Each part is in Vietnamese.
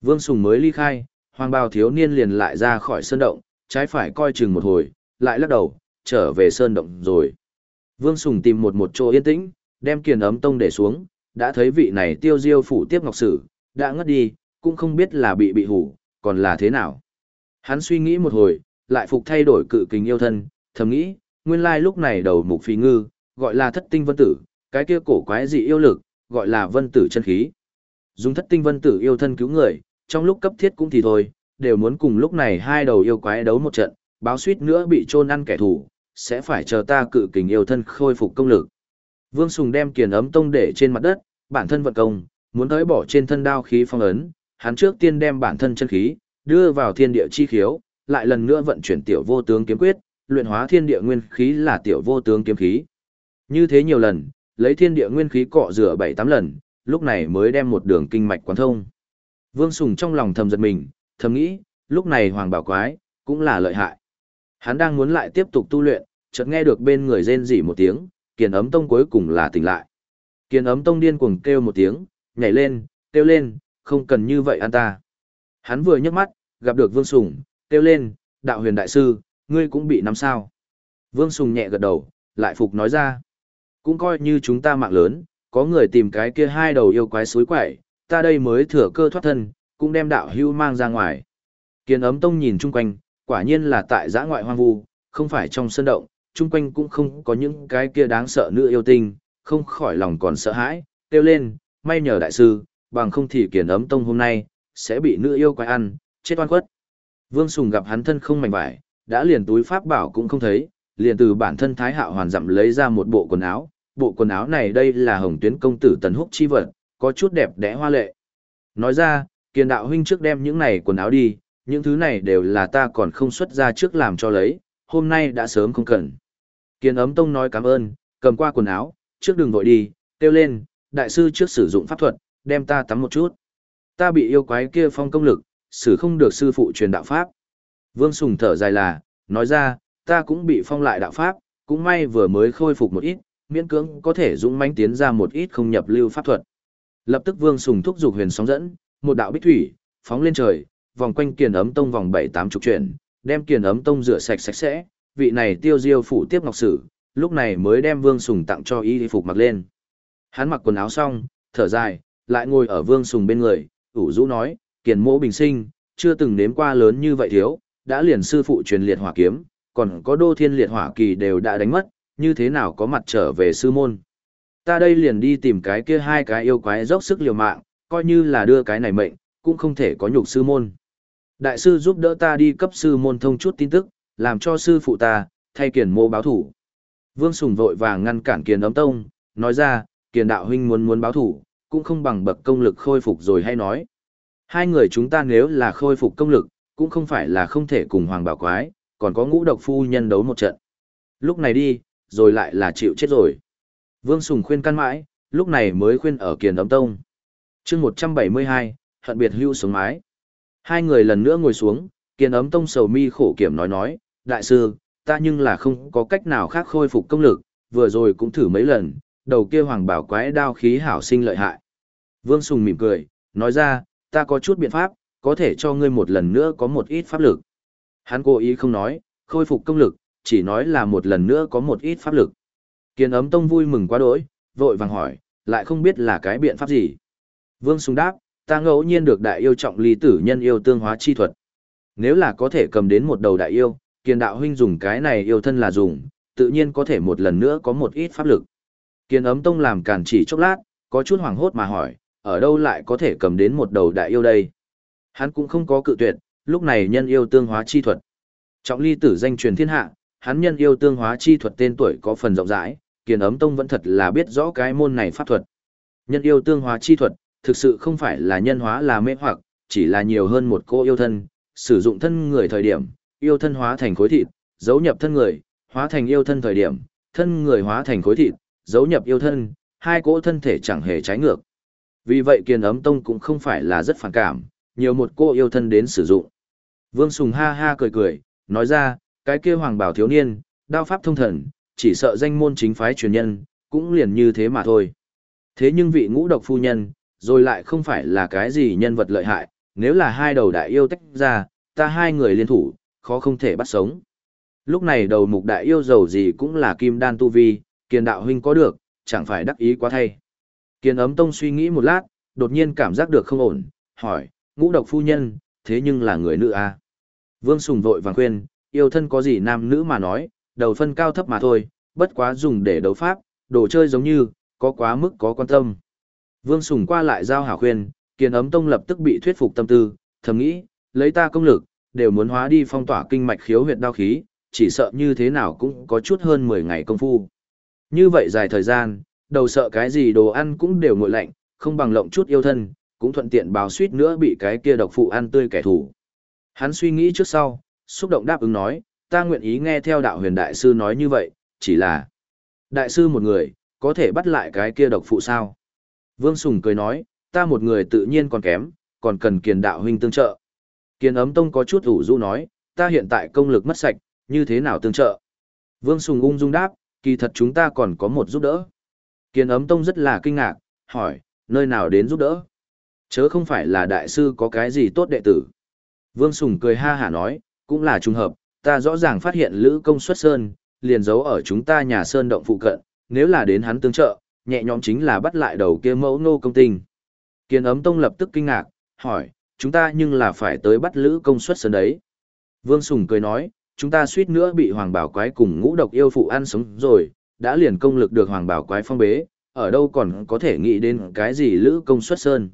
Vương Sùng mới ly khai, hoàng bào thiếu niên liền lại ra khỏi sơn động, trái phải coi chừng một hồi, lại lắc đầu, trở về sơn động rồi. Vương Sùng tìm một một chỗ yên tĩnh, đem kiền ấm tông để xuống, đã thấy vị này tiêu diêu phủ tiếp ngọc sử, đã ngất đi, cũng không biết là bị bị hủ, còn là thế nào. Hắn suy nghĩ một hồi, lại phục thay đổi cự kính yêu thân, thầm nghĩ, nguyên lai lúc này đầu mục phi ngư, gọi là thất tinh vân tử, cái kia cổ quái dị yêu lực, gọi là vân tử chân khí. Dùng thất tinh vân tử yêu thân cứu người, trong lúc cấp thiết cũng thì thôi, đều muốn cùng lúc này hai đầu yêu quái đấu một trận, báo suýt nữa bị trôn ăn kẻ thù, sẽ phải chờ ta cự kình yêu thân khôi phục công lực. Vương Sùng đem kiền ấm tông để trên mặt đất, bản thân vận công, muốn tới bỏ trên thân đao khí phong ấn, hắn trước tiên đem bản thân chân khí, đưa vào thiên địa chi khiếu, lại lần nữa vận chuyển tiểu vô tướng kiếm quyết, luyện hóa thiên địa nguyên khí là tiểu vô tướng kiếm khí. Như thế nhiều lần, lấy thiên địa nguyên khí cọ rửa 7-8 lần, lúc này mới đem một đường kinh mạch quán thông. Vương Sùng trong lòng thầm giật mình, thầm nghĩ, lúc này Hoàng Bảo Quái, cũng là lợi hại. Hắn đang muốn lại tiếp tục tu luyện, chợt nghe được bên người rên rỉ một tiếng, kiền ấm tông cuối cùng là tỉnh lại. Kiền ấm tông điên cuồng kêu một tiếng, nhảy lên, kêu lên, không cần như vậy an ta. Hắn vừa nhấc mắt, gặp được Vương Sùng, kêu lên, đạo huyền đại sư, ngươi cũng bị nắm sao. Vương Sùng nhẹ gật đầu, lại phục nói ra. Cũng coi như chúng ta mạng lớn, có người tìm cái kia hai đầu yêu quái suối quẩy, ta đây mới thừa cơ thoát thân, cũng đem đạo hưu mang ra ngoài. Kiền ấm tông nhìn chung quanh, quả nhiên là tại giã ngoại hoang vu, không phải trong sân động, chung quanh cũng không có những cái kia đáng sợ nữ yêu tinh, không khỏi lòng còn sợ hãi, kêu lên, may nhờ đại sư, bằng không thì kiền ấm tông hôm nay, sẽ bị nữ yêu quái ăn, chết oan khuất. Vương Sùng gặp hắn thân không mảnh vải, đã liền túi pháp bảo cũng không thấy, liền từ bản thân Thái Hạo hoàn dặm lấy ra một bộ quần áo, bộ quần áo này đây là hồng tuyến công tử Tần Húc chi vật, có chút đẹp đẽ hoa lệ. Nói ra, kiền đạo huynh trước đem những này quần áo đi, những thứ này đều là ta còn không xuất ra trước làm cho lấy, hôm nay đã sớm không cần. Kiền ấm tông nói cảm ơn, cầm qua quần áo, trước đừng vội đi, kêu lên, đại sư trước sử dụng pháp thuật, đem ta tắm một chút. Ta bị yêu quái kia phong công lực, xử không được sư phụ truyền đạo pháp. Vương Sùng thở dài là, nói ra, ta cũng bị phong lại đạo pháp, cũng may vừa mới khôi phục một ít, miễn cưỡng có thể dũng mãnh tiến ra một ít không nhập lưu pháp thuật. Lập tức Vương Sùng thúc dục huyền sóng dẫn, một đạo bích thủy, phóng lên trời, vòng quanh kiền ấm tông vòng bảy tám chục chuyển, đem kiền ấm tông rửa sạch sạch sẽ, vị này tiêu diêu phủ tiếp ngọc sử, lúc này mới đem Vương Sùng tặng cho y phục mặc lên. Hắn mặc quần áo xong, thở dài, lại ngồi ở Vương Sùng bên người, ủ rũ nói, kiền mỗ bình sinh, chưa từng nếm qua lớn như vậy thiếu, đã liền sư phụ truyền liệt hỏa kiếm, còn có đô thiên liệt hỏa kỳ đều đã đánh mất, như thế nào có mặt trở về sư môn. Ta đây liền đi tìm cái kia hai cái yêu quái dốc sức liều mạng, coi như là đưa cái này mệnh, cũng không thể có nhục sư môn. Đại sư giúp đỡ ta đi cấp sư môn thông chút tin tức, làm cho sư phụ ta, thay kiền mô báo thủ. Vương Sùng vội vàng ngăn cản kiền ấm tông, nói ra, kiền đạo huynh muốn muốn báo thủ, cũng không bằng bậc công lực khôi phục rồi hay nói. Hai người chúng ta nếu là khôi phục công lực, cũng không phải là không thể cùng Hoàng Bảo Quái, còn có ngũ độc phu nhân đấu một trận. Lúc này đi, rồi lại là chịu chết rồi. Vương Sùng khuyên căn mãi, lúc này mới khuyên ở kiền ấm tông. chương 172, hận biệt hưu sống mái. Hai người lần nữa ngồi xuống, kiền ấm tông sầu mi khổ kiểm nói nói, đại sư, ta nhưng là không có cách nào khác khôi phục công lực, vừa rồi cũng thử mấy lần, đầu kia hoàng bảo quái đao khí hảo sinh lợi hại. Vương Sùng mỉm cười, nói ra, ta có chút biện pháp, có thể cho ngươi một lần nữa có một ít pháp lực. Hắn cố ý không nói, khôi phục công lực, chỉ nói là một lần nữa có một ít pháp lực. Kiền ấm tông vui mừng quá đỗi, vội vàng hỏi, lại không biết là cái biện pháp gì. Vương Sùng đáp, ta ngẫu nhiên được đại yêu trọng ly tử nhân yêu tương hóa chi thuật. Nếu là có thể cầm đến một đầu đại yêu, kiền đạo huynh dùng cái này yêu thân là dùng, tự nhiên có thể một lần nữa có một ít pháp lực. Kiền ấm tông làm cản chỉ chốc lát, có chút hoảng hốt mà hỏi, ở đâu lại có thể cầm đến một đầu đại yêu đây? Hắn cũng không có cự tuyệt, lúc này nhân yêu tương hóa chi thuật. Trọng ly tử danh truyền thiên hạ, hắn nhân yêu tương hóa chi thuật tên tuổi có phần rộng rãi, kiền ấm tông vẫn thật là biết rõ cái môn này pháp thuật. Nhân yêu tương hóa chi thuật, thực sự không phải là nhân hóa là mê hoặc, chỉ là nhiều hơn một cô yêu thân, sử dụng thân người thời điểm, yêu thân hóa thành khối thịt, giấu nhập thân người, hóa thành yêu thân thời điểm, thân người hóa thành khối thịt, giấu nhập yêu thân, hai cỗ thân thể chẳng hề trái ngược. Vì vậy kiền ấm tông cũng không phải là rất phản cảm, nhiều một cô yêu thân đến sử dụng. Vương Sùng ha ha cười cười, nói ra, cái kia hoàng bảo thiếu niên, đao pháp thông thần, chỉ sợ danh môn chính phái truyền nhân, cũng liền như thế mà thôi. Thế nhưng vị ngũ độc phu nhân, rồi lại không phải là cái gì nhân vật lợi hại, nếu là hai đầu đại yêu tách ra, ta hai người liên thủ, khó không thể bắt sống. Lúc này đầu mục đại yêu giàu gì cũng là kim đan tu vi, kiền đạo huynh có được, chẳng phải đắc ý quá thay. Kiền ấm tông suy nghĩ một lát, đột nhiên cảm giác được không ổn, hỏi, ngũ độc phu nhân, thế nhưng là người nữ à? Vương Sùng vội vàng khuyên, yêu thân có gì nam nữ mà nói, đầu phân cao thấp mà thôi, bất quá dùng để đấu pháp, đồ chơi giống như, có quá mức có quan tâm. Vương Sùng qua lại giao hảo khuyên, kiền ấm tông lập tức bị thuyết phục tâm tư, thầm nghĩ, lấy ta công lực, đều muốn hóa đi phong tỏa kinh mạch khiếu huyệt đao khí, chỉ sợ như thế nào cũng có chút hơn 10 ngày công phu. Như vậy dài thời gian, đầu sợ cái gì đồ ăn cũng đều nguội lạnh, không bằng lộng chút yêu thân, cũng thuận tiện báo suýt nữa bị cái kia độc phụ ăn tươi kẻ thù. Hắn suy nghĩ trước sau, xúc động đáp ứng nói, ta nguyện ý nghe theo đạo huyền đại sư nói như vậy, chỉ là đại sư một người, có thể bắt lại cái kia độc phụ sao? Vương Sùng cười nói, ta một người tự nhiên còn kém, còn cần kiền đạo huynh tương trợ. Kiền ấm tông có chút ủ rũ nói, ta hiện tại công lực mất sạch, như thế nào tương trợ? Vương Sùng ung dung đáp, kỳ thật chúng ta còn có một giúp đỡ. Kiền ấm tông rất là kinh ngạc, hỏi, nơi nào đến giúp đỡ? Chớ không phải là đại sư có cái gì tốt đệ tử. Vương Sùng cười ha hả nói, cũng là trùng hợp, ta rõ ràng phát hiện Lữ công xuất sơn, liền giấu ở chúng ta nhà sơn động phụ cận, nếu là đến hắn tương trợ, nhẹ nhõm chính là bắt lại đầu kia mẫu nô công tình. kiến ấm tông lập tức kinh ngạc, hỏi, chúng ta nhưng là phải tới bắt Lữ công xuất sơn đấy. Vương Sùng cười nói, chúng ta suýt nữa bị hoàng bảo quái cùng ngũ độc yêu phụ ăn sống rồi, đã liền công lực được hoàng bảo quái phong bế, ở đâu còn có thể nghĩ đến cái gì Lữ công xuất sơn.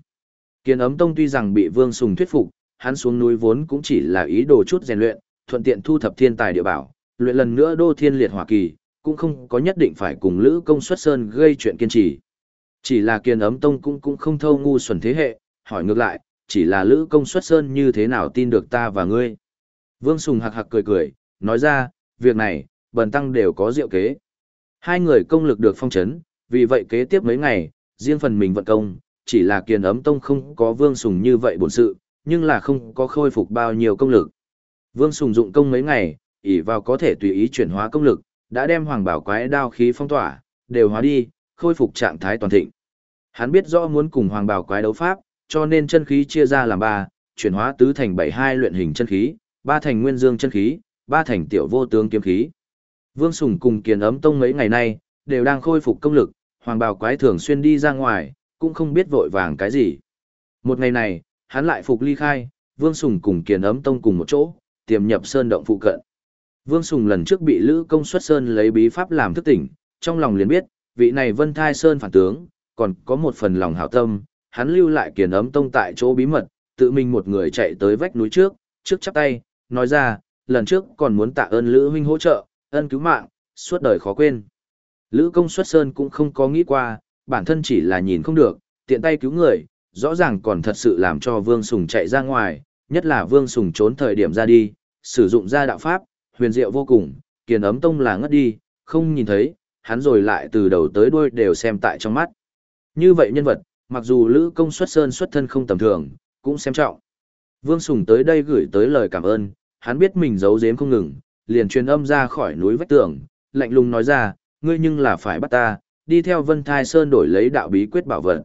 kiến ấm tông tuy rằng bị Vương Sùng thuyết phục, hắn xuống núi vốn cũng chỉ là ý đồ chút rèn luyện, thuận tiện thu thập thiên tài địa bảo, luyện lần nữa đô thiên liệt hỏa kỳ, cũng không có nhất định phải cùng Lữ công xuất sơn gây chuyện kiên trì. Chỉ là kiền ấm tông cũng cũng không thâu ngu xuẩn thế hệ, hỏi ngược lại, chỉ là Lữ công xuất sơn như thế nào tin được ta và ngươi. Vương Sùng hạc hạc cười cười, nói ra, việc này, bần tăng đều có diệu kế. Hai người công lực được phong chấn, vì vậy kế tiếp mấy ngày, riêng phần mình vận công, chỉ là kiền ấm tông không có Vương Sùng như vậy bổn sự, nhưng là không có khôi phục bao nhiêu công lực. Vương Sùng dụng công mấy ngày, ỷ vào có thể tùy ý chuyển hóa công lực, đã đem hoàng bảo quái đao khí phong tỏa, đều hóa đi, khôi phục trạng thái toàn thịnh. Hắn biết rõ muốn cùng hoàng bảo quái đấu pháp, cho nên chân khí chia ra làm ba, chuyển hóa tứ thành bảy hai luyện hình chân khí, ba thành nguyên dương chân khí, ba thành tiểu vô tướng kiếm khí. Vương Sùng cùng Kiền Ấm Tông mấy ngày nay đều đang khôi phục công lực, hoàng bào quái thường xuyên đi ra ngoài, cũng không biết vội vàng cái gì. Một ngày này, hắn lại phục ly khai, Vương Sùng cùng Kiền Ấm Tông cùng một chỗ, tiềm nhập sơn động phụ cận. Vương Sùng lần trước bị Lữ Công xuất sơn lấy bí pháp làm thức tỉnh, trong lòng liền biết, vị này Vân Thai Sơn phản tướng, còn có một phần lòng hảo tâm, hắn lưu lại Kiền Ấm Tông tại chỗ bí mật, tự mình một người chạy tới vách núi trước, trước chắp tay, nói ra, lần trước còn muốn tạ ơn Lữ huynh hỗ trợ, ân cứu mạng, suốt đời khó quên. Lữ công xuất sơn cũng không có nghĩ qua, bản thân chỉ là nhìn không được, tiện tay cứu người, rõ ràng còn thật sự làm cho Vương Sùng chạy ra ngoài, nhất là Vương Sùng trốn thời điểm ra đi, sử dụng ra đạo pháp, huyền diệu vô cùng, kiền ấm tông là ngất đi, không nhìn thấy, hắn rồi lại từ đầu tới đuôi đều xem tại trong mắt. Như vậy nhân vật, mặc dù Lữ công xuất sơn xuất thân không tầm thường, cũng xem trọng. Vương Sùng tới đây gửi tới lời cảm ơn, hắn biết mình giấu giếm không ngừng, liền truyền âm ra khỏi núi vách tường, lạnh lùng nói ra, ngươi nhưng là phải bắt ta, đi theo Vân Thai Sơn đổi lấy đạo bí quyết bảo vật.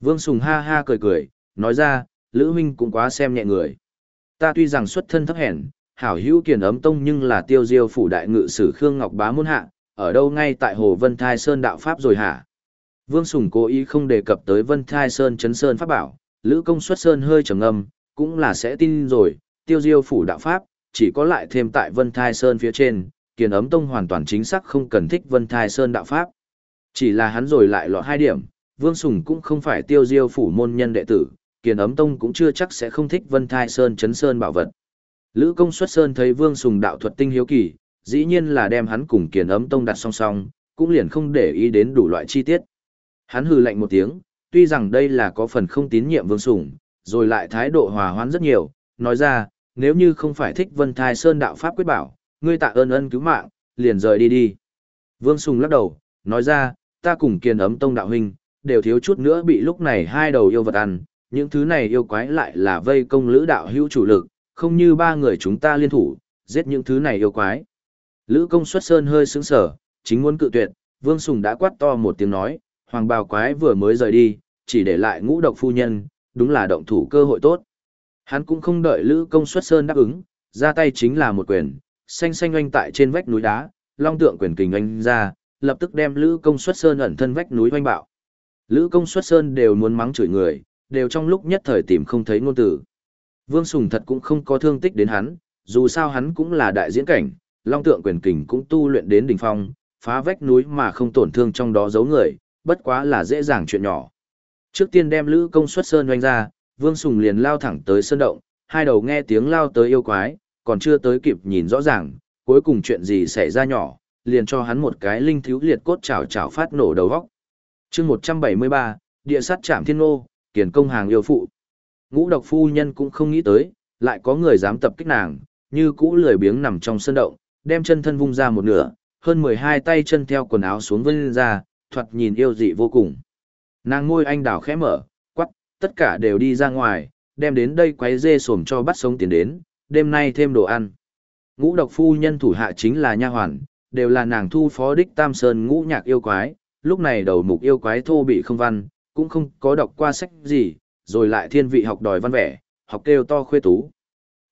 Vương Sùng ha ha cười cười, nói ra, Lữ Minh cũng quá xem nhẹ người. Ta tuy rằng xuất thân thấp hèn, hảo hữu kiền ấm tông nhưng là tiêu diêu phủ đại ngự sử Khương Ngọc Bá muốn hạ, ở đâu ngay tại Hồ Vân Thai Sơn đạo Pháp rồi hả? Vương Sùng cố ý không đề cập tới Vân Thai Sơn chấn Sơn Pháp bảo, Lữ Công xuất Sơn hơi trầm ngâm, cũng là sẽ tin rồi, tiêu diêu phủ đạo Pháp, chỉ có lại thêm tại Vân Thai Sơn phía trên, kiền ấm tông hoàn toàn chính xác không cần thích Vân Thai Sơn đạo Pháp. Chỉ là hắn rồi lại lọt hai điểm, Vương Sùng cũng không phải tiêu diêu phủ môn nhân đệ tử, kiền ấm tông cũng chưa chắc sẽ không thích Vân Thai Sơn chấn Sơn bảo vật. Lữ công xuất Sơn thấy Vương Sùng đạo thuật tinh hiếu kỳ, dĩ nhiên là đem hắn cùng kiền ấm tông đặt song song, cũng liền không để ý đến đủ loại chi tiết. Hắn hừ lạnh một tiếng, tuy rằng đây là có phần không tín nhiệm Vương Sùng, rồi lại thái độ hòa hoãn rất nhiều, nói ra, nếu như không phải thích Vân Thai Sơn đạo pháp quyết bảo, ngươi tạ ơn ân cứu mạng, liền rời đi đi. Vương Sùng lắc đầu, nói ra, ta cùng kiền ấm tông đạo huynh, đều thiếu chút nữa bị lúc này hai đầu yêu vật ăn, những thứ này yêu quái lại là vây công lữ đạo hữu chủ lực, không như ba người chúng ta liên thủ, giết những thứ này yêu quái. Lữ công xuất sơn hơi sững sở, chính muốn cự tuyệt, Vương Sùng đã quát to một tiếng nói, hoàng bào quái vừa mới rời đi, chỉ để lại ngũ độc phu nhân, đúng là động thủ cơ hội tốt. Hắn cũng không đợi Lữ Công xuất sơn đáp ứng, ra tay chính là một quyền, xanh xanh oanh tại trên vách núi đá, long tượng quyền kình oanh ra, lập tức đem Lữ Công xuất sơn ẩn thân vách núi oanh bạo. Lữ Công xuất sơn đều muốn mắng chửi người, đều trong lúc nhất thời tìm không thấy ngôn từ. Vương Sùng thật cũng không có thương tích đến hắn, dù sao hắn cũng là đại diễn cảnh, long tượng quyền kình cũng tu luyện đến đỉnh phong, phá vách núi mà không tổn thương trong đó giấu người, bất quá là dễ dàng chuyện nhỏ. Trước tiên đem Lữ Công xuất sơn oanh ra, Vương Sùng liền lao thẳng tới sơn động, hai đầu nghe tiếng lao tới yêu quái, còn chưa tới kịp nhìn rõ ràng, cuối cùng chuyện gì xảy ra nhỏ, liền cho hắn một cái linh thiếu liệt cốt chảo chảo phát nổ đầu vóc. chương 173, địa sát chạm thiên nô, kiền công hàng yêu phụ. Ngũ độc phu nhân cũng không nghĩ tới, lại có người dám tập kích nàng, như cũ lười biếng nằm trong sân động, đem chân thân vung ra một nửa, hơn 12 tay chân theo quần áo xuống vân ra, thoạt nhìn yêu dị vô cùng. Nàng ngôi anh đảo khẽ mở, quắc, tất cả đều đi ra ngoài, đem đến đây quấy dê sổm cho bắt sống tiền đến, đêm nay thêm đồ ăn. Ngũ độc phu nhân thủ hạ chính là nha hoàn, đều là nàng thu phó đích Tam Sơn ngũ nhạc yêu quái, lúc này đầu mục yêu quái thô bị không văn, cũng không có đọc qua sách gì, rồi lại thiên vị học đòi văn vẻ, học kêu to khuê tú.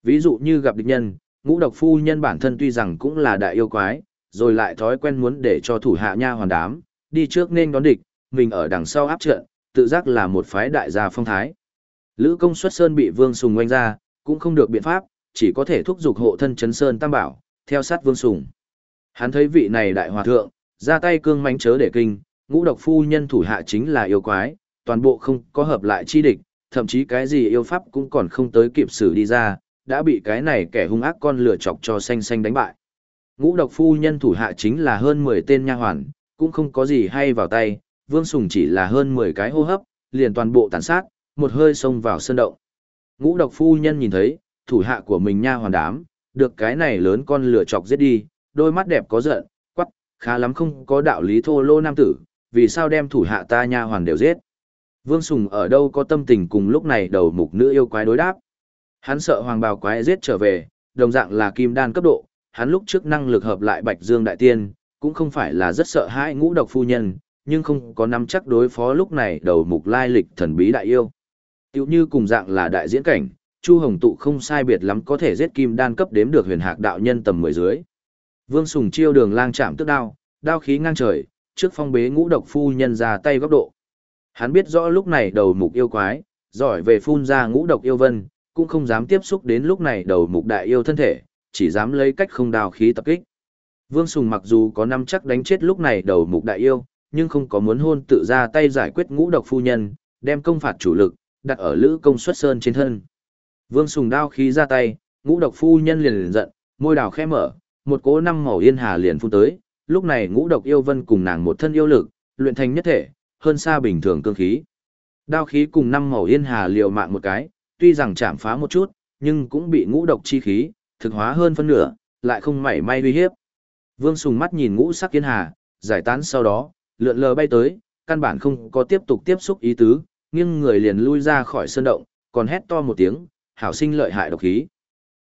Ví dụ như gặp địch nhân, ngũ độc phu nhân bản thân tuy rằng cũng là đại yêu quái, rồi lại thói quen muốn để cho thủ hạ nha hoàn đám, đi trước nên đón địch, mình ở đằng sau áp trận, tự giác là một phái đại gia phong thái. Lữ công xuất sơn bị Vương Sùng ngoanh ra, cũng không được biện pháp, chỉ có thể thúc giục hộ thân chấn sơn tam bảo, theo sát Vương Sùng. Hắn thấy vị này đại hòa thượng, ra tay cương mánh chớ để kinh, ngũ độc phu nhân thủ hạ chính là yêu quái, toàn bộ không có hợp lại chi địch, thậm chí cái gì yêu pháp cũng còn không tới kịp xử đi ra, đã bị cái này kẻ hung ác con lửa chọc cho xanh xanh đánh bại. Ngũ độc phu nhân thủ hạ chính là hơn 10 tên nha hoàn, cũng không có gì hay vào tay, Vương Sùng chỉ là hơn 10 cái hô hấp, liền toàn bộ tàn sát, một hơi xông vào sơn động. Ngũ độc phu nhân nhìn thấy, thủ hạ của mình nha hoàn đám, được cái này lớn con lửa chọc giết đi, đôi mắt đẹp có giận, quắc, khá lắm không có đạo lý thô lô nam tử, vì sao đem thủ hạ ta nha hoàn đều giết. Vương Sùng ở đâu có tâm tình cùng lúc này đầu mục nữ yêu quái đối đáp. Hắn sợ hoàng bào quái giết trở về, đồng dạng là kim đan cấp độ, hắn lúc trước năng lực hợp lại Bạch Dương Đại Tiên, cũng không phải là rất sợ hãi ngũ độc phu nhân, nhưng không có nắm chắc đối phó lúc này đầu mục lai lịch thần bí đại yêu. Tiểu như cùng dạng là đại diễn cảnh, Chu Hồng tụ không sai biệt lắm có thể giết kim đan cấp đếm được huyền hạc đạo nhân tầm mười dưới. Vương Sùng chiêu đường lang chạm tức đao, đao khí ngang trời, trước phong bế ngũ độc phu nhân ra tay góc độ. Hắn biết rõ lúc này đầu mục yêu quái, giỏi về phun ra ngũ độc yêu vân, cũng không dám tiếp xúc đến lúc này đầu mục đại yêu thân thể, chỉ dám lấy cách không đào khí tập kích. Vương Sùng mặc dù có năm chắc đánh chết lúc này đầu mục đại yêu, nhưng không có muốn hôn tự ra tay giải quyết ngũ độc phu nhân, đem công phạt chủ lực, đặt ở lữ công xuất sơn trên thân. Vương Sùng đao khí ra tay, ngũ độc phu nhân liền liền giận, môi đào khẽ mở, một cỗ năm màu yên hà liền phun tới, lúc này ngũ độc yêu vân cùng nàng một thân yêu lực, luyện thành nhất thể, hơn xa bình thường cương khí. Đao khí cùng năm màu yên hà liều mạng một cái, tuy rằng chạm phá một chút, nhưng cũng bị ngũ độc chi khí, thực hóa hơn phân nửa, lại không mảy may uy hiếp. Vương Sùng mắt nhìn ngũ sắc yên hà, giải tán sau đó, lượn lờ bay tới, căn bản không có tiếp tục tiếp xúc ý tứ, nhưng người liền lui ra khỏi sơn động, còn hét to một tiếng, hảo sinh lợi hại độc khí.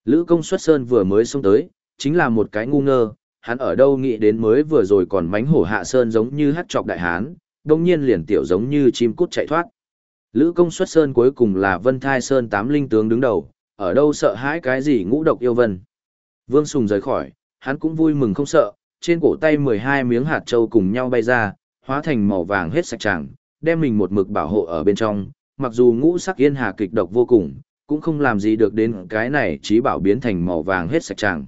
Lữ công xuất sơn vừa mới xông tới, chính là một cái ngu ngơ, hắn ở đâu nghĩ đến mới vừa rồi còn mánh hổ hạ sơn giống như hát trọc đại hán, đông nhiên liền tiểu giống như chim cút chạy thoát. Lữ công xuất sơn cuối cùng là vân thai sơn tám linh tướng đứng đầu, ở đâu sợ hãi cái gì ngũ độc yêu vân. Vương Sùng rời khỏi, hắn cũng vui mừng không sợ, trên cổ tay 12 miếng hạt châu cùng nhau bay ra, hóa thành màu vàng hết sạch tràng, đem mình một mực bảo hộ ở bên trong, mặc dù ngũ sắc yên hà kịch độc vô cùng, cũng không làm gì được đến cái này trí bảo biến thành màu vàng hết sạch tràng.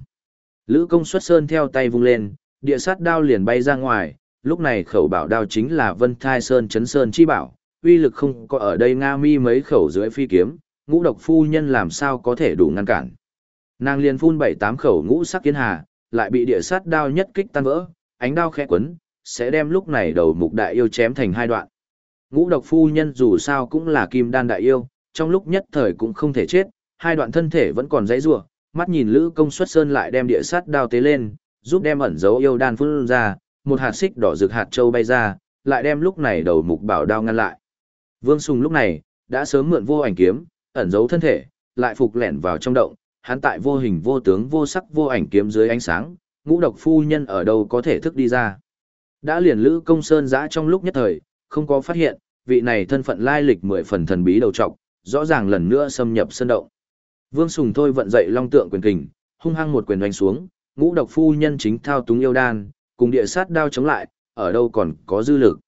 Lữ công xuất sơn theo tay vung lên, địa sát đao liền bay ra ngoài, lúc này khẩu bảo đao chính là vân thai sơn chấn sơn chi bảo, uy lực không có ở đây Nga mi mấy khẩu dưới phi kiếm, ngũ độc phu nhân làm sao có thể đủ ngăn cản. Nàng liền phun bảy tám khẩu ngũ sắc kiến hà, lại bị địa sát đao nhất kích tan vỡ, ánh đao khẽ quấn, sẽ đem lúc này đầu mục đại yêu chém thành hai đoạn. Ngũ độc phu nhân dù sao cũng là kim đan đại yêu, trong lúc nhất thời cũng không thể chết, hai đoạn thân thể vẫn còn dãy rủa, mắt nhìn Lữ Công xuất sơn lại đem địa sát đao tế lên, giúp đem ẩn dấu yêu đan phun ra, một hạt xích đỏ rực hạt châu bay ra, lại đem lúc này đầu mục bảo đao ngăn lại. Vương Sùng lúc này đã sớm mượn vô ảnh kiếm, ẩn giấu thân thể, lại phục lẻn vào trong động, hắn tại vô hình vô tướng vô sắc vô ảnh kiếm dưới ánh sáng, ngũ độc phu nhân ở đâu có thể thức đi ra. Đã liền lữ công sơn giã trong lúc nhất thời, không có phát hiện, vị này thân phận lai lịch mười phần thần bí đầu trọc, rõ ràng lần nữa xâm nhập sân động. Vương Sùng thôi vận dậy long tượng quyền kình, hung hăng một quyền đánh xuống, ngũ độc phu nhân chính thao túng yêu đan, cùng địa sát đao chống lại, ở đâu còn có dư lực.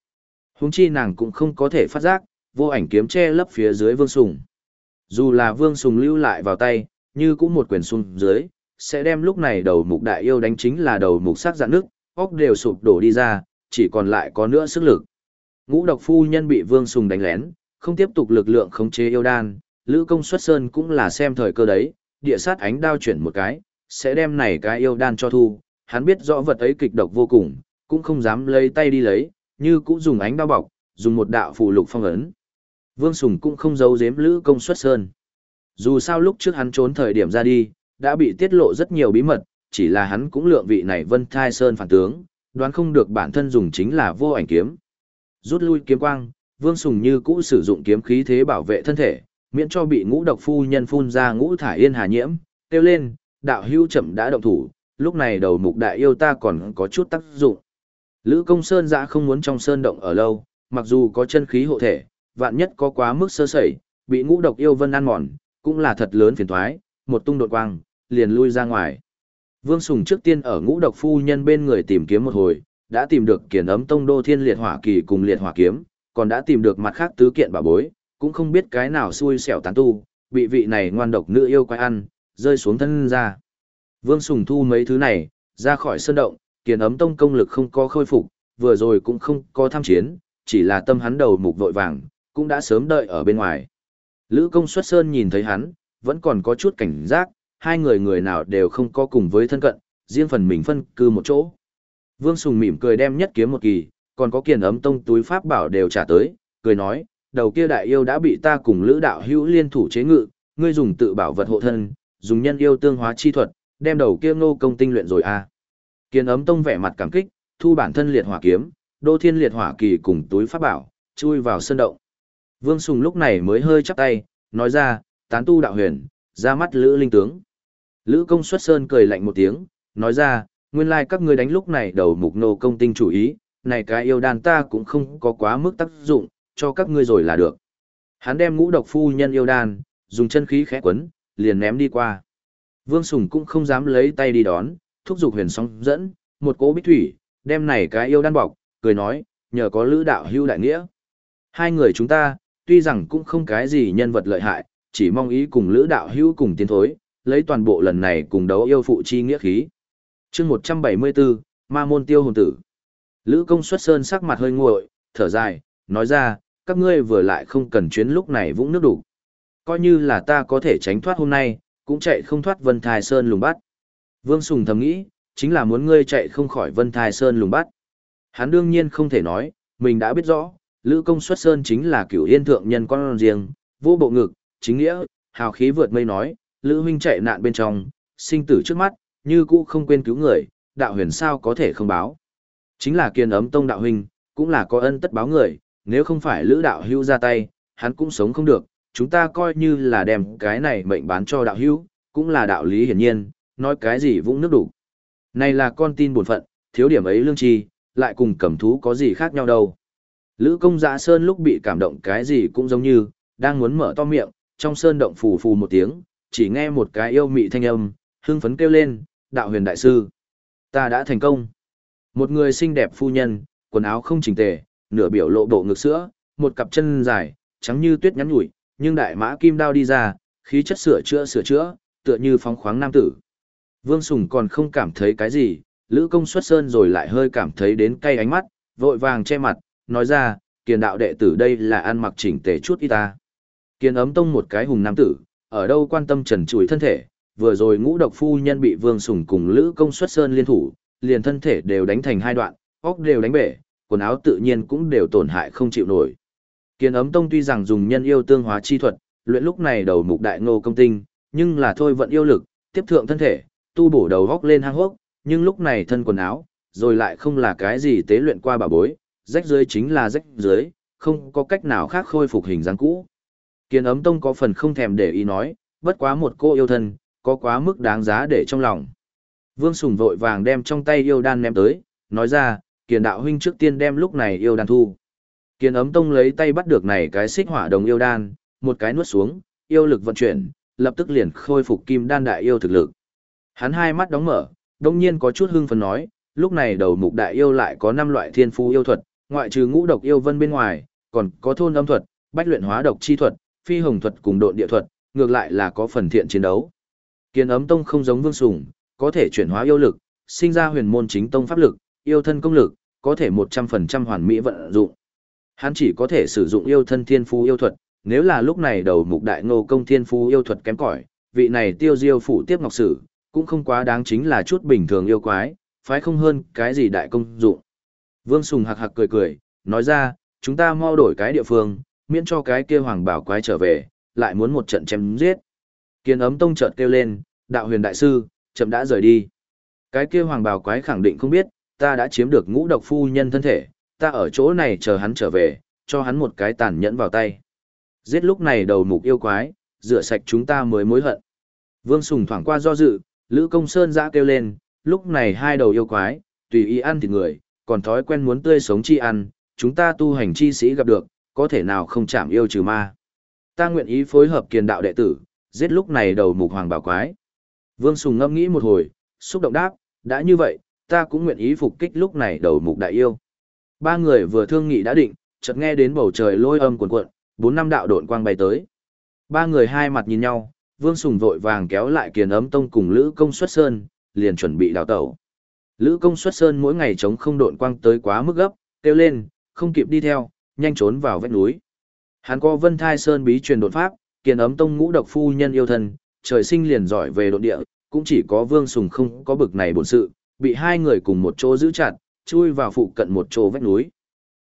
Húng chi nàng cũng không có thể phát giác, vô ảnh kiếm che lấp phía dưới Vương Sùng. Dù là Vương Sùng lưu lại vào tay, như cũng một quyền xuống dưới, sẽ đem lúc này đầu mục đại yêu đánh chính là đầu mục sắc dạn nước, óc đều sụp đổ đi ra, chỉ còn lại có nữa sức lực. Ngũ độc phu nhân bị Vương Sùng đánh lén, không tiếp tục lực lượng khống chế yêu đan, Lữ công xuất sơn cũng là xem thời cơ đấy, địa sát ánh đao chuyển một cái, sẽ đem này cái yêu đan cho thu, hắn biết rõ vật ấy kịch độc vô cùng, cũng không dám lấy tay đi lấy, như cũng dùng ánh đao bọc, dùng một đạo phù lục phong ấn. Vương Sùng cũng không giấu giếm Lữ công xuất sơn. Dù sao lúc trước hắn trốn thời điểm ra đi, đã bị tiết lộ rất nhiều bí mật, chỉ là hắn cũng lượng vị này Vân Thai Sơn phản tướng, đoán không được bản thân dùng chính là vô ảnh kiếm. Rút lui kiếm quang, Vương Sùng như cũ sử dụng kiếm khí thế bảo vệ thân thể, miễn cho bị ngũ độc phu nhân phun ra ngũ thải yên hà nhiễm, kêu lên, đạo hưu chậm đã động thủ, lúc này đầu mục đại yêu ta còn có chút tác dụng. Lữ công sơn dã không muốn trong sơn động ở lâu, mặc dù có chân khí hộ thể, vạn nhất có quá mức sơ sẩy, bị ngũ độc yêu vân ăn mòn, cũng là thật lớn phiền thoái, một tung đột quang, liền lui ra ngoài. Vương Sùng trước tiên ở ngũ độc phu nhân bên người tìm kiếm một hồi, đã tìm được kiền ấm tông đô thiên liệt hỏa kỳ cùng liệt hỏa kiếm, còn đã tìm được mặt khác tứ kiện bảo bối, cũng không biết cái nào xui xẻo tán tu, bị vị này ngoan độc nữ yêu quái ăn, rơi xuống thân ra. Vương Sùng thu mấy thứ này, ra khỏi sơn động, kiền ấm tông công lực không có khôi phục, vừa rồi cũng không có tham chiến, chỉ là tâm hắn đầu mục vội vàng, cũng đã sớm đợi ở bên ngoài. Lữ công xuất sơn nhìn thấy hắn, vẫn còn có chút cảnh giác, hai người người nào đều không có cùng với thân cận, riêng phần mình phân cư một chỗ. Vương Sùng mỉm cười đem nhất kiếm một kỳ, còn có kiền ấm tông túi pháp bảo đều trả tới, cười nói, đầu kia đại yêu đã bị ta cùng lữ đạo hữu liên thủ chế ngự, ngươi dùng tự bảo vật hộ thân, dùng nhân yêu tương hóa chi thuật, đem đầu kia ngô công tinh luyện rồi à. kiến ấm tông vẻ mặt cảm kích, thu bản thân liệt hỏa kiếm, đô thiên liệt hỏa kỳ cùng túi pháp bảo, chui vào sân động. Vương Sùng lúc này mới hơi chắp tay, nói ra, tán tu đạo huyền, ra mắt lữ linh tướng. Lữ công xuất sơn cười lạnh một tiếng, nói ra, nguyên lai các ngươi đánh lúc này đầu mục nô công tinh chủ ý, này cái yêu đàn ta cũng không có quá mức tác dụng, cho các ngươi rồi là được. Hắn đem ngũ độc phu nhân yêu đan, dùng chân khí khẽ quấn, liền ném đi qua. Vương Sùng cũng không dám lấy tay đi đón, thúc giục huyền song dẫn, một cỗ bích thủy, đem này cái yêu đan bọc, cười nói, nhờ có lữ đạo hưu đại nghĩa. Hai người chúng ta, tuy rằng cũng không cái gì nhân vật lợi hại, chỉ mong ý cùng lữ đạo hưu cùng tiến thối, lấy toàn bộ lần này cùng đấu yêu phụ chi nghĩa khí. chương 174, Ma Môn Tiêu Hồn Tử. Lữ công xuất sơn sắc mặt hơi nguội, thở dài, nói ra, các ngươi vừa lại không cần chuyến lúc này vũng nước đủ. Coi như là ta có thể tránh thoát hôm nay, cũng chạy không thoát Vân Thai Sơn lùng bắt. Vương Sùng thầm nghĩ, chính là muốn ngươi chạy không khỏi Vân Thai Sơn lùng bắt. Hắn đương nhiên không thể nói, mình đã biết rõ, Lữ công xuất sơn chính là cửu yên thượng nhân con riêng, vô bộ ngực, chính nghĩa, hào khí vượt mây nói, Lữ huynh chạy nạn bên trong, sinh tử trước mắt, như cũ không quên cứu người, đạo huyền sao có thể không báo. Chính là kiên ấm tông đạo huynh, cũng là có ân tất báo người, nếu không phải Lữ đạo hưu ra tay, hắn cũng sống không được, chúng ta coi như là đem cái này mệnh bán cho đạo hưu, cũng là đạo lý hiển nhiên, nói cái gì vũng nước đủ. Này là con tin buồn phận, thiếu điểm ấy lương tri, lại cùng cầm thú có gì khác nhau đâu. Lữ công dạ sơn lúc bị cảm động cái gì cũng giống như, đang muốn mở to miệng, trong sơn động phù phù một tiếng, chỉ nghe một cái yêu mị thanh âm, hưng phấn kêu lên, đạo huyền đại sư. Ta đã thành công. Một người xinh đẹp phu nhân, quần áo không chỉnh tề, nửa biểu lộ bộ ngực sữa, một cặp chân dài, trắng như tuyết nhắn nhủi, nhưng đại mã kim đao đi ra, khí chất sửa chữa sửa chữa, tựa như phóng khoáng nam tử. Vương Sùng còn không cảm thấy cái gì, Lữ công xuất sơn rồi lại hơi cảm thấy đến cay ánh mắt, vội vàng che mặt, nói ra, kiền đạo đệ tử đây là ăn mặc chỉnh tề chút y ta. Kiền ấm tông một cái hùng nam tử, ở đâu quan tâm trần chùi thân thể, vừa rồi ngũ độc phu nhân bị vương sùng cùng lữ công xuất sơn liên thủ, liền thân thể đều đánh thành hai đoạn, óc đều đánh bể, quần áo tự nhiên cũng đều tổn hại không chịu nổi. Kiền ấm tông tuy rằng dùng nhân yêu tương hóa chi thuật, luyện lúc này đầu mục đại ngô công tinh, nhưng là thôi vận yêu lực, tiếp thượng thân thể, tu bổ đầu góc lên hang hốc, nhưng lúc này thân quần áo, rồi lại không là cái gì tế luyện qua bà bối, rách dưới chính là rách dưới, không có cách nào khác khôi phục hình dáng cũ. Kiền ấm tông có phần không thèm để ý nói, bất quá một cô yêu thân, có quá mức đáng giá để trong lòng. Vương Sùng vội vàng đem trong tay yêu đan ném tới, nói ra, kiền đạo huynh trước tiên đem lúc này yêu đan thu. Kiền ấm tông lấy tay bắt được này cái xích hỏa đồng yêu đan, một cái nuốt xuống, yêu lực vận chuyển, lập tức liền khôi phục kim đan đại yêu thực lực. Hắn hai mắt đóng mở, đông nhiên có chút hưng phấn nói, lúc này đầu mục đại yêu lại có năm loại thiên phú yêu thuật, ngoại trừ ngũ độc yêu vân bên ngoài, còn có thôn âm thuật, bách luyện hóa độc chi thuật, phi hồng thuật cùng độn địa thuật, ngược lại là có phần thiện chiến đấu. Kiên ấm tông không giống vương sùng, có thể chuyển hóa yêu lực, sinh ra huyền môn chính tông pháp lực, yêu thân công lực, có thể 100% hoàn mỹ vận dụng. Hắn chỉ có thể sử dụng yêu thân thiên phú yêu thuật, nếu là lúc này đầu mục đại ngô công thiên phú yêu thuật kém cỏi, vị này tiêu diêu phụ tiếp ngọc sử, cũng không quá đáng chính là chút bình thường yêu quái, phái không hơn cái gì đại công dụng. Vương Sùng hạc hạc cười cười, nói ra, chúng ta mau đổi cái địa phương, miễn cho cái kia hoàng bảo quái trở về, lại muốn một trận chém giết. Kiên ấm tông chợt kêu lên, đạo huyền đại sư, chậm đã rời đi. Cái kia hoàng bảo quái khẳng định không biết, ta đã chiếm được ngũ độc phu nhân thân thể, ta ở chỗ này chờ hắn trở về, cho hắn một cái tàn nhẫn vào tay. Giết lúc này đầu mục yêu quái, rửa sạch chúng ta mới mối hận. Vương Sùng thoảng qua do dự, Lữ Công Sơn giã kêu lên, lúc này hai đầu yêu quái, tùy ý ăn thịt người, còn thói quen muốn tươi sống chi ăn, chúng ta tu hành chi sĩ gặp được, có thể nào không chạm yêu trừ ma. Ta nguyện ý phối hợp kiền đạo đệ tử, giết lúc này đầu mục hoàng bảo quái. Vương Sùng ngâm nghĩ một hồi, xúc động đáp, đã như vậy, ta cũng nguyện ý phục kích lúc này đầu mục đại yêu. Ba người vừa thương nghị đã định, chợt nghe đến bầu trời lôi âm cuồn cuộn, bốn năm đạo độn quang bay tới. Ba người hai mặt nhìn nhau, Vương Sùng vội vàng kéo lại kiền ấm tông cùng Lữ Công Xuất Sơn, liền chuẩn bị đào tẩu. Lữ Công Xuất Sơn mỗi ngày chống không độn quang tới quá mức gấp, kêu lên, không kịp đi theo, nhanh trốn vào vách núi. Hắn có Vân Thai Sơn bí truyền đột pháp, kiền ấm tông ngũ độc phu nhân yêu thân, trời sinh liền giỏi về độn địa, cũng chỉ có Vương Sùng không có bực này bổn sự, bị hai người cùng một chỗ giữ chặt, chui vào phụ cận một chỗ vách núi.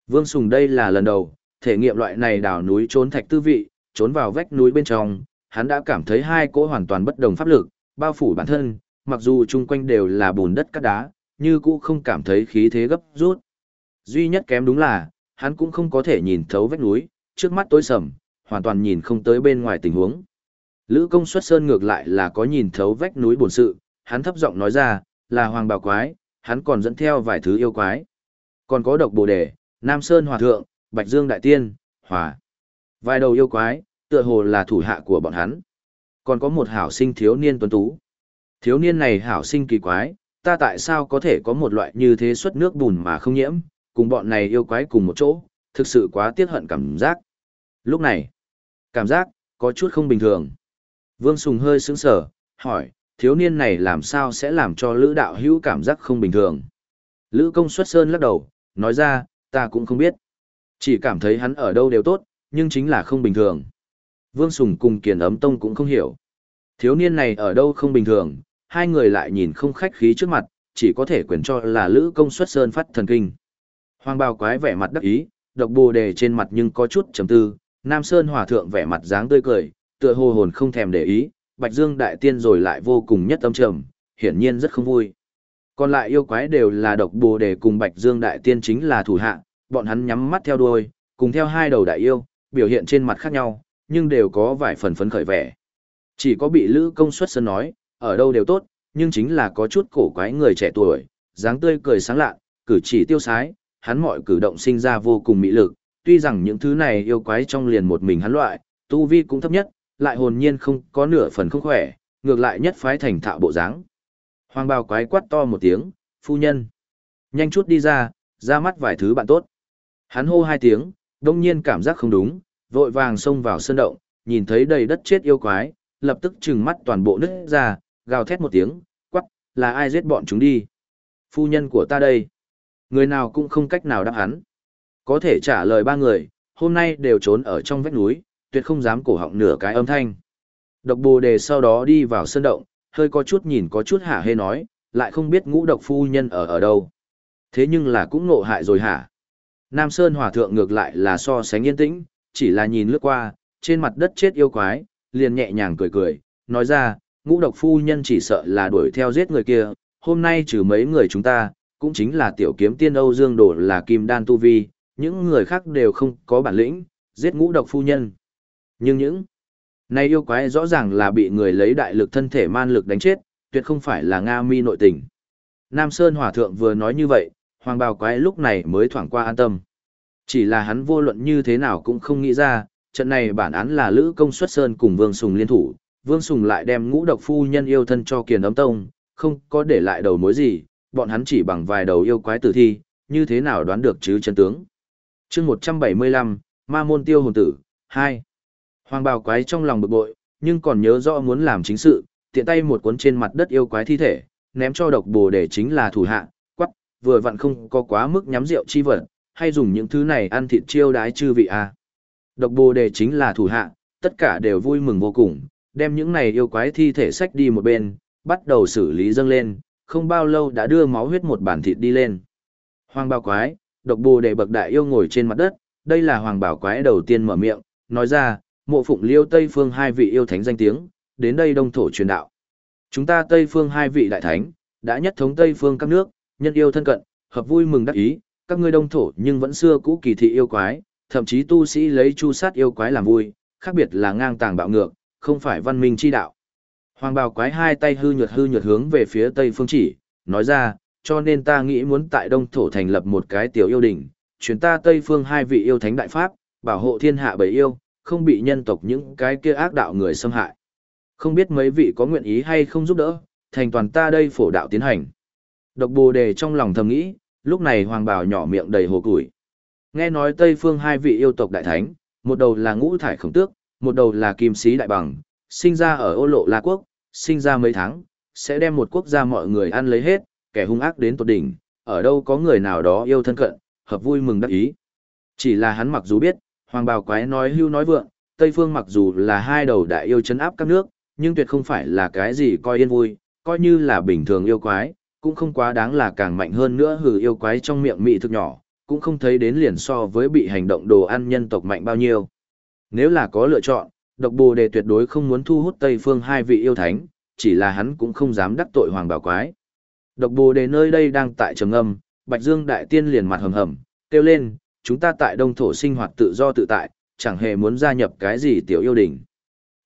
Vương Sùng đây là lần đầu, thể nghiệm loại này đào núi trốn thạch tư vị, trốn vào vách núi bên trong, hắn đã cảm thấy hai cỗ hoàn toàn bất đồng pháp lực, bao phủ bản thân, mặc dù chung quanh đều là bùn đất cát đá, như cũ không cảm thấy khí thế gấp rút. Duy nhất kém đúng là, hắn cũng không có thể nhìn thấu vách núi, trước mắt tối sầm, hoàn toàn nhìn không tới bên ngoài tình huống. Lữ công xuất sơn ngược lại là có nhìn thấu vách núi buồn sự, hắn thấp giọng nói ra, là hoàng bào quái, hắn còn dẫn theo vài thứ yêu quái. Còn có độc bồ đề, Nam Sơn Hòa Thượng, Bạch Dương Đại Tiên, Hòa. Vài đầu yêu quái, tựa hồ là thủ hạ của bọn hắn. Còn có một hảo sinh thiếu niên tuấn tú. Thiếu niên này hảo sinh kỳ quái, ta tại sao có thể có một loại như thế xuất nước bùn mà không nhiễm, cùng bọn này yêu quái cùng một chỗ, thực sự quá tiếc hận cảm giác. Lúc này, cảm giác, có chút không bình thường. Vương Sùng hơi sướng sở, hỏi, thiếu niên này làm sao sẽ làm cho Lữ đạo hữu cảm giác không bình thường. Lữ công xuất sơn lắc đầu, nói ra, ta cũng không biết. Chỉ cảm thấy hắn ở đâu đều tốt, nhưng chính là không bình thường. Vương Sùng cùng Kiền Ấm Tông cũng không hiểu. Thiếu niên này ở đâu không bình thường, hai người lại nhìn không khách khí trước mặt, chỉ có thể quyền cho là Lữ công xuất sơn phát thần kinh. Hoàng bào quái vẻ mặt đắc ý, độc bồ đề trên mặt nhưng có chút trầm tư, Nam Sơn hòa thượng vẻ mặt dáng tươi cười, tựa hồ hồn không thèm để ý, Bạch Dương đại tiên rồi lại vô cùng nhất tâm trầm, hiển nhiên rất không vui. Còn lại yêu quái đều là độc bồ đề cùng Bạch Dương đại tiên chính là thủ hạ, bọn hắn nhắm mắt theo đuôi, cùng theo hai đầu đại yêu, biểu hiện trên mặt khác nhau, nhưng đều có vài phần phấn khởi vẻ. Chỉ có bị Lữ công suất sân nói, ở đâu đều tốt, nhưng chính là có chút cổ quái người trẻ tuổi, dáng tươi cười sáng lạ, cử chỉ tiêu sái, hắn mọi cử động sinh ra vô cùng mỹ lực, tuy rằng những thứ này yêu quái trong liền một mình hắn loại, tu vi cũng thấp nhất, lại hồn nhiên không có nửa phần không khỏe, ngược lại nhất phái thành thạo bộ dáng. Hoàng bào quái quát to một tiếng, phu nhân. Nhanh chút đi ra, ra mắt vài thứ bạn tốt. Hắn hô hai tiếng, đông nhiên cảm giác không đúng, vội vàng xông vào sân động, nhìn thấy đầy đất chết yêu quái, lập tức trừng mắt toàn bộ nứt ra, gào thét một tiếng, quắc, là ai giết bọn chúng đi. Phu nhân của ta đây. Người nào cũng không cách nào đáp hắn. Có thể trả lời ba người, hôm nay đều trốn ở trong vách núi, tuyệt không dám cổ họng nửa cái âm thanh. Độc bồ đề sau đó đi vào sân động, hơi có chút nhìn có chút hả hê nói, lại không biết ngũ độc phu nhân ở ở đâu. Thế nhưng là cũng ngộ hại rồi hả? Nam Sơn Hòa Thượng ngược lại là so sánh yên tĩnh, chỉ là nhìn lướt qua, trên mặt đất chết yêu quái, liền nhẹ nhàng cười cười, nói ra, ngũ độc phu nhân chỉ sợ là đuổi theo giết người kia, hôm nay trừ mấy người chúng ta, cũng chính là tiểu kiếm tiên Âu Dương Đổ là kim đan tu vi, những người khác đều không có bản lĩnh, giết ngũ độc phu nhân. Nhưng những này yêu quái rõ ràng là bị người lấy đại lực thân thể man lực đánh chết, tuyệt không phải là Nga mi nội tình. Nam Sơn Hòa Thượng vừa nói như vậy, Hoàng Bào Quái lúc này mới thoảng qua an tâm. Chỉ là hắn vô luận như thế nào cũng không nghĩ ra, trận này bản án là Lữ Công Xuất Sơn cùng Vương Sùng liên thủ, Vương Sùng lại đem ngũ độc phu nhân yêu thân cho kiền ấm tông, không có để lại đầu mối gì, bọn hắn chỉ bằng vài đầu yêu quái tử thi, như thế nào đoán được chứ chân tướng. chương 175, Ma Môn Tiêu Hồn Tử, 2. Hoàng bào quái trong lòng bực bội, nhưng còn nhớ rõ muốn làm chính sự, tiện tay một cuốn trên mặt đất yêu quái thi thể, ném cho độc bồ để chính là thủ hạ, quắc, vừa vặn không có quá mức nhắm rượu chi vật, hay dùng những thứ này ăn thịt chiêu đái chư vị à. Độc bồ đề chính là thủ hạ, tất cả đều vui mừng vô cùng, đem những này yêu quái thi thể sách đi một bên, bắt đầu xử lý dâng lên, không bao lâu đã đưa máu huyết một bản thịt đi lên. Hoàng bào quái, độc bồ đề bậc đại yêu ngồi trên mặt đất, đây là hoàng bảo quái đầu tiên mở miệng, nói ra, mộ phụng liêu Tây Phương hai vị yêu thánh danh tiếng, đến đây đông thổ truyền đạo. Chúng ta Tây Phương hai vị đại thánh, đã nhất thống Tây Phương các nước, nhân yêu thân cận, hợp vui mừng đắc ý, các ngươi đông thổ nhưng vẫn xưa cũ kỳ thị yêu quái, thậm chí tu sĩ lấy chu sát yêu quái làm vui, khác biệt là ngang tàng bạo ngược, không phải văn minh chi đạo. Hoàng bào quái hai tay hư nhuật hư nhuật hướng về phía Tây Phương chỉ, nói ra, cho nên ta nghĩ muốn tại đông thổ thành lập một cái tiểu yêu đỉnh, truyền ta Tây Phương hai vị yêu thánh đại pháp, bảo hộ thiên hạ bảy yêu, không bị nhân tộc những cái kia ác đạo người xâm hại. Không biết mấy vị có nguyện ý hay không giúp đỡ, thành toàn ta đây phổ đạo tiến hành. Độc bồ đề trong lòng thầm nghĩ, lúc này hoàng bào nhỏ miệng đầy hồ củi. Nghe nói Tây Phương hai vị yêu tộc đại thánh, một đầu là ngũ thải khổng tước, một đầu là kim sĩ đại bằng, sinh ra ở ô lộ La Quốc, sinh ra mấy tháng, sẽ đem một quốc gia mọi người ăn lấy hết, kẻ hung ác đến tột đỉnh, ở đâu có người nào đó yêu thân cận, hợp vui mừng đắc ý. Chỉ là hắn mặc dù biết, hoàng bào quái nói hưu nói vượng, Tây Phương mặc dù là hai đầu đại yêu chấn áp các nước, nhưng tuyệt không phải là cái gì coi yên vui, coi như là bình thường yêu quái, cũng không quá đáng là càng mạnh hơn nữa hừ yêu quái trong miệng mị thực nhỏ, cũng không thấy đến liền so với bị hành động đồ ăn nhân tộc mạnh bao nhiêu. Nếu là có lựa chọn, độc bồ đề tuyệt đối không muốn thu hút Tây Phương hai vị yêu thánh, chỉ là hắn cũng không dám đắc tội hoàng bảo quái. Độc bồ đề nơi đây đang tại trầm âm, Bạch Dương Đại Tiên liền mặt hầm hầm, kêu lên, chúng ta tại đông thổ sinh hoạt tự do tự tại, chẳng hề muốn gia nhập cái gì tiểu yêu đình.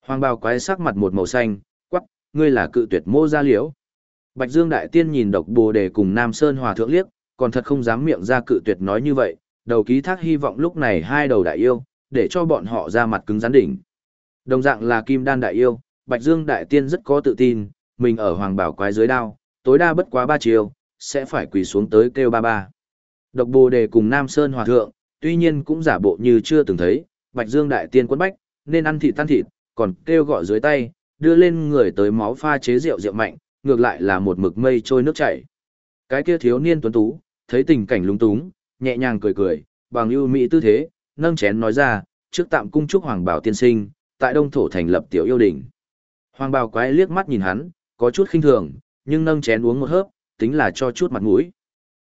Hoàng bào quái sắc mặt một màu xanh, quắc, ngươi là cự tuyệt mô gia liễu. Bạch Dương Đại Tiên nhìn độc bồ đề cùng Nam Sơn Hòa Thượng liếc, còn thật không dám miệng ra cự tuyệt nói như vậy, đầu ký thác hy vọng lúc này hai đầu đại yêu, để cho bọn họ ra mặt cứng rắn đỉnh. Đồng dạng là Kim Đan Đại Yêu, Bạch Dương Đại Tiên rất có tự tin, mình ở Hoàng Bảo Quái dưới đao, tối đa bất quá ba chiều, sẽ phải quỳ xuống tới kêu ba ba. Độc Bồ Đề cùng Nam Sơn Hòa Thượng, tuy nhiên cũng giả bộ như chưa từng thấy, Bạch Dương Đại Tiên quấn bách, nên ăn thịt tan thịt, còn kêu gọi dưới tay, đưa lên người tới máu pha chế rượu rượu mạnh, ngược lại là một mực mây trôi nước chảy. Cái kia thiếu niên tuấn tú, thấy tình cảnh lúng túng, nhẹ nhàng cười cười, bằng ưu mỹ tư thế, nâng chén nói ra, trước tạm cung chúc Hoàng Bảo tiên sinh, tại Đông Thổ thành lập tiểu yêu đình. Hoàng Bảo quái liếc mắt nhìn hắn, có chút khinh thường, nhưng nâng chén uống một hớp, tính là cho chút mặt mũi.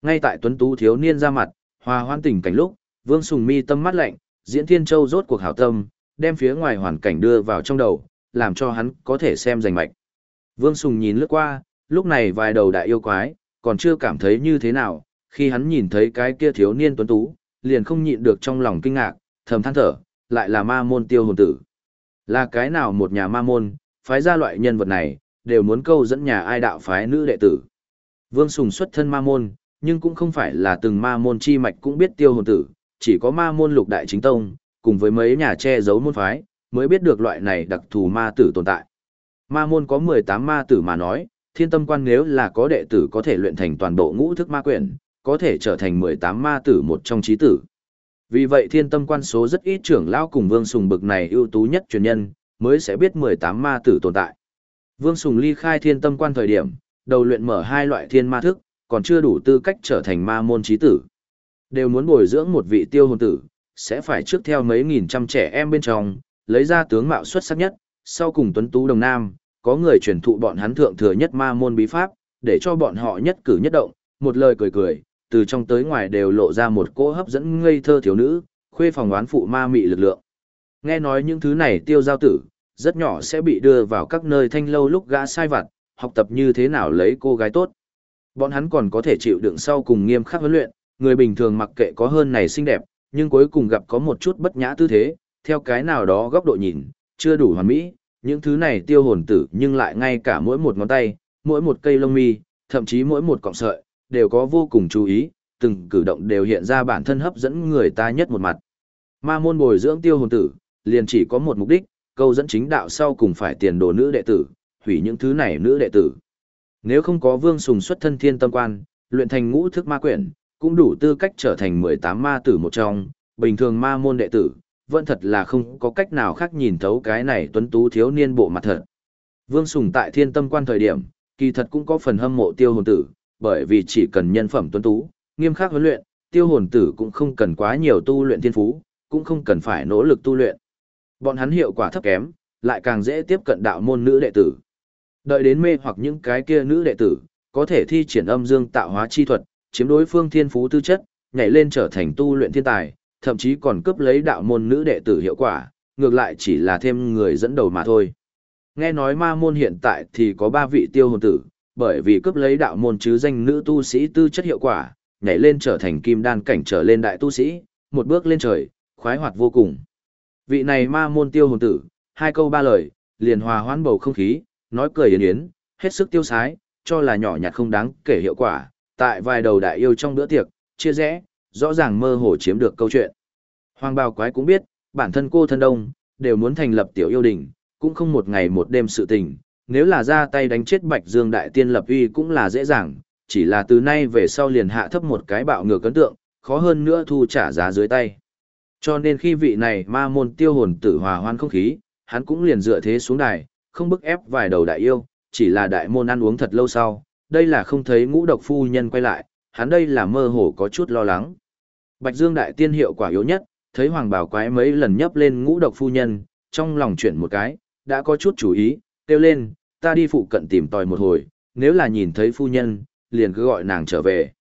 Ngay tại tuấn tú thiếu niên ra mặt, hòa hoan tình cảnh lúc, Vương Sùng Mi tâm mắt lạnh, Diễn Thiên Châu rốt cuộc hảo tâm, đem phía ngoài hoàn cảnh đưa vào trong đầu, làm cho hắn có thể xem rành mạch. Vương Sùng nhìn lướt qua, lúc này vài đầu đại yêu quái, còn chưa cảm thấy như thế nào, khi hắn nhìn thấy cái kia thiếu niên tuấn tú, liền không nhịn được trong lòng kinh ngạc, thầm than thở, lại là ma môn tiêu hồn tử. Là cái nào một nhà ma môn, phái ra loại nhân vật này, đều muốn câu dẫn nhà ai đạo phái nữ đệ tử. Vương Sùng xuất thân ma môn, nhưng cũng không phải là từng ma môn chi mạch cũng biết tiêu hồn tử, chỉ có ma môn lục đại chính tông, cùng với mấy nhà che giấu môn phái, mới biết được loại này đặc thù ma tử tồn tại. Ma môn có 18 ma tử mà nói, thiên tâm quan nếu là có đệ tử có thể luyện thành toàn bộ ngũ thức ma quyển, có thể trở thành 18 ma tử một trong trí tử. Vì vậy thiên tâm quan số rất ít trưởng lão cùng Vương Sùng bực này ưu tú nhất truyền nhân, mới sẽ biết 18 ma tử tồn tại. Vương Sùng ly khai thiên tâm quan thời điểm, đầu luyện mở hai loại thiên ma thức, còn chưa đủ tư cách trở thành ma môn trí tử. Đều muốn bồi dưỡng một vị tiêu hồn tử, sẽ phải trước theo mấy nghìn trăm trẻ em bên trong, lấy ra tướng mạo xuất sắc nhất, sau cùng tuấn tú đồng nam, có người truyền thụ bọn hắn thượng thừa nhất ma môn bí pháp, để cho bọn họ nhất cử nhất động, một lời cười cười, từ trong tới ngoài đều lộ ra một cỗ hấp dẫn ngây thơ thiếu nữ, khuê phòng oán phụ ma mị lực lượng. Nghe nói những thứ này tiêu giao tử, rất nhỏ sẽ bị đưa vào các nơi thanh lâu lúc gã sai vặt, học tập như thế nào lấy cô gái tốt. Bọn hắn còn có thể chịu đựng sau cùng nghiêm khắc huấn luyện, người bình thường mặc kệ có hơn này xinh đẹp, nhưng cuối cùng gặp có một chút bất nhã tư thế, theo cái nào đó góc độ nhìn, chưa đủ hoàn mỹ, những thứ này tiêu hồn tử nhưng lại ngay cả mỗi một ngón tay, mỗi một cây lông mi, thậm chí mỗi một cọng sợi, đều có vô cùng chú ý, từng cử động đều hiện ra bản thân hấp dẫn người ta nhất một mặt. Ma môn bồi dưỡng tiêu hồn tử, liền chỉ có một mục đích, câu dẫn chính đạo sau cùng phải tiền đồ nữ đệ tử, hủy những thứ này nữ đệ tử. Nếu không có Vương Sùng xuất thân thiên tâm quan, luyện thành ngũ thức ma quyển, cũng đủ tư cách trở thành 18 ma tử một trong, bình thường ma môn đệ tử, vẫn thật là không có cách nào khác nhìn thấu cái này tuấn tú thiếu niên bộ mặt thật. Vương Sùng tại thiên tâm quan thời điểm, kỳ thật cũng có phần hâm mộ tiêu hồn tử, bởi vì chỉ cần nhân phẩm tuấn tú, nghiêm khắc huấn luyện, tiêu hồn tử cũng không cần quá nhiều tu luyện thiên phú, cũng không cần phải nỗ lực tu luyện. Bọn hắn hiệu quả thấp kém, lại càng dễ tiếp cận đạo môn nữ đệ tử. Đợi đến mê hoặc những cái kia nữ đệ tử, có thể thi triển âm dương tạo hóa chi thuật, chiếm đối phương thiên phú tư chất, nhảy lên trở thành tu luyện thiên tài, thậm chí còn cướp lấy đạo môn nữ đệ tử hiệu quả, ngược lại chỉ là thêm người dẫn đầu mà thôi. Nghe nói ma môn hiện tại thì có ba vị tiêu hồn tử, bởi vì cướp lấy đạo môn chứ danh nữ tu sĩ tư chất hiệu quả, nhảy lên trở thành kim đan cảnh trở lên đại tu sĩ, một bước lên trời, khoái hoạt vô cùng. Vị này ma môn tiêu hồn tử, hai câu ba lời, liền hòa hoãn bầu không khí, nói cười yến yến, hết sức tiêu sái, cho là nhỏ nhặt không đáng kể hiệu quả, tại vài đầu đại yêu trong bữa tiệc, chia rẽ, rõ ràng mơ hồ chiếm được câu chuyện. Hoàng bào quái cũng biết, bản thân cô thân đông, đều muốn thành lập tiểu yêu đình, cũng không một ngày một đêm sự tình, nếu là ra tay đánh chết Bạch Dương Đại Tiên lập uy cũng là dễ dàng, chỉ là từ nay về sau liền hạ thấp một cái bạo ngược ấn tượng, khó hơn nữa thu trả giá dưới tay. Cho nên khi vị này ma môn tiêu hồn tử hòa hoan không khí, hắn cũng liền dựa thế xuống đài, không bức ép vài đầu đại yêu, chỉ là đại môn ăn uống thật lâu sau, đây là không thấy ngũ độc phu nhân quay lại, hắn đây là mơ hồ có chút lo lắng. Bạch Dương đại tiên hiệu quả yếu nhất, thấy hoàng bảo quái mấy lần nhấp lên ngũ độc phu nhân, trong lòng chuyển một cái, đã có chút chủ ý, kêu lên, ta đi phụ cận tìm tòi một hồi, nếu là nhìn thấy phu nhân, liền cứ gọi nàng trở về.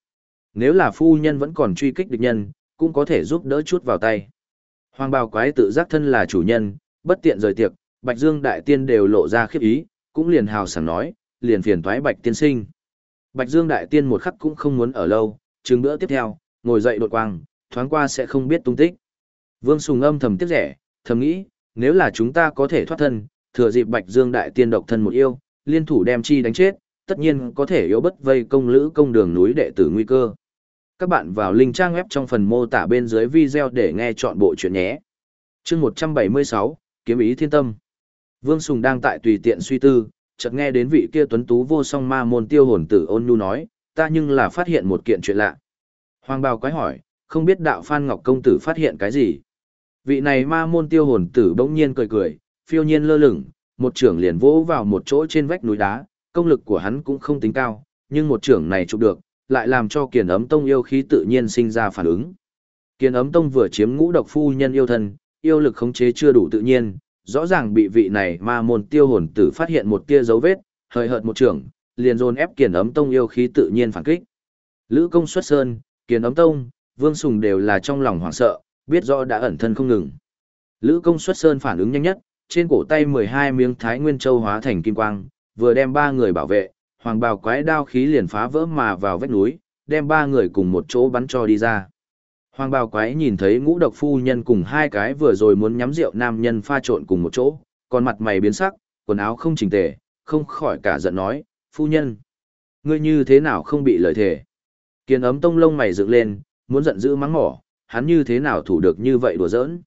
Nếu là phu nhân vẫn còn truy kích địch nhân, cũng có thể giúp đỡ chút vào tay. Hoàng bào quái tự giác thân là chủ nhân, bất tiện rời tiệc, Bạch Dương đại tiên đều lộ ra khiếp ý, cũng liền hào sảng nói, liền phiền toái Bạch tiên sinh. Bạch Dương đại tiên một khắc cũng không muốn ở lâu, chừng bữa tiếp theo, ngồi dậy đột quang, thoáng qua sẽ không biết tung tích. Vương Sùng âm thầm tiếc rẻ, thầm nghĩ, nếu là chúng ta có thể thoát thân, thừa dịp Bạch Dương đại tiên độc thân một yêu, liên thủ đem chi đánh chết, tất nhiên có thể yếu bất vây công lữ công đường núi đệ tử nguy cơ. Các bạn vào link trang web trong phần mô tả bên dưới video để nghe chọn bộ chuyện nhé. chương 176, Kiếm ý thiên tâm. Vương Sùng đang tại tùy tiện suy tư, chợt nghe đến vị kia tuấn tú vô song ma môn tiêu hồn tử ôn nhu nói, ta nhưng là phát hiện một kiện chuyện lạ. Hoàng bào quái hỏi, không biết đạo Phan Ngọc Công Tử phát hiện cái gì? Vị này ma môn tiêu hồn tử bỗng nhiên cười cười, phiêu nhiên lơ lửng, một trưởng liền vỗ vào một chỗ trên vách núi đá, công lực của hắn cũng không tính cao, nhưng một trưởng này chụp được, lại làm cho kiền ấm tông yêu khí tự nhiên sinh ra phản ứng. Kiền ấm tông vừa chiếm ngũ độc phu nhân yêu thân, yêu lực khống chế chưa đủ tự nhiên, rõ ràng bị vị này ma môn tiêu hồn tử phát hiện một tia dấu vết, hơi hợt một trưởng, liền dồn ép kiền ấm tông yêu khí tự nhiên phản kích. Lữ công xuất sơn, kiền ấm tông, vương sùng đều là trong lòng hoảng sợ, biết rõ đã ẩn thân không ngừng. Lữ công xuất sơn phản ứng nhanh nhất, trên cổ tay 12 miếng thái nguyên châu hóa thành kim quang, vừa đem ba người bảo vệ, hoàng bào quái đao khí liền phá vỡ mà vào vách núi, đem ba người cùng một chỗ bắn cho đi ra. Hoàng bào quái nhìn thấy ngũ độc phu nhân cùng hai cái vừa rồi muốn nhắm rượu nam nhân pha trộn cùng một chỗ, còn mặt mày biến sắc, quần áo không chỉnh tề, không khỏi cả giận nói, phu nhân, ngươi như thế nào không bị lời thề? Kiên ấm tông lông mày dựng lên, muốn giận dữ mắng mỏ, hắn như thế nào thủ được như vậy đùa giỡn.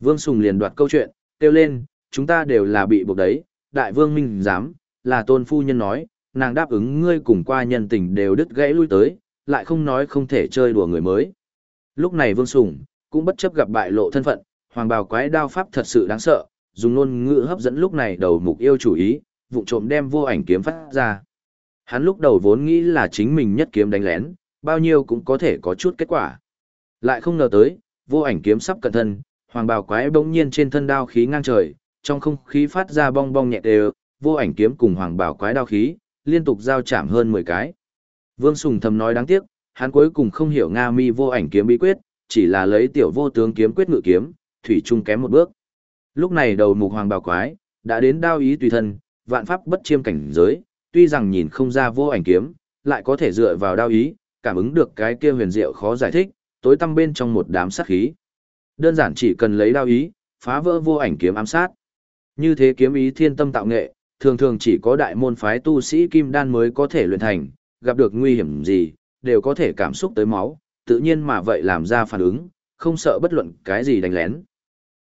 Vương Sùng liền đoạt câu chuyện, kêu lên, chúng ta đều là bị buộc đấy, đại vương minh dám, là tôn phu nhân nói, nàng đáp ứng ngươi cùng qua nhân tình đều đứt gãy lui tới, lại không nói không thể chơi đùa người mới. Lúc này Vương Sùng, cũng bất chấp gặp bại lộ thân phận, hoàng bào quái đao pháp thật sự đáng sợ, dùng ngôn ngữ hấp dẫn lúc này đầu mục yêu chủ ý, vụ trộm đem vô ảnh kiếm phát ra. Hắn lúc đầu vốn nghĩ là chính mình nhất kiếm đánh lén, bao nhiêu cũng có thể có chút kết quả. Lại không ngờ tới, vô ảnh kiếm sắp cận thân, hoàng bào quái bỗng nhiên trên thân đao khí ngang trời, trong không khí phát ra bong bong nhẹ đều, vô ảnh kiếm cùng hoàng bào quái đao khí, liên tục giao chạm hơn 10 cái. Vương Sùng thầm nói đáng tiếc, hắn cuối cùng không hiểu Nga Mi vô ảnh kiếm bí quyết, chỉ là lấy tiểu vô tướng kiếm quyết ngự kiếm, thủy chung kém một bước. Lúc này đầu mục hoàng bào quái, đã đến đao ý tùy thân, vạn pháp bất chiêm cảnh giới, tuy rằng nhìn không ra vô ảnh kiếm, lại có thể dựa vào đao ý, cảm ứng được cái kia huyền diệu khó giải thích, tối tăm bên trong một đám sát khí. Đơn giản chỉ cần lấy đao ý, phá vỡ vô ảnh kiếm ám sát. Như thế kiếm ý thiên tâm tạo nghệ, thường thường chỉ có đại môn phái tu sĩ kim đan mới có thể luyện thành, gặp được nguy hiểm gì, đều có thể cảm xúc tới máu, tự nhiên mà vậy làm ra phản ứng, không sợ bất luận cái gì đánh lén.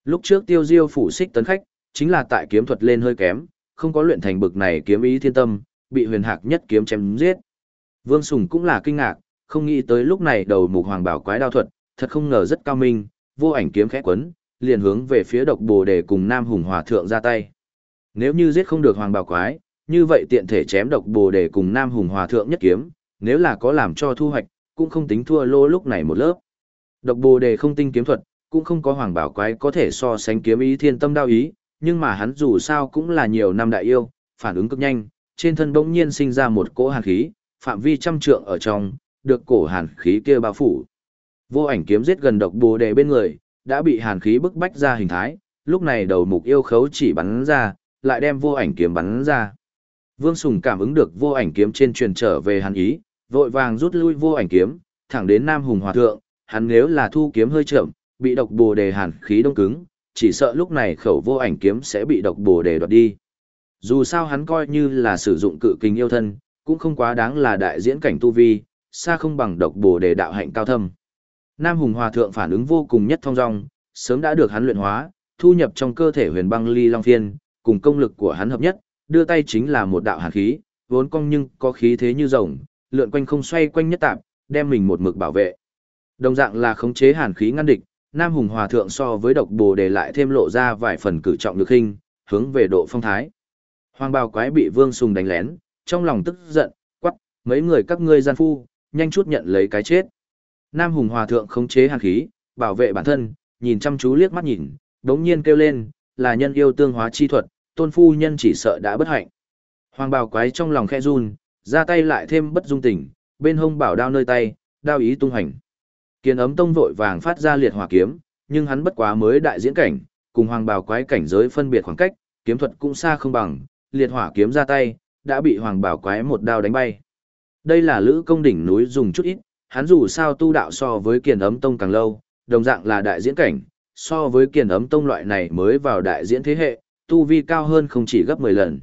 Lúc trước tiêu diêu phủ xích tấn khách, chính là tại kiếm thuật lên hơi kém, không có luyện thành bực này kiếm ý thiên tâm, bị huyền hạc nhất kiếm chém giết. Vương Sùng cũng là kinh ngạc, không nghĩ tới lúc này đầu mục hoàng bảo quái đao thuật, thật không ngờ rất cao minh, vô ảnh kiếm khẽ quấn, liền hướng về phía độc bồ đề cùng Nam Hùng Hòa Thượng ra tay. Nếu như giết không được hoàng bảo quái, như vậy tiện thể chém độc bồ đề cùng Nam Hùng Hòa Thượng nhất kiếm, nếu là có làm cho thu hoạch, cũng không tính thua lô lúc này một lớp. Độc bồ đề không tinh kiếm thuật, cũng không có hoàng bảo quái có thể so sánh kiếm ý thiên tâm đao ý, nhưng mà hắn dù sao cũng là nhiều năm đại yêu, phản ứng cực nhanh, trên thân bỗng nhiên sinh ra một cỗ hàn khí, phạm vi trăm trượng ở trong, được cổ hàn khí kia bao phủ. Vô ảnh kiếm giết gần độc bồ đề bên người, đã bị hàn khí bức bách ra hình thái, lúc này đầu mục yêu khấu chỉ bắn ra, lại đem vô ảnh kiếm bắn ra. Vương Sùng cảm ứng được vô ảnh kiếm trên truyền trở về hàn ý, vội vàng rút lui vô ảnh kiếm, thẳng đến Nam Hùng Hòa Thượng, hắn nếu là thu kiếm hơi chậm, bị độc bồ đề hàn khí đông cứng, chỉ sợ lúc này khẩu vô ảnh kiếm sẽ bị độc bồ đề đoạt đi. Dù sao hắn coi như là sử dụng cự kinh yêu thân, cũng không quá đáng là đại diễn cảnh tu vi, xa không bằng độc bồ đề đạo hạnh cao thâm. Nam Hùng Hòa Thượng phản ứng vô cùng nhất thông dong, sớm đã được hắn luyện hóa, thu nhập trong cơ thể huyền băng ly long phiên, cùng công lực của hắn hợp nhất, đưa tay chính là một đạo hàn khí, vốn cong nhưng có khí thế như rồng, lượn quanh không xoay quanh nhất tạp, đem mình một mực bảo vệ. Đồng dạng là khống chế hàn khí ngăn địch, Nam Hùng Hòa Thượng so với độc bồ đề lại thêm lộ ra vài phần cử trọng lực hình, hướng về độ phong thái. Hoàng bào quái bị Vương Sùng đánh lén, trong lòng tức giận, quắc, mấy người các ngươi gian phu, nhanh chút nhận lấy cái chết. Nam Hùng Hòa Thượng khống chế hàn khí, bảo vệ bản thân, nhìn chăm chú liếc mắt nhìn, đống nhiên kêu lên, là nhân yêu tương hóa chi thuật, tôn phu nhân chỉ sợ đã bất hạnh. Hoàng bào quái trong lòng khẽ run, ra tay lại thêm bất dung tình, bên hông bảo đao nơi tay, đao ý tung hành. Kiền ấm tông vội vàng phát ra liệt hỏa kiếm, nhưng hắn bất quá mới đại diễn cảnh, cùng hoàng bào quái cảnh giới phân biệt khoảng cách, kiếm thuật cũng xa không bằng, liệt hỏa kiếm ra tay, đã bị hoàng bào quái một đao đánh bay. Đây là lữ công đỉnh núi dùng chút ít, hắn dù sao tu đạo so với kiền ấm tông càng lâu, đồng dạng là đại diễn cảnh, so với kiền ấm tông loại này mới vào đại diễn thế hệ, tu vi cao hơn không chỉ gấp 10 lần.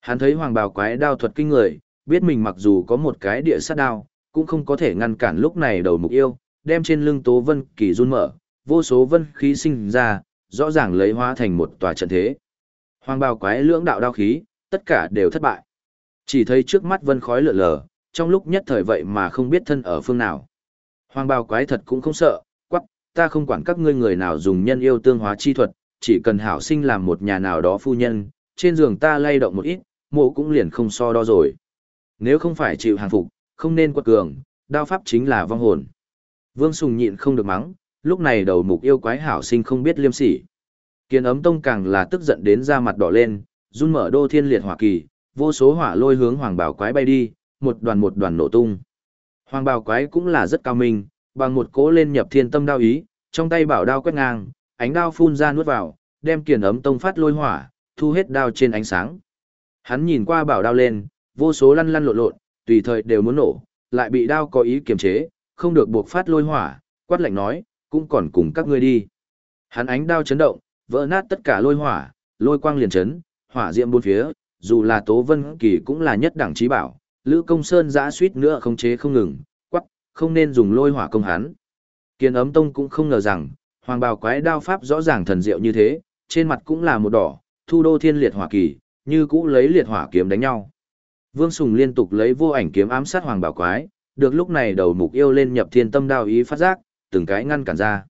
Hắn thấy hoàng bào quái đao thuật kinh người, biết mình mặc dù có một cái địa sát đao, cũng không có thể ngăn cản lúc này đầu mục yêu, đem trên lưng tố vân kỳ run mở, vô số vân khí sinh ra, rõ ràng lấy hóa thành một tòa trận thế. Hoàng bào quái lưỡng đạo đao khí, tất cả đều thất bại. Chỉ thấy trước mắt vân khói lượn lờ, trong lúc nhất thời vậy mà không biết thân ở phương nào. Hoàng bào quái thật cũng không sợ, quắc, ta không quản các ngươi người nào dùng nhân yêu tương hóa chi thuật, chỉ cần hảo sinh làm một nhà nào đó phu nhân, trên giường ta lay động một ít, mộ cũng liền không so đo rồi. Nếu không phải chịu hàng phục, không nên quật cường, đao pháp chính là vong hồn. Vương Sùng nhịn không được mắng, lúc này đầu mục yêu quái hảo sinh không biết liêm sỉ. Kiên ấm tông càng là tức giận đến da mặt đỏ lên, run mở đô thiên liệt hỏa kỳ, vô số hỏa lôi hướng hoàng bảo quái bay đi, một đoàn một đoàn nổ tung. Hoàng bảo quái cũng là rất cao minh, bằng một cỗ lên nhập thiên tâm đao ý, trong tay bảo đao quét ngang, ánh đao phun ra nuốt vào, đem kiền ấm tông phát lôi hỏa, thu hết đao trên ánh sáng. Hắn nhìn qua bảo đao lên, vô số lăn lăn lộn lộn, tùy thời đều muốn nổ, lại bị đao có ý kiềm chế, không được buộc phát lôi hỏa, quát lạnh nói, cũng còn cùng các ngươi đi. Hắn ánh đao chấn động, vỡ nát tất cả lôi hỏa, lôi quang liền chấn, hỏa diệm bốn phía, dù là Tố Vân Kỳ cũng là nhất đẳng trí bảo, Lữ Công Sơn giã suýt nữa không chế không ngừng, quắc, không nên dùng lôi hỏa công hắn. Kiên ấm tông cũng không ngờ rằng, hoàng bào quái đao pháp rõ ràng thần diệu như thế, trên mặt cũng là một đỏ, thu đô thiên liệt hỏa kỳ, như cũ lấy liệt hỏa kiếm đánh nhau. Vương Sùng liên tục lấy vô ảnh kiếm ám sát hoàng bảo quái, được lúc này đầu mục yêu lên nhập thiên tâm đao ý phát giác, từng cái ngăn cản ra.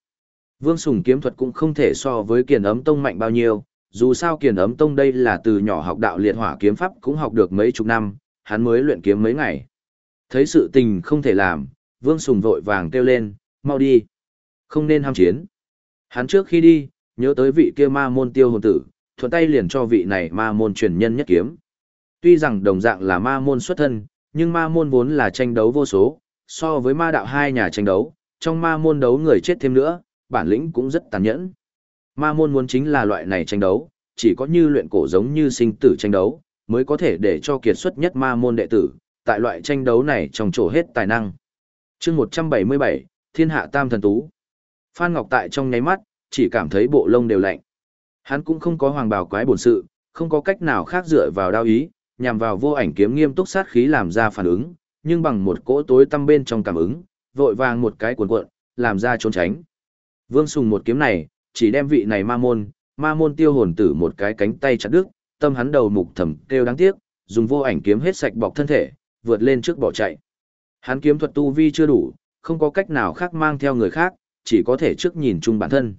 Vương Sùng kiếm thuật cũng không thể so với kiền ấm tông mạnh bao nhiêu, dù sao kiền ấm tông đây là từ nhỏ học đạo liệt hỏa kiếm pháp cũng học được mấy chục năm, hắn mới luyện kiếm mấy ngày. Thấy sự tình không thể làm, Vương Sùng vội vàng kêu lên, mau đi. Không nên ham chiến. Hắn trước khi đi, nhớ tới vị kia ma môn tiêu hồn tử, thuận tay liền cho vị này ma môn truyền nhân nhất kiếm. Tuy rằng đồng dạng là ma môn xuất thân, nhưng ma môn vốn là tranh đấu vô số, so với ma đạo hai nhà tranh đấu, trong ma môn đấu người chết thêm nữa, bản lĩnh cũng rất tàn nhẫn. Ma môn muốn chính là loại này tranh đấu, chỉ có như luyện cổ giống như sinh tử tranh đấu, mới có thể để cho kiệt xuất nhất ma môn đệ tử, tại loại tranh đấu này trong trổ hết tài năng. chương 177, Thiên Hạ Tam Thần Tú. Phan Ngọc Tại trong nháy mắt, chỉ cảm thấy bộ lông đều lạnh. Hắn cũng không có hoàng bào quái bổn sự, không có cách nào khác dựa vào đao ý, nhằm vào vô ảnh kiếm nghiêm túc sát khí làm ra phản ứng, nhưng bằng một cỗ tối tăm bên trong cảm ứng, vội vàng một cái cuộn cuộn, làm ra trốn tránh. Vương Sùng một kiếm này, chỉ đem vị này ma môn, ma môn tiêu hồn tử một cái cánh tay chặt đứt, tâm hắn đầu mục thầm kêu đáng tiếc, dùng vô ảnh kiếm hết sạch bọc thân thể, vượt lên trước bỏ chạy. Hắn kiếm thuật tu vi chưa đủ, không có cách nào khác mang theo người khác, chỉ có thể trước nhìn chung bản thân.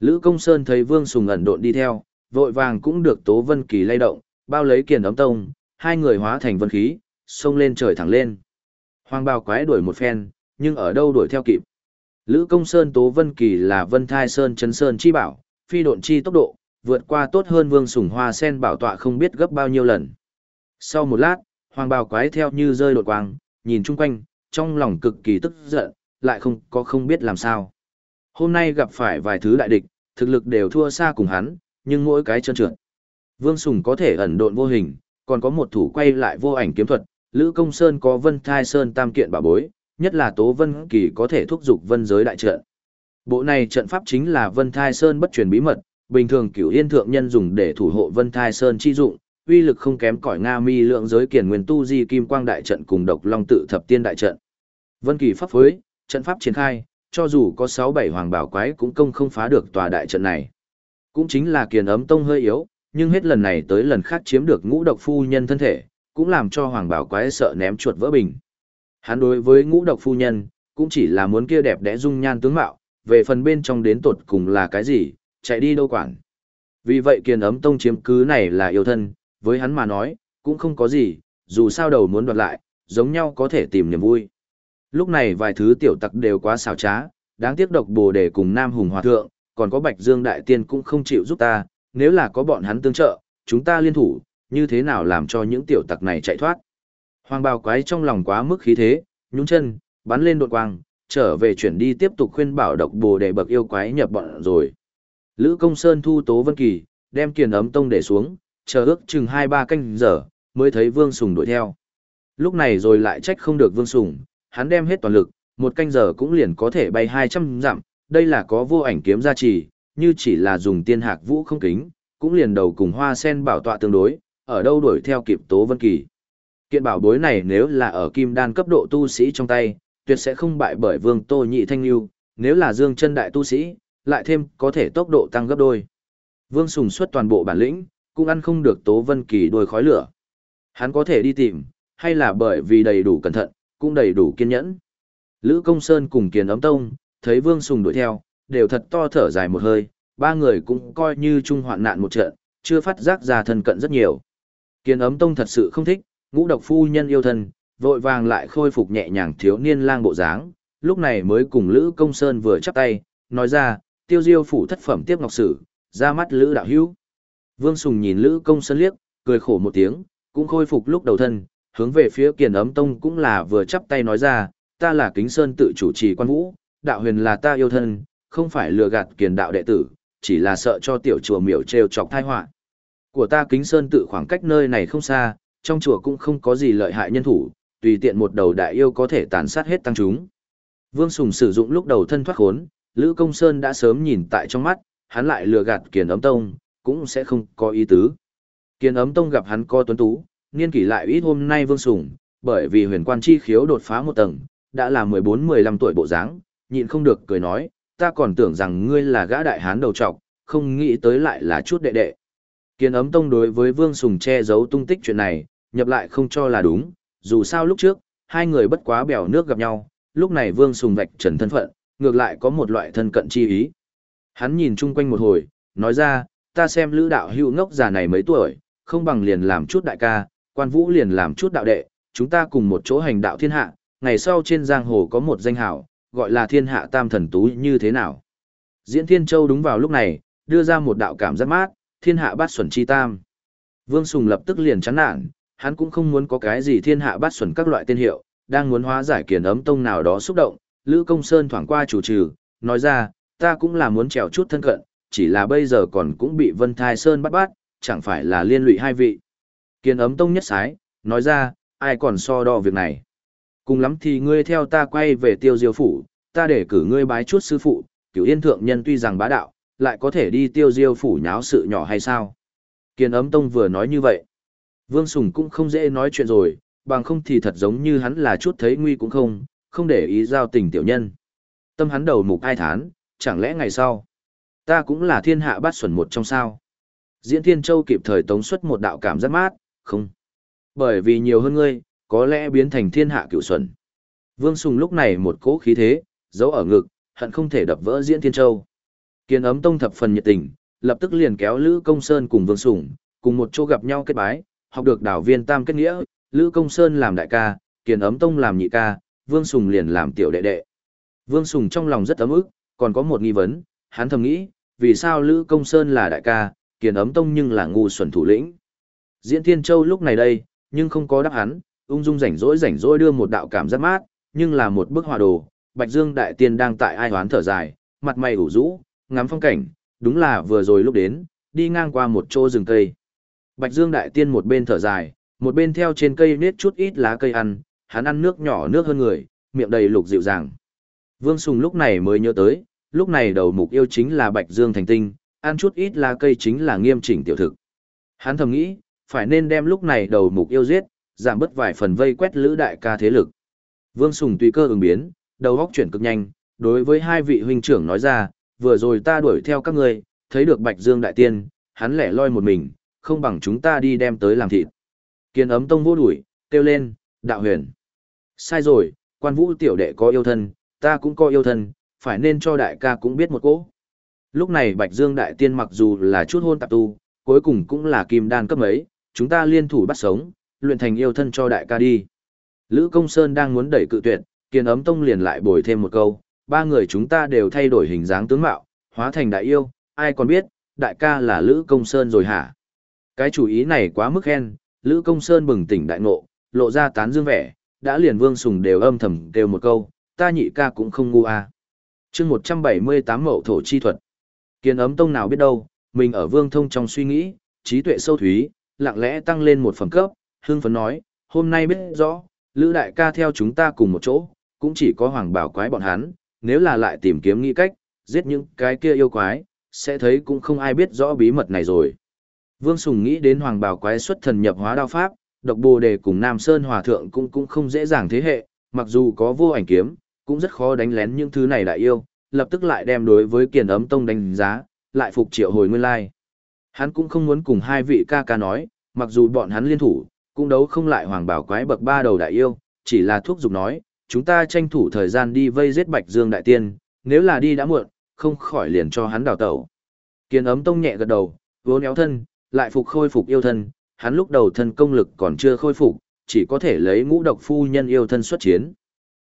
Lữ Công Sơn thấy Vương Sùng ẩn độn đi theo, vội vàng cũng được Tố Vân Kỳ lay động, bao lấy kiền ấm tông, hai người hóa thành vân khí, xông lên trời thẳng lên. Hoàng bào quái đuổi một phen, nhưng ở đâu đuổi theo kịp. Lữ Công Sơn Tố Vân Kỳ là Vân Thai Sơn chấn Sơn chi bảo, phi độn chi tốc độ, vượt qua tốt hơn Vương Sùng Hoa Sen bảo tọa không biết gấp bao nhiêu lần. Sau một lát, Hoàng bào quái theo như rơi đột quang, nhìn chung quanh, trong lòng cực kỳ tức giận, lại không có không biết làm sao. Hôm nay gặp phải vài thứ đại địch, thực lực đều thua xa cùng hắn, nhưng mỗi cái chân trượt. Vương Sùng có thể ẩn độn vô hình, còn có một thủ quay lại vô ảnh kiếm thuật, Lữ Công Sơn có Vân Thai Sơn tam kiện bảo bối, nhất là Tố Vân Kỳ có thể thúc dục vân giới đại trận. Bộ này trận pháp chính là Vân Thai Sơn bất truyền bí mật, bình thường cửu yên thượng nhân dùng để thủ hộ Vân Thai Sơn chi dụng, uy lực không kém cỏi Nga Mi lượng giới kiền nguyên tu di kim quang đại trận cùng độc long tự thập tiên đại trận. Vân Kỳ pháp phối, trận pháp triển khai, cho dù có 6 7 hoàng bảo quái cũng công không phá được tòa đại trận này. Cũng chính là kiền ấm tông hơi yếu, nhưng hết lần này tới lần khác chiếm được ngũ độc phu nhân thân thể, cũng làm cho hoàng bảo quái sợ ném chuột vỡ bình. Hắn đối với ngũ độc phu nhân, cũng chỉ là muốn kia đẹp đẽ dung nhan tướng mạo, về phần bên trong đến tột cùng là cái gì, chạy đi đâu quản. Vì vậy kiền ấm tông chiếm cứ này là yêu thân, với hắn mà nói, cũng không có gì, dù sao đầu muốn đoạt lại, giống nhau có thể tìm niềm vui. Lúc này vài thứ tiểu tặc đều quá xảo trá, đáng tiếc độc bồ đề cùng Nam Hùng Hòa Thượng, còn có Bạch Dương Đại Tiên cũng không chịu giúp ta, nếu là có bọn hắn tương trợ, chúng ta liên thủ, như thế nào làm cho những tiểu tặc này chạy thoát. Hoàng bào quái trong lòng quá mức khí thế, nhúng chân, bắn lên đột quang, trở về chuyển đi tiếp tục khuyên bảo độc bồ để bậc yêu quái nhập bọn rồi. Lữ công sơn thu tố vân kỳ, đem kiền ấm tông để xuống, chờ ước chừng hai ba canh giờ, mới thấy vương sùng đuổi theo. Lúc này rồi lại trách không được vương sùng, hắn đem hết toàn lực, một canh giờ cũng liền có thể bay 200 dặm, đây là có vô ảnh kiếm gia trì, như chỉ là dùng tiên hạc vũ không kính, cũng liền đầu cùng hoa sen bảo tọa tương đối, ở đâu đuổi theo kịp Tố Vân Kỳ. Kiện bảo bối này nếu là ở kim đan cấp độ tu sĩ trong tay, tuyệt sẽ không bại bởi vương tô nhị thanh lưu, nếu là dương chân đại tu sĩ, lại thêm có thể tốc độ tăng gấp đôi. Vương sùng xuất toàn bộ bản lĩnh, cũng ăn không được Tố Vân Kỳ đôi khói lửa. Hắn có thể đi tìm, hay là bởi vì đầy đủ cẩn thận, cũng đầy đủ kiên nhẫn. Lữ Công Sơn cùng Kiền Ấm Tông, thấy Vương Sùng đuổi theo, đều thật to thở dài một hơi, ba người cũng coi như chung hoạn nạn một trận, chưa phát giác ra thân cận rất nhiều. kiến Ấm Tông thật sự không thích, ngũ độc phu nhân yêu thân, vội vàng lại khôi phục nhẹ nhàng thiếu niên lang bộ dáng, lúc này mới cùng Lữ Công Sơn vừa chắp tay, nói ra, tiêu diêu phủ thất phẩm tiếp ngọc sử, ra mắt Lữ đạo hữu. Vương Sùng nhìn Lữ Công Sơn liếc, cười khổ một tiếng, cũng khôi phục lúc đầu thân, hướng về phía kiền ấm tông cũng là vừa chắp tay nói ra, ta là kính sơn tự chủ trì quan vũ, đạo huyền là ta yêu thân, không phải lừa gạt kiền đạo đệ tử, chỉ là sợ cho tiểu chùa miểu trêu chọc tai họa Của ta kính sơn tự khoảng cách nơi này không xa, trong chùa cũng không có gì lợi hại nhân thủ, tùy tiện một đầu đại yêu có thể tàn sát hết tăng chúng. Vương Sùng sử dụng lúc đầu thân thoát khốn, Lữ Công Sơn đã sớm nhìn tại trong mắt, hắn lại lừa gạt kiền ấm tông, cũng sẽ không có ý tứ. Kiền ấm tông gặp hắn co tuấn tú, niên kỷ lại ít hôm nay vương Sùng, bởi vì huyền quan chi khiếu đột phá một tầng, đã là 14-15 tuổi bộ dáng, nhịn không được cười nói, ta còn tưởng rằng ngươi là gã đại hán đầu trọc, không nghĩ tới lại là chút đệ đệ. Kiên ấm tông đối với vương sùng che giấu tung tích chuyện này, nhập lại không cho là đúng, dù sao lúc trước, hai người bất quá bèo nước gặp nhau, lúc này vương sùng vạch trần thân phận, ngược lại có một loại thân cận chi ý. Hắn nhìn chung quanh một hồi, nói ra, ta xem lữ đạo hữu ngốc già này mấy tuổi, không bằng liền làm chút đại ca, quan vũ liền làm chút đạo đệ, chúng ta cùng một chỗ hành đạo thiên hạ, ngày sau trên giang hồ có một danh hảo, gọi là thiên hạ tam thần tú như thế nào. Diễn Thiên Châu đúng vào lúc này, đưa ra một đạo cảm giác mát, thiên hạ bát xuẩn chi tam. Vương Sùng lập tức liền chán nản, hắn cũng không muốn có cái gì thiên hạ bát xuẩn các loại tên hiệu, đang muốn hóa giải kiền ấm tông nào đó xúc động, Lữ Công Sơn thoảng qua chủ trừ, nói ra, ta cũng là muốn trèo chút thân cận, chỉ là bây giờ còn cũng bị Vân Thai Sơn bắt bắt, chẳng phải là liên lụy hai vị. kiền ấm tông nhất sái, nói ra, ai còn so đo việc này. Cùng lắm thì ngươi theo ta quay về tiêu diêu phủ, ta để cử ngươi bái chút sư phụ, cửu yên thượng nhân tuy rằng bá đạo, lại có thể đi tiêu diêu phủ nháo sự nhỏ hay sao. Kiên ấm tông vừa nói như vậy. Vương Sùng cũng không dễ nói chuyện rồi, bằng không thì thật giống như hắn là chút thấy nguy cũng không, không để ý giao tình tiểu nhân. Tâm hắn đầu mục ai thán, chẳng lẽ ngày sau. Ta cũng là thiên hạ bát xuẩn một trong sao. Diễn Thiên Châu kịp thời tống xuất một đạo cảm giác mát, không. Bởi vì nhiều hơn ngươi, có lẽ biến thành thiên hạ cựu xuẩn. Vương Sùng lúc này một cỗ khí thế, giấu ở ngực, hận không thể đập vỡ Diễn Thiên Châu. Kiên ấm tông thập phần nhiệt tình, lập tức liền kéo Lữ Công Sơn cùng Vương Sùng, cùng một chỗ gặp nhau kết bái, học được đảo viên tam kết nghĩa, Lữ Công Sơn làm đại ca, Kiên ấm tông làm nhị ca, Vương Sùng liền làm tiểu đệ đệ. Vương Sùng trong lòng rất ấm ức, còn có một nghi vấn, hắn thầm nghĩ, vì sao Lữ Công Sơn là đại ca, Kiền ấm tông nhưng là ngu xuẩn thủ lĩnh. Diễn Thiên Châu lúc này đây, nhưng không có đáp hắn, ung dung rảnh rỗi rảnh rỗi đưa một đạo cảm giác mát, nhưng là một bức họa đồ, Bạch Dương đại tiên đang tại ai hoán thở dài, mặt mày ủ rũ, ngắm phong cảnh, đúng là vừa rồi lúc đến, đi ngang qua một chỗ rừng cây. Bạch Dương đại tiên một bên thở dài, một bên theo trên cây nết chút ít lá cây ăn, hắn ăn nước nhỏ nước hơn người, miệng đầy lục dịu dàng. Vương Sùng lúc này mới nhớ tới, lúc này đầu mục yêu chính là Bạch Dương thành tinh, ăn chút ít lá cây chính là nghiêm chỉnh tiểu thực. Hắn thầm nghĩ, phải nên đem lúc này đầu mục yêu giết, giảm bớt vài phần vây quét lữ đại ca thế lực. Vương Sùng tùy cơ ứng biến, đầu góc chuyển cực nhanh, đối với hai vị huynh trưởng nói ra, vừa rồi ta đuổi theo các ngươi, thấy được Bạch Dương đại tiên, hắn lẻ loi một mình, không bằng chúng ta đi đem tới làm thịt. Kiên ấm tông vô đuổi, kêu lên, đạo huyền. Sai rồi, quan vũ tiểu đệ có yêu thân, ta cũng có yêu thân, phải nên cho đại ca cũng biết một cỗ. Lúc này Bạch Dương đại tiên mặc dù là chút hôn tạp tu, cuối cùng cũng là kim đan cấp mấy, chúng ta liên thủ bắt sống, luyện thành yêu thân cho đại ca đi. Lữ Công Sơn đang muốn đẩy cự tuyệt, Kiền ấm tông liền lại bồi thêm một câu, ba người chúng ta đều thay đổi hình dáng tướng mạo, hóa thành đại yêu, ai còn biết, đại ca là Lữ Công Sơn rồi hả? Cái chủ ý này quá mức khen, Lữ Công Sơn bừng tỉnh đại ngộ, lộ ra tán dương vẻ, đã liền Vương Sùng đều âm thầm kêu một câu, ta nhị ca cũng không ngu à. chương 178 mậu thổ chi thuật. Kiền ấm tông nào biết đâu, mình ở Vương Thông trong suy nghĩ, trí tuệ sâu thúy, lặng lẽ tăng lên một phẩm cấp, hương phấn nói, hôm nay biết rõ, Lữ đại ca theo chúng ta cùng một chỗ, cũng chỉ có hoàng bảo quái bọn hắn, nếu là lại tìm kiếm nghĩ cách, giết những cái kia yêu quái, sẽ thấy cũng không ai biết rõ bí mật này rồi. Vương Sùng nghĩ đến hoàng bảo quái xuất thần nhập hóa đao pháp, độc bồ đề cùng Nam Sơn Hòa Thượng cũng cũng không dễ dàng thế hệ, mặc dù có vô ảnh kiếm, cũng rất khó đánh lén những thứ này đại yêu, lập tức lại đem đối với kiền ấm tông đánh giá, lại phục triệu hồi nguyên lai. Hắn cũng không muốn cùng hai vị ca ca nói, mặc dù bọn hắn liên thủ, cũng đấu không lại hoàng bảo quái bậc ba đầu đại yêu, chỉ là thuốc dục nói, chúng ta tranh thủ thời gian đi vây giết Bạch Dương đại tiên, nếu là đi đã muộn, không khỏi liền cho hắn đào tẩu. Kiên ấm tông nhẹ gật đầu, vốn éo thân, lại phục khôi phục yêu thân, hắn lúc đầu thân công lực còn chưa khôi phục, chỉ có thể lấy ngũ độc phu nhân yêu thân xuất chiến.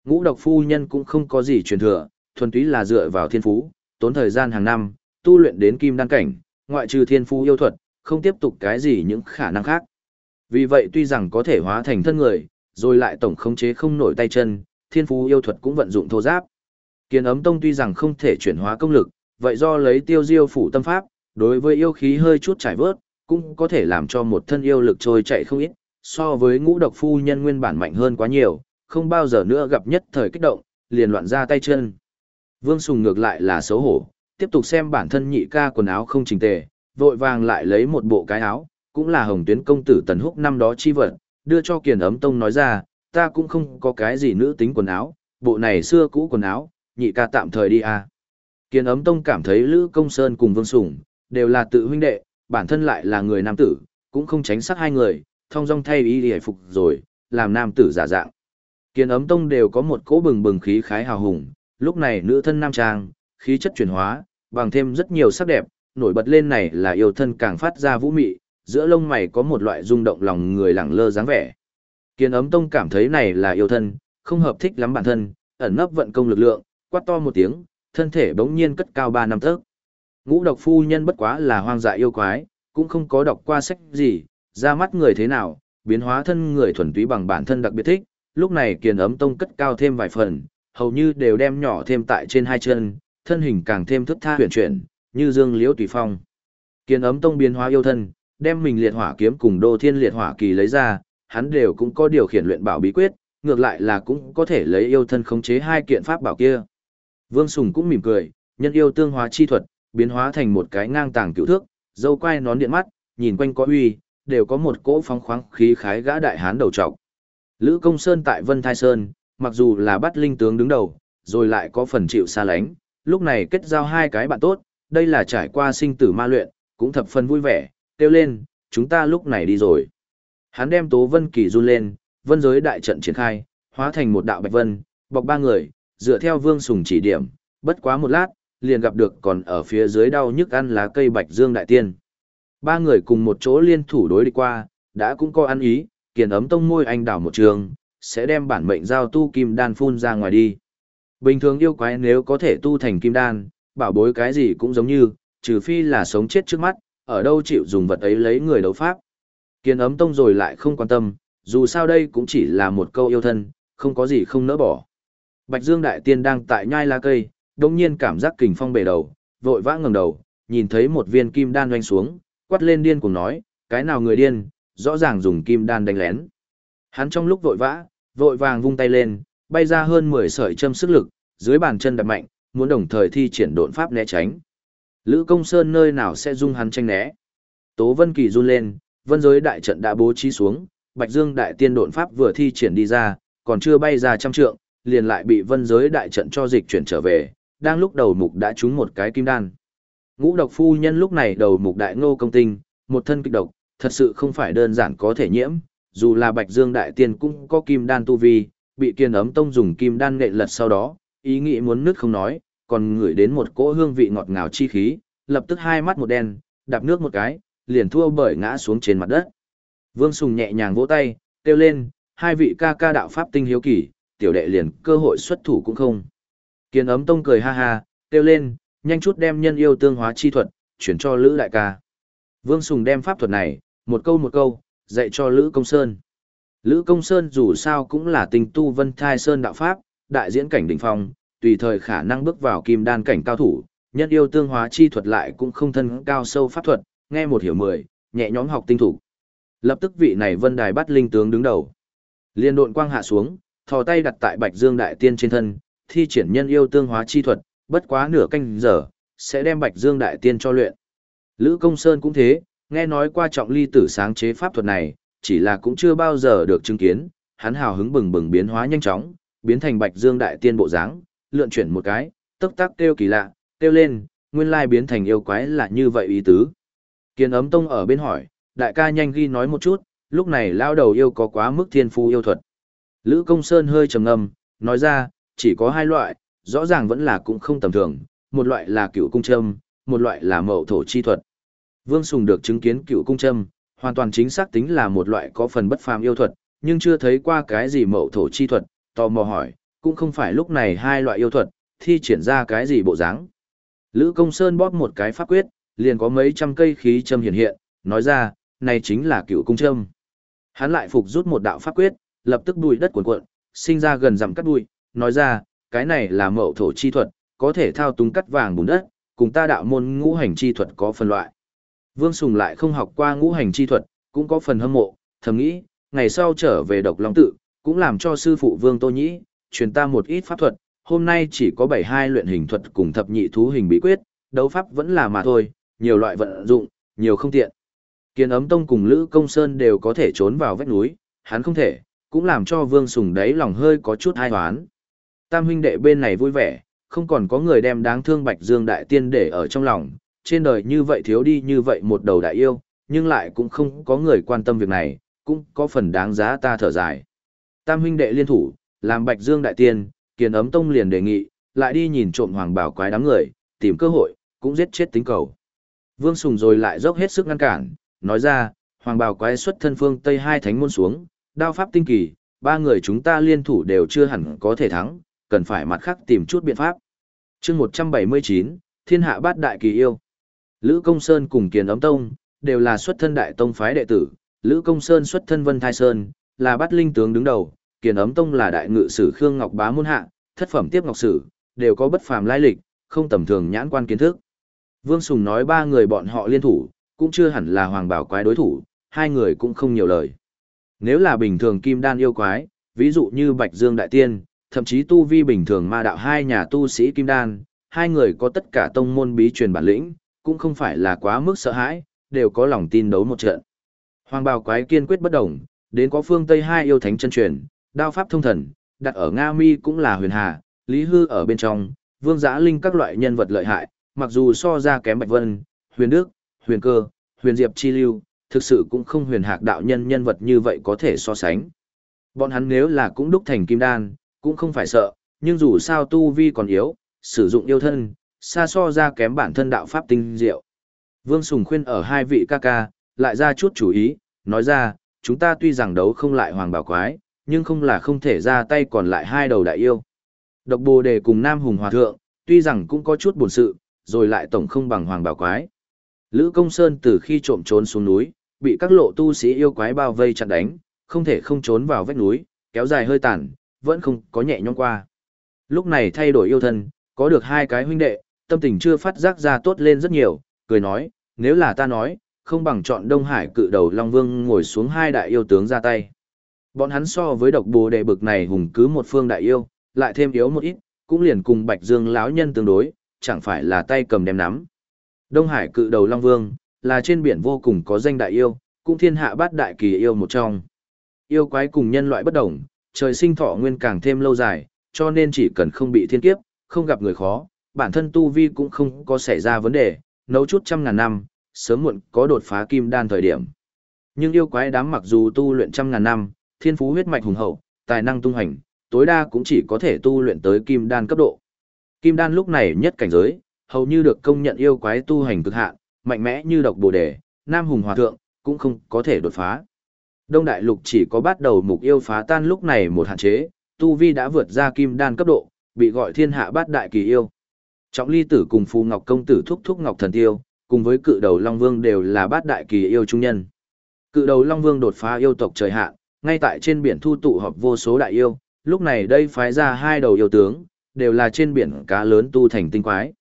Ngũ độc phu nhân cũng không có gì truyền thừa, thuần túy là dựa vào thiên phú, tốn thời gian hàng năm, tu luyện đến kim đăng cảnh, ngoại trừ thiên phú yêu thuật, không tiếp tục cái gì những khả năng khác. Vì vậy tuy rằng có thể hóa thành thân người, rồi lại tổng khống chế không nổi tay chân, thiên phú yêu thuật cũng vận dụng thô giáp. kiến ấm tông tuy rằng không thể chuyển hóa công lực, vậy do lấy tiêu diêu phủ tâm pháp, đối với yêu khí hơi chút trải vớt, cũng có thể làm cho một thân yêu lực trôi chạy không ít, so với ngũ độc phu nhân nguyên bản mạnh hơn quá nhiều, không bao giờ nữa gặp nhất thời kích động, liền loạn ra tay chân. Vương Sùng ngược lại là xấu hổ, tiếp tục xem bản thân nhị ca quần áo không chỉnh tề, vội vàng lại lấy một bộ cái áo, cũng là hồng tuyến công tử Tần Húc năm đó chi vật, đưa cho Kiền Ấm Tông nói ra, ta cũng không có cái gì nữ tính quần áo, bộ này xưa cũ quần áo, nhị ca tạm thời đi à. Kiền Ấm Tông cảm thấy Lữ Công Sơn cùng Vương sủng đều là tự huynh đệ, bản thân lại là người nam tử, cũng không tránh sát hai người, thông dong thay ý hề phục rồi, làm nam tử giả dạng. Kiền ấm tông đều có một cỗ bừng bừng khí khái hào hùng, lúc này nữ thân nam trang, khí chất chuyển hóa, bằng thêm rất nhiều sắc đẹp, nổi bật lên này là yêu thân càng phát ra vũ mị, giữa lông mày có một loại rung động lòng người lẳng lơ dáng vẻ. Kiến ấm tông cảm thấy này là yêu thân, không hợp thích lắm bản thân, ẩn nấp vận công lực lượng, quát to một tiếng, thân thể bỗng nhiên cất cao ba năm thước. Ngũ độc phu nhân bất quá là hoang dại yêu quái, cũng không có đọc qua sách gì, ra mắt người thế nào, biến hóa thân người thuần túy bằng bản thân đặc biệt thích, lúc này kiền ấm tông cất cao thêm vài phần, hầu như đều đem nhỏ thêm tại trên hai chân, thân hình càng thêm thức tha huyền chuyển, như dương liễu tùy phong. Kiền ấm tông biến hóa yêu thân, đem mình liệt hỏa kiếm cùng đô thiên liệt hỏa kỳ lấy ra, hắn đều cũng có điều khiển luyện bảo bí quyết, ngược lại là cũng có thể lấy yêu thân khống chế hai kiện pháp bảo kia. Vương Sùng cũng mỉm cười, nhân yêu tương hóa chi thuật, biến hóa thành một cái ngang tàng cựu thước, dâu quai nón điện mắt, nhìn quanh có uy, đều có một cỗ phong khoáng khí khái gã đại hán đầu trọc. Lữ Công Sơn tại Vân Thai Sơn, mặc dù là bắt linh tướng đứng đầu, rồi lại có phần chịu xa lánh, lúc này kết giao hai cái bạn tốt, đây là trải qua sinh tử ma luyện, cũng thập phần vui vẻ, kêu lên, chúng ta lúc này đi rồi. Hắn đem Tố Vân Kỳ run lên, vân giới đại trận triển khai, hóa thành một đạo bạch vân, bọc ba người, dựa theo Vương Sùng chỉ điểm, bất quá một lát, liền gặp được còn ở phía dưới đau nhức ăn lá cây bạch dương đại tiên. Ba người cùng một chỗ liên thủ đối đi qua, đã cũng có ăn ý, kiền ấm tông môi anh đảo một trường, sẽ đem bản mệnh giao tu kim đan phun ra ngoài đi. Bình thường yêu quái nếu có thể tu thành kim đan, bảo bối cái gì cũng giống như, trừ phi là sống chết trước mắt, ở đâu chịu dùng vật ấy lấy người đấu pháp. Kiên ấm tông rồi lại không quan tâm, dù sao đây cũng chỉ là một câu yêu thân, không có gì không nỡ bỏ. Bạch Dương Đại Tiên đang tại nhai lá cây, đồng nhiên cảm giác kình phong bể đầu, vội vã ngẩng đầu, nhìn thấy một viên kim đan doanh xuống, quát lên điên cùng nói, cái nào người điên, rõ ràng dùng kim đan đánh lén. Hắn trong lúc vội vã, vội vàng vung tay lên, bay ra hơn 10 sợi châm sức lực, dưới bàn chân đập mạnh, muốn đồng thời thi triển độn pháp né tránh. Lữ Công Sơn nơi nào sẽ dung hắn tranh né. Tố Vân Kỳ run lên, vân giới đại trận đã bố trí xuống, Bạch Dương đại tiên độn pháp vừa thi triển đi ra, còn chưa bay ra trăm trượng, liền lại bị vân giới đại trận cho dịch chuyển trở về, đang lúc đầu mục đã trúng một cái kim đan. Ngũ độc phu nhân lúc này đầu mục đại ngô công tinh, một thân kịch độc, thật sự không phải đơn giản có thể nhiễm, dù là Bạch Dương đại tiên cũng có kim đan tu vi, bị kiên ấm tông dùng kim đan nghệ lật sau đó, ý nghĩ muốn nứt không nói, còn ngửi đến một cỗ hương vị ngọt ngào chi khí, lập tức hai mắt một đen, đạp nước một cái, liền thua bởi ngã xuống trên mặt đất. Vương Sùng nhẹ nhàng vỗ tay, kêu lên, hai vị ca ca đạo pháp tinh hiếu kỳ, tiểu đệ liền cơ hội xuất thủ cũng không. Kiên ấm tông cười ha ha, kêu lên, nhanh chút đem nhân yêu tương hóa chi thuật, chuyển cho Lữ đại ca. Vương Sùng đem pháp thuật này, một câu một câu, dạy cho Lữ Công Sơn. Lữ Công Sơn dù sao cũng là tình tu vân thai sơn đạo pháp, đại diễn cảnh đỉnh phong, tùy thời khả năng bước vào kim đan cảnh cao thủ, nhân yêu tương hóa chi thuật lại cũng không thân cao sâu pháp thuật, nghe một hiểu mười, nhẹ nhõm học tinh thủ. Lập tức vị này vân đài bắt linh tướng đứng đầu. Liên độn quang hạ xuống, thò tay đặt tại Bạch Dương đại tiên trên thân, thi triển nhân yêu tương hóa chi thuật, bất quá nửa canh giờ, sẽ đem Bạch Dương đại tiên cho luyện. Lữ Công Sơn cũng thế, nghe nói qua trọng ly tử sáng chế pháp thuật này, chỉ là cũng chưa bao giờ được chứng kiến, hắn hào hứng bừng bừng biến hóa nhanh chóng, biến thành Bạch Dương đại tiên bộ dáng, lượn chuyển một cái, tức tắc kêu kỳ lạ, kêu lên, nguyên lai biến thành yêu quái là như vậy ý tứ. Kiên ấm tông ở bên hỏi, đại ca nhanh ghi nói một chút, lúc này lao đầu yêu có quá mức thiên phu yêu thuật. Lữ công sơn hơi trầm ngâm, nói ra, chỉ có hai loại, rõ ràng vẫn là cũng không tầm thường, một loại là cựu cung châm, một loại là mậu thổ chi thuật. Vương Sùng được chứng kiến cựu cung châm, hoàn toàn chính xác tính là một loại có phần bất phàm yêu thuật, nhưng chưa thấy qua cái gì mậu thổ chi thuật, tò mò hỏi, cũng không phải lúc này hai loại yêu thuật, thi triển ra cái gì bộ dáng. Lữ Công Sơn bóp một cái pháp quyết, liền có mấy trăm cây khí châm hiện hiện, nói ra, này chính là cựu cung châm. Hắn lại phục rút một đạo pháp quyết, lập tức bụi đất cuộn cuộn, sinh ra gần dặm cắt bụi, nói ra, cái này là mậu thổ chi thuật, có thể thao túng cắt vàng bùn đất, cùng ta đạo môn ngũ hành chi thuật có phân loại. Vương Sùng lại không học qua ngũ hành chi thuật, cũng có phần hâm mộ, thầm nghĩ, ngày sau trở về độc long tự, cũng làm cho sư phụ Vương Tô Nhĩ, truyền ta một ít pháp thuật, hôm nay chỉ có 72 luyện hình thuật cùng thập nhị thú hình bí quyết, đấu pháp vẫn là mà thôi, nhiều loại vận dụng, nhiều không tiện. Kiên ấm tông cùng Lữ Công Sơn đều có thể trốn vào vách núi, hắn không thể, cũng làm cho Vương Sùng đấy lòng hơi có chút ai hoán. Tam huynh đệ bên này vui vẻ, không còn có người đem đáng thương Bạch Dương Đại Tiên để ở trong lòng, trên đời như vậy thiếu đi như vậy một đầu đại yêu, nhưng lại cũng không có người quan tâm việc này, cũng có phần đáng giá ta thở dài. Tam huynh đệ liên thủ, làm Bạch Dương Đại Tiên, Kiền ấm tông liền đề nghị, lại đi nhìn trộm hoàng bảo quái đám người, tìm cơ hội, cũng giết chết tính cầu. Vương Sùng rồi lại dốc hết sức ngăn cản, nói ra, hoàng bảo quái xuất thân phương Tây hai thánh môn xuống, đao pháp tinh kỳ, ba người chúng ta liên thủ đều chưa hẳn có thể thắng, cần phải mặt khác tìm chút biện pháp. chương 179, Thiên hạ bát đại kỳ yêu. Lữ Công Sơn cùng Kiền Ấm Tông, đều là xuất thân đại tông phái đệ tử, Lữ Công Sơn xuất thân Vân Thai Sơn, là bát linh tướng đứng đầu, Kiền Ấm Tông là đại ngự sử Khương Ngọc Bá Môn Hạ, thất phẩm tiếp ngọc sử, đều có bất phàm lai lịch, không tầm thường nhãn quan kiến thức. Vương Sùng nói ba người bọn họ liên thủ, cũng chưa hẳn là hoàng bảo quái đối thủ, hai người cũng không nhiều lời. Nếu là bình thường kim đan yêu quái, ví dụ như Bạch Dương Đại Tiên, thậm chí tu vi bình thường ma đạo hai nhà tu sĩ kim đan, hai người có tất cả tông môn bí truyền bản lĩnh, cũng không phải là quá mức sợ hãi, đều có lòng tin đấu một trận. Hoàng bào quái kiên quyết bất động, đến có phương Tây hai yêu thánh chân truyền, đao pháp thông thần, đặt ở Nga Mi cũng là huyền hà, Lý Hư ở bên trong, Vương Giã Linh các loại nhân vật lợi hại, mặc dù so ra kém Bạch Vân, Huyền Đức, Huyền Cơ, Huyền Diệp Chi Lưu, thực sự cũng không huyền hạc đạo nhân nhân vật như vậy có thể so sánh. Bọn hắn nếu là cũng đúc thành kim đan, cũng không phải sợ, nhưng dù sao tu vi còn yếu, sử dụng yêu thân, xa so ra kém bản thân đạo pháp tinh diệu. Vương Sùng khuyên ở hai vị ca ca, lại ra chút chú ý, nói ra, chúng ta tuy rằng đấu không lại hoàng bảo quái, nhưng không là không thể ra tay còn lại hai đầu đại yêu. Độc bồ đề cùng Nam Hùng Hòa Thượng, tuy rằng cũng có chút buồn sự, rồi lại tổng không bằng hoàng bảo quái. Lữ Công Sơn từ khi trộm trốn xuống núi, bị các lộ tu sĩ yêu quái bao vây chặn đánh, không thể không trốn vào vách núi, kéo dài hơi tàn, vẫn không có nhẹ nhõm qua. Lúc này thay đổi yêu thân, có được hai cái huynh đệ, tâm tình chưa phát giác ra tốt lên rất nhiều, cười nói, nếu là ta nói, không bằng chọn Đông Hải cự đầu Long Vương ngồi xuống hai đại yêu tướng ra tay. Bọn hắn so với độc bồ đệ bực này hùng cứ một phương đại yêu, lại thêm yếu một ít, cũng liền cùng Bạch Dương lão nhân tương đối, chẳng phải là tay cầm đem nắm. Đông Hải cự đầu Long Vương, là trên biển vô cùng có danh đại yêu, cũng thiên hạ bát đại kỳ yêu một trong. Yêu quái cùng nhân loại bất đồng, trời sinh thọ nguyên càng thêm lâu dài, cho nên chỉ cần không bị thiên kiếp, không gặp người khó, bản thân tu vi cũng không có xảy ra vấn đề, nấu chút trăm ngàn năm, sớm muộn có đột phá kim đan thời điểm. Nhưng yêu quái đám mặc dù tu luyện trăm ngàn năm, thiên phú huyết mạch hùng hậu, tài năng tung hành, tối đa cũng chỉ có thể tu luyện tới kim đan cấp độ. Kim đan lúc này nhất cảnh giới, hầu như được công nhận yêu quái tu hành cực hạn, mạnh mẽ như độc bồ đề, nam hùng hòa thượng, cũng không có thể đột phá. Đông đại lục chỉ có bắt đầu mục yêu phá tan lúc này một hạn chế, tu vi đã vượt ra kim đan cấp độ, bị gọi thiên hạ bát đại kỳ yêu. Trọng ly tử cùng phù ngọc công tử thúc thúc ngọc thần tiêu, cùng với cự đầu Long Vương đều là bát đại kỳ yêu trung nhân. Cự đầu Long Vương đột phá yêu tộc trời hạ, ngay tại trên biển thu tụ họp vô số đại yêu, lúc này đây phái ra hai đầu yêu tướng, đều là trên biển cá lớn tu thành tinh quái.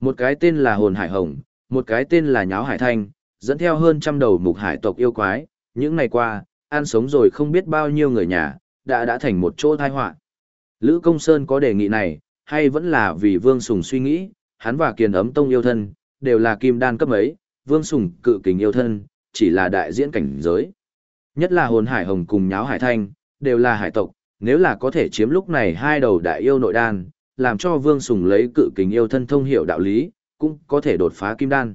Một cái tên là Hồn Hải Hồng, một cái tên là Nháo Hải Thanh, dẫn theo hơn trăm đầu mục hải tộc yêu quái, những ngày qua, ăn sống rồi không biết bao nhiêu người nhà, đã đã thành một chỗ tai họa. Lữ Công Sơn có đề nghị này, hay vẫn là vì Vương Sùng suy nghĩ, hắn và Kiền Ấm Tông yêu thân, đều là kim đan cấp ấy, Vương Sùng cự kình yêu thân, chỉ là đại diễn cảnh giới. Nhất là hồn hải hồng cùng nháo hải thanh, đều là hải tộc, nếu là có thể chiếm lúc này hai đầu đại yêu nội đan, làm cho Vương Sùng lấy cự kính yêu thân thông hiểu đạo lý, cũng có thể đột phá kim đan.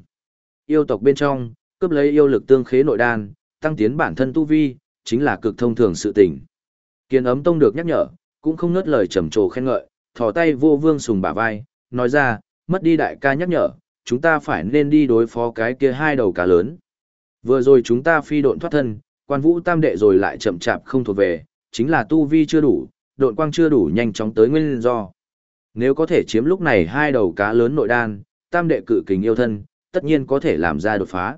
Yêu tộc bên trong, cướp lấy yêu lực tương khế nội đan, tăng tiến bản thân tu vi, chính là cực thông thường sự tình. Kiên ấm tông được nhắc nhở, cũng không nớt lời trầm trồ khen ngợi, thò tay vô Vương Sùng bả vai, nói ra, mất đi đại ca nhắc nhở, chúng ta phải nên đi đối phó cái kia hai đầu cá lớn. Vừa rồi chúng ta phi độn thoát thân, quan vũ tam đệ rồi lại chậm chạp không thuộc về, chính là tu vi chưa đủ, độn quang chưa đủ nhanh chóng tới nguyên do. Nếu có thể chiếm lúc này hai đầu cá lớn nội đan, tam đệ cự kình yêu thân, tất nhiên có thể làm ra đột phá.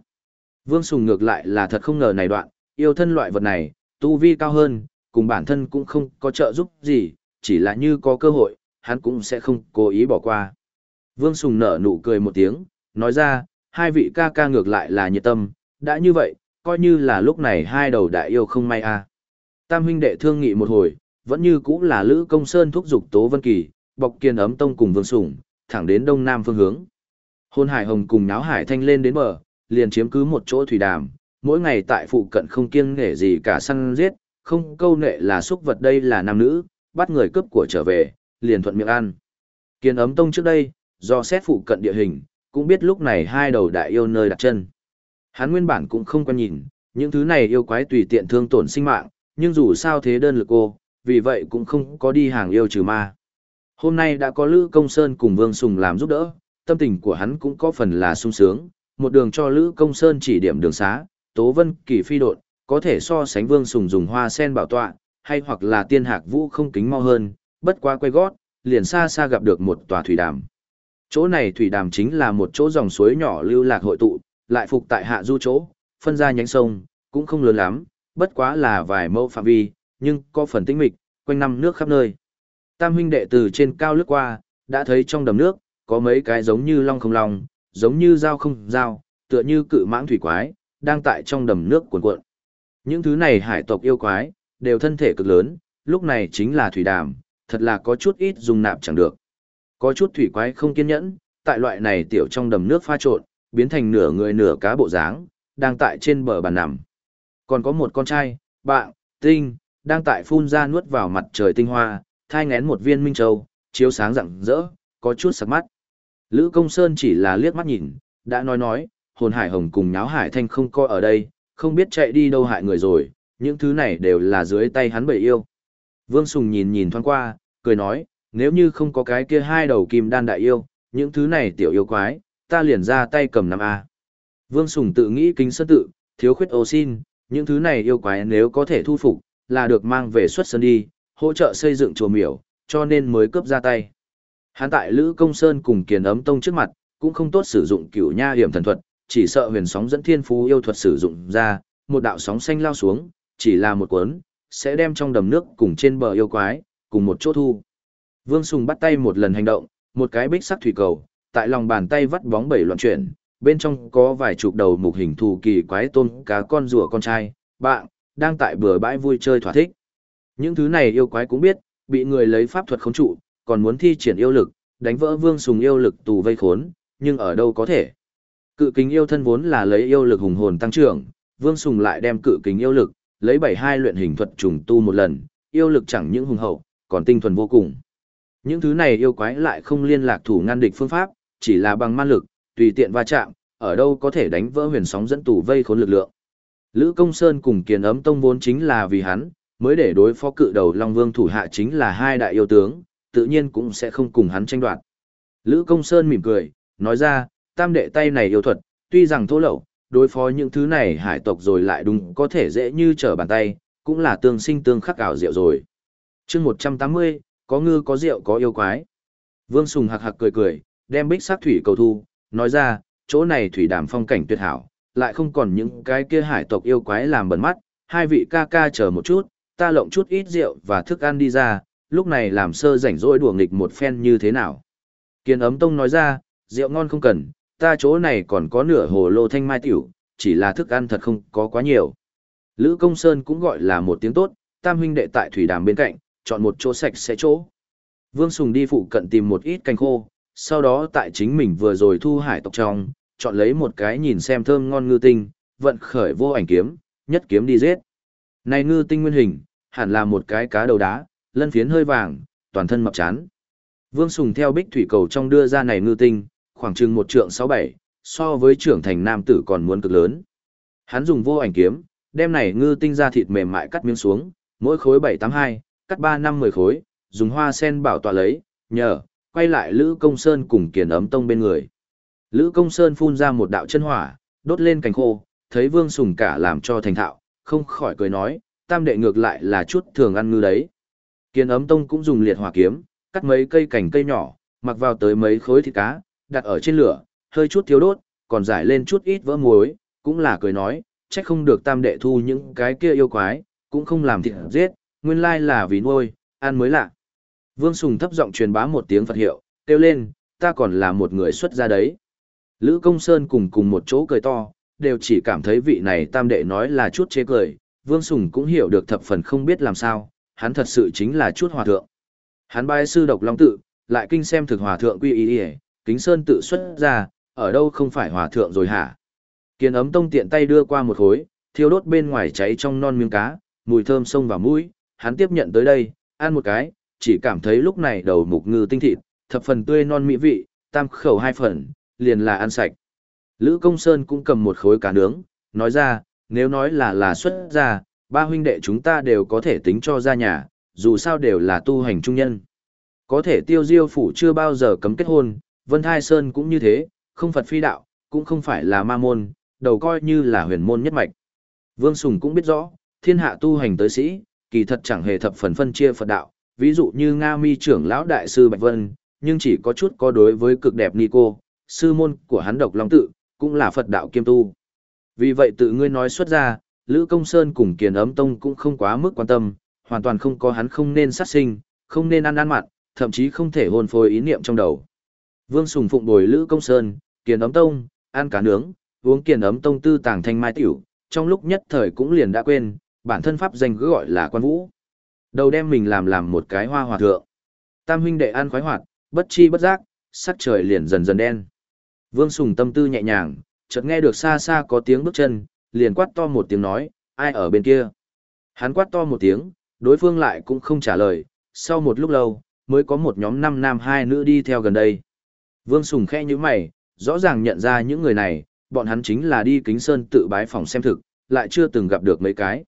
Vương Sùng ngược lại là thật không ngờ này đoạn, yêu thân loại vật này, tu vi cao hơn, cùng bản thân cũng không có trợ giúp gì, chỉ là như có cơ hội, hắn cũng sẽ không cố ý bỏ qua. Vương Sùng nở nụ cười một tiếng, nói ra, hai vị ca ca ngược lại là nhiệt tâm, đã như vậy, coi như là lúc này hai đầu đại yêu không may a. À. Tam huynh đệ thương nghị một hồi, vẫn như cũng là Lữ Công Sơn thúc dục Tố Vân Kỳ, bọc kiên ấm tông cùng Vương Sủng, thẳng đến đông nam phương hướng. Hôn Hải Hồng cùng náo Hải Thanh lên đến bờ, liền chiếm cứ một chỗ thủy đàm, mỗi ngày tại phụ cận không kiêng nể gì cả săn giết, không câu nệ là xúc vật đây là nam nữ, bắt người cướp của trở về, liền thuận miệng ăn. Kiên ấm tông trước đây, do xét phụ cận địa hình, cũng biết lúc này hai đầu đại yêu nơi đặt chân. Hắn nguyên bản cũng không quan nhìn, những thứ này yêu quái tùy tiện thương tổn sinh mạng, nhưng dù sao thế đơn lực cô, vì vậy cũng không có đi hàng yêu trừ ma. Hôm nay đã có Lữ Công Sơn cùng Vương Sùng làm giúp đỡ, tâm tình của hắn cũng có phần là sung sướng, một đường cho Lữ Công Sơn chỉ điểm đường xá, Tố Vân kỳ phi đột, có thể so sánh Vương Sùng dùng hoa sen bảo tọa, hay hoặc là tiên hạc vũ không kính mau hơn, bất quá quay gót, liền xa xa gặp được một tòa thủy đàm. Chỗ này thủy đàm chính là một chỗ dòng suối nhỏ lưu lạc hội tụ, lại phục tại hạ du chỗ, phân ra nhánh sông, cũng không lớn lắm, bất quá là vài mẫu phạm vi, nhưng có phần tĩnh mịch, quanh năm nước khắp nơi. Tam huynh đệ từ trên cao lướt qua, đã thấy trong đầm nước, có mấy cái giống như long không long, giống như dao không dao, tựa như cự mãng thủy quái, đang tại trong đầm nước cuộn cuộn. Những thứ này hải tộc yêu quái, đều thân thể cực lớn, lúc này chính là thủy đàm, thật là có chút ít dùng nạp chẳng được. Có chút thủy quái không kiên nhẫn, tại loại này tiểu trong đầm nước pha trộn, biến thành nửa người nửa cá bộ dáng, đang tại trên bờ bàn nằm. Còn có một con trai, bạn, tinh, đang tại phun ra nuốt vào mặt trời tinh hoa, thai ngén một viên minh châu, chiếu sáng rạng rỡ, có chút sắc mắt. Lữ Công Sơn chỉ là liếc mắt nhìn, đã nói nói, hồn hải hồng cùng nháo hải thanh không coi ở đây, không biết chạy đi đâu hại người rồi, những thứ này đều là dưới tay hắn bậy yêu. Vương Sùng nhìn nhìn thoáng qua, cười nói, nếu như không có cái kia hai đầu kim đan đại yêu, những thứ này tiểu yêu quái, ta liền ra tay cầm năm a Vương Sùng tự nghĩ kính sơn tự, thiếu khuyết ô xin, những thứ này yêu quái nếu có thể thu phục, là được mang về xuất sơn đi, hỗ trợ xây dựng chùa miểu, cho nên mới cướp ra tay. Hắn tại Lữ Công Sơn cùng Kiền Ấm Tông trước mặt, cũng không tốt sử dụng cửu nha hiểm thần thuật, chỉ sợ huyền sóng dẫn thiên phú yêu thuật sử dụng ra, một đạo sóng xanh lao xuống, chỉ là một cuốn, sẽ đem trong đầm nước cùng trên bờ yêu quái, cùng một chỗ thu. Vương Sùng bắt tay một lần hành động, một cái bích sắc thủy cầu, tại lòng bàn tay vắt bóng bảy loạn chuyển, bên trong có vài chục đầu mục hình thù kỳ quái tôm cá con rùa con trai, bạn, đang tại bờ bãi vui chơi thỏa thích. Những thứ này yêu quái cũng biết, bị người lấy pháp thuật khống trụ, còn muốn thi triển yêu lực, đánh vỡ vương sùng yêu lực tù vây khốn, nhưng ở đâu có thể. Cự kính yêu thân vốn là lấy yêu lực hùng hồn tăng trưởng, vương sùng lại đem cự kính yêu lực, lấy bảy hai luyện hình thuật trùng tu một lần, yêu lực chẳng những hùng hậu, còn tinh thuần vô cùng. Những thứ này yêu quái lại không liên lạc thủ ngăn địch phương pháp, chỉ là bằng man lực, tùy tiện va chạm, ở đâu có thể đánh vỡ huyền sóng dẫn tù vây khốn lực lượng. Lữ Công Sơn cùng Kiền Ấm Tông vốn chính là vì hắn, mới để đối phó cự đầu Long Vương thủ hạ chính là hai đại yêu tướng, tự nhiên cũng sẽ không cùng hắn tranh đoạt. Lữ Công Sơn mỉm cười, nói ra, tam đệ tay này yêu thuật, tuy rằng thô lậu, đối phó những thứ này hải tộc rồi lại đúng có thể dễ như trở bàn tay, cũng là tương sinh tương khắc ảo diệu rồi. chương 180, có ngư có rượu có yêu quái. Vương Sùng hạc hạc cười cười, đem bích sắc thủy cầu thu, nói ra, chỗ này thủy đàm phong cảnh tuyệt hảo, lại không còn những cái kia hải tộc yêu quái làm bẩn mắt, hai vị ca ca chờ một chút, ta lộng chút ít rượu và thức ăn đi ra, lúc này làm sơ rảnh rỗi đùa nghịch một phen như thế nào. Kiên ấm tông nói ra, rượu ngon không cần, ta chỗ này còn có nửa hồ lô thanh mai tiểu, chỉ là thức ăn thật không có quá nhiều. Lữ Công Sơn cũng gọi là một tiếng tốt, tam huynh đệ tại thủy đàm bên cạnh, chọn một chỗ sạch sẽ chỗ. Vương Sùng đi phụ cận tìm một ít canh khô, sau đó tại chính mình vừa rồi thu hải tộc trong, chọn lấy một cái nhìn xem thơm ngon ngư tinh, vận khởi vô ảnh kiếm, nhất kiếm đi giết. Này ngư tinh nguyên hình, hẳn là một cái cá đầu đá, lân phiến hơi vàng, toàn thân mập chán. Vương Sùng theo bích thủy cầu trong đưa ra này ngư tinh, khoảng chừng một trượng sáu bảy, so với trưởng thành nam tử còn muốn cực lớn. Hắn dùng vô ảnh kiếm, đem này ngư tinh ra thịt mềm mại cắt miếng xuống, mỗi khối bảy tám hai, cắt ba năm mười khối, dùng hoa sen bảo tọa lấy, nhờ, quay lại Lữ Công Sơn cùng kiền ấm tông bên người. Lữ Công Sơn phun ra một đạo chân hỏa, đốt lên cành khô, thấy Vương Sùng cả làm cho thành thạo, không khỏi cười nói, tam đệ ngược lại là chút thường ăn ngư đấy. Kiền ấm tông cũng dùng liệt hỏa kiếm, cắt mấy cây cành cây nhỏ, mặc vào tới mấy khối thịt cá, đặt ở trên lửa, hơi chút thiếu đốt, còn giải lên chút ít vỡ muối, cũng là cười nói, trách không được tam đệ thu những cái kia yêu quái, cũng không làm thịt giết, nguyên lai là vì nuôi, ăn mới lạ. Vương Sùng thấp giọng truyền bá một tiếng Phật hiệu, kêu lên, ta còn là một người xuất gia đấy. Lữ Công Sơn cùng cùng một chỗ cười to, đều chỉ cảm thấy vị này tam đệ nói là chút chế cười, Vương Sùng cũng hiểu được thập phần không biết làm sao, hắn thật sự chính là chút hòa thượng. Hắn bái sư độc long tự, lại kinh xem thực hòa thượng quy y y, kính sơn tự xuất ra, ở đâu không phải hòa thượng rồi hả? Kiên ấm tông tiện tay đưa qua một khối, thiêu đốt bên ngoài cháy trong non miếng cá, mùi thơm sông vào mũi, hắn tiếp nhận tới đây, ăn một cái, chỉ cảm thấy lúc này đầu mục ngư tinh thịt, thập phần tươi non mỹ vị, tam khẩu hai phần, liền là ăn sạch. Lữ Công Sơn cũng cầm một khối cá nướng, nói ra, nếu nói là là xuất ra, ba huynh đệ chúng ta đều có thể tính cho ra nhà, dù sao đều là tu hành trung nhân. Có thể tiêu diêu phủ chưa bao giờ cấm kết hôn, Vân Thai Sơn cũng như thế, không Phật phi đạo, cũng không phải là ma môn, đầu coi như là huyền môn nhất mạch. Vương Sùng cũng biết rõ, thiên hạ tu hành tới sĩ, kỳ thật chẳng hề thập phần phân chia Phật đạo, ví dụ như Nga Mi trưởng lão đại sư Bạch Vân, nhưng chỉ có chút có đối với cực đẹp Nico, sư môn của hắn độc long tự, cũng là Phật đạo kiêm tu. Vì vậy tự ngươi nói xuất ra, Lữ Công Sơn cùng Kiền Ấm Tông cũng không quá mức quan tâm, hoàn toàn không có hắn không nên sát sinh, không nên ăn ăn mặn, thậm chí không thể hồn phôi ý niệm trong đầu. Vương Sùng phụng bồi Lữ Công Sơn, Kiền Ấm Tông, ăn cá nướng, uống Kiền Ấm Tông tư tàng thanh mai tiểu, trong lúc nhất thời cũng liền đã quên, bản thân pháp danh cứ gọi là quan vũ. Đầu đem mình làm làm một cái hoa hòa thượng. Tam huynh đệ ăn khoái hoạt, bất chi bất giác, sắc trời liền dần dần đen. Vương Sùng tâm tư nhẹ nhàng, chợt nghe được xa xa có tiếng bước chân, liền quát to một tiếng nói, ai ở bên kia. Hắn quát to một tiếng, đối phương lại cũng không trả lời, sau một lúc lâu, mới có một nhóm năm nam hai nữ đi theo gần đây. Vương Sùng khẽ như mày, rõ ràng nhận ra những người này, bọn hắn chính là đi kính sơn tự bái phòng xem thực, lại chưa từng gặp được mấy cái.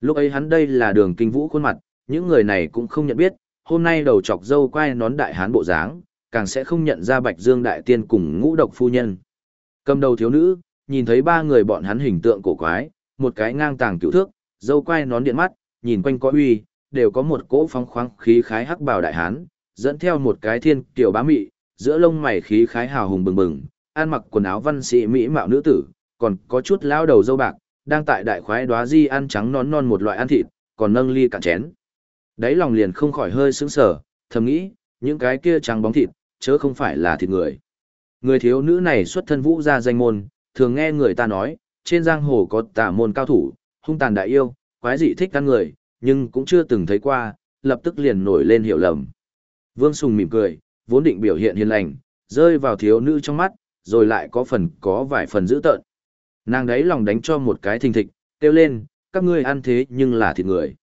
Lúc ấy hắn đây là đường kinh vũ khuôn mặt, những người này cũng không nhận biết, hôm nay đầu chọc dâu quay nón đại hán bộ dáng, càng sẽ không nhận ra Bạch Dương đại tiên cùng ngũ độc phu nhân. Cầm đầu thiếu nữ, nhìn thấy ba người bọn hắn hình tượng cổ quái, một cái ngang tàng cửu thước, dâu quay nón điện mắt, nhìn quanh có uy, đều có một cỗ phong khoáng khí khái hắc bào đại hán, dẫn theo một cái thiên tiểu bá mị, giữa lông mày khí khái hào hùng bừng bừng, ăn mặc quần áo văn sĩ mỹ mạo nữ tử, còn có chút lão đầu dâu bạc, đang tại đại khoái đóa di ăn trắng non non một loại ăn thịt, còn nâng ly cạn chén. Đấy lòng liền không khỏi hơi sững sờ, thầm nghĩ, những cái kia trắng bóng thịt, chớ không phải là thịt người. Người thiếu nữ này xuất thân vũ gia danh môn, thường nghe người ta nói, trên giang hồ có tà môn cao thủ, hung tàn đại yêu, quái dị thích ăn người, nhưng cũng chưa từng thấy qua, lập tức liền nổi lên hiểu lầm. Vương Sùng mỉm cười, vốn định biểu hiện hiền lành, rơi vào thiếu nữ trong mắt, rồi lại có phần có vài phần dữ tợn. Nàng đấy lòng đánh cho một cái thình thịch, kêu lên, các ngươi ăn thế nhưng là thịt người.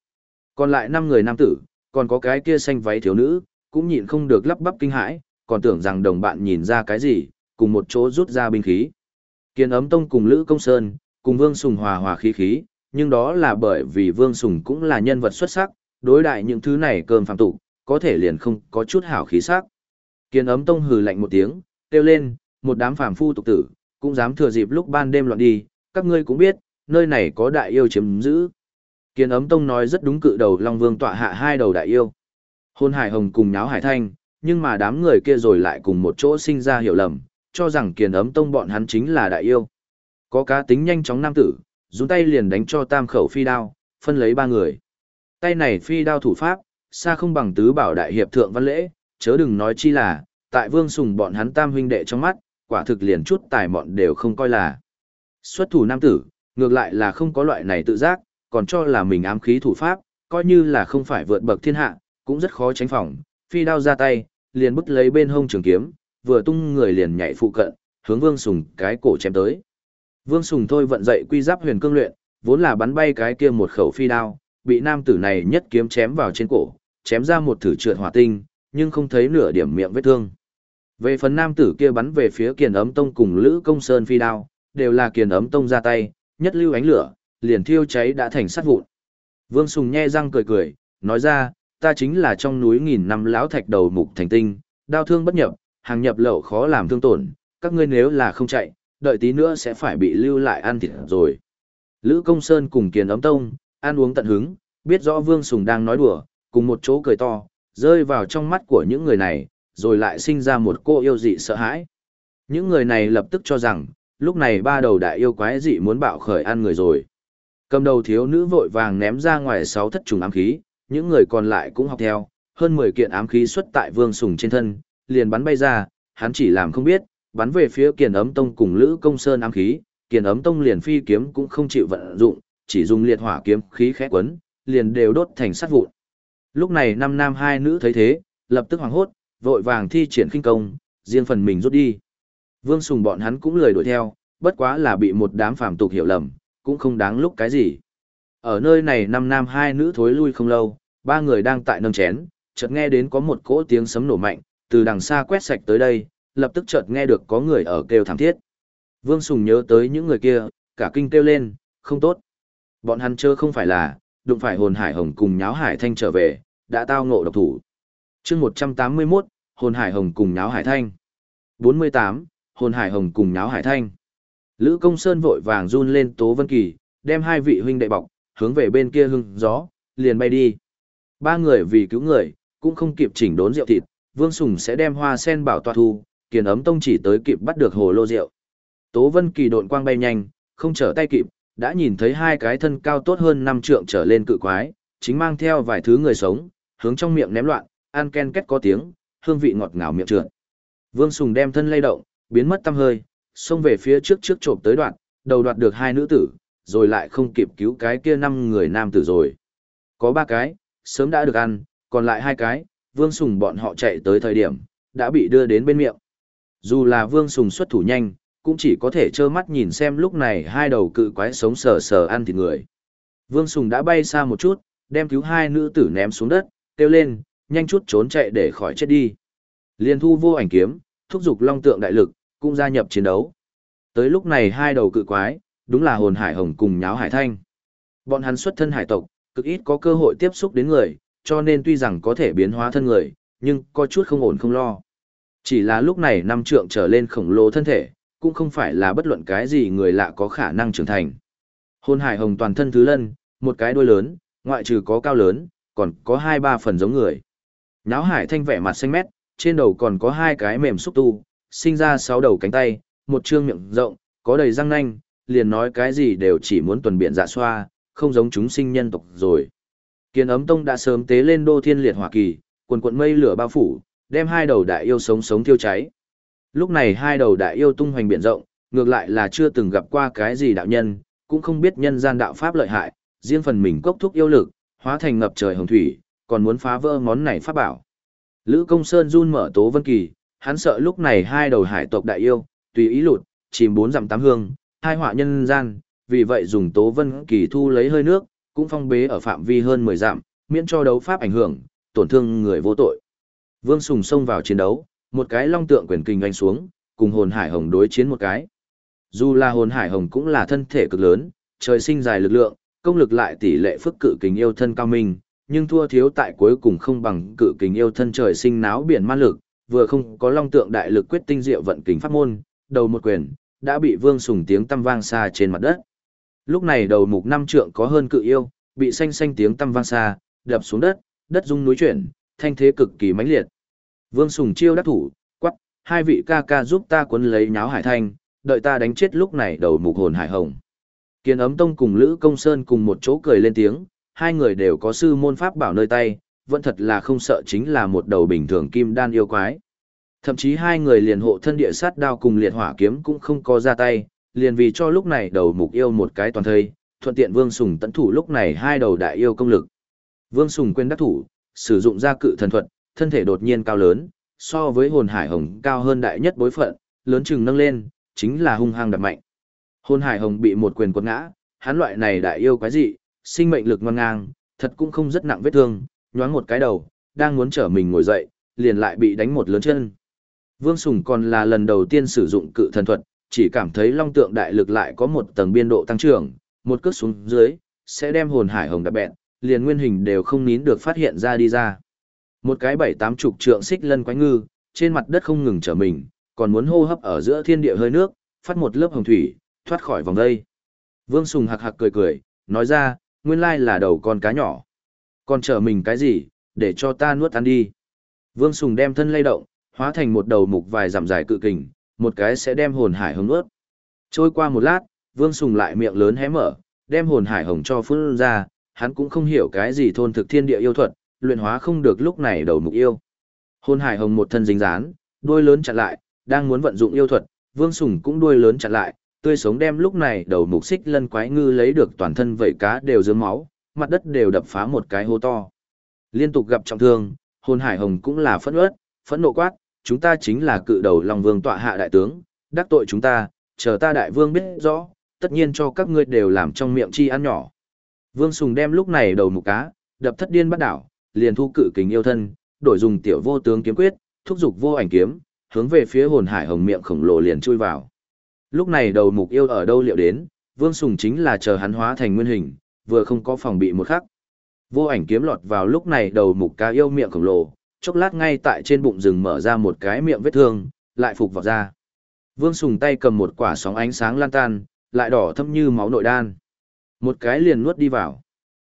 Còn lại năm người nam tử, còn có cái kia xanh váy thiếu nữ, cũng nhịn không được lắp bắp kinh hãi, còn tưởng rằng đồng bạn nhìn ra cái gì, cùng một chỗ rút ra binh khí. Kiên ấm tông cùng Lữ Công Sơn, cùng Vương Sùng hòa hòa khí khí, nhưng đó là bởi vì Vương Sùng cũng là nhân vật xuất sắc, đối đại những thứ này cơm phạm tục, có thể liền không có chút hảo khí sắc. Kiên ấm tông hừ lạnh một tiếng, kêu lên, một đám phàm phu tục tử, cũng dám thừa dịp lúc ban đêm loạn đi, các ngươi cũng biết, nơi này có đại yêu chiếm giữ. Kiên ấm tông nói rất đúng cự đầu Long Vương tọa hạ hai đầu đại yêu. Hôn Hải Hồng cùng nháo Hải Thanh, nhưng mà đám người kia rồi lại cùng một chỗ sinh ra hiểu lầm, cho rằng kiền ấm tông bọn hắn chính là đại yêu. Có cá tính nhanh chóng nam tử, dùng tay liền đánh cho tam khẩu phi đao, phân lấy ba người. Tay này phi đao thủ pháp, xa không bằng tứ bảo đại hiệp thượng văn lễ, chớ đừng nói chi là, tại vương sùng bọn hắn tam huynh đệ trong mắt, quả thực liền chút tài mọn đều không coi là. Xuất thủ nam tử, ngược lại là không có loại này tự giác, còn cho là mình ám khí thủ pháp, coi như là không phải vượt bậc thiên hạ, cũng rất khó tránh phòng, phi đao ra tay, liền bứt lấy bên hông trường kiếm, vừa tung người liền nhảy phụ cận, hướng Vương Sùng cái cổ chém tới. Vương Sùng thôi vận dậy quy giáp huyền cương luyện, vốn là bắn bay cái kia một khẩu phi đao, bị nam tử này nhất kiếm chém vào trên cổ, chém ra một thử trượt hỏa tinh, nhưng không thấy nửa điểm miệng vết thương. Về phần nam tử kia bắn về phía Kiền Ấm Tông cùng Lữ Công Sơn phi đao, đều là Kiền Ấm Tông ra tay, nhất lưu ánh lửa, liền thiêu cháy đã thành sát vụn. Vương Sùng nhe răng cười cười, nói ra, ta chính là trong núi nghìn năm lão thạch đầu mục thành tinh, đao thương bất nhập, hàng nhập lậu khó làm thương tổn, các ngươi nếu là không chạy, đợi tí nữa sẽ phải bị lưu lại ăn thịt rồi. Lữ Công Sơn cùng Kiền Ấm Tông, ăn uống tận hứng, biết rõ Vương Sùng đang nói đùa, cùng một chỗ cười to, rơi vào trong mắt của những người này, rồi lại sinh ra một cô yêu dị sợ hãi. Những người này lập tức cho rằng, lúc này ba đầu đại yêu quái dị muốn bạo khởi ăn người rồi. Cầm đầu thiếu nữ vội vàng ném ra ngoài sáu thất trùng ám khí, những người còn lại cũng học theo, hơn 10 kiện ám khí xuất tại Vương Sùng trên thân, liền bắn bay ra, hắn chỉ làm không biết, bắn về phía Kiền Ấm Tông cùng Lữ Công Sơn ám khí, Kiền Ấm Tông liền phi kiếm cũng không chịu vận dụng, chỉ dùng liệt hỏa kiếm khí khẽ quấn, liền đều đốt thành sắt vụn. Lúc này năm nam hai nữ thấy thế, lập tức hoảng hốt, vội vàng thi triển khinh công, riêng phần mình rút đi. Vương Sùng bọn hắn cũng lười đuổi theo, bất quá là bị một đám phàm tục hiểu lầm, cũng không đáng lúc cái gì. Ở nơi này năm nam hai nữ thối lui không lâu, ba người đang tại nâng chén, chợt nghe đến có một cỗ tiếng sấm nổ mạnh, từ đằng xa quét sạch tới đây, lập tức chợt nghe được có người ở kêu thảm thiết. Vương Sùng nhớ tới những người kia, cả kinh kêu lên, không tốt. Bọn hắn chơ không phải là, đụng phải hồn hải hồng cùng nháo hải thanh trở về, đã tao ngộ độc thủ. chương 181, hồn hải hồng cùng nháo hải thanh. 48, hồn hải hồng cùng nháo hải thanh. Lữ công sơn vội vàng run lên tố vân kỳ, đem hai vị huynh đệ bọc, hướng về bên kia hưng gió, liền bay đi. Ba người vì cứu người, cũng không kịp chỉnh đốn rượu thịt, Vương Sùng sẽ đem hoa sen bảo tọa thu, kiền ấm tông chỉ tới kịp bắt được hồ lô rượu. Tố Vân Kỳ độn quang bay nhanh, không trở tay kịp, đã nhìn thấy hai cái thân cao tốt hơn năm trượng trở lên cự quái, chính mang theo vài thứ người sống, hướng trong miệng ném loạn, ăn ken két có tiếng, hương vị ngọt ngào miệng trượt. Vương Sùng đem thân lay động, biến mất tăm hơi, xông về phía trước trước trộm tới đoạn, đầu đoạt được hai nữ tử, rồi lại không kịp cứu cái kia năm người nam tử rồi. Có ba cái, sớm đã được ăn, còn lại hai cái, Vương Sùng bọn họ chạy tới thời điểm, đã bị đưa đến bên miệng. Dù là Vương Sùng xuất thủ nhanh, cũng chỉ có thể trơ mắt nhìn xem lúc này hai đầu cự quái sống sờ sờ ăn thịt người. Vương Sùng đã bay xa một chút, đem cứu hai nữ tử ném xuống đất, kêu lên, nhanh chút trốn chạy để khỏi chết đi. Liên thu vô ảnh kiếm, thúc giục long tượng đại lực, cũng gia nhập chiến đấu. Tới lúc này hai đầu cự quái, đúng là hồn hải hồng cùng nháo hải thanh. Bọn hắn xuất thân hải tộc, cực ít có cơ hội tiếp xúc đến người, cho nên tuy rằng có thể biến hóa thân người, nhưng có chút không ổn không lo. Chỉ là lúc này năm trượng trở lên khổng lồ thân thể, cũng không phải là bất luận cái gì người lạ có khả năng trưởng thành. Hồn hải hồng toàn thân thứ lân, một cái đuôi lớn, ngoại trừ có cao lớn, còn có hai ba phần giống người. Náo hải thanh vẻ mặt xanh mét, trên đầu còn có hai cái mềm xúc tu, sinh ra sáu đầu cánh tay, một trương miệng rộng, có đầy răng nanh, liền nói cái gì đều chỉ muốn tuần biện dạ xoa, không giống chúng sinh nhân tộc rồi. Kiến ấm tông đã sớm tế lên đô thiên liệt hỏa kỳ, quần quận mây lửa bao phủ, đem hai đầu đại yêu sống sống thiêu cháy. Lúc này hai đầu đại yêu tung hoành biển rộng, ngược lại là chưa từng gặp qua cái gì đạo nhân, cũng không biết nhân gian đạo pháp lợi hại, riêng phần mình cốc thúc yêu lực, hóa thành ngập trời hồng thủy, còn muốn phá vỡ món này pháp bảo. Lữ Công Sơn run mở Tố Vân Kỳ, hắn sợ lúc này hai đầu hải tộc đại yêu, tùy ý lụt, chìm bốn dặm tám hương, hai họa nhân gian, vì vậy dùng Tố Vân Kỳ thu lấy hơi nước, cũng phong bế ở phạm vi hơn 10 dặm, miễn cho đấu pháp ảnh hưởng, tổn thương người vô tội. Vương Sùng xông vào chiến đấu, một cái long tượng quyền kinh đánh xuống, cùng hồn hải hồng đối chiến một cái. Dù là hồn hải hồng cũng là thân thể cực lớn, trời sinh dài lực lượng, công lực lại tỷ lệ phức cự kình yêu thân cao minh, nhưng thua thiếu tại cuối cùng không bằng cự kình yêu thân trời sinh náo biển ma lực, vừa không có long tượng đại lực quyết tinh diệu vận kình pháp môn, đầu một quyền, đã bị vương sùng tiếng tâm vang xa trên mặt đất. Lúc này đầu mục năm trượng có hơn cự yêu, bị xanh xanh tiếng tâm vang xa, đập xuống đất, đất rung núi chuyển, thanh thế cực kỳ mãnh liệt. Vương Sùng chiêu đắc thủ, quắc, hai vị ca ca giúp ta quấn lấy nháo hải thanh, đợi ta đánh chết lúc này đầu mục hồn hải hồng. Kiên ấm tông cùng Lữ Công Sơn cùng một chỗ cười lên tiếng, hai người đều có sư môn pháp bảo nơi tay, vẫn thật là không sợ chính là một đầu bình thường kim đan yêu quái. Thậm chí hai người liền hộ thân địa sát đao cùng liệt hỏa kiếm cũng không có ra tay, liền vì cho lúc này đầu mục yêu một cái toàn thây, thuận tiện Vương Sùng tận thủ lúc này hai đầu đại yêu công lực. Vương Sùng quên đắc thủ, sử dụng ra cự thần thuật, thân thể đột nhiên cao lớn, so với hồn hải hồng cao hơn đại nhất bối phận, lớn chừng nâng lên, chính là hung hăng đập mạnh. Hồn hải hồng bị một quyền quật ngã, hắn loại này đại yêu quái dị, sinh mệnh lực ngoan ngang, thật cũng không rất nặng vết thương, nhoáng một cái đầu, đang muốn trở mình ngồi dậy, liền lại bị đánh một lớn chân. Vương Sùng còn là lần đầu tiên sử dụng cự thần thuật, chỉ cảm thấy long tượng đại lực lại có một tầng biên độ tăng trưởng, một cước xuống dưới, sẽ đem hồn hải hồng đập bẹn, liền nguyên hình đều không nín được phát hiện ra đi ra. Một cái bảy tám chục trượng xích lân quái ngư, trên mặt đất không ngừng trở mình, còn muốn hô hấp ở giữa thiên địa hơi nước, phát một lớp hồng thủy, thoát khỏi vòng đây. Vương Sùng hạc hạc cười cười, nói ra, nguyên lai là đầu con cá nhỏ. Còn chờ mình cái gì, để cho ta nuốt ăn đi. Vương Sùng đem thân lay động, hóa thành một đầu mục vài dặm dài cự kình, một cái sẽ đem hồn hải hồng nuốt. Trôi qua một lát, Vương Sùng lại miệng lớn hé mở, đem hồn hải hồng cho phun ra, hắn cũng không hiểu cái gì thôn thực thiên địa yêu thuật, luyện hóa không được lúc này đầu mục yêu. Hồn hải hồng một thân dính dán, đuôi lớn chặn lại, đang muốn vận dụng yêu thuật, Vương Sùng cũng đuôi lớn chặn lại, tươi sống đem lúc này đầu mục xích lân quái ngư lấy được toàn thân vẩy cá đều dướng máu, mặt đất đều đập phá một cái hố to. Liên tục gặp trọng thương, hồn hải hồng cũng là phẫn uất, phẫn nộ quát, chúng ta chính là cự đầu Long Vương tọa hạ đại tướng, đắc tội chúng ta, chờ ta đại vương biết rõ, tất nhiên cho các ngươi đều làm trong miệng chi ăn nhỏ. Vương Sùng đem lúc này đầu mục cá, đập thất điên bắt đảo, liền thu cự kính yêu thân, đổi dùng tiểu vô tướng kiếm quyết, thúc dục vô ảnh kiếm, hướng về phía hồn hải hồng miệng khổng lồ liền chui vào. Lúc này đầu mục yêu ở đâu liệu đến, Vương Sùng chính là chờ hắn hóa thành nguyên hình, vừa không có phòng bị một khắc. Vô ảnh kiếm lọt vào lúc này đầu mục cá yêu miệng khổng lồ, chốc lát ngay tại trên bụng rừng mở ra một cái miệng vết thương, lại phục vào ra. Vương Sùng tay cầm một quả sóng ánh sáng lan tan, lại đỏ thâm như máu nội đan. Một cái liền nuốt đi vào.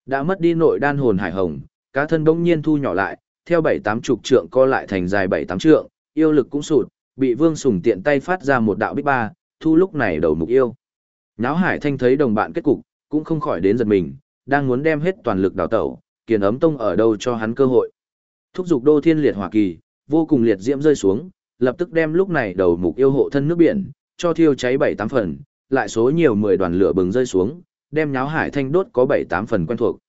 Đã mất đi nội đan hồn hải hồng, cá thân bỗng nhiên thu nhỏ lại, theo bảy tám chục trượng co lại thành dài bảy tám trượng, yêu lực cũng sụt, bị Vương Sùng tiện tay phát ra một đạo bích ba, thu lúc này đầu mục yêu. Náo hải thanh thấy đồng bạn kết cục, cũng không khỏi đến giật mình, đang muốn đem hết toàn lực đào tẩu, kiền ấm tông ở đâu cho hắn cơ hội. Thúc dục đô thiên liệt hỏa kỳ, vô cùng liệt diễm rơi xuống, lập tức đem lúc này đầu mục yêu hộ thân nước biển, cho thiêu cháy bảy tám phần, lại số nhiều mười đoàn lửa bừng rơi xuống, đem nháo hải thanh đốt có bảy tám phần quen thuộc.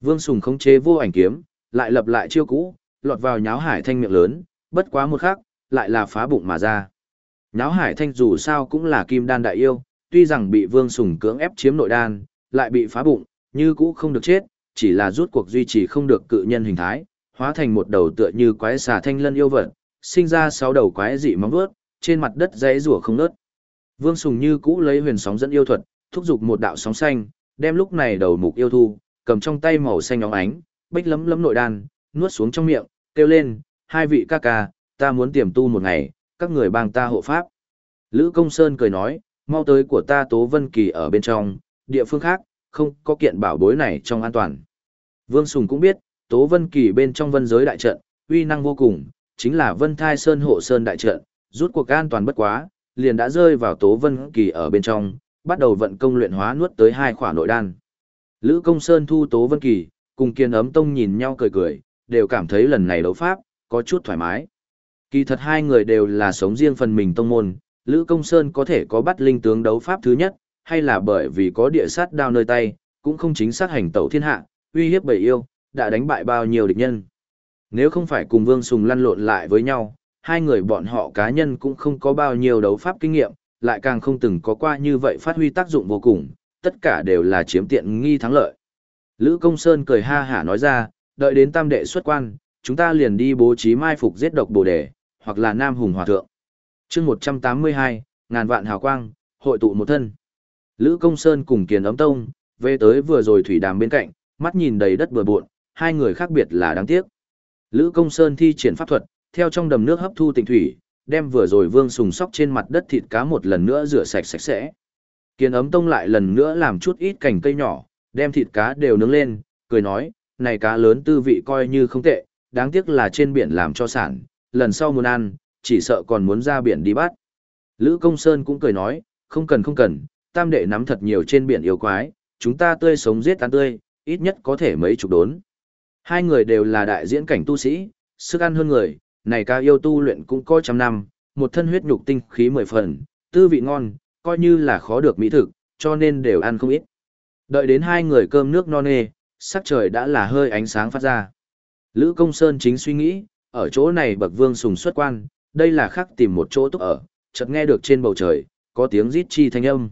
Vương Sùng khống chế vô ảnh kiếm, lại lập lại chiêu cũ, lọt vào nháo hải thanh miệng lớn, bất quá một khắc, lại là phá bụng mà ra. Nháo hải thanh dù sao cũng là kim đan đại yêu, tuy rằng bị Vương Sùng cưỡng ép chiếm nội đan, lại bị phá bụng, như cũ không được chết, chỉ là rút cuộc duy trì không được cự nhân hình thái, hóa thành một đầu tựa như quái xà thanh lân yêu vật, sinh ra sáu đầu quái dị móng vuốt, trên mặt đất dãy rủa không ngớt. Vương Sùng như cũ lấy huyền sóng dẫn yêu thuật, thúc giục một đạo sóng xanh, đem lúc này đầu mục yêu thu, cầm trong tay màu xanh óng ánh, bích lấm lấm nội đan, nuốt xuống trong miệng, kêu lên, hai vị ca ca, ta muốn tiềm tu một ngày, các người bang ta hộ pháp. Lữ Công Sơn cười nói, mau tới của ta Tố Vân Kỳ ở bên trong, địa phương khác, không có kiện bảo bối này trong an toàn. Vương Sùng cũng biết, Tố Vân Kỳ bên trong vân giới đại trận, uy năng vô cùng, chính là Vân Thai Sơn hộ Sơn đại trận, rút cuộc an toàn bất quá, liền đã rơi vào Tố Vân Kỳ ở bên trong, bắt đầu vận công luyện hóa nuốt tới hai khỏa nội đan. Lữ Công Sơn thu Tố Vân Kỳ, cùng Kiên Ấm Tông nhìn nhau cười cười, đều cảm thấy lần này đấu pháp, có chút thoải mái. Kỳ thật hai người đều là sống riêng phần mình tông môn, Lữ Công Sơn có thể có bắt linh tướng đấu pháp thứ nhất, hay là bởi vì có địa sát đao nơi tay, cũng không chính xác hành tẩu thiên hạ, uy hiếp bầy yêu, đã đánh bại bao nhiêu địch nhân. Nếu không phải cùng Vương Sùng lăn lộn lại với nhau, hai người bọn họ cá nhân cũng không có bao nhiêu đấu pháp kinh nghiệm, lại càng không từng có qua như vậy phát huy tác dụng vô cùng, tất cả đều là chiếm tiện nghi thắng lợi. Lữ Công Sơn cười ha hả nói ra, đợi đến tam đệ xuất quan, chúng ta liền đi bố trí mai phục giết độc bồ đề, hoặc là Nam Hùng Hòa Thượng. chương 182, ngàn vạn hào quang, hội tụ một thân. Lữ Công Sơn cùng Kiền Ấm Tông, về tới vừa rồi thủy đàm bên cạnh, mắt nhìn đầy đất bừa bộn, hai người khác biệt là đáng tiếc. Lữ Công Sơn thi triển pháp thuật, theo trong đầm nước hấp thu tịnh thủy, đem vừa rồi vương sùng sóc trên mặt đất thịt cá một lần nữa rửa sạch sạch sẽ. Kiền Ấm Tông lại lần nữa làm chút ít cành cây nhỏ, đem thịt cá đều nướng lên, cười nói, này cá lớn tư vị coi như không tệ, đáng tiếc là trên biển làm cho sản, lần sau muốn ăn, chỉ sợ còn muốn ra biển đi bắt. Lữ Công Sơn cũng cười nói, không cần không cần, tam đệ nắm thật nhiều trên biển yêu quái, chúng ta tươi sống giết tán tươi, ít nhất có thể mấy chục đốn. Hai người đều là đại diễn cảnh tu sĩ, sức ăn hơn người, này ca yêu tu luyện cũng có trăm năm, một thân huyết nhục tinh khí mười phần, tư vị ngon, coi như là khó được mỹ thực, cho nên đều ăn không ít. Đợi đến hai người cơm nước no nê, sắc trời đã là hơi ánh sáng phát ra. Lữ Công Sơn chính suy nghĩ, ở chỗ này bậc vương sùng xuất quan, đây là khắc tìm một chỗ túc ở, chợt nghe được trên bầu trời, có tiếng rít chi thanh âm.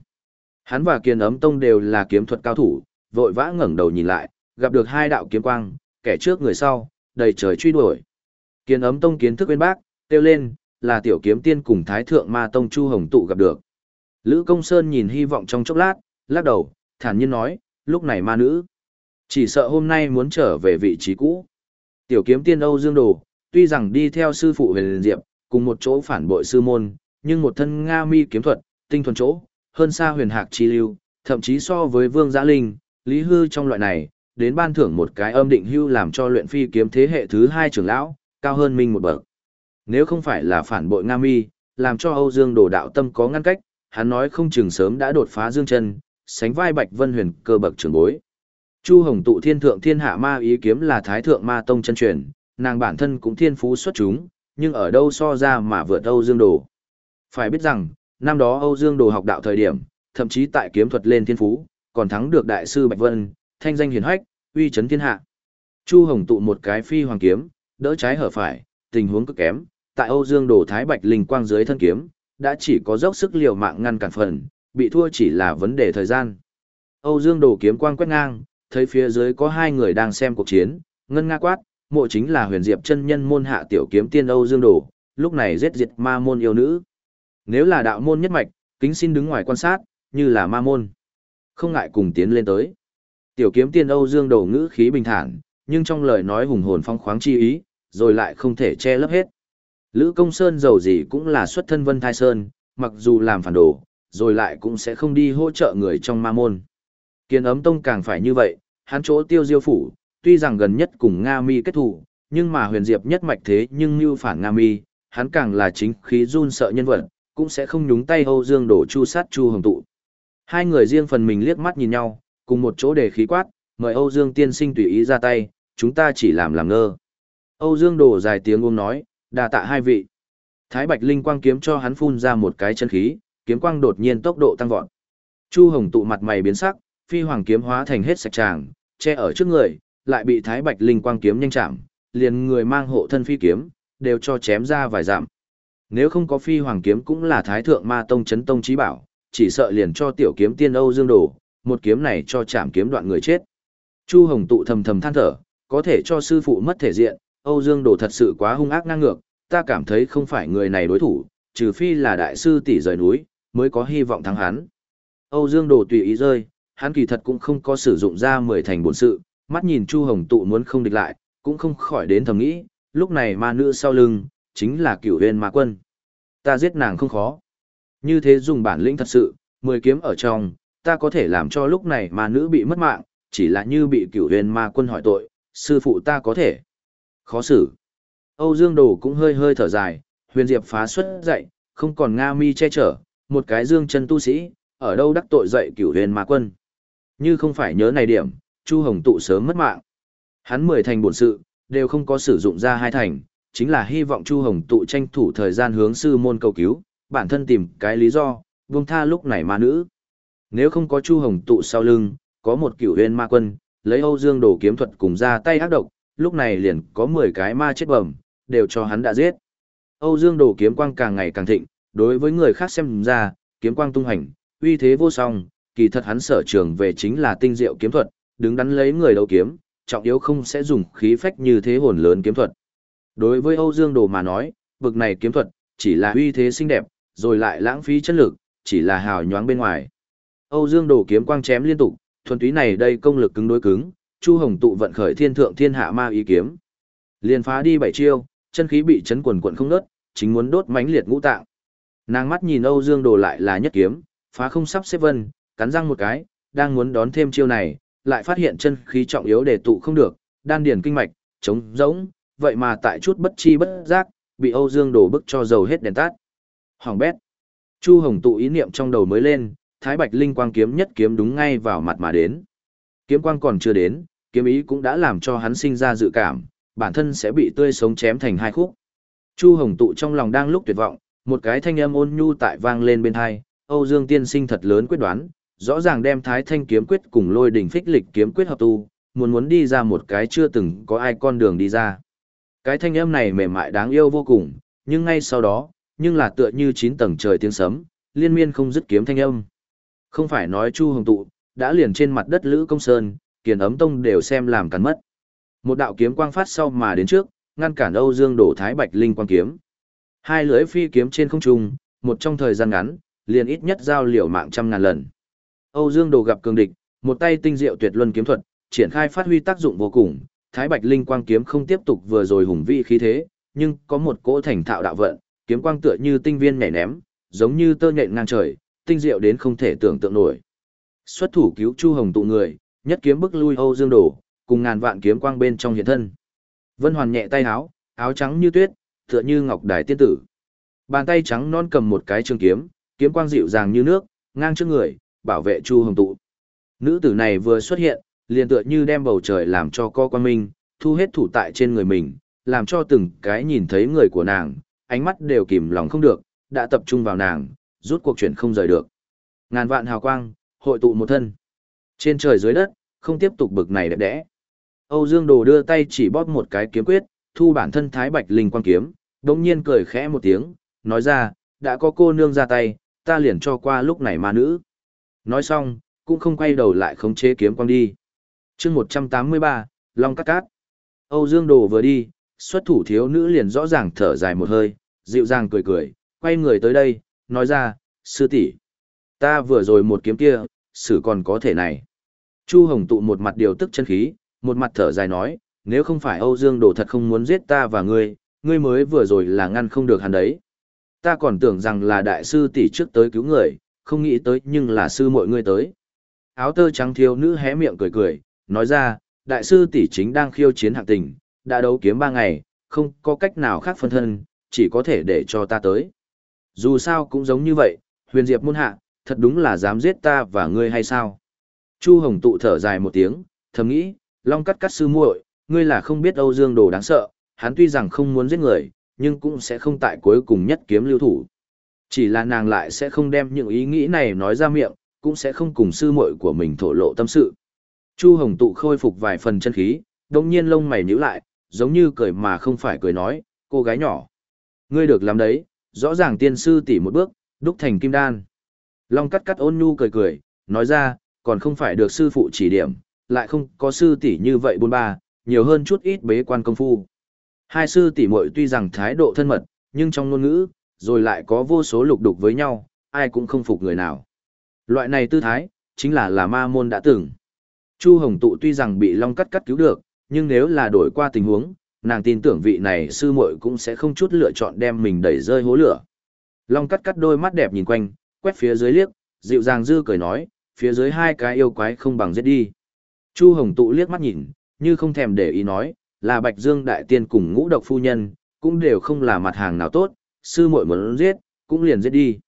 Hắn và kiền ấm tông đều là kiếm thuật cao thủ, vội vã ngẩng đầu nhìn lại, gặp được hai đạo kiếm quang, kẻ trước người sau, đầy trời truy đuổi. Kiền ấm tông kiến thức bên bác, kêu lên, là tiểu kiếm tiên cùng thái thượng ma tông Chu Hồng tụ gặp được. Lữ Công Sơn nhìn hy vọng trong chốc lát, lắc đầu, thản nhiên nói, lúc này ma nữ. Chỉ sợ hôm nay muốn trở về vị trí cũ. Tiểu kiếm tiên Âu Dương Đồ, tuy rằng đi theo sư phụ huyền diệp, cùng một chỗ phản bội sư môn, nhưng một thân Nga mi kiếm thuật, tinh thuần chỗ, hơn xa huyền hạc chi lưu, thậm chí so với vương giã linh, lý hư trong loại này, đến ban thưởng một cái âm định hưu làm cho luyện phi kiếm thế hệ thứ hai trưởng lão, cao hơn minh một bậc. Nếu không phải là phản bội Nga mi, làm cho Âu Dương đồ đạo tâm có ngăn cách, hắn nói không chừng sớm đã đột phá dương chân, sánh vai Bạch Vân Huyền cơ bậc trưởng bối. Chu Hồng tụ thiên thượng thiên hạ ma ý kiếm là thái thượng ma tông chân truyền, nàng bản thân cũng thiên phú xuất chúng, nhưng ở đâu so ra mà vượt Âu Dương Đồ. Phải biết rằng, năm đó Âu Dương Đồ học đạo thời điểm, thậm chí tại kiếm thuật lên thiên phú, còn thắng được đại sư Bạch Vân, thanh danh hiển hách, uy chấn thiên hạ. Chu Hồng tụ một cái phi hoàng kiếm, đỡ trái hở phải, tình huống cực kém, tại Âu Dương Đồ Thái Bạch linh quang dưới thân kiếm, đã chỉ có dốc sức liều mạng ngăn cản phần, bị thua chỉ là vấn đề thời gian. Âu Dương Đồ kiếm quang quét ngang, thấy phía dưới có hai người đang xem cuộc chiến, ngân nga quát, mộ chính là huyền diệp chân nhân môn hạ tiểu kiếm tiên Âu Dương Đồ, lúc này giết diệt ma môn yêu nữ. Nếu là đạo môn nhất mạch, kính xin đứng ngoài quan sát, như là ma môn. Không ngại cùng tiến lên tới. Tiểu kiếm tiên Âu Dương Đồ ngữ khí bình thản, nhưng trong lời nói hùng hồn phong khoáng chi ý, rồi lại không thể che lấp hết. Lữ Công Sơn giàu gì cũng là xuất thân Vân Thai Sơn, mặc dù làm phản đồ, rồi lại cũng sẽ không đi hỗ trợ người trong ma môn. Kiên ấm tông càng phải như vậy, hắn chỗ tiêu diêu phủ, tuy rằng gần nhất cùng Nga Mi kết thủ, nhưng mà huyền diệp nhất mạch thế nhưng như phản Nga Mi, hắn càng là chính khí run sợ nhân vật, cũng sẽ không nhúng tay Âu Dương đổ chu sát chu hồng tụ. Hai người riêng phần mình liếc mắt nhìn nhau, cùng một chỗ để khí quát, mời Âu Dương tiên sinh tùy ý ra tay, chúng ta chỉ làm làm ngơ. Âu Dương đổ dài tiếng ôm nói, đà tạ hai vị. Thái Bạch Linh quang kiếm cho hắn phun ra một cái chân khí, kiếm quang đột nhiên tốc độ tăng vọt. Chu Hồng tụ mặt mày biến sắc, phi hoàng kiếm hóa thành hết sạch tràng, che ở trước người, lại bị Thái Bạch Linh quang kiếm nhanh chạm, liền người mang hộ thân phi kiếm, đều cho chém ra vài dặm. Nếu không có phi hoàng kiếm cũng là Thái Thượng Ma Tông chấn tông trí bảo, chỉ sợ liền cho tiểu kiếm tiên Âu Dương đổ, một kiếm này cho chạm kiếm đoạn người chết. Chu Hồng tụ thầm thầm than thở, có thể cho sư phụ mất thể diện, Âu Dương đổ thật sự quá hung ác ngang ngược, ta cảm thấy không phải người này đối thủ, trừ phi là đại sư tỷ rời núi, mới có hy vọng thắng hắn. Âu Dương Đồ tùy ý rơi, hắn kỳ thật cũng không có sử dụng ra mười thành bổn sự, mắt nhìn Chu Hồng tụ muốn không địch lại, cũng không khỏi đến thầm nghĩ, lúc này ma nữ sau lưng, chính là cửu huyền ma quân. Ta giết nàng không khó. Như thế dùng bản lĩnh thật sự, mười kiếm ở trong, ta có thể làm cho lúc này ma nữ bị mất mạng, chỉ là như bị cửu huyền ma quân hỏi tội, sư phụ ta có thể. Khó xử. Âu Dương Đồ cũng hơi hơi thở dài, huyền diệp phá xuất dậy, không còn Nga mi che chở, một cái dương chân tu sĩ, ở đâu đắc tội dậy cửu huyền ma quân. Như không phải nhớ này điểm, Chu Hồng tụ sớm mất mạng. Hắn mười thành bổn sự, đều không có sử dụng ra hai thành, chính là hy vọng Chu Hồng tụ tranh thủ thời gian hướng sư môn cầu cứu, bản thân tìm cái lý do, buông tha lúc này ma nữ. Nếu không có Chu Hồng tụ sau lưng, có một cửu huyền ma quân, lấy Âu Dương đồ kiếm thuật cùng ra tay ác độc, lúc này liền có 10 cái ma chết bẩm, đều cho hắn đã giết. Âu Dương đồ kiếm quang càng ngày càng thịnh, đối với người khác xem ra, kiếm quang tung hành, uy thế vô song, kỳ thật hắn sở trường về chính là tinh diệu kiếm thuật, đứng đắn lấy người đấu kiếm, trọng yếu không sẽ dùng khí phách như thế hồn lớn kiếm thuật. Đối với Âu Dương Đồ mà nói, bực này kiếm thuật, chỉ là uy thế xinh đẹp, rồi lại lãng phí chất lực, chỉ là hào nhoáng bên ngoài. Âu Dương Đồ kiếm quang chém liên tục, thuần túy này đây công lực cứng đối cứng, Chu Hồng tụ vận khởi thiên thượng thiên hạ ma ý kiếm. Liên phá đi bảy chiêu, chân khí bị chấn quần quần không ngớt, chính muốn đốt mãnh liệt ngũ tạng. Nàng mắt nhìn Âu Dương Đồ lại là nhất kiếm, phá không sắp xếp vân, cắn răng một cái, đang muốn đón thêm chiêu này, lại phát hiện chân khí trọng yếu để tụ không được, đan điền kinh mạch, trống rỗng, vậy mà tại chút bất chi bất giác, bị Âu Dương đổ bức cho dầu hết đèn tắt. Hoàng bét. Chu Hồng tụ ý niệm trong đầu mới lên, Thái Bạch Linh quang kiếm nhất kiếm đúng ngay vào mặt mà đến. Kiếm quang còn chưa đến, kiếm ý cũng đã làm cho hắn sinh ra dự cảm, bản thân sẽ bị tươi sống chém thành hai khúc. Chu Hồng tụ trong lòng đang lúc tuyệt vọng, một cái thanh âm ôn nhu tại vang lên bên tai, Âu Dương tiên sinh thật lớn quyết đoán, rõ ràng đem Thái Thanh kiếm quyết cùng Lôi đỉnh phích lịch kiếm quyết hợp tu, muốn muốn đi ra một cái chưa từng có ai con đường đi ra. Cái thanh âm này mềm mại đáng yêu vô cùng, nhưng ngay sau đó, nhưng là tựa như chín tầng trời tiếng sấm, liên miên không dứt kiếm thanh âm. Không phải nói Chu Hồng tụ, đã liền trên mặt đất Lữ Công Sơn, Kiền Ấm Tông đều xem làm cắn mất. Một đạo kiếm quang phát sau mà đến trước, ngăn cản Âu Dương đổ Thái Bạch Linh quang kiếm. Hai lưỡi phi kiếm trên không trung, một trong thời gian ngắn, liền ít nhất giao liều mạng trăm ngàn lần. Âu Dương Đồ gặp cường địch, một tay tinh diệu tuyệt luân kiếm thuật, triển khai phát huy tác dụng vô cùng, Thái Bạch Linh quang kiếm không tiếp tục vừa rồi hùng vĩ khí thế, nhưng có một cỗ thành thạo đạo vận, kiếm quang tựa như tinh viên nhảy ném, giống như tơ nhện ngang trời, tinh diệu đến không thể tưởng tượng nổi. Xuất thủ cứu Chu Hồng tụ người, nhất kiếm bức lui Âu Dương Đồ, cùng ngàn vạn kiếm quang bên trong hiện thân. Vân Hoàn nhẹ tay áo, áo trắng như tuyết, tựa như ngọc đài tiên tử. Bàn tay trắng non cầm một cái trường kiếm, kiếm quang dịu dàng như nước, ngang trước người, bảo vệ Chu Hồng tụ. Nữ tử này vừa xuất hiện, liền tựa như đem bầu trời làm cho co quan minh, thu hết thủ tại trên người mình, làm cho từng cái nhìn thấy người của nàng, ánh mắt đều kìm lòng không được, đã tập trung vào nàng, rút cuộc chuyển không rời được. Ngàn vạn hào quang, hội tụ một thân. Trên trời dưới đất, không tiếp tục bực này đẹp đẽ. Âu Dương Đồ đưa tay chỉ bóp một cái kiếm quyết, thu bản thân thái bạch linh quang kiếm, đống nhiên cười khẽ một tiếng, nói ra, đã có cô nương ra tay, ta liền cho qua lúc này ma nữ. Nói xong, cũng không quay đầu lại khống chế kiếm quang đi chương 183, Long Cát Cát. Âu Dương Đồ vừa đi, xuất thủ thiếu nữ liền rõ ràng thở dài một hơi, dịu dàng cười cười, quay người tới đây, nói ra, sư tỷ ta vừa rồi một kiếm kia, xử còn có thể này. Chu Hồng tụ một mặt điều tức chân khí, một mặt thở dài nói, nếu không phải Âu Dương Đồ thật không muốn giết ta và ngươi, ngươi mới vừa rồi là ngăn không được hắn đấy. Ta còn tưởng rằng là đại sư tỷ trước tới cứu người, không nghĩ tới nhưng là sư muội ngươi tới. Áo tơ trắng thiếu nữ hé miệng cười cười, nói ra, đại sư tỷ chính đang khiêu chiến hạng tình, đã đấu kiếm ba ngày, không có cách nào khác phân thân, chỉ có thể để cho ta tới. Dù sao cũng giống như vậy, huyền diệp môn hạ, thật đúng là dám giết ta và ngươi hay sao? Chu Hồng tụ thở dài một tiếng, thầm nghĩ, long cắt cắt sư muội, ngươi là không biết Âu Dương Đồ đáng sợ, hắn tuy rằng không muốn giết người, nhưng cũng sẽ không tại cuối cùng nhất kiếm lưu thủ. Chỉ là nàng lại sẽ không đem những ý nghĩ này nói ra miệng, cũng sẽ không cùng sư muội của mình thổ lộ tâm sự. Chu Hồng tụ khôi phục vài phần chân khí, đồng nhiên lông mày nhíu lại, giống như cười mà không phải cười nói, cô gái nhỏ. Ngươi được làm đấy, rõ ràng tiên sư tỷ một bước, đúc thành kim đan. Long cắt cắt ôn nhu cười cười, nói ra, còn không phải được sư phụ chỉ điểm, lại không có sư tỷ như vậy buôn ba, nhiều hơn chút ít bế quan công phu. Hai sư tỷ muội tuy rằng thái độ thân mật, nhưng trong ngôn ngữ, rồi lại có vô số lục đục với nhau, ai cũng không phục người nào. Loại này tư thái, chính là là ma môn đã từng. Chu Hồng Tụ tuy rằng bị Long cắt cắt cứu được, nhưng nếu là đổi qua tình huống, nàng tin tưởng vị này sư muội cũng sẽ không chút lựa chọn đem mình đẩy rơi hố lửa. Long cắt cắt đôi mắt đẹp nhìn quanh, quét phía dưới liếc, dịu dàng dư cười nói, phía dưới hai cái yêu quái không bằng giết đi. Chu Hồng Tụ liếc mắt nhìn, như không thèm để ý nói, là Bạch Dương Đại Tiên cùng ngũ độc phu nhân, cũng đều không là mặt hàng nào tốt, sư muội muốn giết, cũng liền giết đi.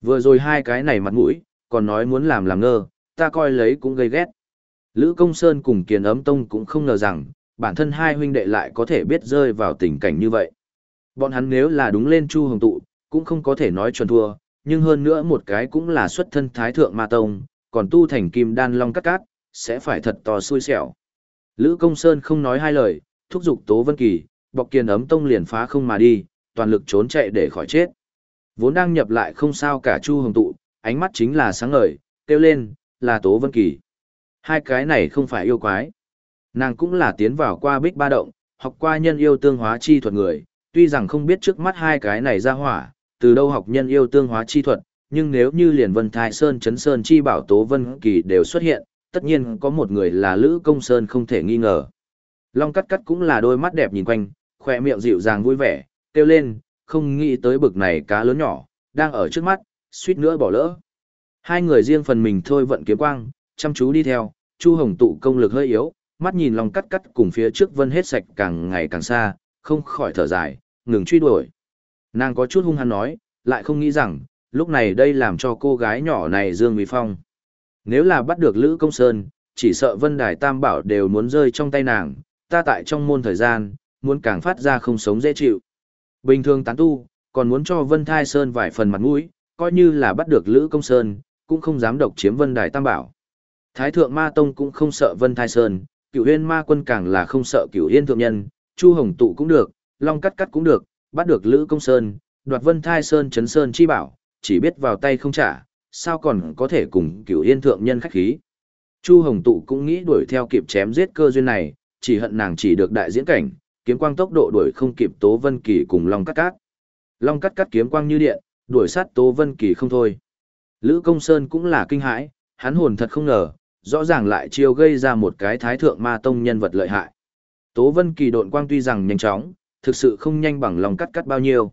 Vừa rồi hai cái này mặt mũi, còn nói muốn làm làm ngơ, ta coi lấy cũng gây ghét. Lữ Công Sơn cùng Kiền Ấm Tông cũng không ngờ rằng, bản thân hai huynh đệ lại có thể biết rơi vào tình cảnh như vậy. Bọn hắn nếu là đúng lên Chu Hồng Tụ, cũng không có thể nói chuẩn thua, nhưng hơn nữa một cái cũng là xuất thân Thái Thượng Ma Tông, còn tu thành Kim Đan Long Cát Cát, sẽ phải thật to xui xẻo. Lữ Công Sơn không nói hai lời, thúc giục Tố Vân Kỳ, bọc kiền ấm tông liền phá không mà đi, toàn lực trốn chạy để khỏi chết. Vốn đang nhập lại không sao cả Chu Hồng Tụ, ánh mắt chính là sáng ngời, kêu lên, là Tố Vân Kỳ. Hai cái này không phải yêu quái. Nàng cũng là tiến vào qua bích ba động, học qua nhân yêu tương hóa chi thuật người, tuy rằng không biết trước mắt hai cái này ra hỏa, từ đâu học nhân yêu tương hóa chi thuật, nhưng nếu như liền Vân Thái Sơn Chấn Sơn chi bảo Tố Vân Kỳ đều xuất hiện, tất nhiên có một người là Lữ Công Sơn không thể nghi ngờ. Long cắt cắt cũng là đôi mắt đẹp nhìn quanh, khỏe miệng dịu dàng vui vẻ, kêu lên, không nghĩ tới bực này cá lớn nhỏ, đang ở trước mắt, suýt nữa bỏ lỡ. Hai người riêng phần mình thôi vận kiếm quang, chăm chú đi theo, Chu Hồng tụ công lực hơi yếu, mắt nhìn Long cắt cắt cùng phía trước vân hết sạch càng ngày càng xa, không khỏi thở dài, ngừng truy đuổi. Nàng có chút hung hăng nói, lại không nghĩ rằng, lúc này đây làm cho cô gái nhỏ này Dương Mỹ Phong. Nếu là bắt được Lữ Công Sơn, chỉ sợ Vân Đài Tam Bảo đều muốn rơi trong tay nàng, ta tại trong môn thời gian, muốn càng phát ra không sống dễ chịu. Bình thường tán tu, còn muốn cho Vân Thai Sơn vài phần mặt mũi, coi như là bắt được Lữ Công Sơn, cũng không dám độc chiếm Vân Đài Tam Bảo. Thái Thượng Ma Tông cũng không sợ Vân Thai Sơn, Cửu Yên Ma Quân càng là không sợ Cửu Yên Thượng Nhân, Chu Hồng Tụ cũng được, Long Cắt Cắt cũng được, bắt được Lữ Công Sơn, đoạt Vân Thai Sơn chấn Sơn chi bảo, chỉ biết vào tay không trả, sao còn có thể cùng Cửu Yên Thượng Nhân khách khí. Chu Hồng Tụ cũng nghĩ đuổi theo kịp chém giết cơ duyên này, chỉ hận nàng chỉ được đại diễn cảnh, kiếm quang tốc độ đuổi không kịp Tố Vân Kỳ cùng Long Cắt Cắt. Long Cắt Cắt kiếm quang như điện, đuổi sát Tố Vân Kỳ không thôi. Lữ Công Sơn cũng là kinh hãi, hắn hồn thật không ngờ, rõ ràng lại chiêu gây ra một cái thái thượng ma tông nhân vật lợi hại. Tố Vân Kỳ độn quang tuy rằng nhanh chóng, thực sự không nhanh bằng Long Cắt Cắt bao nhiêu.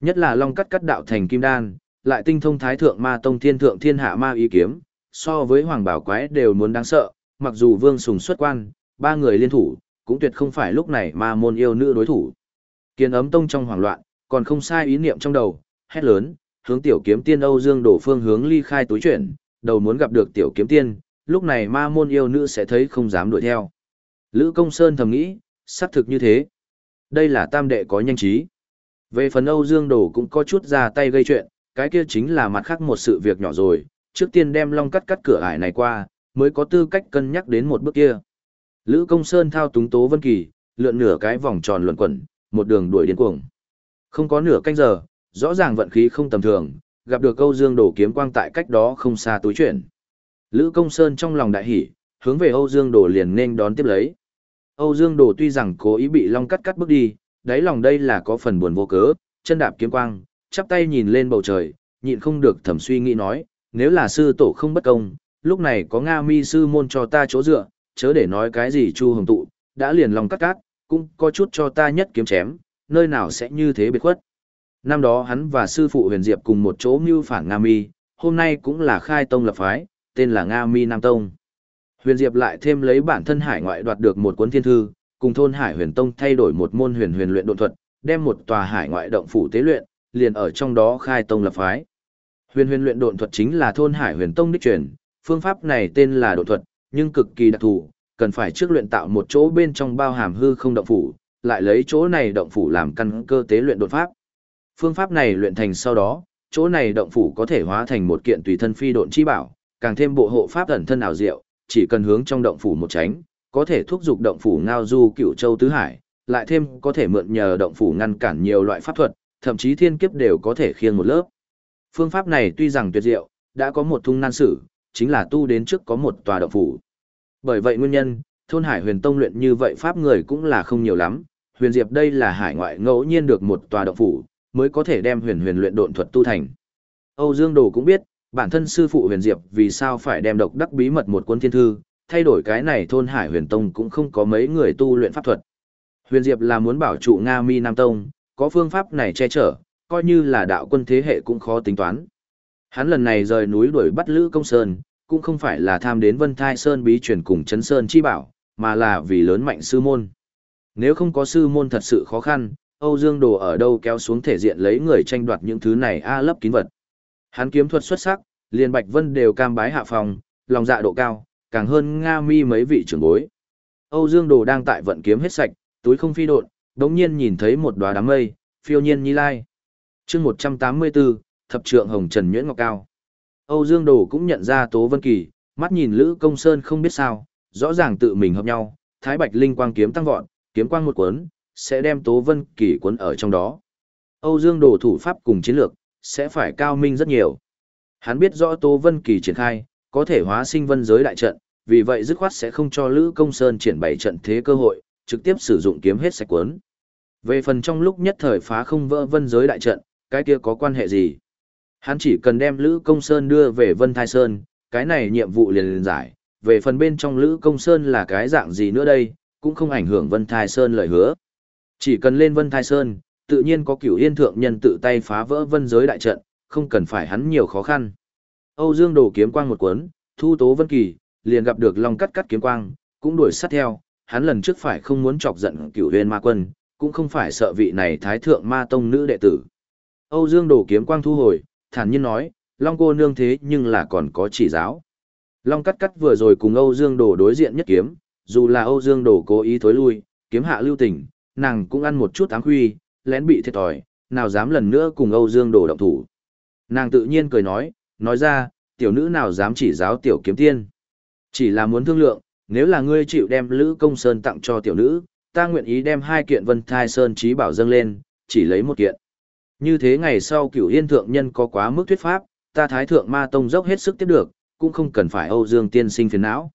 Nhất là Long Cắt Cắt đạo thành kim đan, lại tinh thông thái thượng ma tông thiên thượng thiên hạ ma ý kiếm, so với hoàng bảo quái đều muốn đáng sợ, mặc dù Vương Sùng xuất quan, ba người liên thủ, cũng tuyệt không phải lúc này ma môn yêu nữ đối thủ. Kiên ấm tông trong hoảng loạn, còn không sai ý niệm trong đầu, hét lớn, hướng tiểu kiếm tiên Âu Dương đổ phương hướng ly khai túi chuyển, đầu muốn gặp được tiểu kiếm tiên, lúc này ma môn yêu nữ sẽ thấy không dám đuổi theo. Lữ Công Sơn thầm nghĩ, xác thực như thế. Đây là tam đệ có nhanh trí. Về phần Âu Dương Đổ cũng có chút ra tay gây chuyện, cái kia chính là mặt khác một sự việc nhỏ rồi, trước tiên đem long cắt cắt cửa ải này qua, mới có tư cách cân nhắc đến một bước kia. Lữ Công Sơn thao túng Tố Vân Kỳ, lượn nửa cái vòng tròn luẩn quẩn, một đường đuổi điên cuồng. Không có nửa canh giờ, rõ ràng vận khí không tầm thường, gặp được Âu Dương Đổ kiếm quang tại cách đó không xa túi chuyển. Lữ Công Sơn trong lòng đại hỉ, hướng về Âu Dương Đổ liền nên đón tiếp lấy. Âu Dương Đổ tuy rằng cố ý bị long cắt cắt bước đi, đáy lòng đây là có phần buồn vô cớ, chân đạp kiếm quang, chắp tay nhìn lên bầu trời, nhịn không được thầm suy nghĩ nói, nếu là sư tổ không bất công, lúc này có Nga mi sư môn cho ta chỗ dựa, chớ để nói cái gì Chu Hồng tụ, đã liền lòng cắt cắt, cũng có chút cho ta nhất kiếm chém, nơi nào sẽ như thế biệt khuất. Năm đó hắn và sư phụ Huyền Diệp cùng một chỗ mưu phản Nga Mi, hôm nay cũng là khai tông lập phái, tên là Nga Mi Nam Tông. Huyền Diệp lại thêm lấy bản thân hải ngoại đoạt được một cuốn thiên thư, cùng thôn Hải Huyền Tông thay đổi một môn huyền huyền luyện độ thuật, đem một tòa hải ngoại động phủ tế luyện, liền ở trong đó khai tông lập phái. Huyền huyền luyện độn thuật chính là thôn Hải Huyền Tông đích truyền, phương pháp này tên là độ thuật, nhưng cực kỳ đặc thù, cần phải trước luyện tạo một chỗ bên trong bao hàm hư không động phủ, lại lấy chỗ này động phủ làm căn cơ tế luyện đột pháp. Phương pháp này luyện thành sau đó, chỗ này động phủ có thể hóa thành một kiện tùy thân phi độn chi bảo, càng thêm bộ hộ pháp ẩn thân ảo diệu, chỉ cần hướng trong động phủ một tránh, có thể thúc dục động phủ ngao du cựu châu tứ hải, lại thêm có thể mượn nhờ động phủ ngăn cản nhiều loại pháp thuật, thậm chí thiên kiếp đều có thể khiêng một lớp. Phương pháp này tuy rằng tuyệt diệu, đã có một thung nan sử, chính là tu đến trước có một tòa động phủ. Bởi vậy nguyên nhân, thôn Hải Huyền Tông luyện như vậy pháp người cũng là không nhiều lắm, Huyền Diệp đây là hải ngoại ngẫu nhiên được một tòa động phủ, mới có thể đem huyền huyền luyện độn thuật tu thành. Âu Dương Đồ cũng biết, bản thân sư phụ Huyền Diệp vì sao phải đem độc đắc bí mật một cuốn thiên thư, thay đổi cái này thôn Hải Huyền Tông cũng không có mấy người tu luyện pháp thuật. Huyền Diệp là muốn bảo trụ Nga Mi Nam Tông, có phương pháp này che chở, coi như là đạo quân thế hệ cũng khó tính toán. Hắn lần này rời núi đuổi bắt Lữ Công Sơn, cũng không phải là tham đến Vân Thai Sơn bí truyền cùng Chấn Sơn chi bảo, mà là vì lớn mạnh sư môn. Nếu không có sư môn thật sự khó khăn, Âu Dương Đồ ở đâu kéo xuống thể diện lấy người tranh đoạt những thứ này a lấp kín vật. Hắn kiếm thuật xuất sắc, liền Bạch Vân đều cam bái hạ phòng, lòng dạ độ cao, càng hơn Nga Mi mấy vị trưởng bối. Âu Dương Đồ đang tại vận kiếm hết sạch, túi không phi độn, đống nhiên nhìn thấy một đóa đám mây, phiêu nhiên như lai. chương 184, thập trượng hồng trần nhuyễn ngọc cao. Âu Dương Đồ cũng nhận ra Tố Vân Kỳ, mắt nhìn Lữ Công Sơn không biết sao, rõ ràng tự mình hợp nhau, Thái Bạch Linh quang kiếm tăng vọt, kiếm quang một cuốn, sẽ đem Tố Vân Kỳ cuốn ở trong đó. Âu Dương Đồ thủ pháp cùng chiến lược, sẽ phải cao minh rất nhiều. Hắn biết rõ tô Vân Kỳ triển khai, có thể hóa sinh vân giới đại trận, vì vậy dứt khoát sẽ không cho Lữ Công Sơn triển bày trận thế cơ hội, trực tiếp sử dụng kiếm hết sạch cuốn. Về phần trong lúc nhất thời phá không vỡ vân giới đại trận, cái kia có quan hệ gì? Hắn chỉ cần đem Lữ Công Sơn đưa về Vân Thai Sơn, cái này nhiệm vụ liền liền giải. Về phần bên trong Lữ Công Sơn là cái dạng gì nữa đây, cũng không ảnh hưởng Vân Thai Sơn lời hứa. Chỉ cần lên Vân Thai Sơn, tự nhiên có cửu yên thượng nhân tự tay phá vỡ vân giới đại trận, không cần phải hắn nhiều khó khăn. Âu Dương đổ kiếm quang một cuốn, thu tố vân kỳ, liền gặp được Long cắt cắt kiếm quang, cũng đuổi sát theo, hắn lần trước phải không muốn chọc giận cửu huyền ma quân, cũng không phải sợ vị này thái thượng ma tông nữ đệ tử. Âu Dương đổ kiếm quang thu hồi, thản nhiên nói, Long cô nương thế nhưng là còn có chỉ giáo. Long cắt cắt vừa rồi cùng Âu Dương đổ đối diện nhất kiếm, dù là Âu Dương đổ cố ý thối lui, kiếm hạ lưu tình, nàng cũng ăn một chút áng huy lén bị thiệt thòi, nào dám lần nữa cùng Âu Dương đổ động thủ. Nàng tự nhiên cười nói, nói ra, tiểu nữ nào dám chỉ giáo tiểu kiếm tiên. Chỉ là muốn thương lượng, nếu là ngươi chịu đem Lữ Công Sơn tặng cho tiểu nữ, ta nguyện ý đem hai kiện Vân Thai Sơn trí bảo dâng lên, chỉ lấy một kiện. Như thế ngày sau cửu yên thượng nhân có quá mức thuyết pháp, ta thái thượng ma tông dốc hết sức tiếp được, cũng không cần phải Âu Dương tiên sinh phiền não.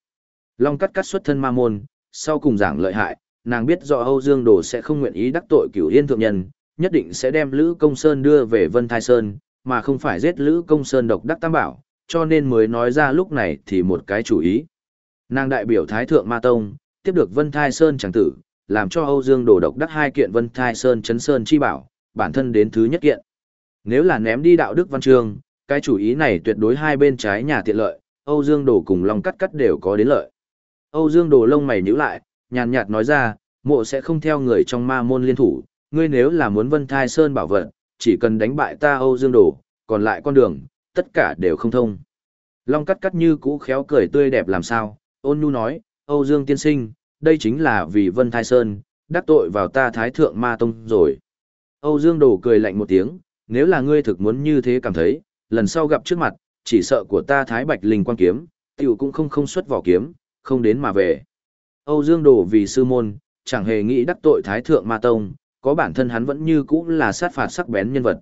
Long cắt cắt xuất thân ma môn, sau cùng giảng lợi hại, nàng biết rõ Âu Dương Đồ sẽ không nguyện ý đắc tội cửu yên thượng nhân, nhất định sẽ đem Lữ Công Sơn đưa về Vân Thai Sơn, mà không phải giết Lữ Công Sơn độc đắc tam bảo, cho nên mới nói ra lúc này thì một cái chủ ý. Nàng đại biểu Thái Thượng Ma Tông, tiếp được Vân Thai Sơn chẳng tử, làm cho Âu Dương Đồ độc đắc hai kiện Vân Thai Sơn chấn Sơn chi bảo, bản thân đến thứ nhất kiện. Nếu là ném đi đạo đức văn chương, cái chủ ý này tuyệt đối hai bên trái nhà tiện lợi, Âu Dương Đồ cùng Long Cắt Cắt đều có đến lợi. Âu Dương Đồ lông mày nhíu lại, nhàn nhạt nói ra, mộ sẽ không theo người trong ma môn liên thủ, ngươi nếu là muốn Vân Thai Sơn bảo vật, chỉ cần đánh bại ta Âu Dương Đồ, còn lại con đường, tất cả đều không thông. Long Cắt Cắt như cũ khéo cười tươi đẹp làm sao, ôn nhu nói, Âu Dương tiên sinh, đây chính là vì Vân Thai Sơn, đắc tội vào ta Thái Thượng Ma Tông rồi. Âu Dương Đồ cười lạnh một tiếng, nếu là ngươi thực muốn như thế cảm thấy, lần sau gặp trước mặt, chỉ sợ của ta Thái Bạch Linh Quan Kiếm, tiểu cũng không không xuất vỏ kiếm, không đến mà về. Âu Dương Đồ vì sư môn, chẳng hề nghĩ đắc tội Thái Thượng Ma Tông, có bản thân hắn vẫn như cũ là sát phạt sắc bén nhân vật.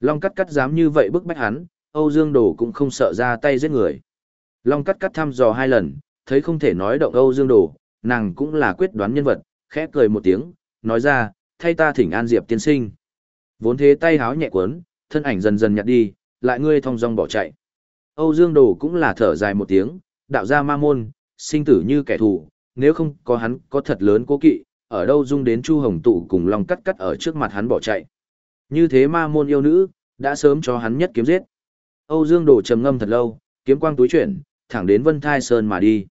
Long cắt cắt dám như vậy bức bách hắn, Âu Dương Đồ cũng không sợ ra tay giết người. Long cắt cắt thăm dò hai lần, thấy không thể nói động Âu Dương Đồ, nàng cũng là quyết đoán nhân vật, khẽ cười một tiếng, nói ra, thay ta thỉnh an diệp tiên sinh. Vốn thế tay háo nhẹ cuốn, thân ảnh dần dần nhạt đi, lại ngươi thong dong bỏ chạy. Âu Dương Đồ cũng là thở dài một tiếng, đạo gia ma môn, sinh tử như kẻ thù, nếu không có hắn có thật lớn cố kỵ, ở đâu dung đến Chu Hồng tụ cùng Long cắt cắt ở trước mặt hắn bỏ chạy. Như thế ma môn yêu nữ, đã sớm cho hắn nhất kiếm giết. Âu Dương Đồ trầm ngâm thật lâu, kiếm quang túi chuyển, thẳng đến Vân Thai Sơn mà đi.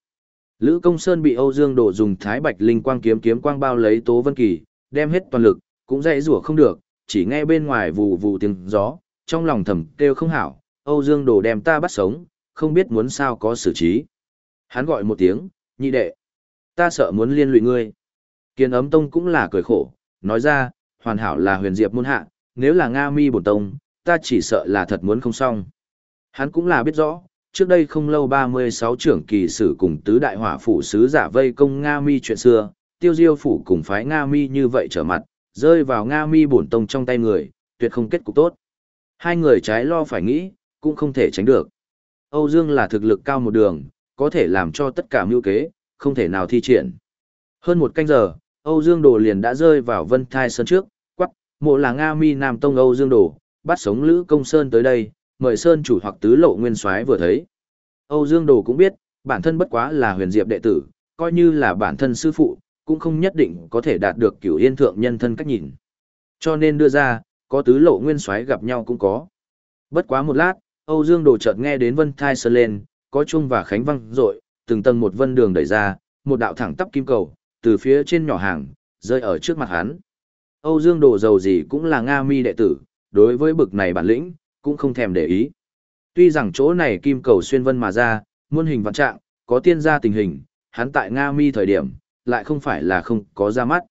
Lữ Công Sơn bị Âu Dương Đồ dùng Thái Bạch Linh quang kiếm kiếm quang bao lấy Tố Vân Kỳ, đem hết toàn lực, cũng dãy rủa không được, chỉ nghe bên ngoài vù vù tiếng gió, trong lòng thầm kêu không hảo, Âu Dương Đồ đem ta bắt sống, không biết muốn sao có xử trí. Hắn gọi một tiếng, nhị đệ, ta sợ muốn liên lụy ngươi. Kiên ấm tông cũng là cười khổ, nói ra, hoàn hảo là huyền diệp môn hạ, nếu là Nga mi bổn tông, ta chỉ sợ là thật muốn không xong. Hắn cũng là biết rõ, trước đây không lâu 36 trưởng kỳ sử cùng tứ đại hỏa phủ sứ giả vây công Nga mi chuyện xưa, tiêu diêu phủ cùng phái Nga mi như vậy trở mặt, rơi vào Nga mi bổn tông trong tay người, tuyệt không kết cục tốt. Hai người trái lo phải nghĩ, cũng không thể tránh được. Âu Dương là thực lực cao một đường, có thể làm cho tất cả mưu kế, không thể nào thi triển. Hơn một canh giờ, Âu Dương Đồ liền đã rơi vào Vân Thai Sơn trước, quắc, mộ là Nga Mi Nam Tông Âu Dương Đồ, bắt sống Lữ Công Sơn tới đây, mời Sơn chủ hoặc tứ lộ nguyên soái vừa thấy. Âu Dương Đồ cũng biết, bản thân bất quá là huyền diệp đệ tử, coi như là bản thân sư phụ, cũng không nhất định có thể đạt được cửu yên thượng nhân thân cách nhìn. Cho nên đưa ra, có tứ lộ nguyên soái gặp nhau cũng có. Bất quá một lát, Âu Dương Đồ chợt nghe đến Vân Thai Sơn lên, có chuông và khánh vang rội, từng tầng một vân đường đẩy ra, một đạo thẳng tắp kim cầu, từ phía trên nhỏ hàng, rơi ở trước mặt hắn. Âu Dương Đồ giàu gì cũng là Nga Mi đệ tử, đối với bực này bản lĩnh, cũng không thèm để ý. Tuy rằng chỗ này kim cầu xuyên vân mà ra, muôn hình vạn trạng, có tiên gia tình hình, hắn tại Nga Mi thời điểm, lại không phải là không có ra mắt.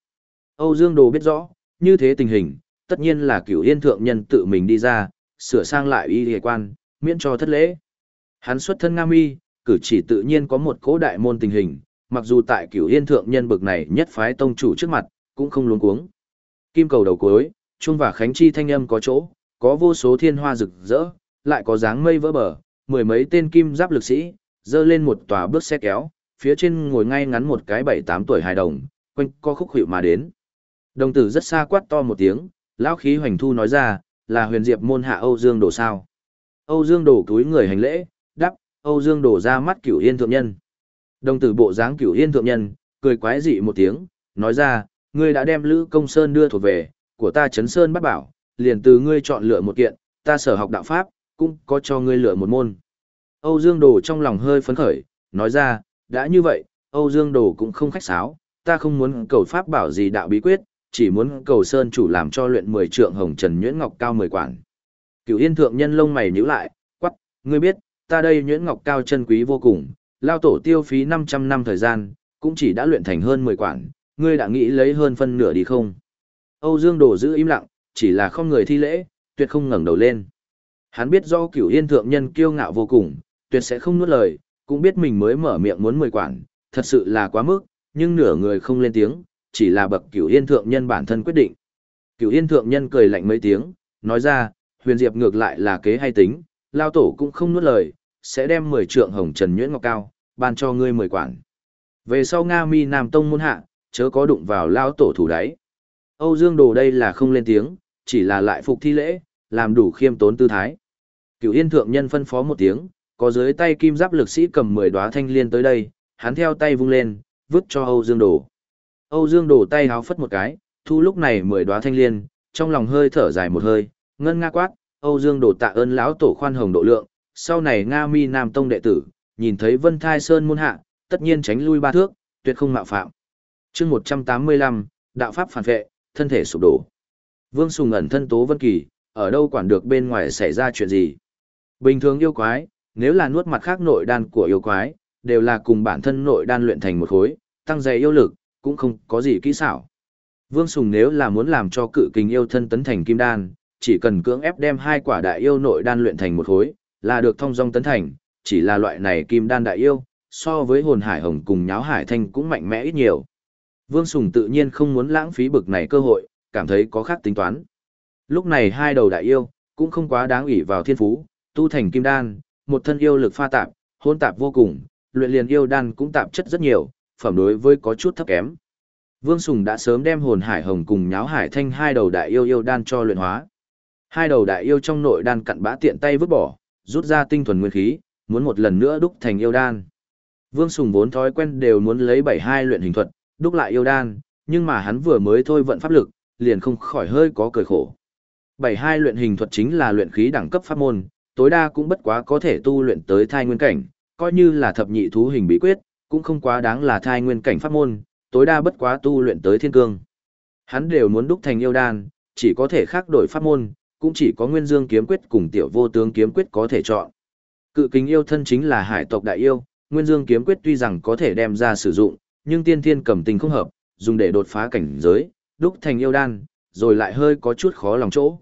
Âu Dương Đồ biết rõ, như thế tình hình, tất nhiên là cửu yên thượng nhân tự mình đi ra, sửa sang lại y hề quan, miễn cho thất lễ. Hắn xuất thân Nga Mi, cử chỉ tự nhiên có một cố đại môn tình hình, mặc dù tại cửu yên thượng nhân bực này nhất phái tông chủ trước mặt, cũng không luống cuống. Kim cầu đầu cuối, trung và khánh chi thanh âm có chỗ, có vô số thiên hoa rực rỡ, lại có dáng mây vỡ bờ, mười mấy tên kim giáp lực sĩ, dơ lên một tòa bước xe kéo, phía trên ngồi ngay ngắn một cái bảy tám tuổi hài đồng, quanh co khúc hiệu mà đến. Đồng tử rất xa quát to một tiếng, lão khí hoành thu nói ra, là huyền diệp môn hạ Âu Dương Đồ sao. Âu Dương Đồ túi người hành lễ, Âu Dương đổ ra mắt cửu yên thượng nhân. Đồng tử bộ dáng cửu yên thượng nhân, cười quái dị một tiếng, nói ra, ngươi đã đem Lữ Công Sơn đưa thuộc về, của ta Trấn Sơn bắt bảo, liền từ ngươi chọn lựa một kiện, ta sở học đạo pháp, cũng có cho ngươi lựa một môn. Âu Dương Đồ trong lòng hơi phấn khởi, nói ra, đã như vậy, Âu Dương Đồ cũng không khách sáo, ta không muốn cầu pháp bảo gì đạo bí quyết, chỉ muốn cầu Sơn chủ làm cho luyện 10 trượng hồng trần nhuyễn ngọc cao 10 quản. Cửu Yên thượng nhân lông mày nhíu lại, quắc, ngươi biết, ta đây nhuyễn ngọc cao chân quý vô cùng, lao tổ tiêu phí 500 năm thời gian, cũng chỉ đã luyện thành hơn 10 quản, ngươi đã nghĩ lấy hơn phân nửa đi không? Âu Dương Đồ giữ im lặng, chỉ là không người thi lễ, tuyệt không ngẩng đầu lên. Hắn biết do cửu yên thượng nhân kiêu ngạo vô cùng, tuyệt sẽ không nuốt lời, cũng biết mình mới mở miệng muốn mười quản, thật sự là quá mức, nhưng nửa người không lên tiếng, chỉ là bậc cửu yên thượng nhân bản thân quyết định. Cửu yên thượng nhân cười lạnh mấy tiếng, nói ra, huyền diệp ngược lại là kế hay tính, lao tổ cũng không nuốt lời, sẽ đem mười trượng hồng trần nhuyễn ngọc cao, ban cho ngươi mười quản. Về sau Nga mi Nam Tông môn hạ, chớ có đụng vào lao tổ thủ đáy. Âu Dương Đồ đây là không lên tiếng, chỉ là lại phục thi lễ, làm đủ khiêm tốn tư thái. Cửu Yên thượng nhân phân phó một tiếng, có dưới tay kim giáp lực sĩ cầm 10 đóa thanh liên tới đây, hắn theo tay vung lên, vứt cho Âu Dương Đồ. Âu Dương Đồ tay háo phất một cái, thu lúc này 10 đóa thanh liên, trong lòng hơi thở dài một hơi, ngân nga quát, Âu Dương Đồ tạ ơn lão tổ khoan hồng độ lượng, sau này Nga Mi Nam Tông đệ tử, nhìn thấy Vân Thai Sơn môn hạ, tất nhiên tránh lui ba thước, tuyệt không mạo phạm. Chương 185, đạo pháp phản vệ, thân thể sụp đổ. Vương Sùng ẩn thân Tố Vân Kỳ, ở đâu quản được bên ngoài xảy ra chuyện gì. Bình thường yêu quái, nếu là nuốt mặt khác nội đan của yêu quái, đều là cùng bản thân nội đan luyện thành một khối, tăng dày yêu lực, cũng không có gì kỹ xảo. Vương Sùng nếu là muốn làm cho cự kình yêu thân tấn thành kim đan, chỉ cần cưỡng ép đem hai quả đại yêu nội đan luyện thành một khối, là được thông dong tấn thành, chỉ là loại này kim đan đại yêu, so với hồn hải hồng cùng nháo hải thanh cũng mạnh mẽ ít nhiều. Vương Sùng tự nhiên không muốn lãng phí bực này cơ hội, cảm thấy có khác tính toán. Lúc này hai đầu đại yêu, cũng không quá đáng ủy vào thiên phú, tu thành kim đan, một thân yêu lực pha tạp, hôn tạp vô cùng, luyện liền yêu đan cũng tạp chất rất nhiều, phẩm đối với có chút thấp kém. Vương Sùng đã sớm đem hồn hải hồng cùng nháo hải thanh hai đầu đại yêu yêu đan cho luyện hóa. Hai đầu đại yêu trong nội đan cặn bã tiện tay vứt bỏ, rút ra tinh thuần nguyên khí, muốn một lần nữa đúc thành yêu đan. Vương Sùng vốn thói quen đều muốn lấy bảy hai luyện hình thuật, đúc lại yêu đan, nhưng mà hắn vừa mới thôi vận pháp lực, liền không khỏi hơi có cười khổ. Bảy hai luyện hình thuật chính là luyện khí đẳng cấp pháp môn, tối đa cũng bất quá có thể tu luyện tới thai nguyên cảnh, coi như là thập nhị thú hình bí quyết, cũng không quá đáng là thai nguyên cảnh pháp môn, tối đa bất quá tu luyện tới thiên cương. Hắn đều muốn đúc thành yêu đan, chỉ có thể khác đổi pháp môn, cũng chỉ có Nguyên Dương kiếm quyết cùng Tiểu Vô Tướng kiếm quyết có thể chọn. Cự kính yêu thân chính là hải tộc đại yêu, Nguyên Dương kiếm quyết tuy rằng có thể đem ra sử dụng, nhưng tiên thiên cầm tình không hợp, dùng để đột phá cảnh giới, đúc thành yêu đan, rồi lại hơi có chút khó lòng chỗ.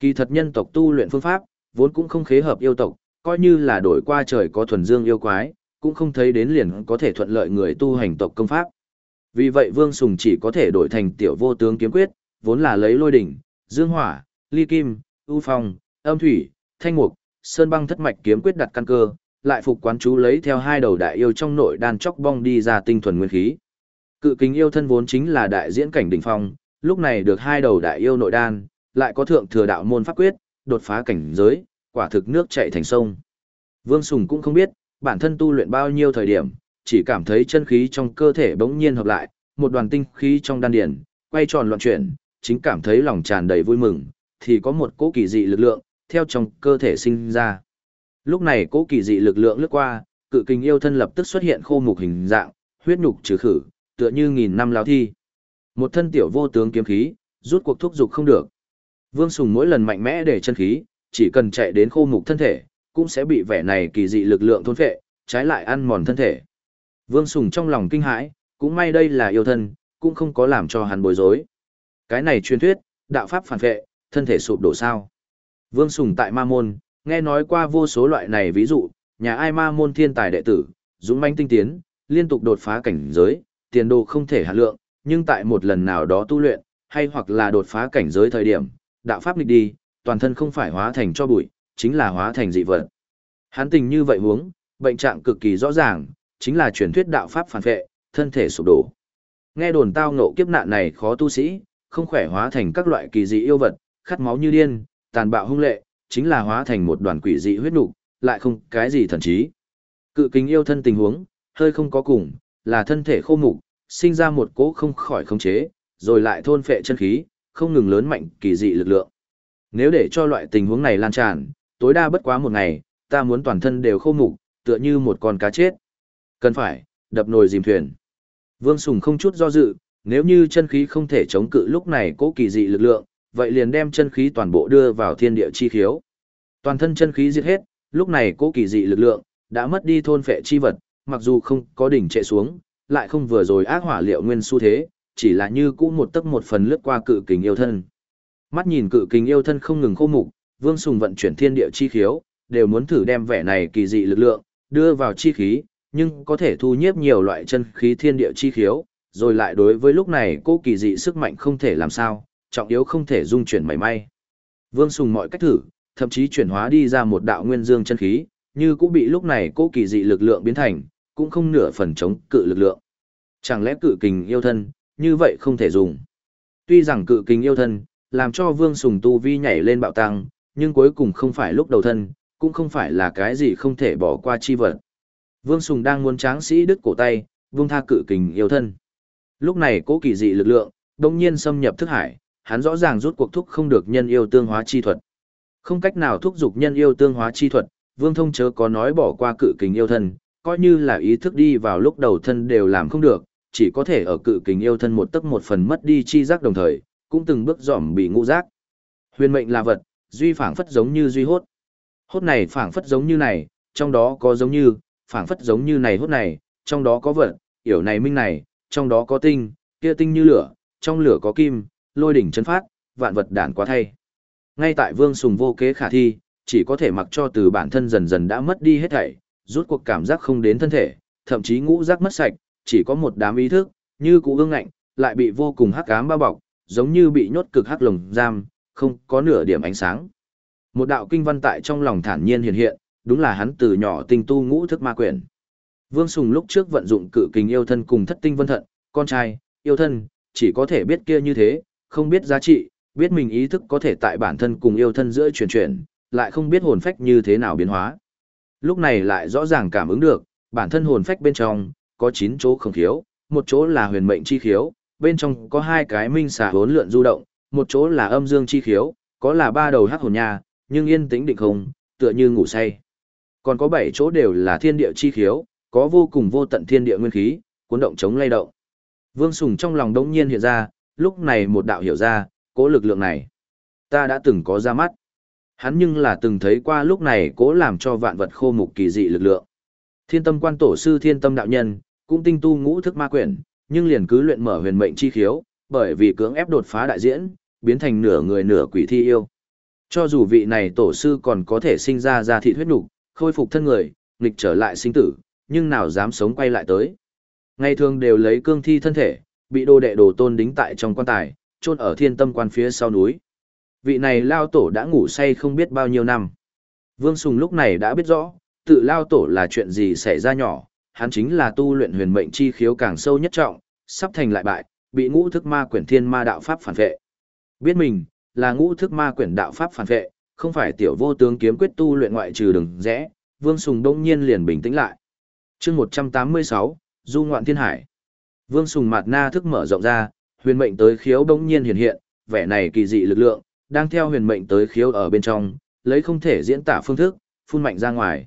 Kỳ thật nhân tộc tu luyện phương pháp, vốn cũng không khế hợp yêu tộc, coi như là đổi qua trời có thuần dương yêu quái, cũng không thấy đến liền có thể thuận lợi người tu hành tộc công pháp. Vì vậy Vương Sùng chỉ có thể đổi thành tiểu vô tướng kiếm quyết, vốn là lấy lôi đỉnh, dương hỏa, ly kim, ưu phong, âm thủy, thanh mục, sơn băng thất mạch kiếm quyết đặt căn cơ, lại phục quán chú lấy theo hai đầu đại yêu trong nội đan chóc bong đi ra tinh thuần nguyên khí. Cự kính yêu thân vốn chính là đại diễn cảnh đỉnh phong, lúc này được hai đầu đại yêu nội đan, lại có thượng thừa đạo môn pháp quyết, đột phá cảnh giới, quả thực nước chảy thành sông. Vương Sùng cũng không biết, bản thân tu luyện bao nhiêu thời điểm, chỉ cảm thấy chân khí trong cơ thể bỗng nhiên hợp lại, một đoàn tinh khí trong đan điền, quay tròn loạn chuyển, chính cảm thấy lòng tràn đầy vui mừng, thì có một cỗ kỳ dị lực lượng, theo trong cơ thể sinh ra. Lúc này cỗ kỳ dị lực lượng lướt qua, cự kình yêu thân lập tức xuất hiện khô mục hình dạng, huyết nhục trừ khử, tựa như nghìn năm lão thi. Một thân tiểu vô tướng kiếm khí, rút cuộc thúc dục không được. Vương Sùng mỗi lần mạnh mẽ để chân khí, chỉ cần chạy đến khô mục thân thể, cũng sẽ bị vẻ này kỳ dị lực lượng thôn phệ, trái lại ăn mòn thân thể. Vương Sùng trong lòng kinh hãi, cũng may đây là yêu thân, cũng không có làm cho hắn bối rối. Cái này truyền thuyết, đạo pháp phản vệ, thân thể sụp đổ sao. Vương Sùng tại Ma Môn, nghe nói qua vô số loại này ví dụ, nhà ai Ma Môn thiên tài đệ tử, dũng manh tinh tiến, liên tục đột phá cảnh giới, tiền đồ không thể hạ lượng, nhưng tại một lần nào đó tu luyện, hay hoặc là đột phá cảnh giới thời điểm, đạo pháp nghịch đi, toàn thân không phải hóa thành cho bụi, chính là hóa thành dị vật. Hắn tình như vậy huống, bệnh trạng cực kỳ rõ ràng, chính là truyền thuyết đạo pháp phản vệ, thân thể sụp đổ. Nghe đồn tao ngộ kiếp nạn này khó tu sĩ, không khỏe hóa thành các loại kỳ dị yêu vật, khát máu như điên, tàn bạo hung lệ, chính là hóa thành một đoàn quỷ dị huyết nục, lại không cái gì thần trí. Cự kính yêu thân tình huống, hơi không có cùng, là thân thể khô mục, sinh ra một cỗ không khỏi khống chế, rồi lại thôn phệ chân khí, không ngừng lớn mạnh kỳ dị lực lượng. Nếu để cho loại tình huống này lan tràn, tối đa bất quá một ngày, ta muốn toàn thân đều khô mục, tựa như một con cá chết. Cần phải, đập nồi dìm thuyền. Vương Sùng không chút do dự, nếu như chân khí không thể chống cự lúc này cố kỳ dị lực lượng, vậy liền đem chân khí toàn bộ đưa vào thiên địa chi khiếu. Toàn thân chân khí diệt hết, lúc này cố kỳ dị lực lượng, đã mất đi thôn phệ chi vật, mặc dù không có đỉnh trệ xuống, lại không vừa rồi ác hỏa liệu nguyên xu thế, chỉ là như cũ một tấc một phần lướt qua cự kình yêu thân. Mắt nhìn cự kình yêu thân không ngừng khô mục, Vương Sùng vận chuyển thiên địa chi khiếu, đều muốn thử đem vẻ này kỳ dị lực lượng đưa vào chi khí, nhưng có thể thu nhiếp nhiều loại chân khí thiên địa chi khiếu, rồi lại đối với lúc này cô kỳ dị sức mạnh không thể làm sao, trọng yếu không thể dung chuyển mảy may. Vương Sùng mọi cách thử, thậm chí chuyển hóa đi ra một đạo nguyên dương chân khí, như cũng bị lúc này cố kỳ dị lực lượng biến thành, cũng không nửa phần chống cự lực lượng. Chẳng lẽ cự kình yêu thân, như vậy không thể dùng. Tuy rằng cự kình yêu thân, làm cho Vương Sùng tu vi nhảy lên bạo tăng, nhưng cuối cùng không phải lúc đầu thân, cũng không phải là cái gì không thể bỏ qua chi vật. Vương Sùng đang muốn tráng sĩ đứt cổ tay, vương tha cự kình yêu thân. Lúc này cố kỳ dị lực lượng, đồng nhiên xâm nhập thức hải, hắn rõ ràng rút cuộc thúc không được nhân yêu tương hóa chi thuật. Không cách nào thúc giục nhân yêu tương hóa chi thuật, Vương Thông chớ có nói bỏ qua cự kình yêu thân, coi như là ý thức đi vào lúc đầu thân đều làm không được, chỉ có thể ở cự kình yêu thân một tấc một phần mất đi chi giác đồng thời, cũng từng bước dòm bị ngũ giác. Huyền mệnh là vật, duy phảng phất giống như duy hốt. Hốt này phảng phất giống như này, trong đó có giống như, phảng phất giống như này hốt này, trong đó có vật, hiểu này minh này, trong đó có tinh, kia tinh như lửa, trong lửa có kim, lôi đỉnh chấn phát, vạn vật đản quá thay. Ngay tại Vương Sùng vô kế khả thi, chỉ có thể mặc cho từ bản thân dần dần đã mất đi hết thảy, rút cuộc cảm giác không đến thân thể, thậm chí ngũ giác mất sạch, chỉ có một đám ý thức, như cụ ương ngạnh, lại bị vô cùng hắc ám bao bọc, giống như bị nhốt cực hắc lồng giam, không có nửa điểm ánh sáng. Một đạo kinh văn tại trong lòng thản nhiên hiện hiện, đúng là hắn từ nhỏ tinh tu ngũ thức ma quyển. Vương Sùng lúc trước vận dụng cự kình yêu thân cùng thất tinh vân thận, con trai, yêu thân, chỉ có thể biết kia như thế, không biết giá trị, biết mình ý thức có thể tại bản thân cùng yêu thân giữa chuyển chuyển, lại không biết hồn phách như thế nào biến hóa. Lúc này lại rõ ràng cảm ứng được, bản thân hồn phách bên trong, có 9 chỗ không khiếu, một chỗ là huyền mệnh chi khiếu, bên trong có hai cái minh xà hốn lượn du động, một chỗ là âm dương chi khiếu, có là ba đầu hắc hồn nha, nhưng yên tĩnh định không, tựa như ngủ say. Còn có bảy chỗ đều là thiên địa chi khiếu, có vô cùng vô tận thiên địa nguyên khí, cuốn động chống lay động. Vương Sùng trong lòng đống nhiên hiện ra, lúc này một đạo hiểu ra, cố lực lượng này. Ta đã từng có ra mắt. Hắn nhưng là từng thấy qua lúc này cố làm cho vạn vật khô mục kỳ dị lực lượng. Thiên tâm quan tổ sư thiên tâm đạo nhân, cũng tinh tu ngũ thức ma quyển, nhưng liền cứ luyện mở huyền mệnh chi khiếu, bởi vì cưỡng ép đột phá đại diễn, biến thành nửa người nửa quỷ thi yêu. Cho dù vị này tổ sư còn có thể sinh ra ra thị huyết nục, khôi phục thân người, nghịch trở lại sinh tử, nhưng nào dám sống quay lại tới. Ngày thường đều lấy cương thi thân thể, bị đồ đệ đồ tôn đính tại trong quan tài, chôn ở thiên tâm quan phía sau núi. Vị này lao tổ đã ngủ say không biết bao nhiêu năm. Vương Sùng lúc này đã biết rõ, tự lao tổ là chuyện gì xảy ra nhỏ, hắn chính là tu luyện huyền mệnh chi khiếu càng sâu nhất trọng, sắp thành lại bại, bị ngũ thức ma quyển thiên ma đạo pháp phản vệ. Biết mình, là ngũ thức ma quyển đạo pháp phản vệ, không phải tiểu vô tướng kiếm quyết tu luyện ngoại trừ đừng rẽ, Vương Sùng đông nhiên liền bình tĩnh lại. chương 186, Du Ngoạn Thiên Hải. Vương Sùng mặt na thức mở rộng ra, huyền mệnh tới khiếu bỗng nhiên hiện hiện, vẻ này kỳ dị lực lượng, đang theo huyền mệnh tới khiếu ở bên trong, lấy không thể diễn tả phương thức, phun mạnh ra ngoài.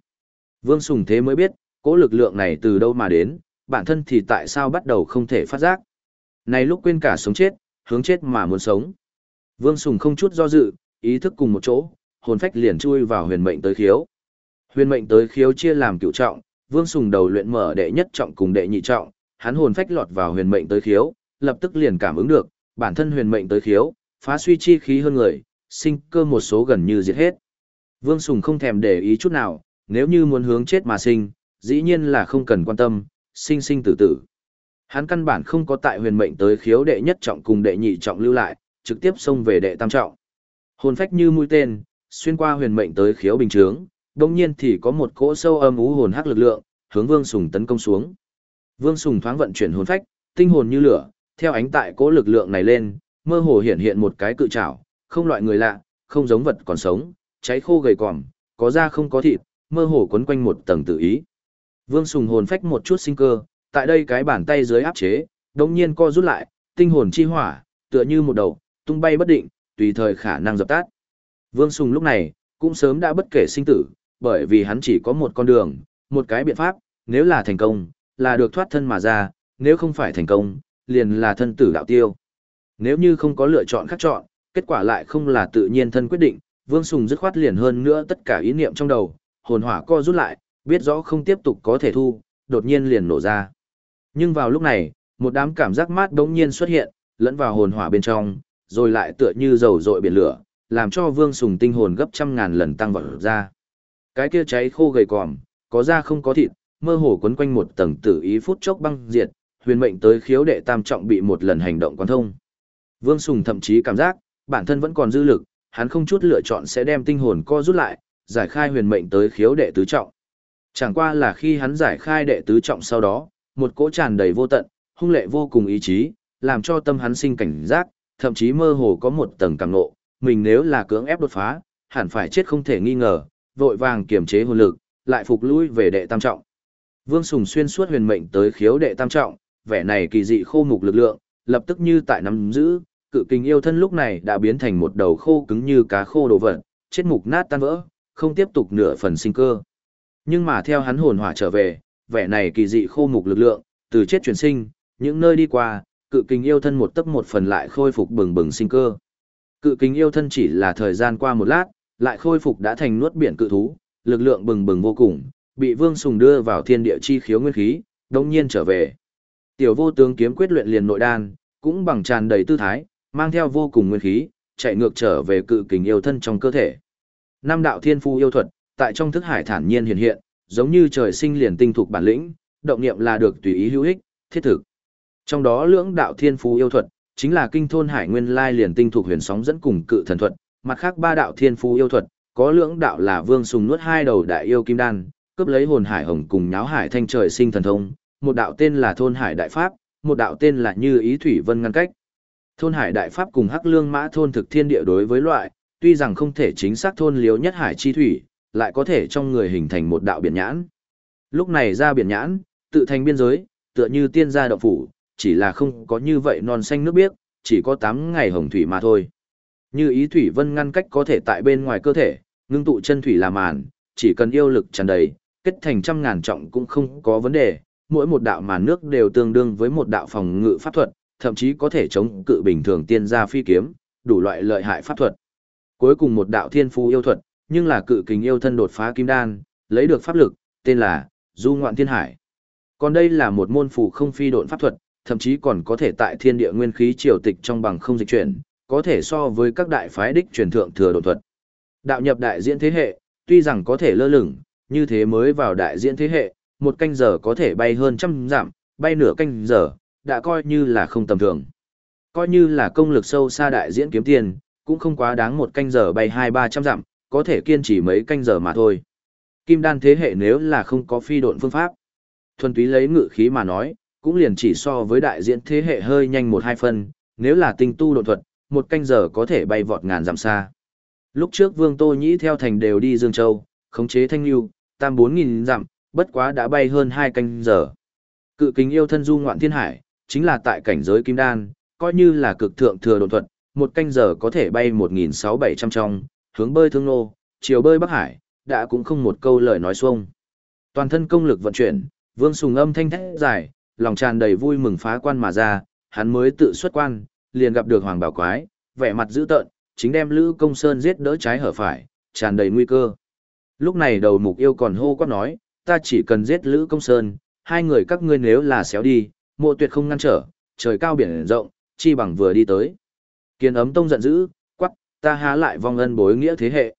Vương Sùng thế mới biết, cỗ lực lượng này từ đâu mà đến, bản thân thì tại sao bắt đầu không thể phát giác. Này lúc quên cả sống chết, hướng chết mà muốn sống. Vương Sùng không chút do dự, ý thức cùng một chỗ, hồn phách liền chui vào huyền mệnh tới khiếu. Huyền mệnh tới khiếu chia làm cựu trọng, Vương Sùng đầu luyện mở đệ nhất trọng cùng đệ nhị trọng, hắn hồn phách lọt vào huyền mệnh tới khiếu, lập tức liền cảm ứng được, bản thân huyền mệnh tới khiếu, phá suy chi khí hơn người, sinh cơ một số gần như diệt hết. Vương Sùng không thèm để ý chút nào, nếu như muốn hướng chết mà sinh, dĩ nhiên là không cần quan tâm, sinh sinh tử tử. Hắn căn bản không có tại huyền mệnh tới khiếu đệ nhất trọng cùng đệ nhị trọng lưu lại, trực tiếp xông về đệ tam trọng. Hồn phách như mũi tên, xuyên qua huyền mệnh tới khiếu bình chướng, đồng nhiên thì có một cỗ sâu âm ú hồn hắc lực lượng, hướng Vương Sùng tấn công xuống. Vương Sùng thoáng vận chuyển hồn phách, tinh hồn như lửa, theo ánh tại cỗ lực lượng này lên, mơ hồ hiện hiện một cái cự trảo, không loại người lạ, không giống vật còn sống, cháy khô gầy quòm, có da không có thịt, mơ hồ quấn quanh một tầng tự ý. Vương Sùng hồn phách một chút sinh cơ, tại đây cái bàn tay dưới áp chế, đồng nhiên co rút lại, tinh hồn chi hỏa, tựa như một đầu, tung bay bất định, tùy thời khả năng dập tắt. Vương Sùng lúc này, cũng sớm đã bất kể sinh tử, bởi vì hắn chỉ có một con đường, một cái biện pháp, nếu là thành công, là được thoát thân mà ra, nếu không phải thành công, liền là thân tử đạo tiêu. Nếu như không có lựa chọn khác chọn, kết quả lại không là tự nhiên thân quyết định, Vương Sùng dứt khoát liền hơn nữa tất cả ý niệm trong đầu, hồn hỏa co rút lại, biết rõ không tiếp tục có thể thu, đột nhiên liền nổ ra. Nhưng vào lúc này, một đám cảm giác mát đống nhiên xuất hiện, lẫn vào hồn hỏa bên trong, rồi lại tựa như dầu dội biển lửa, làm cho Vương Sùng tinh hồn gấp trăm ngàn lần tăng vọt ra. Cái kia cháy khô gầy còm, có da không có thịt, mơ hồ quấn quanh một tầng tử ý phút chốc băng diệt, huyền mệnh tới khiếu đệ tam trọng bị một lần hành động quan thông. Vương Sùng thậm chí cảm giác, bản thân vẫn còn dư lực, hắn không chút lựa chọn sẽ đem tinh hồn co rút lại, giải khai huyền mệnh tới khiếu đệ tứ trọng. Chẳng qua là khi hắn giải khai đệ tứ trọng sau đó, một cỗ tràn đầy vô tận, hung lệ vô cùng ý chí, làm cho tâm hắn sinh cảnh giác, thậm chí mơ hồ có một tầng cảm nộ, mình nếu là cưỡng ép đột phá, hẳn phải chết không thể nghi ngờ, vội vàng kiềm chế hồn lực, lại phục lui về đệ tam trọng. Vương Sùng xuyên suốt huyền mệnh tới khiếu đệ tam trọng, vẻ này kỳ dị khô mục lực lượng, lập tức như tại nắm giữ, cự kình yêu thân lúc này đã biến thành một đầu khô cứng như cá khô đồ vật, chết mục nát tan vỡ, không tiếp tục nửa phần sinh cơ. Nhưng mà theo hắn hồn hỏa trở về, vẻ này kỳ dị khô mục lực lượng, từ chết chuyển sinh, những nơi đi qua, cự kình yêu thân một tấc một phần lại khôi phục bừng bừng sinh cơ. Cự kình yêu thân chỉ là thời gian qua một lát, lại khôi phục đã thành nuốt biển cự thú, lực lượng bừng bừng vô cùng, bị Vương Sùng đưa vào thiên địa chi khiếu nguyên khí, đồng nhiên trở về. Tiểu vô tướng kiếm quyết luyện liền nội đan, cũng bằng tràn đầy tư thái, mang theo vô cùng nguyên khí, chạy ngược trở về cự kình yêu thân trong cơ thể. Năm đạo thiên phu yêu thuật, tại trong thức hải thản nhiên hiện hiện, giống như trời sinh liền tinh thuộc bản lĩnh, động niệm là được tùy ý hữu ích, thiết thực. Trong đó lưỡng đạo thiên phú yêu thuật, chính là kinh thôn hải nguyên lai liền tinh thuộc huyền sóng dẫn cùng cự thần thuật, mặt khác ba đạo thiên phú yêu thuật, có lưỡng đạo là vương sùng nuốt hai đầu đại yêu kim đan, cướp lấy hồn hải hồng cùng nháo hải thanh trời sinh thần thông, một đạo tên là thôn hải đại pháp, một đạo tên là như ý thủy vân ngăn cách. Thôn hải đại pháp cùng hắc lương mã thôn thực thiên địa đối với loại, tuy rằng không thể chính xác thôn liếu nhất hải chi thủy, lại có thể trong người hình thành một đạo biển nhãn. Lúc này ra biển nhãn, tự thành biên giới, tựa như tiên gia động phủ, chỉ là không có như vậy non xanh nước biếc, chỉ có 8 ngày hồng thủy mà thôi. Như ý thủy vân ngăn cách có thể tại bên ngoài cơ thể, ngưng tụ chân thủy làm màn, chỉ cần yêu lực tràn đầy, kết thành trăm ngàn trọng cũng không có vấn đề, mỗi một đạo màn nước đều tương đương với một đạo phòng ngự pháp thuật, thậm chí có thể chống cự bình thường tiên gia phi kiếm, đủ loại lợi hại pháp thuật. Cuối cùng một đạo thiên phú yêu thuật, nhưng là cự kình yêu thân đột phá kim đan, lấy được pháp lực, tên là Du Ngoạn Thiên Hải. Còn đây là một môn phù không phi độn pháp thuật, thậm chí còn có thể tại thiên địa nguyên khí triều tịch trong bằng không dịch chuyển, có thể so với các đại phái đích truyền thượng thừa độ thuật. Đạo nhập đại diễn thế hệ, tuy rằng có thể lơ lửng, như thế mới vào đại diễn thế hệ, một canh giờ có thể bay hơn trăm dặm, bay nửa canh giờ, đã coi như là không tầm thường. Coi như là công lực sâu xa đại diễn kiếm tiền, cũng không quá đáng một canh giờ bay hai ba trăm dặm, có thể kiên trì mấy canh giờ mà thôi. Kim đan thế hệ nếu là không có phi độn phương pháp, thuần túy lấy ngự khí mà nói, cũng liền chỉ so với đại diễn thế hệ hơi nhanh một hai phân, nếu là tinh tu độ thuật, một canh giờ có thể bay vọt ngàn dặm xa. Lúc trước Vương Tô Nhĩ theo thành đều đi Dương Châu, khống chế thanh lưu, tam bốn nghìn dặm, bất quá đã bay hơn hai canh giờ. Cự kính yêu thân du ngoạn thiên hải, chính là tại cảnh giới kim đan, coi như là cực thượng thừa độn thuật, một canh giờ có thể bay một nghìn sáu bảy trăm trong, hướng bơi thương nô, chiều bơi Bắc Hải, đã cũng không một câu lời nói xuông. Toàn thân công lực vận chuyển, Vương Sùng âm thanh thét dài, lòng tràn đầy vui mừng phá quan mà ra, hắn mới tự xuất quan, liền gặp được Hoàng Bảo Quái, vẻ mặt dữ tợn, chính đem Lữ Công Sơn giết đỡ trái hở phải, tràn đầy nguy cơ. Lúc này đầu mục yêu còn hô quát nói, ta chỉ cần giết Lữ Công Sơn, hai người các ngươi nếu là xéo đi, mộ tuyệt không ngăn trở, trời cao biển rộng, chi bằng vừa đi tới. Kiên ấm tông giận dữ, quắc, ta há lại vong ân bối nghĩa thế hệ.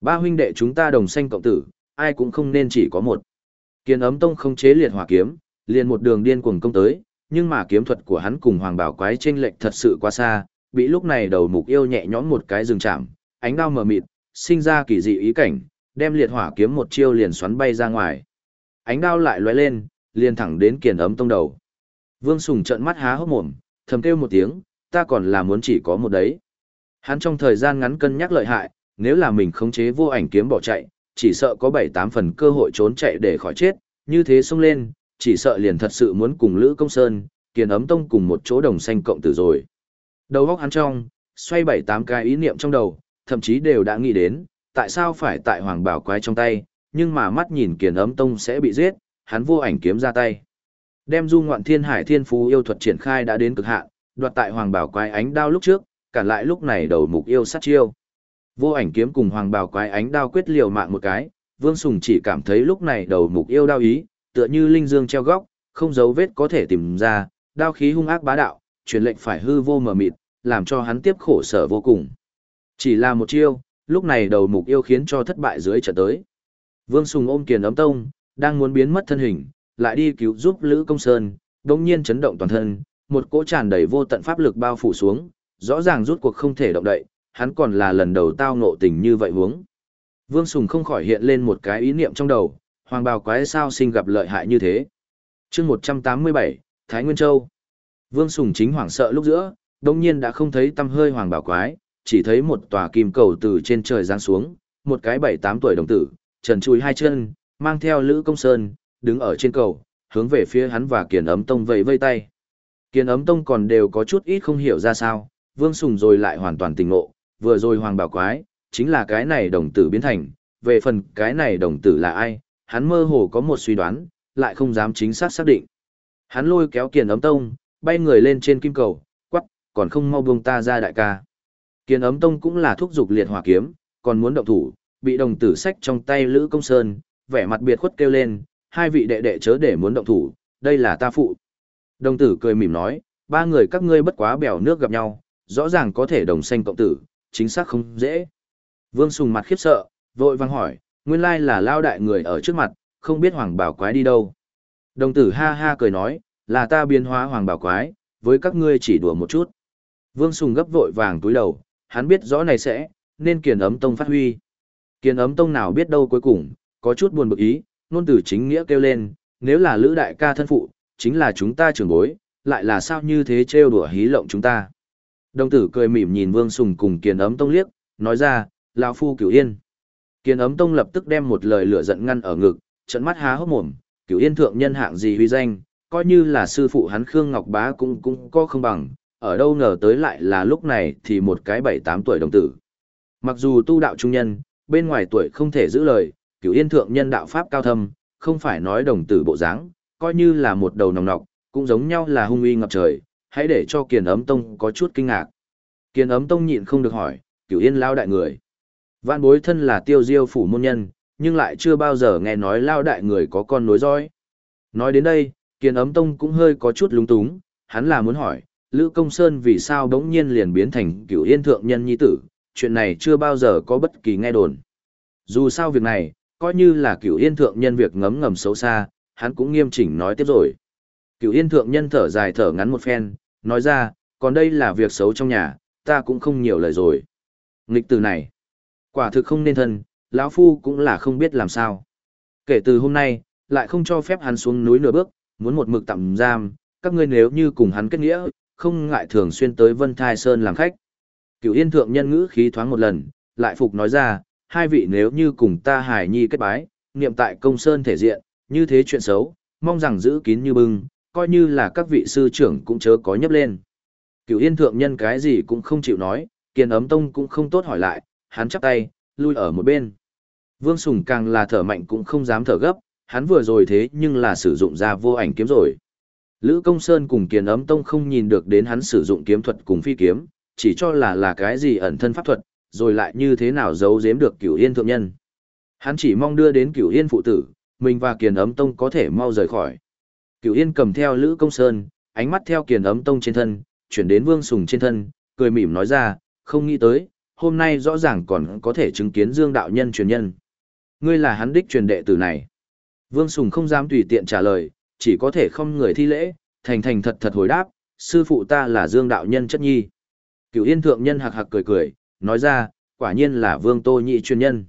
Ba huynh đệ chúng ta đồng sanh cộng tử, ai cũng không nên chỉ có một. Kiên ấm tông không chế liệt hỏa kiếm, liền một đường điên cuồng công tới, nhưng mà kiếm thuật của hắn cùng hoàng bảo quái chênh lệch thật sự quá xa, bị lúc này đầu mục yêu nhẹ nhõm một cái rừng chạm, ánh đao mờ mịt, sinh ra kỳ dị ý cảnh, đem liệt hỏa kiếm một chiêu liền xoắn bay ra ngoài. Ánh đao lại lóe lên, liền thẳng đến kiền ấm tông đầu. Vương Sùng trợn mắt há hốc mồm, thầm kêu một tiếng, ta còn là muốn chỉ có một đấy. Hắn trong thời gian ngắn cân nhắc lợi hại, nếu là mình khống chế vô ảnh kiếm bỏ chạy, chỉ sợ có 7-8 phần cơ hội trốn chạy để khỏi chết, như thế xông lên, chỉ sợ liền thật sự muốn cùng Lữ Công Sơn, kiền ấm tông cùng một chỗ đồng xanh cộng tử rồi. Đầu óc hắn trong, xoay 7-8 cái ý niệm trong đầu, thậm chí đều đã nghĩ đến, tại sao phải tại Hoàng Bảo Quái trong tay, nhưng mà mắt nhìn kiền ấm tông sẽ bị giết, hắn vô ảnh kiếm ra tay. Đem du ngoạn thiên hải thiên phú yêu thuật triển khai đã đến cực hạn, đoạt tại Hoàng Bảo Quái ánh đao lúc trước, cản lại lúc này đầu mục yêu sát chiêu. Vô ảnh kiếm cùng Hoàng Bảo Quái ánh đao quyết liều mạng một cái, Vương Sùng chỉ cảm thấy lúc này đầu mục yêu đao ý, tựa như linh dương treo góc, không dấu vết có thể tìm ra, đao khí hung ác bá đạo, truyền lệnh phải hư vô mờ mịt, làm cho hắn tiếp khổ sở vô cùng. Chỉ là một chiêu, lúc này đầu mục yêu khiến cho thất bại dưới trận tới. Vương Sùng ôm kiền ấm tông, đang muốn biến mất thân hình, lại đi cứu giúp Lữ Công Sơn, đồng nhiên chấn động toàn thân, một cỗ tràn đầy vô tận pháp lực bao phủ xuống, rõ ràng rút cuộc không thể động đậy, hắn còn là lần đầu tao ngộ tình như vậy huống. Vương Sùng không khỏi hiện lên một cái ý niệm trong đầu, hoàng bào quái sao sinh gặp lợi hại như thế. chương 187, Thái Nguyên Châu. Vương Sùng chính hoảng sợ lúc giữa, đồng nhiên đã không thấy tâm hơi hoàng bào quái, chỉ thấy một tòa kim cầu từ trên trời giáng xuống, một cái bảy tám tuổi đồng tử, trần chùi hai chân, mang theo Lữ Công Sơn, đứng ở trên cầu, hướng về phía hắn và Kiền Ấm Tông vẫy vây tay. Kiền Ấm Tông còn đều có chút ít không hiểu ra sao, Vương Sùng rồi lại hoàn toàn tình ngộ, vừa rồi Hoàng Bảo Quái, chính là cái này đồng tử biến thành, về phần cái này đồng tử là ai, hắn mơ hồ có một suy đoán, lại không dám chính xác xác định. Hắn lôi kéo Kiền Ấm Tông, bay người lên trên kim cầu, quắc, còn không mau buông ta ra đại ca. Kiền Ấm Tông cũng là thúc dục liệt hỏa kiếm, còn muốn động thủ, bị đồng tử sách trong tay Lữ Công Sơn, vẻ mặt biệt khuất kêu lên, hai vị đệ đệ chớ để muốn động thủ, đây là ta phụ. Đồng tử cười mỉm nói, ba người các ngươi bất quá bèo nước gặp nhau, rõ ràng có thể đồng sanh cộng tử, chính xác không dễ. Vương Sùng mặt khiếp sợ, vội vang hỏi, nguyên lai là lao đại người ở trước mặt, không biết hoàng bảo quái đi đâu. Đồng tử ha ha cười nói, là ta biến hóa hoàng bảo quái, với các ngươi chỉ đùa một chút. Vương Sùng gấp vội vàng túi đầu, hắn biết rõ này sẽ, nên kiền ấm tông phát huy. Kiền ấm tông nào biết đâu cuối cùng, có chút buồn bực ý, nôn tử chính nghĩa kêu lên, nếu là lữ đại ca thân phụ, chính là chúng ta trưởng bối, lại là sao như thế trêu đùa hí lộng chúng ta. Đồng tử cười mỉm nhìn Vương Sùng cùng Kiền Ấm Tông liếc, nói ra, lão phu Cửu Yên. Kiền Ấm Tông lập tức đem một lời lửa giận ngăn ở ngực, trận mắt há hốc mồm, Cửu Yên thượng nhân hạng gì huy danh, coi như là sư phụ hắn Khương Ngọc Bá cũng cũng có không bằng, ở đâu ngờ tới lại là lúc này thì một cái bảy tám tuổi đồng tử. Mặc dù tu đạo trung nhân, bên ngoài tuổi không thể giữ lời, Cửu Yên thượng nhân đạo pháp cao thâm, không phải nói đồng tử bộ dáng, coi như là một đầu nòng nọc, cũng giống nhau là hung uy ngập trời, hãy để cho Kiền Ấm Tông có chút kinh ngạc. Kiền Ấm Tông nhịn không được hỏi, Cửu Yên lao đại người. Vạn bối thân là tiêu diêu phủ môn nhân, nhưng lại chưa bao giờ nghe nói lao đại người có con nối dõi. Nói đến đây, Kiền Ấm Tông cũng hơi có chút lúng túng, hắn là muốn hỏi, Lữ Công Sơn vì sao đống nhiên liền biến thành Cửu Yên thượng nhân nhi tử, chuyện này chưa bao giờ có bất kỳ nghe đồn. Dù sao việc này, coi như là Cửu Yên thượng nhân việc ngấm ngầm xấu xa, hắn cũng nghiêm chỉnh nói tiếp rồi. Cửu Yên thượng nhân thở dài thở ngắn một phen, nói ra, còn đây là việc xấu trong nhà, ta cũng không nhiều lời rồi. Nghịch từ này, quả thực không nên thân, lão phu cũng là không biết làm sao. Kể từ hôm nay, lại không cho phép hắn xuống núi nửa bước, muốn một mực tạm giam, các ngươi nếu như cùng hắn kết nghĩa, không ngại thường xuyên tới Vân Thai Sơn làm khách. Cửu Yên thượng nhân ngữ khí thoáng một lần, lại phục nói ra, hai vị nếu như cùng ta hải nhi kết bái, niệm tại công sơn thể diện, như thế chuyện xấu, mong rằng giữ kín như bưng, coi như là các vị sư trưởng cũng chớ có nhấp lên. Cửu Yên thượng nhân cái gì cũng không chịu nói, Kiền Ấm Tông cũng không tốt hỏi lại, hắn chắp tay, lui ở một bên. Vương Sùng càng là thở mạnh cũng không dám thở gấp, hắn vừa rồi thế nhưng là sử dụng ra vô ảnh kiếm rồi. Lữ Công Sơn cùng Kiền Ấm Tông không nhìn được đến hắn sử dụng kiếm thuật cùng phi kiếm, chỉ cho là là cái gì ẩn thân pháp thuật, rồi lại như thế nào giấu giếm được Cửu Yên thượng nhân. Hắn chỉ mong đưa đến Cửu Yên phụ tử, mình và Kiền Ấm Tông có thể mau rời khỏi. Cửu Yên cầm theo Lữ Công Sơn, ánh mắt theo Kiền Ấm Tông trên thân, chuyển đến Vương Sùng trên thân, cười mỉm nói ra, không nghĩ tới, hôm nay rõ ràng còn có thể chứng kiến Dương đạo nhân truyền nhân. Ngươi là hắn đích truyền đệ tử này. Vương Sùng không dám tùy tiện trả lời, chỉ có thể không người thi lễ, thành thành thật thật hồi đáp, sư phụ ta là Dương đạo nhân chất nhi. Cửu Yên thượng nhân hạc hạc cười cười, nói ra, quả nhiên là Vương Tô Nhị chuyên nhân.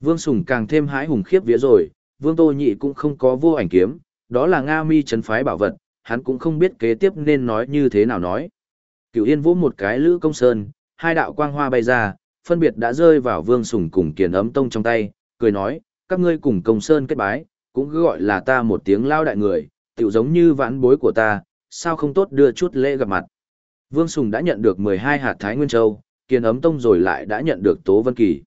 Vương Sùng càng thêm hãi hùng khiếp vía rồi, Vương Tô Nhị cũng không có vô ảnh kiếm, đó là Nga Mi trấn phái bảo vật, hắn cũng không biết kế tiếp nên nói như thế nào nói. Cửu Yên vỗ một cái lữ công sơn, hai đạo quang hoa bay ra, phân biệt đã rơi vào Vương Sùng cùng Kiền Ấm Tông trong tay, cười nói, các ngươi cùng công sơn kết bái, cũng cứ gọi là ta một tiếng lao đại người, tiểu giống như vãn bối của ta, sao không tốt đưa chút lễ gặp mặt. Vương Sùng đã nhận được 12 hạt Thái Nguyên Châu, Kiền Ấm Tông rồi lại đã nhận được Tố Vân Kỳ.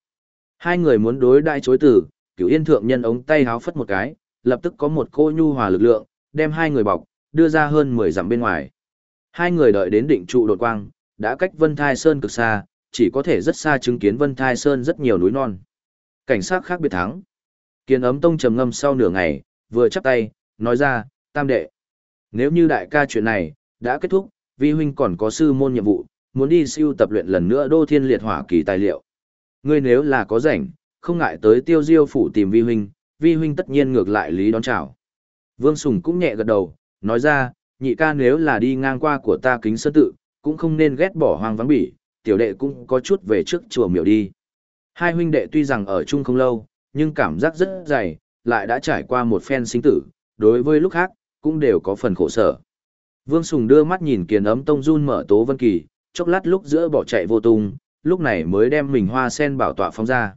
Hai người muốn đối đại chối từ, cửu yên thượng nhân ống tay háo phất một cái, lập tức có một cô nhu hòa lực lượng, đem hai người bọc, đưa ra hơn 10 dặm bên ngoài. Hai người đợi đến định trụ đột quang, đã cách Vân Thai Sơn cực xa, chỉ có thể rất xa chứng kiến Vân Thai Sơn rất nhiều núi non. Cảnh sát khác biệt thắng. Kiền ấm tông trầm ngâm sau nửa ngày, vừa chắp tay, nói ra, tam đệ. Nếu như đại ca chuyện này, đã kết thúc, vi huynh còn có sư môn nhiệm vụ, muốn đi siêu tập luyện lần nữa đô thiên liệt hỏa kỳ tài liệu. Ngươi nếu là có rảnh, không ngại tới tiêu diêu phủ tìm vi huynh, vi huynh tất nhiên ngược lại lý đón chào. Vương Sùng cũng nhẹ gật đầu, nói ra, nhị ca nếu là đi ngang qua của ta kính sơn tự, cũng không nên ghét bỏ hoang vắng bỉ, tiểu đệ cũng có chút về trước chùa miểu đi. Hai huynh đệ tuy rằng ở chung không lâu, nhưng cảm giác rất dày, lại đã trải qua một phen sinh tử, đối với lúc khác, cũng đều có phần khổ sở. Vương Sùng đưa mắt nhìn kiền ấm tông run mở tố vân kỳ, chốc lát lúc giữa bỏ chạy vô tung, lúc này mới đem mình hoa sen bảo tọa phóng ra.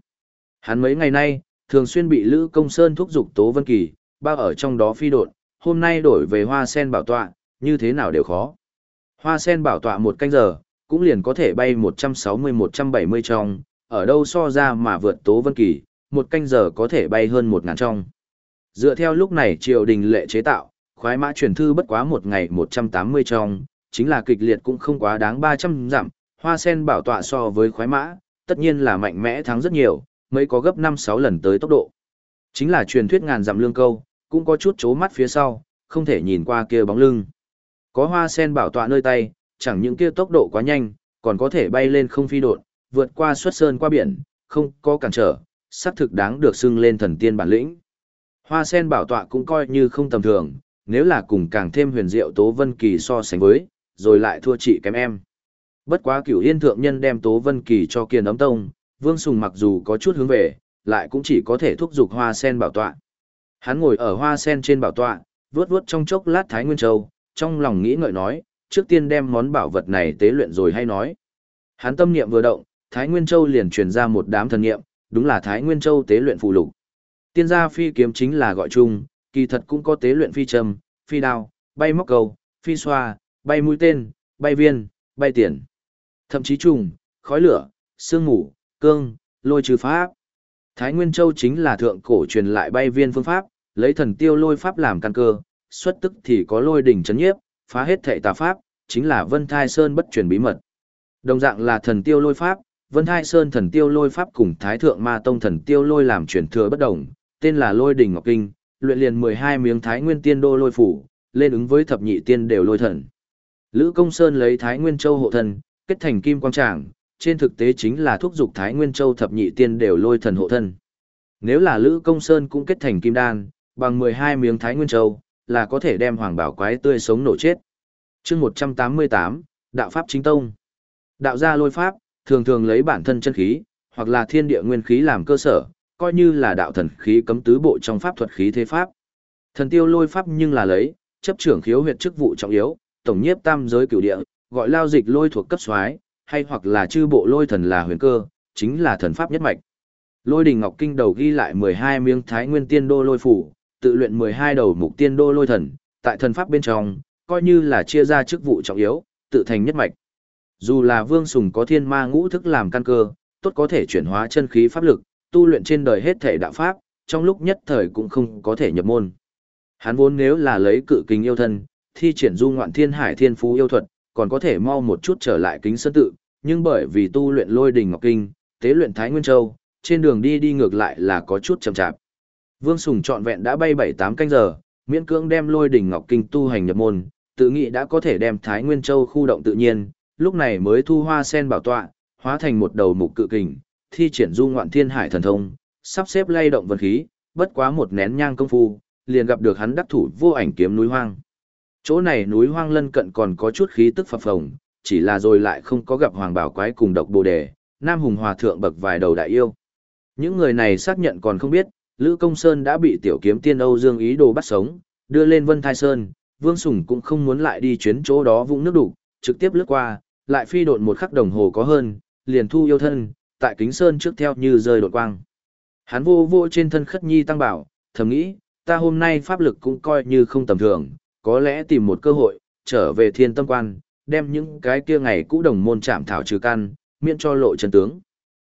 Hắn mấy ngày nay, thường xuyên bị Lữ Công Sơn thúc giục tố vân kỳ, bao ở trong đó phi đột, hôm nay đổi về hoa sen bảo tọa, như thế nào đều khó. Hoa sen bảo tọa một canh giờ, cũng liền có thể bay 160-170 trong, ở đâu so ra mà vượt tố vân kỳ, một canh giờ có thể bay hơn một ngàn trong. Dựa theo lúc này triều đình lệ chế tạo, khoái mã truyền thư bất quá một ngày 180 trong, chính là kịch liệt cũng không quá đáng 300 giảm, hoa sen bảo tọa so với khoái mã, tất nhiên là mạnh mẽ thắng rất nhiều, mấy có gấp 5-6 lần tới tốc độ. Chính là truyền thuyết ngàn dặm lương câu, cũng có chút chố mắt phía sau, không thể nhìn qua kia bóng lưng. Có hoa sen bảo tọa nơi tay, chẳng những kia tốc độ quá nhanh, còn có thể bay lên không phi đột, vượt qua xuất sơn qua biển, không có cản trở, xác thực đáng được xưng lên thần tiên bản lĩnh. Hoa sen bảo tọa cũng coi như không tầm thường, nếu là cùng càng thêm huyền diệu Tố Vân Kỳ so sánh với, rồi lại thua chị kém em. Bất quá cửu yên thượng nhân đem Tố Vân Kỳ cho kiền ấm tông, Vương Sùng mặc dù có chút hướng về, lại cũng chỉ có thể thúc giục hoa sen bảo tọa. Hắn ngồi ở hoa sen trên bảo tọa, vuốt vuốt trong chốc lát Thái Nguyên Châu, trong lòng nghĩ ngợi nói, trước tiên đem món bảo vật này tế luyện rồi hay nói. Hắn tâm niệm vừa động, Thái Nguyên Châu liền truyền ra một đám thần niệm, đúng là Thái Nguyên Châu tế luyện phụ lục. Tiên gia phi kiếm chính là gọi chung, kỳ thật cũng có tế luyện phi châm, phi đao, bay móc cầu, phi xoa, bay mũi tên, bay viên, bay tiền. Thậm chí trùng, khói lửa, sương mù, cương, lôi trừ pháp. Thái Nguyên Châu chính là thượng cổ truyền lại bay viên phương pháp, lấy thần tiêu lôi pháp làm căn cơ, xuất tức thì có lôi đỉnh chấn nhiếp, phá hết thệ tà pháp, chính là Vân Thai Sơn bất truyền bí mật. Đồng dạng là thần tiêu lôi pháp, Vân Thai Sơn thần tiêu lôi pháp cùng Thái Thượng Ma Tông thần tiêu lôi làm truyền thừa bất đồng, tên là Lôi Đỉnh Ngọc Kinh, luyện liền 12 miếng Thái Nguyên Tiên Đô lôi phủ, lên ứng với thập nhị tiên đều lôi thần. Lữ Công Sơn lấy Thái Nguyên Châu hộ thần, kết thành kim quang tràng, trên thực tế chính là thúc dục Thái Nguyên Châu thập nhị tiên đều lôi thần hộ thân. Nếu là Lữ Công Sơn cũng kết thành kim đan, bằng 12 miếng Thái Nguyên Châu, là có thể đem hoàng bảo quái tươi sống nổ chết. chương 188, Đạo Pháp Chính Tông. Đạo gia lôi pháp, thường thường lấy bản thân chân khí, hoặc là thiên địa nguyên khí làm cơ sở, coi như là đạo thần khí cấm tứ bộ trong pháp thuật khí thế pháp. Thần tiêu lôi pháp nhưng là lấy, chấp trưởng khiếu huyệt chức vụ trọng yếu, tổng nhiếp tam giới cửu địa, gọi lao dịch lôi thuộc cấp soái, hay hoặc là chư bộ lôi thần là huyền cơ, chính là thần pháp nhất mạch. Lôi đình ngọc kinh đầu ghi lại 12 miếng thái nguyên tiên đô lôi phủ, tự luyện 12 đầu mục tiên đô lôi thần, tại thần pháp bên trong, coi như là chia ra chức vụ trọng yếu, tự thành nhất mạch. Dù là Vương Sùng có thiên ma ngũ thức làm căn cơ, tốt có thể chuyển hóa chân khí pháp lực, tu luyện trên đời hết thể đạo pháp, trong lúc nhất thời cũng không có thể nhập môn. Hắn vốn nếu là lấy cự kính yêu thân, thi triển du ngoạn thiên hải thiên phú yêu thuật, còn có thể mau một chút trở lại kính sơn tự, nhưng bởi vì tu luyện lôi đình ngọc kinh, tế luyện thái nguyên châu, trên đường đi đi ngược lại là có chút chậm chạp. Vương Sùng trọn vẹn đã bay 7-8 canh giờ, miễn cưỡng đem lôi đỉnh ngọc kinh tu hành nhập môn, tự nghĩ đã có thể đem Thái Nguyên Châu khu động tự nhiên, lúc này mới thu hoa sen bảo tọa, hóa thành một đầu mục cự kình, thi triển du ngoạn thiên hải thần thông, sắp xếp lay động vân khí, bất quá một nén nhang công phu, liền gặp được hắn đắc thủ vô ảnh kiếm núi hoang. Chỗ này núi hoang lân cận còn có chút khí tức phập phồng, chỉ là rồi lại không có gặp hoàng bảo quái cùng độc bồ đề, nam hùng hòa thượng bậc vài đầu đại yêu. Những người này xác nhận còn không biết, Lữ Công Sơn đã bị tiểu kiếm tiên Âu Dương ý đồ bắt sống, đưa lên Vân Thai Sơn, Vương Sùng cũng không muốn lại đi chuyến chỗ đó vũng nước đủ, trực tiếp lướt qua, lại phi độn một khắc đồng hồ có hơn, liền thu yêu thân, tại kính sơn trước theo như rơi đột quang. Hắn vô vô trên thân khất nhi tăng bảo, thầm nghĩ, ta hôm nay pháp lực cũng coi như không tầm thường, có lẽ tìm một cơ hội, trở về thiên tâm quan, đem những cái kia ngày cũ đồng môn chạm thảo trừ căn, miễn cho lộ chân tướng.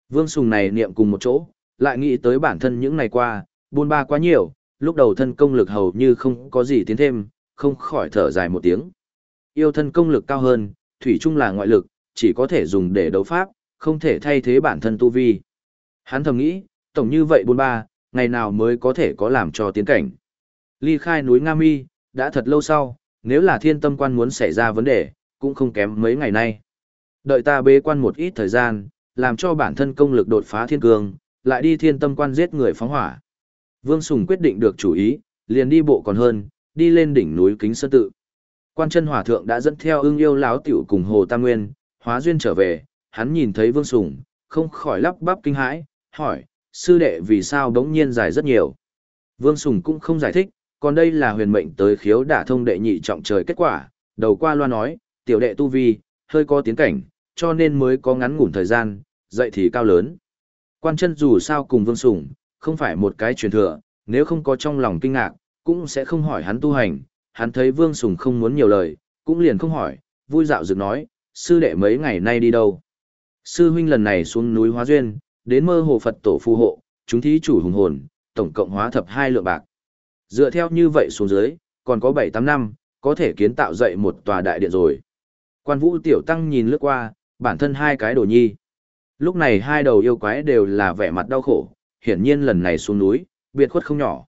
Vương Sùng này niệm cùng một chỗ, lại nghĩ tới bản thân những ngày qua, buôn ba quá nhiều, lúc đầu thân công lực hầu như không có gì tiến thêm, không khỏi thở dài một tiếng. Yêu thân công lực cao hơn, thủy chung là ngoại lực, chỉ có thể dùng để đấu pháp, không thể thay thế bản thân tu vi. Hắn thầm nghĩ, tổng như vậy bốn ba, ngày nào mới có thể có làm cho tiến cảnh. Ly khai núi Nga Mi, đã thật lâu sau, nếu là thiên tâm quan muốn xảy ra vấn đề, cũng không kém mấy ngày nay. Đợi ta bế quan một ít thời gian, làm cho bản thân công lực đột phá thiên cương, lại đi thiên tâm quan giết người phóng hỏa. Vương Sùng quyết định được chủ ý, liền đi bộ còn hơn, đi lên đỉnh núi Kính Sơn Tự. Quan chân hòa thượng đã dẫn theo ưng yêu láo tiểu cùng Hồ Tam Nguyên, hóa duyên trở về, hắn nhìn thấy Vương Sùng, không khỏi lắp bắp kinh hãi, hỏi, sư đệ vì sao đống nhiên dài rất nhiều. Vương Sùng cũng không giải thích, còn đây là huyền mệnh tới khiếu đả thông đệ nhị trọng trời kết quả, đầu qua loa nói, tiểu đệ tu vi, hơi có tiến cảnh, cho nên mới có ngắn ngủn thời gian, dậy thì cao lớn. Quan chân dù sao cùng Vương Sùng, không phải một cái truyền thừa, nếu không có trong lòng kinh ngạc, cũng sẽ không hỏi hắn tu hành, hắn thấy Vương Sùng không muốn nhiều lời, cũng liền không hỏi, vui dạo dựng nói, sư đệ mấy ngày nay đi đâu. Sư huynh lần này xuống núi Hóa Duyên, đến mơ hồ Phật tổ phù hộ, chúng thí chủ hùng hồn, tổng cộng hóa thập hai lượng bạc. Dựa theo như vậy xuống dưới, còn có 7-8 năm, có thể kiến tạo dậy một tòa đại điện rồi. Quan vũ tiểu tăng nhìn lướt qua, bản thân hai cái đồ nhi. Lúc này hai đầu yêu quái đều là vẻ mặt đau khổ, hiển nhiên lần này xuống núi, biệt khuất không nhỏ.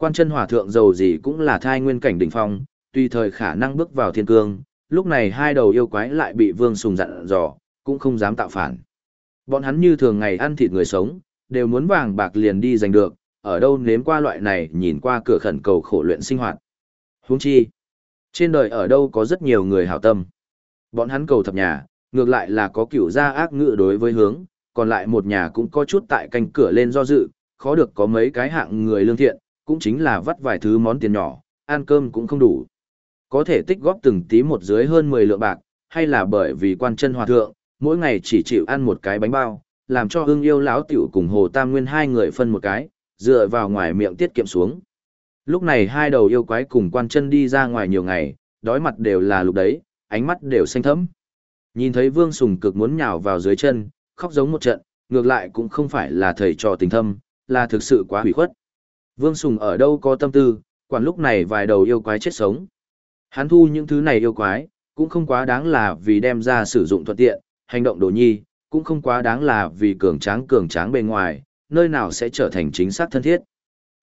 Quan chân hỏa thượng dầu gì cũng là thai nguyên cảnh đỉnh phong, tùy thời khả năng bước vào thiên cương, lúc này hai đầu yêu quái lại bị vương sùng dặn dò, cũng không dám tạo phản. Bọn hắn như thường ngày ăn thịt người sống, đều muốn vàng bạc liền đi giành được, ở đâu nếm qua loại này nhìn qua cửa khẩn cầu khổ luyện sinh hoạt. Huống chi, trên đời ở đâu có rất nhiều người hảo tâm. Bọn hắn cầu thập nhà, ngược lại là có cửu gia ác ngự đối với hướng, còn lại một nhà cũng có chút tại canh cửa lên do dự, khó được có mấy cái hạng người lương thiện, cũng chính là vắt vài thứ món tiền nhỏ, ăn cơm cũng không đủ. Có thể tích góp từng tí một dưới hơn 10 lượng bạc, hay là bởi vì quan chân hòa thượng, mỗi ngày chỉ chịu ăn một cái bánh bao, làm cho hương yêu lão tiểu cùng Hồ Tam Nguyên hai người phân một cái, dựa vào ngoài miệng tiết kiệm xuống. Lúc này hai đầu yêu quái cùng quan chân đi ra ngoài nhiều ngày, đói mặt đều là lục đấy, ánh mắt đều xanh thẫm. Nhìn thấy Vương Sùng cực muốn nhào vào dưới chân, khóc giống một trận, ngược lại cũng không phải là thầy trò tình thâm, là thực sự quá hủy khuất. Vương Sùng ở đâu có tâm tư, quản lúc này vài đầu yêu quái chết sống. Hắn thu những thứ này yêu quái, cũng không quá đáng là vì đem ra sử dụng thuận tiện, hành động đồ nhi, cũng không quá đáng là vì cường tráng cường tráng bề ngoài, nơi nào sẽ trở thành chính xác thân thiết.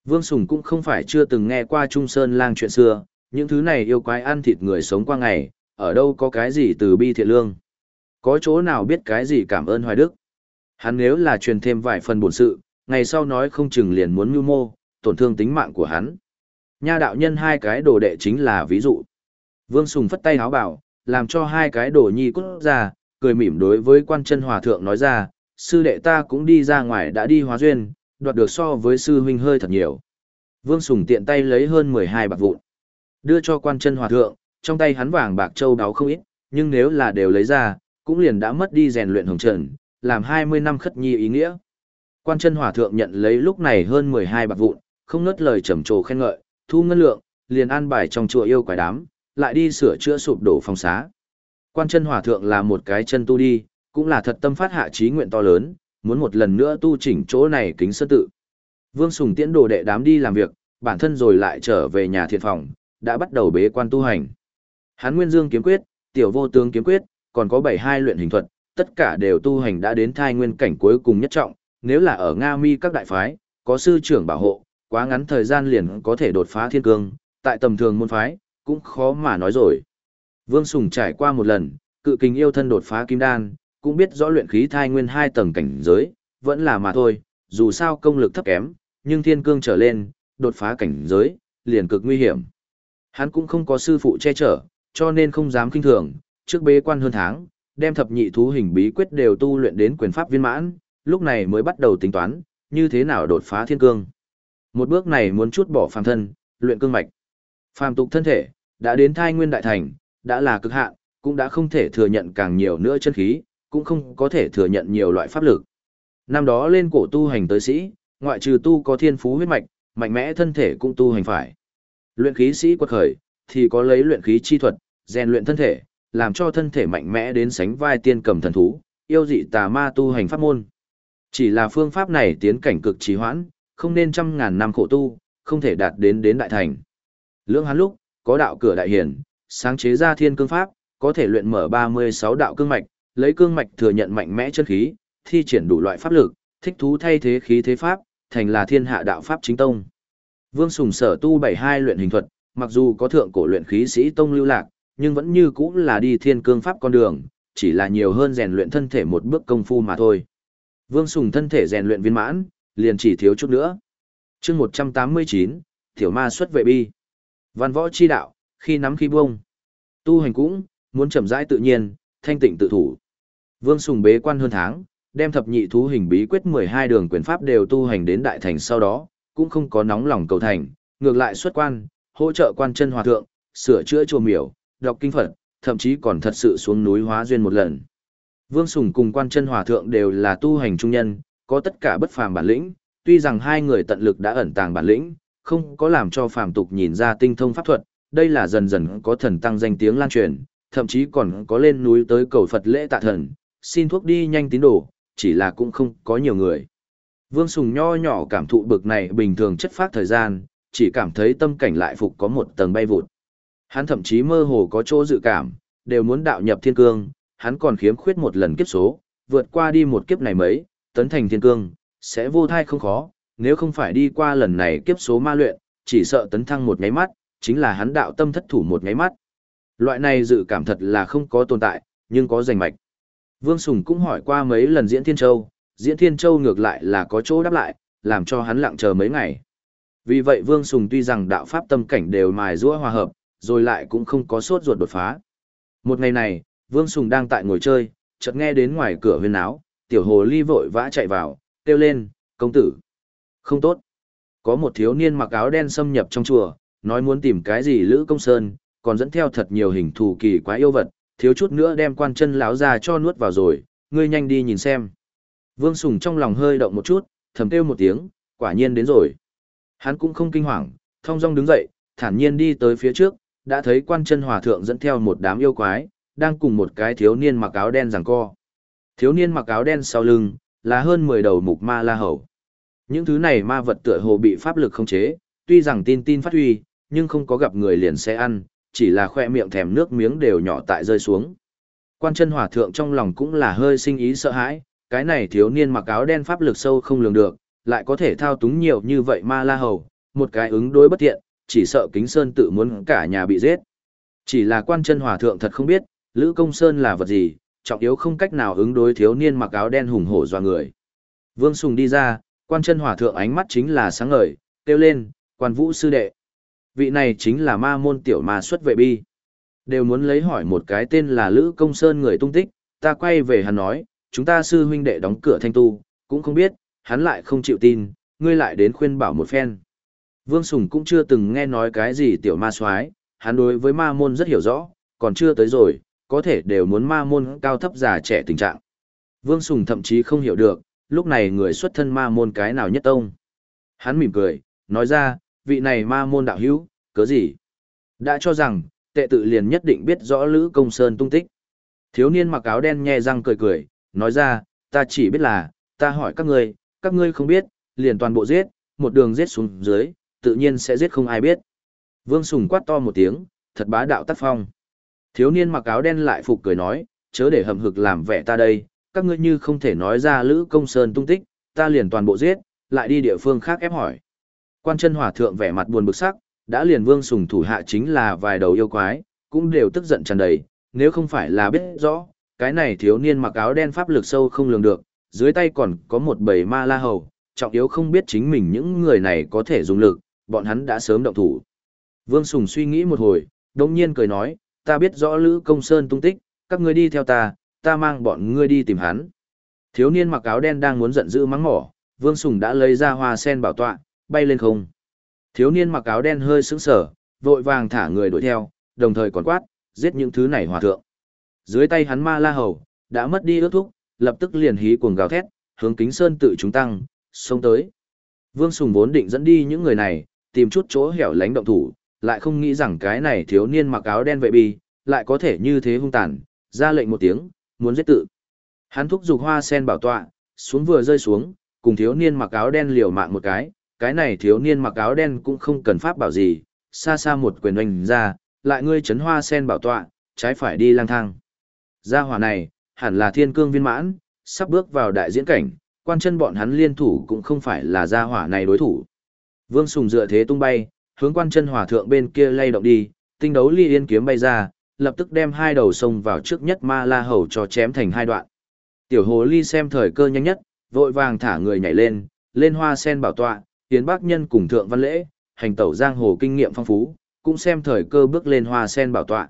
Vương Sùng cũng không phải chưa từng nghe qua Trung Sơn lang chuyện xưa, những thứ này yêu quái ăn thịt người sống qua ngày, ở đâu có cái gì từ bi thiện lương. Có chỗ nào biết cái gì cảm ơn hoài đức. Hắn nếu là truyền thêm vài phần bổn sự, ngày sau nói không chừng liền muốn mưu mô, tổn thương tính mạng của hắn. Nha đạo nhân hai cái đồ đệ chính là ví dụ. Vương Sùng phất tay háo bảo, làm cho hai cái đồ nhi cút ra, cười mỉm đối với quan chân hòa thượng nói ra, sư đệ ta cũng đi ra ngoài đã đi hóa duyên, đoạt được so với sư huynh hơi thật nhiều. Vương Sùng tiện tay lấy hơn 12 bạc vụn. đưa cho quan chân hòa thượng, trong tay hắn vàng bạc châu đáo không ít, nhưng nếu là đều lấy ra, cũng liền đã mất đi rèn luyện hồng trần, làm 20 năm khất nhi ý nghĩa. Quan chân hòa thượng nhận lấy lúc này hơn 12 bạc vụn, không ngớt lời trầm trồ khen ngợi, thu ngân lượng, liền an bài trong chùa yêu quái đám, lại đi sửa chữa sụp đổ phong xá. Quan chân hòa thượng là một cái chân tu đi, cũng là thật tâm phát hạ chí nguyện to lớn, muốn một lần nữa tu chỉnh chỗ này kính sơn tự. Vương Sùng tiễn đồ đệ đám đi làm việc, bản thân rồi lại trở về nhà thiện phòng, đã bắt đầu bế quan tu hành. Hán Nguyên Dương kiếm quyết, Tiểu Vô Tướng kiếm quyết, còn có 72 luyện hình thuật, tất cả đều tu hành đã đến thai nguyên cảnh cuối cùng nhất trọng, nếu là ở Nga Mi các đại phái, có sư trưởng bảo hộ, quá ngắn thời gian liền có thể đột phá thiên cương, tại tầm thường môn phái, cũng khó mà nói rồi. Vương Sùng trải qua một lần, cự kình yêu thân đột phá kim đan, cũng biết rõ luyện khí thai nguyên hai tầng cảnh giới, vẫn là mà thôi, dù sao công lực thấp kém, nhưng thiên cương trở lên, đột phá cảnh giới, liền cực nguy hiểm. Hắn cũng không có sư phụ che chở, cho nên không dám kinh thường, trước bế quan hơn tháng, đem thập nhị thú hình bí quyết đều tu luyện đến quyền pháp viên mãn, lúc này mới bắt đầu tính toán, như thế nào đột phá thiên cương. Một bước này muốn chút bỏ phàm thân, luyện cương mạch. Phàm tục thân thể, đã đến thai nguyên đại thành, đã là cực hạn, cũng đã không thể thừa nhận càng nhiều nữa chân khí, cũng không có thể thừa nhận nhiều loại pháp lực. Năm đó lên cổ tu hành tới sĩ, ngoại trừ tu có thiên phú huyết mạch, mạnh mẽ thân thể cũng tu hành phải. Luyện khí sĩ quật khởi, thì có lấy luyện khí chi thuật, rèn luyện thân thể, làm cho thân thể mạnh mẽ đến sánh vai tiên cầm thần thú, yêu dị tà ma tu hành pháp môn. Chỉ là phương pháp này tiến cảnh cực trì hoãn, không nên trăm ngàn năm khổ tu, không thể đạt đến đến đại thành. Lưỡng hắn lúc, có đạo cửa đại hiển, sáng chế ra thiên cương pháp, có thể luyện mở 36 đạo cương mạch, lấy cương mạch thừa nhận mạnh mẽ chân khí, thi triển đủ loại pháp lực, thích thú thay thế khí thế pháp, thành là thiên hạ đạo pháp chính tông. Vương Sùng sở tu 72 luyện hình thuật, mặc dù có thượng cổ luyện khí sĩ tông lưu lạc, nhưng vẫn như cũng là đi thiên cương pháp con đường, chỉ là nhiều hơn rèn luyện thân thể một bước công phu mà thôi. Vương Sùng thân thể rèn luyện viên mãn, liền chỉ thiếu chút nữa. chương 189, Tiểu Ma xuất vệ bi. Văn võ chi đạo, khi nắm khi buông. Tu hành cũng, muốn chậm rãi tự nhiên, thanh tịnh tự thủ. Vương Sùng bế quan hơn tháng, đem thập nhị thú hình bí quyết 12 đường quyền pháp đều tu hành đến đại thành sau đó, cũng không có nóng lòng cầu thành, ngược lại xuất quan, hỗ trợ quan chân hòa thượng, sửa chữa chùa miểu, đọc kinh Phật, thậm chí còn thật sự xuống núi hóa duyên một lần. Vương Sùng cùng quan chân hòa thượng đều là tu hành trung nhân, có tất cả bất phàm bản lĩnh, tuy rằng hai người tận lực đã ẩn tàng bản lĩnh, không có làm cho phàm tục nhìn ra tinh thông pháp thuật, đây là dần dần có thần tăng danh tiếng lan truyền, thậm chí còn có lên núi tới cầu Phật lễ tạ thần, xin thuốc đi nhanh tín đồ, chỉ là cũng không có nhiều người. Vương Sùng nho nhỏ cảm thụ bực này bình thường chất phát thời gian, chỉ cảm thấy tâm cảnh lại phục có một tầng bay vụt. Hắn thậm chí mơ hồ có chỗ dự cảm, đều muốn đạo nhập thiên cương, hắn còn khiếm khuyết một lần kiếp số, vượt qua đi một kiếp này mấy, tấn thành thiên cương, sẽ vô thai không khó, nếu không phải đi qua lần này kiếp số ma luyện, chỉ sợ tấn thăng một nháy mắt, chính là hắn đạo tâm thất thủ một nháy mắt. Loại này dự cảm thật là không có tồn tại, nhưng có rành mạch. Vương Sùng cũng hỏi qua mấy lần diễn Thiên Châu, diễn Thiên Châu ngược lại là có chỗ đáp lại, làm cho hắn lặng chờ mấy ngày. Vì vậy Vương Sùng tuy rằng đạo pháp tâm cảnh đều mài rũa hòa hợp, rồi lại cũng không có sốt ruột đột phá. Một ngày này, Vương Sùng đang tại ngồi chơi, chợt nghe đến ngoài cửa huyên áo, tiểu hồ ly vội vã chạy vào, kêu lên, công tử. Không tốt. Có một thiếu niên mặc áo đen xâm nhập trong chùa, nói muốn tìm cái gì Lữ Công Sơn, còn dẫn theo thật nhiều hình thù kỳ quái yêu vật, thiếu chút nữa đem quan chân lão ra cho nuốt vào rồi, ngươi nhanh đi nhìn xem. Vương Sùng trong lòng hơi động một chút, thầm kêu một tiếng, quả nhiên đến rồi. Hắn cũng không kinh hoàng, thong dong đứng dậy, thản nhiên đi tới phía trước, đã thấy quan chân hòa thượng dẫn theo một đám yêu quái, đang cùng một cái thiếu niên mặc áo đen giằng co. Thiếu niên mặc áo đen sau lưng, là hơn 10 đầu mục ma la hầu. Những thứ này ma vật tựa hồ bị pháp lực khống chế, tuy rằng tin tin phát huy, nhưng không có gặp người liền sẽ ăn, chỉ là khoe miệng thèm nước miếng đều nhỏ tại rơi xuống. Quan chân hòa thượng trong lòng cũng là hơi sinh ý sợ hãi, cái này thiếu niên mặc áo đen pháp lực sâu không lường được, lại có thể thao túng nhiều như vậy ma la hầu, một cái ứng đối bất thiện, chỉ sợ kính sơn tự muốn cả nhà bị giết. Chỉ là quan chân hòa thượng thật không biết, Lữ Công Sơn là vật gì, trọng yếu không cách nào ứng đối thiếu niên mặc áo đen hùng hổ dọa người. Vương Sùng đi ra, quan chân hòa thượng ánh mắt chính là sáng ngời, kêu lên, quan vũ sư đệ. Vị này chính là ma môn tiểu ma xuất vệ bi. Đều muốn lấy hỏi một cái tên là Lữ Công Sơn người tung tích, ta quay về hắn nói, chúng ta sư huynh đệ đóng cửa thanh tu, cũng không biết, hắn lại không chịu tin, ngươi lại đến khuyên bảo một phen. Vương Sùng cũng chưa từng nghe nói cái gì tiểu ma soái hắn đối với ma môn rất hiểu rõ, còn chưa tới rồi, có thể đều muốn ma môn cao thấp già trẻ tình trạng. Vương Sùng thậm chí không hiểu được, lúc này người xuất thân ma môn cái nào nhất tông. Hắn mỉm cười, nói ra, vị này ma môn đạo hữu, cớ gì? Đã cho rằng, tệ tự liền nhất định biết rõ Lữ Công Sơn tung tích. Thiếu niên mặc áo đen nhe răng cười cười, nói ra, ta chỉ biết là, ta hỏi các ngươi, các ngươi không biết, liền toàn bộ giết, một đường giết xuống dưới, tự nhiên sẽ giết không ai biết. Vương Sùng quát to một tiếng, thật bá đạo tác phong. Thiếu niên mặc áo đen lại phục cười nói, chớ để hầm hực làm vẻ ta đây, các ngươi như không thể nói ra Lữ Công Sơn tung tích, ta liền toàn bộ giết, lại đi địa phương khác ép hỏi. Quan chân hỏa thượng vẻ mặt buồn bực sắc, đã liền Vương Sùng thủ hạ chính là vài đầu yêu quái, cũng đều tức giận tràn đầy, nếu không phải là biết rõ, cái này thiếu niên mặc áo đen pháp lực sâu không lường được, dưới tay còn có một bầy ma la hầu, trọng yếu không biết chính mình những người này có thể dùng lực, bọn hắn đã sớm động thủ. Vương Sùng suy nghĩ một hồi, đồng nhiên cười nói, ta biết rõ Lữ Công Sơn tung tích, các ngươi đi theo ta, ta mang bọn ngươi đi tìm hắn. Thiếu niên mặc áo đen đang muốn giận dữ mắng mỏ, Vương Sùng đã lấy ra hoa sen bảo tọa, bay lên không. Thiếu niên mặc áo đen hơi sững sờ, vội vàng thả người đuổi theo, đồng thời còn quát, giết những thứ này hòa thượng. Dưới tay hắn ma la hầu, đã mất đi ước thúc, lập tức liền hí cuồng gào thét, hướng kính sơn tự chúng tăng, xông tới. Vương Sùng vốn định dẫn đi những người này, tìm chút chỗ hẻo lánh động thủ, lại không nghĩ rằng cái này thiếu niên mặc áo đen vệ bi, lại có thể như thế hung tàn, ra lệnh một tiếng, muốn giết tự. Hắn thúc giục hoa sen bảo tọa, xuống vừa rơi xuống, cùng thiếu niên mặc áo đen liều mạng một cái, cái này thiếu niên mặc áo đen cũng không cần pháp bảo gì, xa xa một quyền oanh ra, lại ngươi chấn hoa sen bảo tọa, trái phải đi lang thang. Gia hỏa này, hẳn là thiên cương viên mãn, sắp bước vào đại diễn cảnh, quan chân bọn hắn liên thủ cũng không phải là gia hỏa này đối thủ. Vương Sùng dựa thế tung bay, hướng quan chân hòa thượng bên kia lay động đi, tinh đấu ly yên kiếm bay ra, lập tức đem hai đầu sông vào trước nhất ma la hầu cho chém thành hai đoạn. Tiểu hồ ly xem thời cơ nhanh nhất, vội vàng thả người nhảy lên, lên hoa sen bảo tọa, tiến bác nhân cùng thượng văn lễ, hành tẩu giang hồ kinh nghiệm phong phú, cũng xem thời cơ bước lên hoa sen bảo tọa.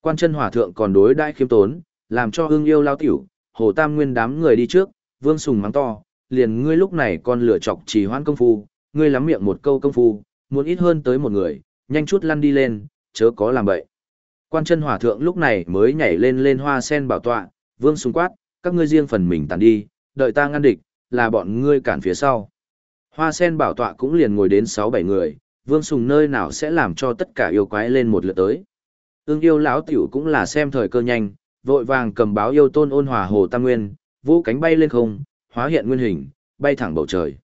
Quan chân hòa thượng còn đối đãi khiêm tốn, làm cho hương yêu lao tiểu, hồ tam nguyên đám người đi trước, vương sùng mắng to, liền ngươi lúc này còn lựa chọc trì hoãn công phu, ngươi lắm miệng một câu công phu, muốn ít hơn tới một người, nhanh chút lăn đi lên, chớ có làm bậy. Quan chân hỏa thượng lúc này mới nhảy lên lên hoa sen bảo tọa, vương sùng quát, các ngươi riêng phần mình tàn đi, đợi ta ngăn địch, là bọn ngươi cản phía sau. Hoa sen bảo tọa cũng liền ngồi đến 6-7 người, vương sùng nơi nào sẽ làm cho tất cả yêu quái lên một lượt tới. Ưng yêu lão tiểu cũng là xem thời cơ nhanh, vội vàng cầm báo yêu tôn ôn hòa hồ tam nguyên, vũ cánh bay lên không, hóa hiện nguyên hình, bay thẳng bầu trời.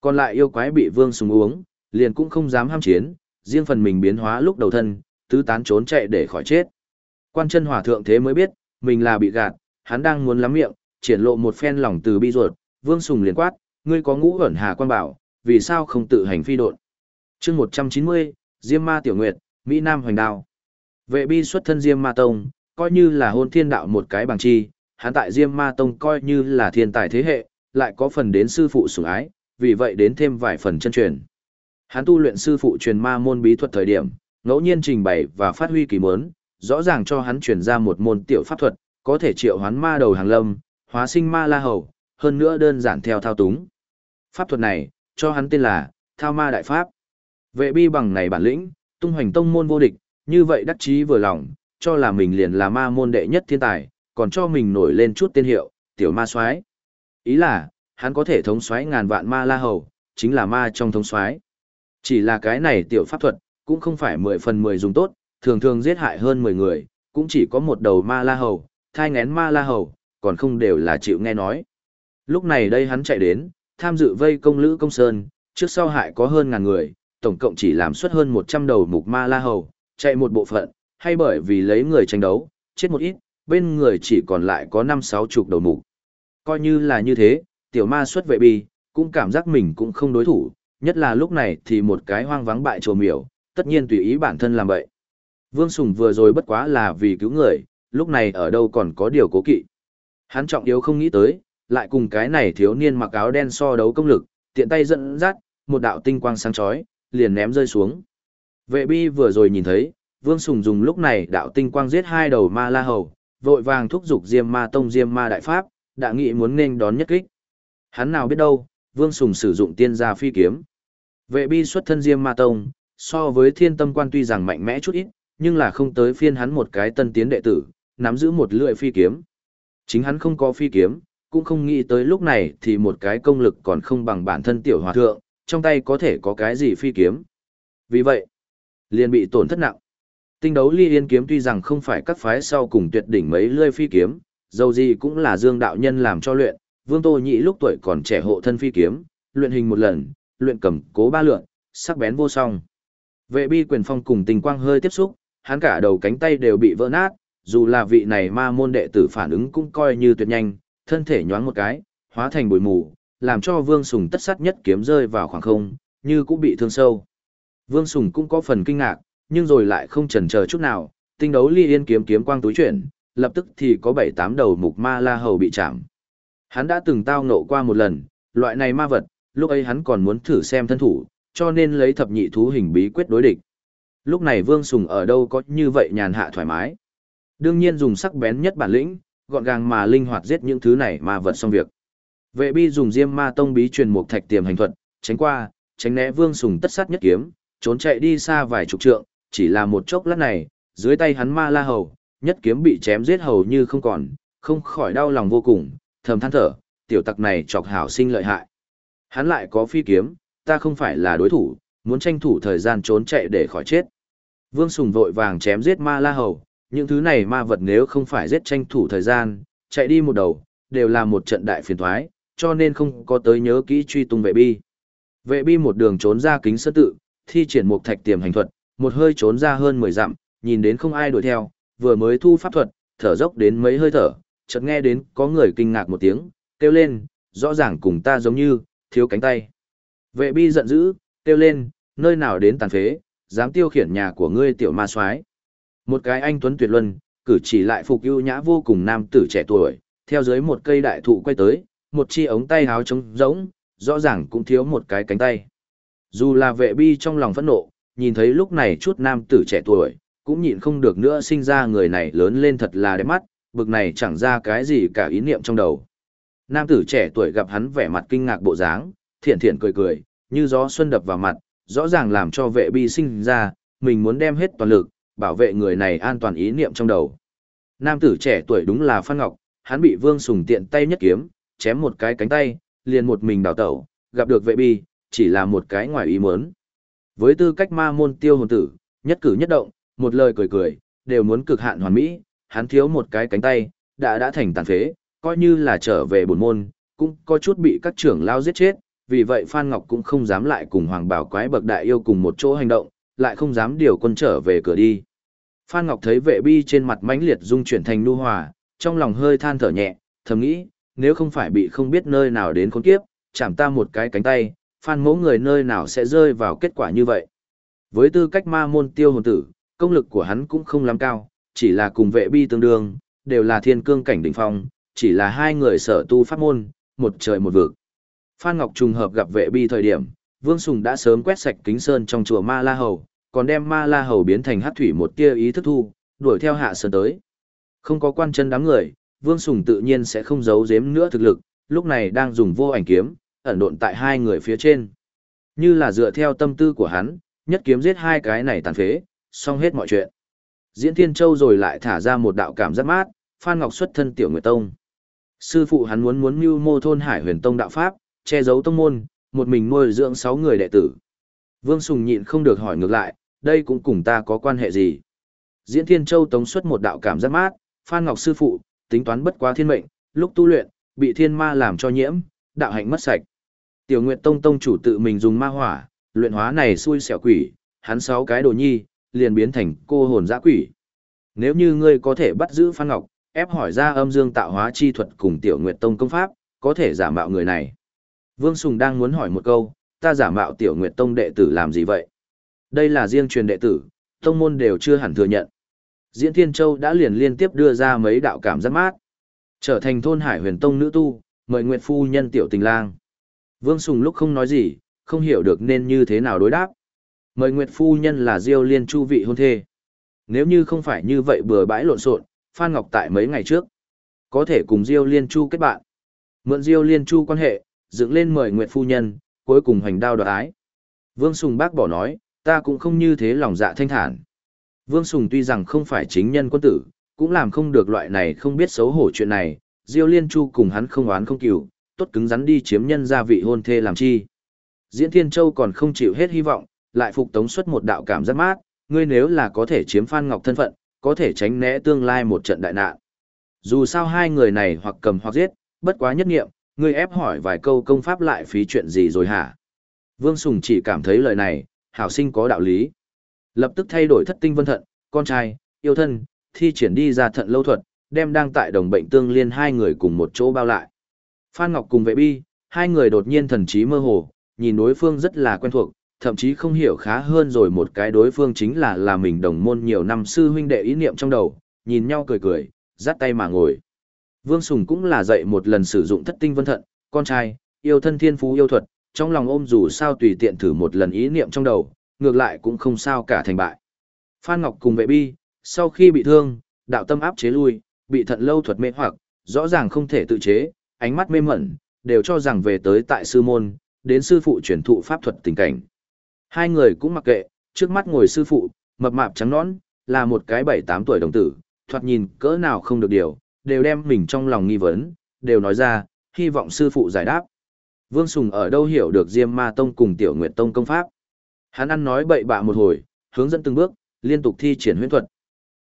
Còn lại yêu quái bị vương sùng uống, liền cũng không dám ham chiến, riêng phần mình biến hóa lúc đầu thân, tứ tán trốn chạy để khỏi chết. Quan chân hòa thượng thế mới biết, mình là bị gạt, hắn đang muốn lắm miệng, triển lộ một phen lòng từ bi ruột, vương sùng liền quát, ngươi có ngũ ẩn hà quan bảo, vì sao không tự hành phi độn. chương 190, Diêm Ma Tiểu Nguyệt, Mỹ Nam Hoành Đao. Vệ bi xuất thân Diêm Ma Tông, coi như là hôn thiên đạo một cái bằng chi, hắn tại Diêm Ma Tông coi như là thiên tài thế hệ, lại có phần đến sư phụ sủng ái, vì vậy đến thêm vài phần chân truyền. Hắn tu luyện sư phụ truyền ma môn bí thuật thời điểm, ngẫu nhiên trình bày và phát huy kỳ mớn, rõ ràng cho hắn truyền ra một môn tiểu pháp thuật, có thể triệu hoán ma đầu hàng lâm, hóa sinh ma la hầu, hơn nữa đơn giản theo thao túng. Pháp thuật này, cho hắn tên là Thao Ma Đại Pháp. Vệ bi bằng này bản lĩnh, tung hoành tông môn vô địch, như vậy đắc chí vừa lòng, cho là mình liền là ma môn đệ nhất thiên tài, còn cho mình nổi lên chút tên hiệu, tiểu ma soái. Ý là, hắn có thể thống soái ngàn vạn ma la hầu, chính là ma trong thống soái. Chỉ là cái này tiểu pháp thuật, cũng không phải 10 phần 10 dùng tốt, thường thường giết hại hơn 10 người, cũng chỉ có một đầu ma la hầu, thai ngén ma la hầu, còn không đều là chịu nghe nói. Lúc này đây hắn chạy đến, tham dự vây công lữ công sơn, trước sau hại có hơn ngàn người, tổng cộng chỉ làm suất hơn 100 đầu mục ma la hầu, chạy một bộ phận, hay bởi vì lấy người tranh đấu, chết một ít, bên người chỉ còn lại có 5-6 chục đầu mục. Coi như là như thế, tiểu ma xuất vệ bi, cũng cảm giác mình cũng không đối thủ, nhất là lúc này thì một cái hoang vắng bại trồ miểu, tất nhiên tùy ý bản thân làm vậy. Vương Sùng vừa rồi bất quá là vì cứu người, lúc này ở đâu còn có điều cố kỵ. Hắn trọng yếu không nghĩ tới, lại cùng cái này thiếu niên mặc áo đen so đấu công lực, tiện tay dẫn dắt, một đạo tinh quang sáng chói, liền ném rơi xuống. Vệ bi vừa rồi nhìn thấy, Vương Sùng dùng lúc này đạo tinh quang giết hai đầu ma la hầu, vội vàng thúc giục Diêm Ma Tông Diêm Ma Đại Pháp, đã nghĩ muốn nên đón nhất kích. Hắn nào biết đâu, Vương Sùng sử dụng tiên gia phi kiếm. Vệ bi xuất thân Diêm Ma Tông, so với thiên tâm quan tuy rằng mạnh mẽ chút ít, nhưng là không tới phiên hắn một cái tân tiến đệ tử, nắm giữ một lưỡi phi kiếm. Chính hắn không có phi kiếm, cũng không nghĩ tới lúc này thì một cái công lực còn không bằng bản thân tiểu hòa thượng, trong tay có thể có cái gì phi kiếm. Vì vậy, liền bị tổn thất nặng. Tinh đấu ly yên kiếm tuy rằng không phải các phái sau cùng tuyệt đỉnh mấy lưỡi phi kiếm, dầu gì cũng là dương đạo nhân làm cho luyện, vương tô nhị lúc tuổi còn trẻ hộ thân phi kiếm, luyện hình một lần, luyện cầm cố ba lượn, sắc bén vô song. Vệ bi quyền phong cùng tình quang hơi tiếp xúc, hắn cả đầu cánh tay đều bị vỡ nát, dù là vị này ma môn đệ tử phản ứng cũng coi như tuyệt nhanh, thân thể nhoáng một cái, hóa thành bụi mù, làm cho Vương Sùng tất sắt nhất kiếm rơi vào khoảng không, như cũng bị thương sâu. Vương Sùng cũng có phần kinh ngạc, nhưng rồi lại không chần chờ chút nào, tinh đấu ly yên kiếm kiếm quang túi chuyển, lập tức thì có bảy tám đầu mục ma la hầu bị chạm. Hắn đã từng tao ngộ qua một lần, loại này ma vật, lúc ấy hắn còn muốn thử xem thân thủ, cho nên lấy thập nhị thú hình bí quyết đối địch. Lúc này Vương Sùng ở đâu có như vậy nhàn hạ thoải mái. Đương nhiên dùng sắc bén nhất bản lĩnh, gọn gàng mà linh hoạt giết những thứ này mà vật xong việc. Vệ bi dùng diêm ma tông bí truyền mục thạch tiềm hành thuật, tránh qua, tránh né Vương Sùng tất sát nhất kiếm, trốn chạy đi xa vài chục trượng, chỉ là một chốc lát này, dưới tay hắn ma la hầu, nhất kiếm bị chém giết hầu như không còn, không khỏi đau lòng vô cùng, thầm than thở, tiểu tặc này chọc hảo sinh lợi hại. Hắn lại có phi kiếm, ta không phải là đối thủ, muốn tranh thủ thời gian trốn chạy để khỏi chết. Vương Sùng vội vàng chém giết ma la hầu, những thứ này ma vật nếu không phải giết tranh thủ thời gian, chạy đi một đầu, đều là một trận đại phiền thoái, cho nên không có tới nhớ kỹ truy tung vệ bi. Vệ bi một đường trốn ra kính sơn tự, thi triển một thạch tiềm hành thuật, một hơi trốn ra hơn 10 dặm, nhìn đến không ai đuổi theo, vừa mới thu pháp thuật, thở dốc đến mấy hơi thở, chợt nghe đến có người kinh ngạc một tiếng, kêu lên, rõ ràng cùng ta giống như, thiếu cánh tay. Vệ bi giận dữ, kêu lên, nơi nào đến tàn phế, dám tiêu khiển nhà của ngươi tiểu ma soái Một cái anh tuấn tuyệt luân, cử chỉ lại phục ưu nhã vô cùng nam tử trẻ tuổi, theo dưới một cây đại thụ quay tới, một chi ống tay háo trống rỗng, rõ ràng cũng thiếu một cái cánh tay. Dù là vệ bi trong lòng phẫn nộ, nhìn thấy lúc này chút nam tử trẻ tuổi, cũng nhịn không được nữa sinh ra người này lớn lên thật là đẹp mắt, bực này chẳng ra cái gì cả ý niệm trong đầu. Nam tử trẻ tuổi gặp hắn vẻ mặt kinh ngạc bộ dáng, thiện thiện cười cười, như gió xuân đập vào mặt, rõ ràng làm cho vệ bi sinh ra, mình muốn đem hết toàn lực, bảo vệ người này an toàn ý niệm trong đầu. Nam tử trẻ tuổi đúng là Phan Ngọc, hắn bị Vương Sùng tiện tay nhất kiếm, chém một cái cánh tay, liền một mình đào tẩu, gặp được vệ bi, chỉ là một cái ngoài ý muốn. Với tư cách ma môn tiêu hồn tử, nhất cử nhất động, một lời cười cười, đều muốn cực hạn hoàn mỹ, hắn thiếu một cái cánh tay, đã đã thành tàn phế, coi như là trở về bổn môn, cũng có chút bị các trưởng lao giết chết, vì vậy Phan Ngọc cũng không dám lại cùng Hoàng Bảo Quái bậc đại yêu cùng một chỗ hành động, lại không dám điều quân trở về cửa đi. Phan Ngọc thấy vệ bi trên mặt mãnh liệt dung chuyển thành nu hòa, trong lòng hơi than thở nhẹ, thầm nghĩ, nếu không phải bị không biết nơi nào đến khốn kiếp, chạm ta một cái cánh tay, Phan mẫu người nơi nào sẽ rơi vào kết quả như vậy. Với tư cách ma môn tiêu hồn tử, công lực của hắn cũng không lắm cao, chỉ là cùng vệ bi tương đương, đều là thiên cương cảnh đỉnh phong, chỉ là hai người sở tu pháp môn, một trời một vực. Phan Ngọc trùng hợp gặp vệ bi thời điểm, Vương Sùng đã sớm quét sạch kính sơn trong chùa Ma La Hầu, còn đem Ma La Hầu biến thành hát thủy một tia ý thức thu, đuổi theo hạ sơn tới. Không có quan chân đám người, Vương Sùng tự nhiên sẽ không giấu giếm nữa thực lực, lúc này đang dùng vô ảnh kiếm, ẩn độn tại hai người phía trên. Như là dựa theo tâm tư của hắn, nhất kiếm giết hai cái này tàn phế, xong hết mọi chuyện. Diễn Thiên Châu rồi lại thả ra một đạo cảm giác mát, Phan Ngọc xuất thân Tiểu người Tông. Sư phụ hắn muốn muốn mưu mô thôn Hải Huyền Tông đạo pháp, che giấu tông môn, một mình nuôi dưỡng sáu người đệ tử. Vương Sùng nhịn không được hỏi ngược lại, đây cũng cùng ta có quan hệ gì? Diễn Thiên Châu tống xuất một đạo cảm giác mát, Phan Ngọc sư phụ, tính toán bất quá thiên mệnh, lúc tu luyện, bị thiên ma làm cho nhiễm, đạo hạnh mất sạch. Tiểu Nguyệt Tông tông chủ tự mình dùng ma hỏa, luyện hóa này xui xẻo quỷ, hắn sáu cái đồ nhi, liền biến thành cô hồn dã quỷ. Nếu như ngươi có thể bắt giữ Phan Ngọc, ép hỏi ra âm dương tạo hóa chi thuật cùng Tiểu Nguyệt Tông công pháp, có thể giả mạo người này. Vương Sùng đang muốn hỏi một câu, ta giả mạo Tiểu Nguyệt Tông đệ tử làm gì vậy? Đây là riêng truyền đệ tử, tông môn đều chưa hẳn thừa nhận. Diễn Thiên Châu đã liền liên tiếp đưa ra mấy đạo cảm giác mát. Trở thành thôn Hải Huyền Tông nữ tu, mời Nguyệt phu nhân tiểu tình lang. Vương Sùng lúc không nói gì, không hiểu được nên như thế nào đối đáp. Mời Nguyệt phu nhân là Diêu Liên Chu vị hôn thê. Nếu như không phải như vậy bừa bãi lộn xộn, Phan Ngọc tại mấy ngày trước có thể cùng Diêu Liên Chu kết bạn. Mượn Diêu Liên Chu quan hệ, dựng lên mời Nguyệt phu nhân, cuối cùng hành đao đoạt ái. Vương Sùng bác bỏ nói, Ta cũng không như thế lòng dạ thanh thản. Vương Sùng tuy rằng không phải chính nhân quân tử, cũng làm không được loại này không biết xấu hổ chuyện này, Diêu Liên Chu cùng hắn không oán không cừu, tốt cứng rắn đi chiếm nhân gia vị hôn thê làm chi. Diễn Thiên Châu còn không chịu hết hy vọng, lại phục tống xuất một đạo cảm giác mát, ngươi nếu là có thể chiếm Phan Ngọc thân phận, có thể tránh né tương lai một trận đại nạn. Dù sao hai người này hoặc cầm hoặc giết, bất quá nhất nghiệm, ngươi ép hỏi vài câu công pháp lại phí chuyện gì rồi hả? Vương Sùng chỉ cảm thấy lời này, hảo sinh có đạo lý. Lập tức thay đổi thất tinh vân thận, con trai, yêu thân, thi triển đi ra thận lâu thuật, đem đang tại đồng bệnh tương liên hai người cùng một chỗ bao lại. Phan Ngọc cùng vệ bi, hai người đột nhiên thần trí mơ hồ, nhìn đối phương rất là quen thuộc, thậm chí không hiểu khá hơn rồi một cái đối phương chính là là mình đồng môn nhiều năm sư huynh đệ ý niệm trong đầu, nhìn nhau cười cười, dắt tay mà ngồi. Vương Sùng cũng là dạy một lần sử dụng thất tinh vân thận, con trai, yêu thân thiên phú yêu thuật, trong lòng ôm dù sao tùy tiện thử một lần ý niệm trong đầu, ngược lại cũng không sao cả thành bại. Phan Ngọc cùng vệ bi, sau khi bị thương, đạo tâm áp chế lui, bị thận lâu thuật mê hoặc, rõ ràng không thể tự chế, ánh mắt mê mẩn, đều cho rằng về tới tại sư môn, đến sư phụ truyền thụ pháp thuật tình cảnh. Hai người cũng mặc kệ, trước mắt ngồi sư phụ, mập mạp trắng nõn, là một cái bảy tám tuổi đồng tử, thoạt nhìn cỡ nào không được điều, đều đem mình trong lòng nghi vấn, đều nói ra, hy vọng sư phụ giải đáp. Vương Sùng ở đâu hiểu được Diêm Ma Tông cùng Tiểu Nguyệt Tông công pháp. Hắn ăn nói bậy bạ một hồi, hướng dẫn từng bước, liên tục thi triển huyễn thuật.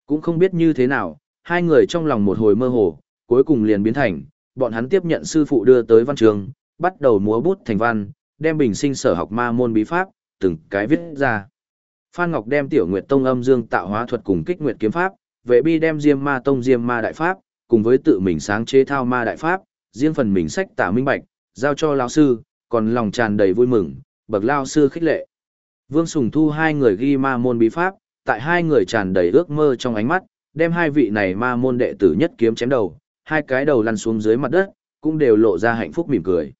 Cũng không biết như thế nào, hai người trong lòng một hồi mơ hồ, cuối cùng liền biến thành, bọn hắn tiếp nhận sư phụ đưa tới văn trường, bắt đầu múa bút thành văn, đem bình sinh sở học ma môn bí pháp, từng cái viết ra. Phan Ngọc đem Tiểu Nguyệt Tông âm dương tạo hóa thuật cùng kích nguyệt kiếm pháp, Vệ Bi đem Diêm Ma Tông Diêm Ma đại pháp, cùng với tự mình sáng chế thao ma đại pháp, riêng phần mình sách tả minh bạch, giao cho lão sư, còn lòng tràn đầy vui mừng, bậc lão sư khích lệ. Vương Sùng Thu hai người ghi ma môn bí pháp, tại hai người tràn đầy ước mơ trong ánh mắt, đem hai vị này ma môn đệ tử nhất kiếm chém đầu, hai cái đầu lăn xuống dưới mặt đất, cũng đều lộ ra hạnh phúc mỉm cười.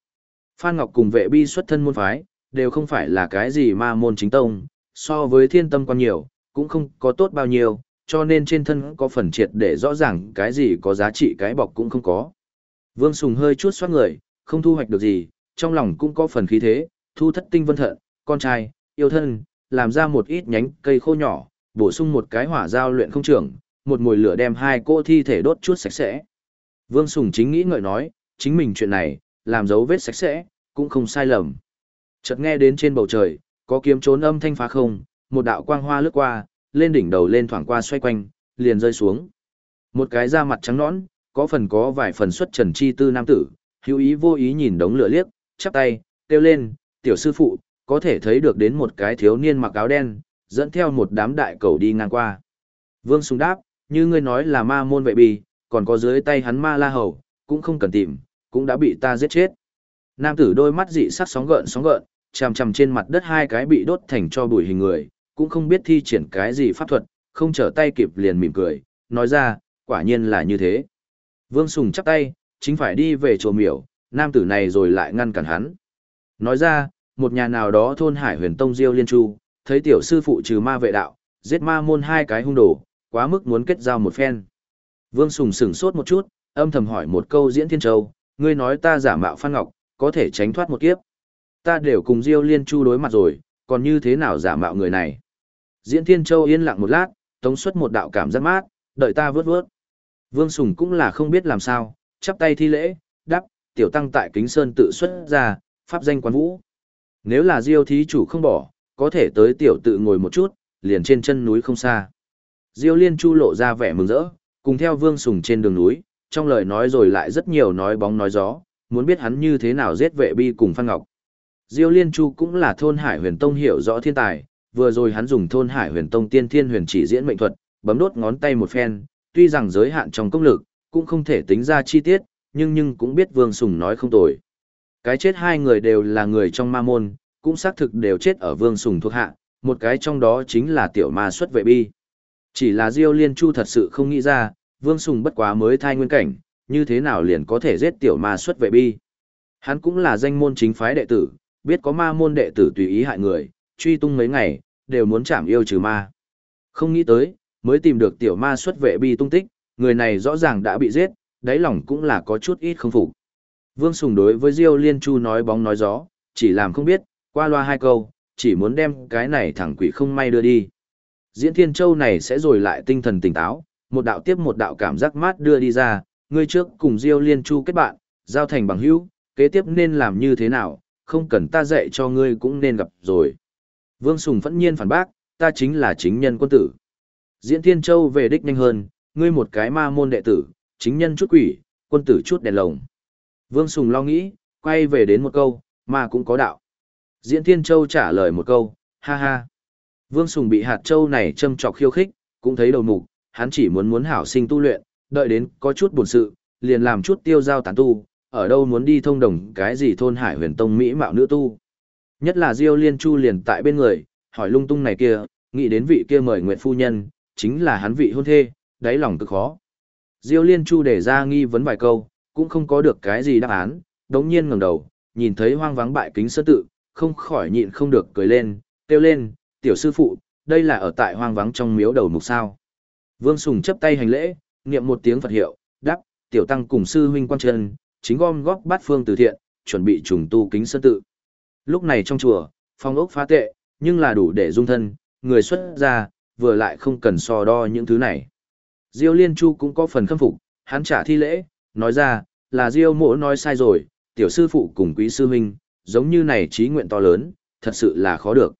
Phan Ngọc cùng vệ bi xuất thân môn phái, đều không phải là cái gì ma môn chính tông, so với thiên tâm quan nhiều, cũng không có tốt bao nhiêu, cho nên trên thân có phần triệt để rõ ràng cái gì có giá trị cái bọc cũng không có. Vương Sùng hơi chút xoát người, không thu hoạch được gì, trong lòng cũng có phần khí thế, thu thất tinh vân thận, con trai, yêu thân, làm ra một ít nhánh cây khô nhỏ, bổ sung một cái hỏa giao luyện không trưởng, một mùi lửa đem hai cô thi thể đốt chút sạch sẽ. Vương Sùng chính nghĩ ngợi nói, chính mình chuyện này, làm dấu vết sạch sẽ, cũng không sai lầm. Chợt nghe đến trên bầu trời, có kiếm trốn âm thanh phá không, một đạo quang hoa lướt qua, lên đỉnh đầu lên thoảng qua xoay quanh, liền rơi xuống. Một cái da mặt trắng nõn, có phần có vài phần xuất trần chi tư nam tử, hữu ý vô ý nhìn đống lửa liếc, chắp tay, kêu lên, tiểu sư phụ, có thể thấy được đến một cái thiếu niên mặc áo đen, dẫn theo một đám đại cầu đi ngang qua. Vương Sùng đáp, như ngươi nói là ma môn vệ bì, còn có dưới tay hắn ma la hầu, cũng không cần tìm, cũng đã bị ta giết chết. Nam tử đôi mắt dị sắc sóng gợn sóng gợn, chằm chằm trên mặt đất hai cái bị đốt thành cho bụi hình người, cũng không biết thi triển cái gì pháp thuật, không trở tay kịp liền mỉm cười, nói ra, quả nhiên là như thế. Vương Sùng chắp tay, chính phải đi về chùa miểu, nam tử này rồi lại ngăn cản hắn. Nói ra, một nhà nào đó thôn Hải Huyền Tông Diêu Liên Chu, thấy tiểu sư phụ trừ ma vệ đạo, giết ma môn hai cái hung đồ, quá mức muốn kết giao một phen. Vương Sùng sửng sốt một chút, âm thầm hỏi một câu diễn thiên châu, ngươi nói ta giả mạo Phan Ngọc, có thể tránh thoát một kiếp. Ta đều cùng Diêu Liên Chu đối mặt rồi, còn như thế nào giả mạo người này? Diễn Thiên Châu yên lặng một lát, tống xuất một đạo cảm giác mát, đợi ta vớt vớt. Vương Sùng cũng là không biết làm sao, chắp tay thi lễ, đáp, tiểu tăng tại Kính Sơn tự xuất ra, pháp danh quán vũ. Nếu là Diêu thí chủ không bỏ, có thể tới tiểu tự ngồi một chút, liền trên chân núi không xa. Diêu Liên Chu lộ ra vẻ mừng rỡ, cùng theo Vương Sùng trên đường núi, trong lời nói rồi lại rất nhiều nói bóng nói gió, muốn biết hắn như thế nào giết vệ bi cùng Phan Ngọc. Diêu Liên Chu cũng là thôn Hải Huyền Tông hiểu rõ thiên tài, vừa rồi hắn dùng thôn Hải Huyền Tông tiên thiên huyền chỉ diễn mệnh thuật, bấm đốt ngón tay một phen, tuy rằng giới hạn trong công lực, cũng không thể tính ra chi tiết, nhưng nhưng cũng biết Vương Sùng nói không tồi. Cái chết hai người đều là người trong ma môn, cũng xác thực đều chết ở Vương Sùng thuộc hạ, một cái trong đó chính là tiểu ma xuất vệ bi. Chỉ là Diêu Liên Chu thật sự không nghĩ ra, Vương Sùng bất quá mới thai nguyên cảnh, như thế nào liền có thể giết tiểu ma xuất vệ bi. Hắn cũng là danh môn chính phái đệ tử, biết có ma môn đệ tử tùy ý hại người, truy tung mấy ngày, đều muốn chạm yêu trừ ma. Không nghĩ tới, mới tìm được tiểu ma xuất vệ bi tung tích, người này rõ ràng đã bị giết, đáy lòng cũng là có chút ít không phục. Vương Sùng đối với Diêu Liên Chu nói bóng nói gió, chỉ làm không biết, qua loa hai câu, chỉ muốn đem cái này thẳng quỷ không may đưa đi. Diễn Thiên Châu này sẽ rồi lại tinh thần tỉnh táo, một đạo tiếp một đạo cảm giác mát đưa đi ra, ngươi trước cùng Diêu Liên Chu kết bạn, giao thành bằng hữu, kế tiếp nên làm như thế nào, không cần ta dạy cho ngươi cũng nên gặp rồi. Vương Sùng phẫn nhiên phản bác, ta chính là chính nhân quân tử. Diễn Thiên Châu về đích nhanh hơn, ngươi một cái ma môn đệ tử, chính nhân chút quỷ, quân tử chút đèn lồng. Vương Sùng lo nghĩ, quay về đến một câu, ma cũng có đạo. Diễn Thiên Châu trả lời một câu, ha ha. Vương Sùng bị hạt châu này châm trọc khiêu khích, cũng thấy đầu mục, hắn chỉ muốn muốn hảo sinh tu luyện, đợi đến có chút buồn sự, liền làm chút tiêu giao tán tu, ở đâu muốn đi thông đồng cái gì thôn hải huyền tông mỹ mạo nữ tu. Nhất là Diêu Liên Chu liền tại bên người, hỏi lung tung này kia, nghĩ đến vị kia mời nguyện phu nhân, chính là hắn vị hôn thê, đáy lòng cực khó. Diêu Liên Chu để ra nghi vấn vài câu, cũng không có được cái gì đáp án, đống nhiên ngẩng đầu, nhìn thấy hoang vắng bại kính sơn tự, không khỏi nhịn không được cười lên, kêu lên, tiểu sư phụ, đây là ở tại hoang vắng trong miếu đầu mục sao. Vương Sùng chấp tay hành lễ, niệm một tiếng Phật hiệu, đáp, tiểu tăng cùng sư huynh quan chân, chính gom góp bát phương từ thiện, chuẩn bị trùng tu kính sơn tự. Lúc này trong chùa, phong ốc phá tệ, nhưng là đủ để dung thân, người xuất ra, vừa lại không cần so đo những thứ này. Diêu Liên Chu cũng có phần khâm phục, hắn trả thi lễ, nói ra, là Diêu mỗ nói sai rồi, tiểu sư phụ cùng quý sư huynh, giống như này trí nguyện to lớn, thật sự là khó được.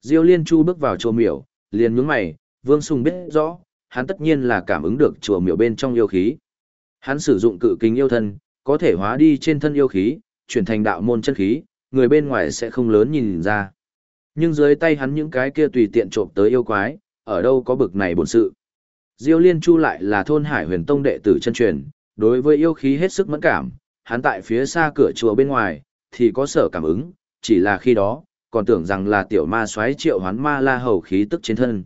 Diêu Liên Chu bước vào chùa miểu, liền nhướng mày, Vương Sùng biết rõ, hắn tất nhiên là cảm ứng được chùa miểu bên trong yêu khí. Hắn sử dụng cự kính yêu thân, có thể hóa đi trên thân yêu khí, chuyển thành đạo môn chân khí, người bên ngoài sẽ không lớn nhìn ra. Nhưng dưới tay hắn những cái kia tùy tiện trộm tới yêu quái, ở đâu có bực này bổn sự. Diêu Liên Chu lại là thôn Hải Huyền Tông đệ tử chân truyền, đối với yêu khí hết sức mẫn cảm, hắn tại phía xa cửa chùa bên ngoài thì có sở cảm ứng, chỉ là khi đó, còn tưởng rằng là tiểu ma xoáy triệu hoán ma la hầu khí tức trên thân.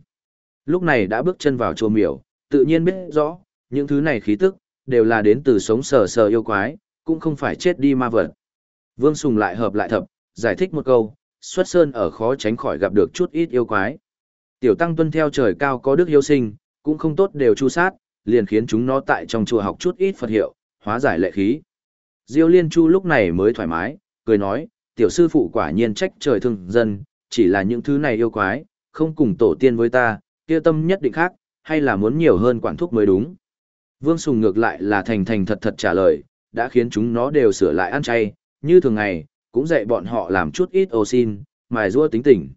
Lúc này đã bước chân vào chùa miểu, tự nhiên biết rõ, những thứ này khí tức, đều là đến từ sống sờ sờ yêu quái, cũng không phải chết đi ma vật. Vương Sùng lại hợp lại thập, giải thích một câu, xuất sơn ở khó tránh khỏi gặp được chút ít yêu quái. Tiểu tăng tuân theo trời cao có đức hiếu sinh, cũng không tốt đều chu sát, liền khiến chúng nó tại trong chùa học chút ít Phật hiệu, hóa giải lệ khí. Diêu Liên Chu lúc này mới thoải mái, cười nói, tiểu sư phụ quả nhiên trách trời thương dân, chỉ là những thứ này yêu quái, không cùng tổ tiên với ta, kia tâm nhất định khác, hay là muốn nhiều hơn quản thúc mới đúng. Vương Sùng ngược lại là thành thành thật thật trả lời, đã khiến chúng nó đều sửa lại ăn chay, như thường ngày, cũng dạy bọn họ làm chút ít ô xin, mài rua tính tình.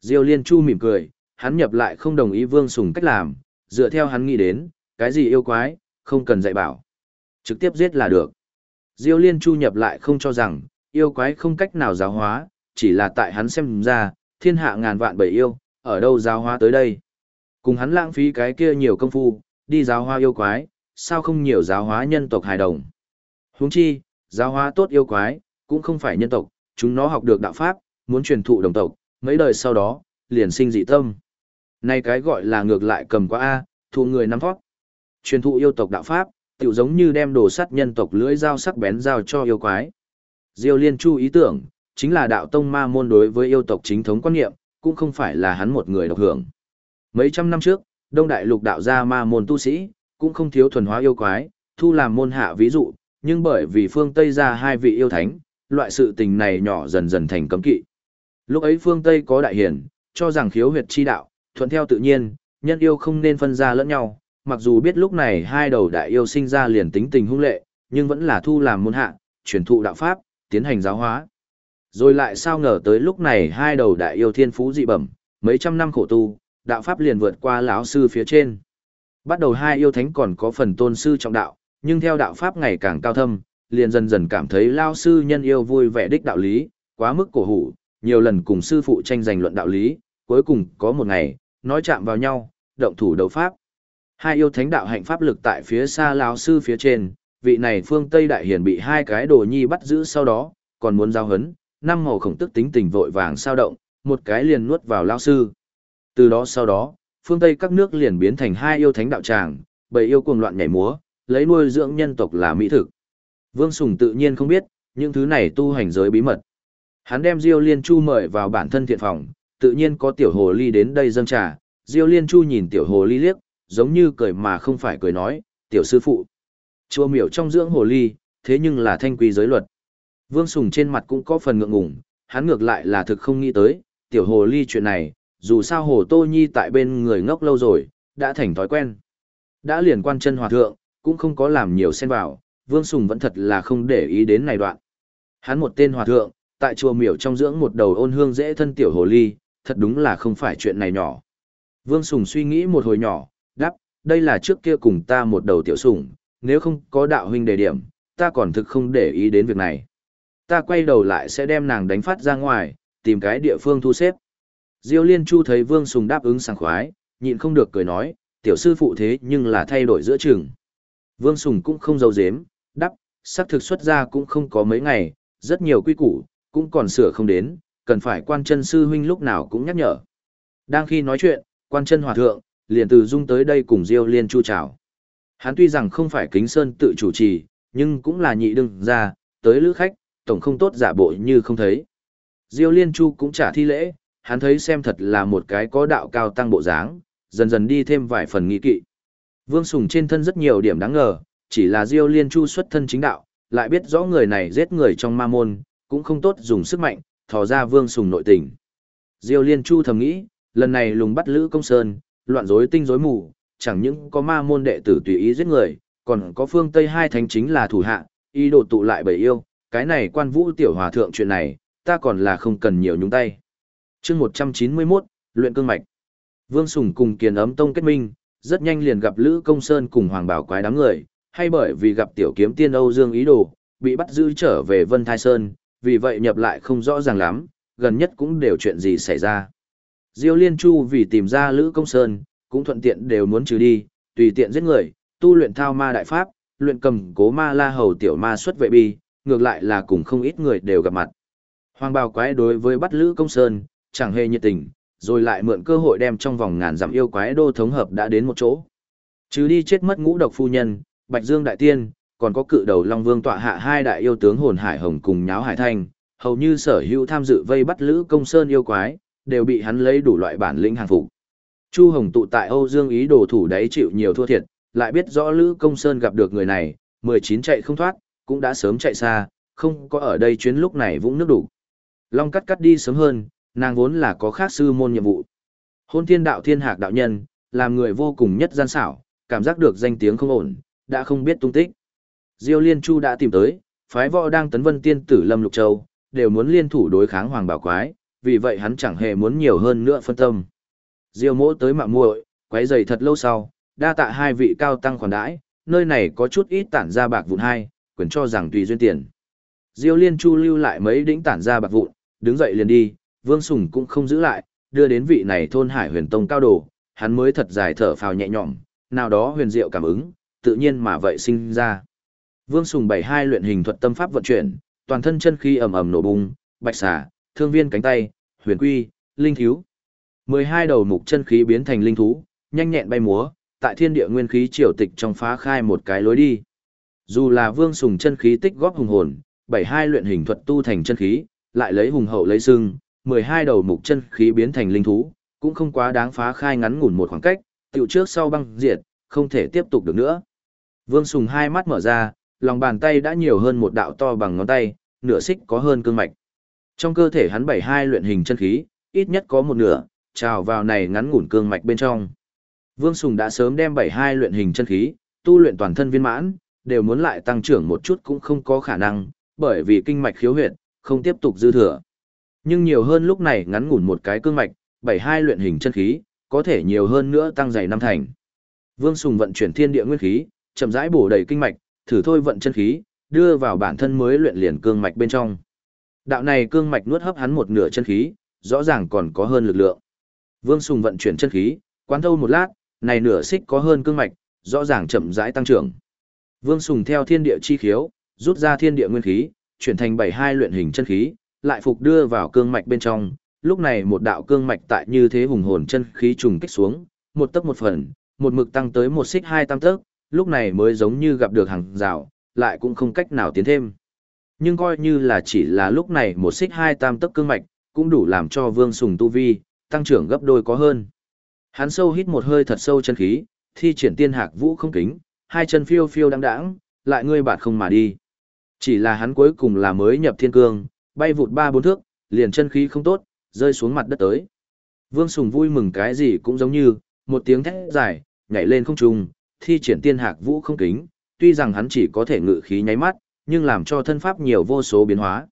Diêu Liên Chu mỉm cười, hắn nhập lại không đồng ý Vương Sùng cách làm, dựa theo hắn nghĩ đến, cái gì yêu quái, không cần dạy bảo. Trực tiếp giết là được. Diêu Liên Chu nhập lại không cho rằng, yêu quái không cách nào giáo hóa, chỉ là tại hắn xem ra, thiên hạ ngàn vạn bầy yêu, ở đâu giáo hóa tới đây. Cùng hắn lãng phí cái kia nhiều công phu, đi giáo hóa yêu quái, sao không nhiều giáo hóa nhân tộc hài đồng. Huống chi, giáo hóa tốt yêu quái, cũng không phải nhân tộc, chúng nó học được đạo pháp, muốn truyền thụ đồng tộc, mấy đời sau đó, liền sinh dị tâm. nay cái gọi là ngược lại cầm quá A, thụ người nắm thoát. Truyền thụ yêu tộc đạo pháp, tiểu giống như đem đồ sắt nhân tộc lưỡi dao sắc bén giao cho yêu quái. Diêu Liên Chu ý tưởng, chính là đạo tông ma môn đối với yêu tộc chính thống quan niệm, cũng không phải là hắn một người độc hưởng. Mấy trăm năm trước, Đông Đại Lục đạo gia ma môn tu sĩ, cũng không thiếu thuần hóa yêu quái, thu làm môn hạ ví dụ, nhưng bởi vì phương Tây ra hai vị yêu thánh, loại sự tình này nhỏ dần dần thành cấm kỵ. Lúc ấy phương Tây có đại hiển, cho rằng khiếu huyệt chi đạo, thuận theo tự nhiên, nhân yêu không nên phân ra lẫn nhau, mặc dù biết lúc này hai đầu đại yêu sinh ra liền tính tình hung lệ, nhưng vẫn là thu làm môn hạ, truyền thụ đạo pháp, tiến hành giáo hóa. Rồi lại sao ngờ tới lúc này hai đầu đại yêu thiên phú dị bẩm, mấy trăm năm khổ tu, đạo pháp liền vượt qua lão sư phía trên. Bắt đầu hai yêu thánh còn có phần tôn sư trọng đạo, nhưng theo đạo pháp ngày càng cao thâm, liền dần dần cảm thấy lao sư nhân yêu vui vẻ đích đạo lý, quá mức cổ hủ, nhiều lần cùng sư phụ tranh giành luận đạo lý, cuối cùng có một ngày, nói chạm vào nhau, động thủ đấu pháp. Hai yêu thánh đạo hạnh pháp lực tại phía xa lão sư phía trên, vị này phương Tây đại hiển bị hai cái đồ nhi bắt giữ sau đó, còn muốn giao hấn, năm màu khổng tức tính tình vội vàng sao động, một cái liền nuốt vào lão sư. Từ đó sau đó, phương Tây các nước liền biến thành hai yêu thánh đạo tràng, bầy yêu cuồng loạn nhảy múa, lấy nuôi dưỡng nhân tộc là mỹ thực. Vương Sùng tự nhiên không biết, những thứ này tu hành giới bí mật. Hắn đem Diêu Liên Chu mời vào bản thân thiện phòng, tự nhiên có tiểu hồ ly đến đây dâng trà. Diêu Liên Chu nhìn tiểu hồ ly liếc, giống như cười mà không phải cười nói, tiểu sư phụ. Chua miểu trong dưỡng hồ ly, thế nhưng là thanh quý giới luật. Vương Sùng trên mặt cũng có phần ngượng ngùng, hắn ngược lại là thực không nghĩ tới, tiểu hồ ly chuyện này, dù sao hồ tô nhi tại bên người ngốc lâu rồi, đã thành thói quen. Đã liền quan chân hòa thượng, cũng không có làm nhiều xen vào, Vương Sùng vẫn thật là không để ý đến này đoạn. Hắn một tên hòa thượng, tại chùa miểu trong dưỡng một đầu ôn hương dễ thân tiểu hồ ly, thật đúng là không phải chuyện này nhỏ. Vương Sùng suy nghĩ một hồi nhỏ, đáp, đây là trước kia cùng ta một đầu tiểu sủng, nếu không có đạo huynh đề điểm, ta còn thực không để ý đến việc này. Ta quay đầu lại sẽ đem nàng đánh phát ra ngoài, tìm cái địa phương thu xếp. Diêu Liên Chu thấy Vương Sùng đáp ứng sảng khoái, nhịn không được cười nói, tiểu sư phụ thế nhưng là thay đổi giữa chừng. Vương Sùng cũng không giấu giếm, đáp, xác thực xuất ra cũng không có mấy ngày, rất nhiều quy củ, cũng còn sửa không đến, cần phải quan chân sư huynh lúc nào cũng nhắc nhở. Đang khi nói chuyện, quan chân hòa thượng, liền từ dung tới đây cùng Diêu Liên Chu chào. Hắn tuy rằng không phải kính sơn tự chủ trì, nhưng cũng là nhị đương ra, tới lữ khách, tổng không tốt giả bộ như không thấy. Diêu Liên Chu cũng trả thi lễ, hắn thấy xem thật là một cái có đạo cao tăng bộ dáng, dần dần đi thêm vài phần nghi kỵ. Vương Sùng trên thân rất nhiều điểm đáng ngờ, chỉ là Diêu Liên Chu xuất thân chính đạo, lại biết rõ người này giết người trong ma môn, cũng không tốt dùng sức mạnh, thò ra Vương Sùng nội tình. Diêu Liên Chu thầm nghĩ, lần này lùng bắt Lữ Công Sơn, loạn rối tinh rối mù, chẳng những có ma môn đệ tử tùy ý giết người, còn có phương Tây hai thánh chính là thủ hạ, ý đồ tụ lại bầy yêu, cái này quan vũ tiểu hòa thượng chuyện này, ta còn là không cần nhiều nhúng tay chương 191, luyện cương mạch. Vương Sùng cùng kiền ấm tông kết minh, rất nhanh liền gặp Lữ Công Sơn cùng Hoàng Bảo Quái đám người, hay bởi vì gặp tiểu kiếm tiên Âu Dương ý đồ, bị bắt giữ trở về Vân Thai Sơn, vì vậy nhập lại không rõ ràng lắm, gần nhất cũng đều chuyện gì xảy ra. Diêu Liên Chu vì tìm ra Lữ Công Sơn, cũng thuận tiện đều muốn trừ đi, tùy tiện giết người, tu luyện thao ma đại pháp, luyện cầm cố ma la hầu tiểu ma xuất vệ bi, ngược lại là cùng không ít người đều gặp mặt. Hoàng bào quái đối với bắt Lữ Công Sơn, chẳng hề nhiệt tình, rồi lại mượn cơ hội đem trong vòng ngàn dặm yêu quái đô thống hợp đã đến một chỗ. Trừ đi chết mất ngũ độc phu nhân, Bạch Dương Đại Tiên, còn có cự đầu Long Vương tọa hạ hai đại yêu tướng hồn hải hồng cùng nháo hải thanh, hầu như sở hữu tham dự vây bắt Lữ Công Sơn yêu quái, đều bị hắn lấy đủ loại bản lĩnh hàng phục. Chu Hồng tụ tại Âu Dương ý đồ thủ đấy chịu nhiều thua thiệt, lại biết rõ Lữ Công Sơn gặp được người này, 19 chạy không thoát, cũng đã sớm chạy xa, không có ở đây chuyến lúc này vũng nước đủ. Long cắt cắt đi sớm hơn, nàng vốn là có khác sư môn nhiệm vụ. Hôn thiên đạo thiên hạc đạo nhân, làm người vô cùng nhất gian xảo, cảm giác được danh tiếng không ổn, đã không biết tung tích. Diêu Liên Chu đã tìm tới, phái võ đang tấn vân tiên tử Lâm Lục Châu, đều muốn liên thủ đối kháng Hoàng Bảo Quái, vì vậy hắn chẳng hề muốn nhiều hơn nữa phân tâm. Diêu mỗ tới mạng muội, quấy giày thật lâu sau, đa tạ hai vị cao tăng khoản đãi, nơi này có chút ít tản ra bạc vụn hai, quyền cho rằng tùy duyên tiền. Diêu Liên Chu lưu lại mấy đỉnh tản ra bạc vụn, đứng dậy liền đi, Vương Sùng cũng không giữ lại, đưa đến vị này thôn Hải Huyền Tông cao đồ, hắn mới thật dài thở phào nhẹ nhõm, nào đó huyền diệu cảm ứng, tự nhiên mà vậy sinh ra. Vương Sùng bảy hai luyện hình thuật tâm pháp vận chuyển, toàn thân chân khí ầm ầm nổ bùng, bạch xà, thương viên cánh tay, huyền quy, linh thiếu. 12 đầu mục chân khí biến thành linh thú, nhanh nhẹn bay múa, tại thiên địa nguyên khí triều tịch trong phá khai một cái lối đi. Dù là Vương Sùng chân khí tích góp hùng hồn, bảy hai luyện hình thuật tu thành chân khí, lại lấy hùng hậu lấy sưng, 12 đầu mục chân khí biến thành linh thú, cũng không quá đáng phá khai ngắn ngủn một khoảng cách, tiểu trước sau băng diệt, không thể tiếp tục được nữa. Vương Sùng hai mắt mở ra, lòng bàn tay đã nhiều hơn một đạo to bằng ngón tay, nửa xích có hơn cương mạch. Trong cơ thể hắn bảy hai luyện hình chân khí, ít nhất có một nửa, trào vào này ngắn ngủn cương mạch bên trong. Vương Sùng đã sớm đem bảy hai luyện hình chân khí, tu luyện toàn thân viên mãn, đều muốn lại tăng trưởng một chút cũng không có khả năng, bởi vì kinh mạch khiếu huyệt, không tiếp tục dư thừa. Nhưng nhiều hơn lúc này ngắn ngủn một cái cương mạch, bảy hai luyện hình chân khí, có thể nhiều hơn nữa tăng dày năm thành. Vương Sùng vận chuyển thiên địa nguyên khí, chậm rãi bổ đầy kinh mạch, thử thôi vận chân khí, đưa vào bản thân mới luyện liền cương mạch bên trong. Đạo này cương mạch nuốt hấp hắn một nửa chân khí, rõ ràng còn có hơn lực lượng. Vương Sùng vận chuyển chân khí, quán thâu một lát, này nửa xích có hơn cương mạch, rõ ràng chậm rãi tăng trưởng. Vương Sùng theo thiên địa chi khiếu, rút ra thiên địa nguyên khí, chuyển thành bảy hai luyện hình chân khí, lại phục đưa vào cương mạch bên trong. Lúc này một đạo cương mạch tại như thế hùng hồn chân khí trùng kích xuống, một tấc một phần, một mực tăng tới một xích hai tam tấc, lúc này mới giống như gặp được hàng rào, lại cũng không cách nào tiến thêm. Nhưng coi như là chỉ là lúc này một xích hai tam tấc cương mạch, cũng đủ làm cho Vương Sùng tu vi, tăng trưởng gấp đôi có hơn. Hắn sâu hít một hơi thật sâu chân khí, thi triển tiên hạc vũ không kính, hai chân phiêu phiêu đắng đãng, lại ngươi bạt không mà đi. Chỉ là hắn cuối cùng là mới nhập thiên cương, bay vụt ba bốn thước, liền chân khí không tốt, rơi xuống mặt đất tới. Vương Sùng vui mừng cái gì cũng giống như, một tiếng thét dài, nhảy lên không trung, thi triển tiên hạc vũ không kính, tuy rằng hắn chỉ có thể ngự khí nháy mắt, nhưng làm cho thân pháp nhiều vô số biến hóa.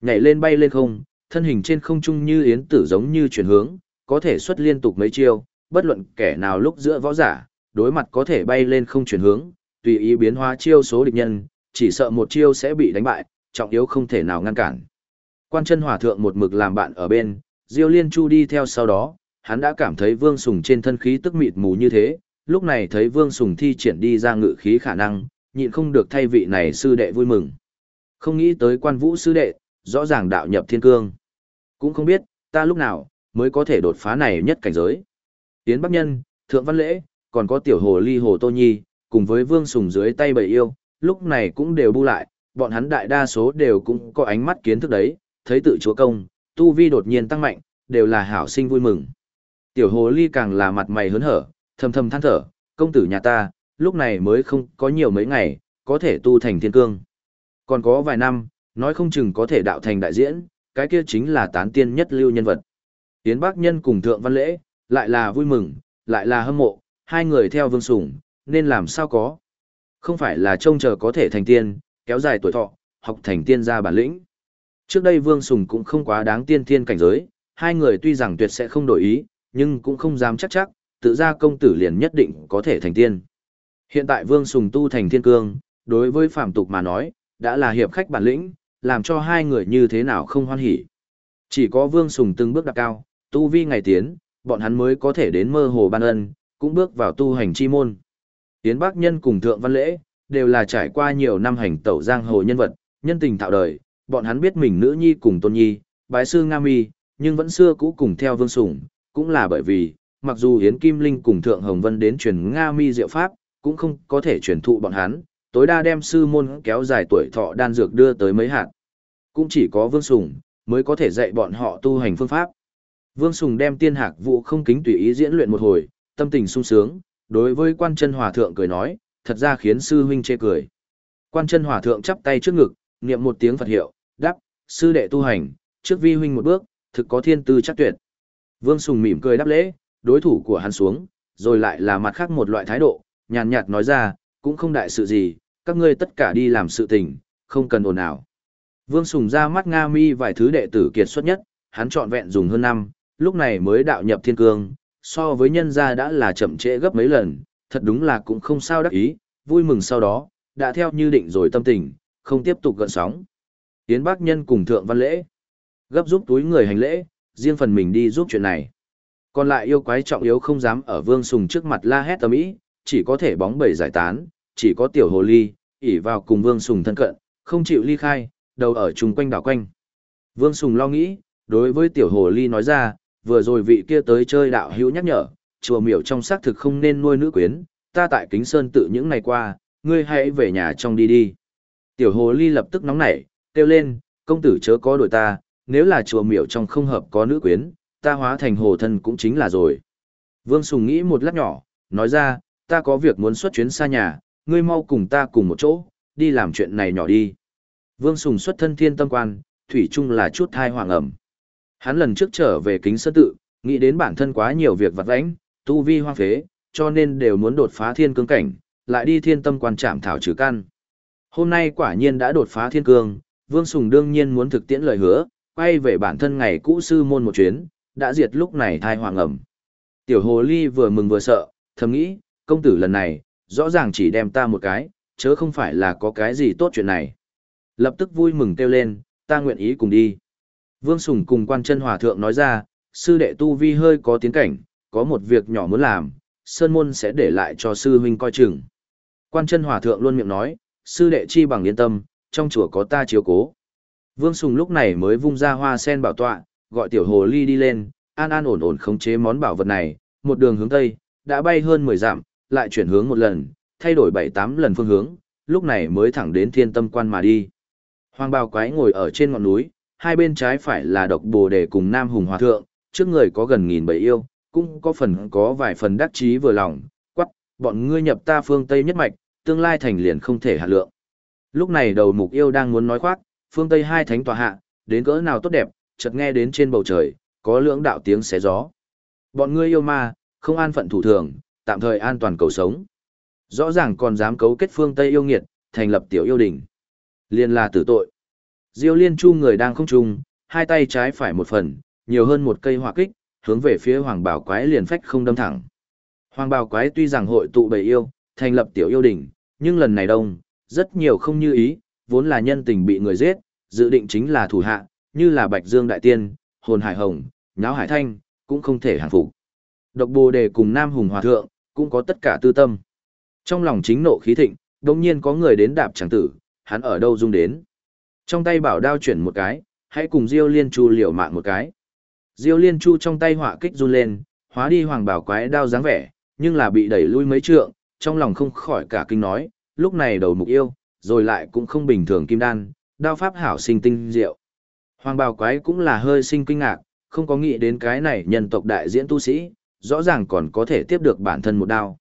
Nhảy lên bay lên không, thân hình trên không trung như yến tử giống như chuyển hướng, có thể xuất liên tục mấy chiêu, bất luận kẻ nào lúc giữa võ giả, đối mặt có thể bay lên không chuyển hướng, tùy ý biến hóa chiêu số địch nhân, chỉ sợ một chiêu sẽ bị đánh bại, trọng yếu không thể nào ngăn cản. Quan chân hòa thượng một mực làm bạn ở bên, Diêu Liên Chu đi theo sau đó, hắn đã cảm thấy Vương Sùng trên thân khí tức mịt mù như thế, lúc này thấy Vương Sùng thi triển đi ra ngự khí khả năng, nhịn không được thay vị này sư đệ vui mừng. Không nghĩ tới quan vũ sư đệ, rõ ràng đạo nhập thiên cương. Cũng không biết, ta lúc nào, mới có thể đột phá này nhất cảnh giới. Tiến Bắc Nhân, Thượng Văn Lễ, còn có tiểu hồ ly hồ Tô Nhi, cùng với Vương Sùng dưới tay bầy yêu, lúc này cũng đều bu lại, bọn hắn đại đa số đều cũng có ánh mắt kiến thức đấy, thấy tự chúa công, tu vi đột nhiên tăng mạnh, đều là hảo sinh vui mừng. Tiểu hồ ly càng là mặt mày hớn hở, thầm thầm than thở, công tử nhà ta, lúc này mới không có nhiều mấy ngày, có thể tu thành thiên cương. Còn có vài năm, nói không chừng có thể đạo thành đại diễn, cái kia chính là tán tiên nhất lưu nhân vật. Tiến Bác Nhân cùng Thượng Văn Lễ, lại là vui mừng, lại là hâm mộ, hai người theo vương sủng, nên làm sao có. Không phải là trông chờ có thể thành tiên, kéo dài tuổi thọ, học thành tiên gia bản lĩnh. Trước đây Vương Sùng cũng không quá đáng tiên thiên cảnh giới, hai người tuy rằng tuyệt sẽ không đổi ý, nhưng cũng không dám chắc chắc, tự ra công tử liền nhất định có thể thành tiên. Hiện tại Vương Sùng tu thành thiên cương, đối với phạm tục mà nói, đã là hiệp khách bản lĩnh, làm cho hai người như thế nào không hoan hỉ. Chỉ có Vương Sùng từng bước đạp cao, tu vi ngày tiến, bọn hắn mới có thể đến mơ hồ ban ân, cũng bước vào tu hành chi môn. Tiến Bắc Nhân cùng Thượng Văn Lễ, đều là trải qua nhiều năm hành tẩu giang hồ nhân vật, nhân tình tạo đời, bọn hắn biết mình nữ nhi cùng tôn nhi, bái sư Nga Mi, nhưng vẫn xưa cũ cùng theo Vương sủng, cũng là bởi vì, mặc dù hiến Kim Linh cùng Thượng Hồng Vân đến truyền Nga Mi diệu pháp, cũng không có thể truyền thụ bọn hắn, tối đa đem sư môn kéo dài tuổi thọ đan dược đưa tới mấy hạt. Cũng chỉ có Vương Sùng, mới có thể dạy bọn họ tu hành phương pháp. Vương Sùng đem tiên hạc vụ không kính tùy ý diễn luyện một hồi, tâm tình sung sướng, đối với quan chân hòa thượng cười nói, thật ra khiến sư huynh chê cười. Quan chân hòa thượng chắp tay trước ngực, niệm một tiếng Phật hiệu, đáp, sư đệ tu hành, trước vi huynh một bước, thực có thiên tư chắc tuyệt. Vương Sùng mỉm cười đáp lễ, đối thủ của hắn xuống, rồi lại là mặt khác một loại thái độ, nhàn nhạt nói ra, cũng không đại sự gì, các ngươi tất cả đi làm sự tình, không cần ồn ào. Vương Sùng ra mắt Nga mi vài thứ đệ tử kiệt xuất nhất, hắn chọn vẹn dùng hơn năm, lúc này mới đạo nhập thiên cương, so với nhân gia đã là chậm trễ gấp mấy lần, thật đúng là cũng không sao đắc ý, vui mừng sau đó, đã theo như định rồi tâm tình, không tiếp tục gợn sóng. Yến Bác Nhân cùng Thượng Văn Lễ, gấp giúp túi người hành lễ, riêng phần mình đi giúp chuyện này. Còn lại yêu quái trọng yếu không dám ở Vương Sùng trước mặt la hét tầm ý, chỉ có thể bóng bẩy giải tán, chỉ có tiểu hồ ly, ỉ vào cùng Vương Sùng thân cận, không chịu ly khai, đầu ở chung quanh đảo quanh. Vương Sùng lo nghĩ, đối với tiểu hồ ly nói ra, vừa rồi vị kia tới chơi đạo hữu nhắc nhở, chùa miểu trong xác thực không nên nuôi nữ quyến, ta tại kính sơn tự những ngày qua, ngươi hãy về nhà trong đi đi. Tiểu hồ ly lập tức nóng nảy, kêu lên, công tử chớ có đổi ta, nếu là chùa miểu trong không hợp có nữ quyến, ta hóa thành hồ thân cũng chính là rồi. Vương Sùng nghĩ một lát nhỏ, nói ra, ta có việc muốn xuất chuyến xa nhà, ngươi mau cùng ta cùng một chỗ, đi làm chuyện này nhỏ đi. Vương Sùng xuất thân thiên tâm quan, thủy chung là chút thai hoàng ẩm. Hắn lần trước trở về kính sơn tự, nghĩ đến bản thân quá nhiều việc vặt vãnh, tu vi hoang phế, cho nên đều muốn đột phá thiên cương cảnh, lại đi thiên tâm quan trạm thảo trừ căn. Hôm nay quả nhiên đã đột phá thiên cương, Vương Sùng đương nhiên muốn thực tiễn lời hứa, quay về bản thân ngày cũ sư môn một chuyến, đã diệt lúc này thai hoàng ẩm. Tiểu hồ ly vừa mừng vừa sợ, thầm nghĩ, công tử lần này, rõ ràng chỉ đem ta một cái, chớ không phải là có cái gì tốt chuyện này. Lập tức vui mừng kêu lên, ta nguyện ý cùng đi. Vương Sùng cùng quan chân hòa thượng nói ra, sư đệ tu vi hơi có tiến cảnh, có một việc nhỏ muốn làm, Sơn Môn sẽ để lại cho sư huynh coi chừng. Quan chân hòa thượng luôn miệng nói, sư đệ chi bằng yên tâm, trong chùa có ta chiếu cố. Vương Sùng lúc này mới vung ra hoa sen bảo tọa, gọi tiểu hồ ly đi lên, an an ổn ổn khống chế món bảo vật này, một đường hướng tây, đã bay hơn 10 dặm, lại chuyển hướng một lần, thay đổi 7-8 lần phương hướng, lúc này mới thẳng đến thiên tâm quan mà đi. Hoàng bào quái ngồi ở trên ngọn núi, hai bên trái phải là độc bồ đề cùng Nam Hùng Hòa Thượng, trước người có gần nghìn bầy yêu, cũng có phần có vài phần đắc chí vừa lòng, quắc, bọn ngươi nhập ta phương Tây nhất mạch, tương lai thành liền không thể hạ lượng. Lúc này đầu mục yêu đang muốn nói khoác, phương Tây hai thánh tòa hạ, đến cỡ nào tốt đẹp, chợt nghe đến trên bầu trời, có lưỡng đạo tiếng xé gió. Bọn ngươi yêu ma, không an phận thủ thường, tạm thời an toàn cầu sống. Rõ ràng còn dám cấu kết phương Tây yêu nghiệt, thành lập tiểu yêu đình. Liên là tử tội. Diêu Liên Chu người đang không trung, hai tay trái phải một phần, nhiều hơn một cây hỏa kích, hướng về phía Hoàng Bảo Quái liền phách không đâm thẳng. Hoàng Bảo Quái tuy rằng hội tụ bầy yêu, thành lập tiểu yêu đình, nhưng lần này đông, rất nhiều không như ý, vốn là nhân tình bị người giết, dự định chính là thủ hạ, như là Bạch Dương Đại Tiên, Hồn Hải Hồng, Nháo Hải Thanh, cũng không thể hàng phục. Độc Bồ Đề cùng Nam Hùng Hòa Thượng, cũng có tất cả tư tâm. Trong lòng chính nộ khí thịnh, đồng nhiên có người đến đạp chẳng tử, hắn ở đâu dung đến. Trong tay bảo đao chuyển một cái, hãy cùng Diêu Liên Chu liều mạng một cái. Diêu Liên Chu trong tay hỏa kích run lên, hóa đi hoàng bảo quái đao dáng vẻ, nhưng là bị đẩy lui mấy trượng, trong lòng không khỏi cả kinh nói, lúc này đầu mục yêu, rồi lại cũng không bình thường kim đan, đao pháp hảo sinh tinh diệu. Hoàng bào quái cũng là hơi sinh kinh ngạc, không có nghĩ đến cái này nhân tộc đại diễn tu sĩ, rõ ràng còn có thể tiếp được bản thân một đao.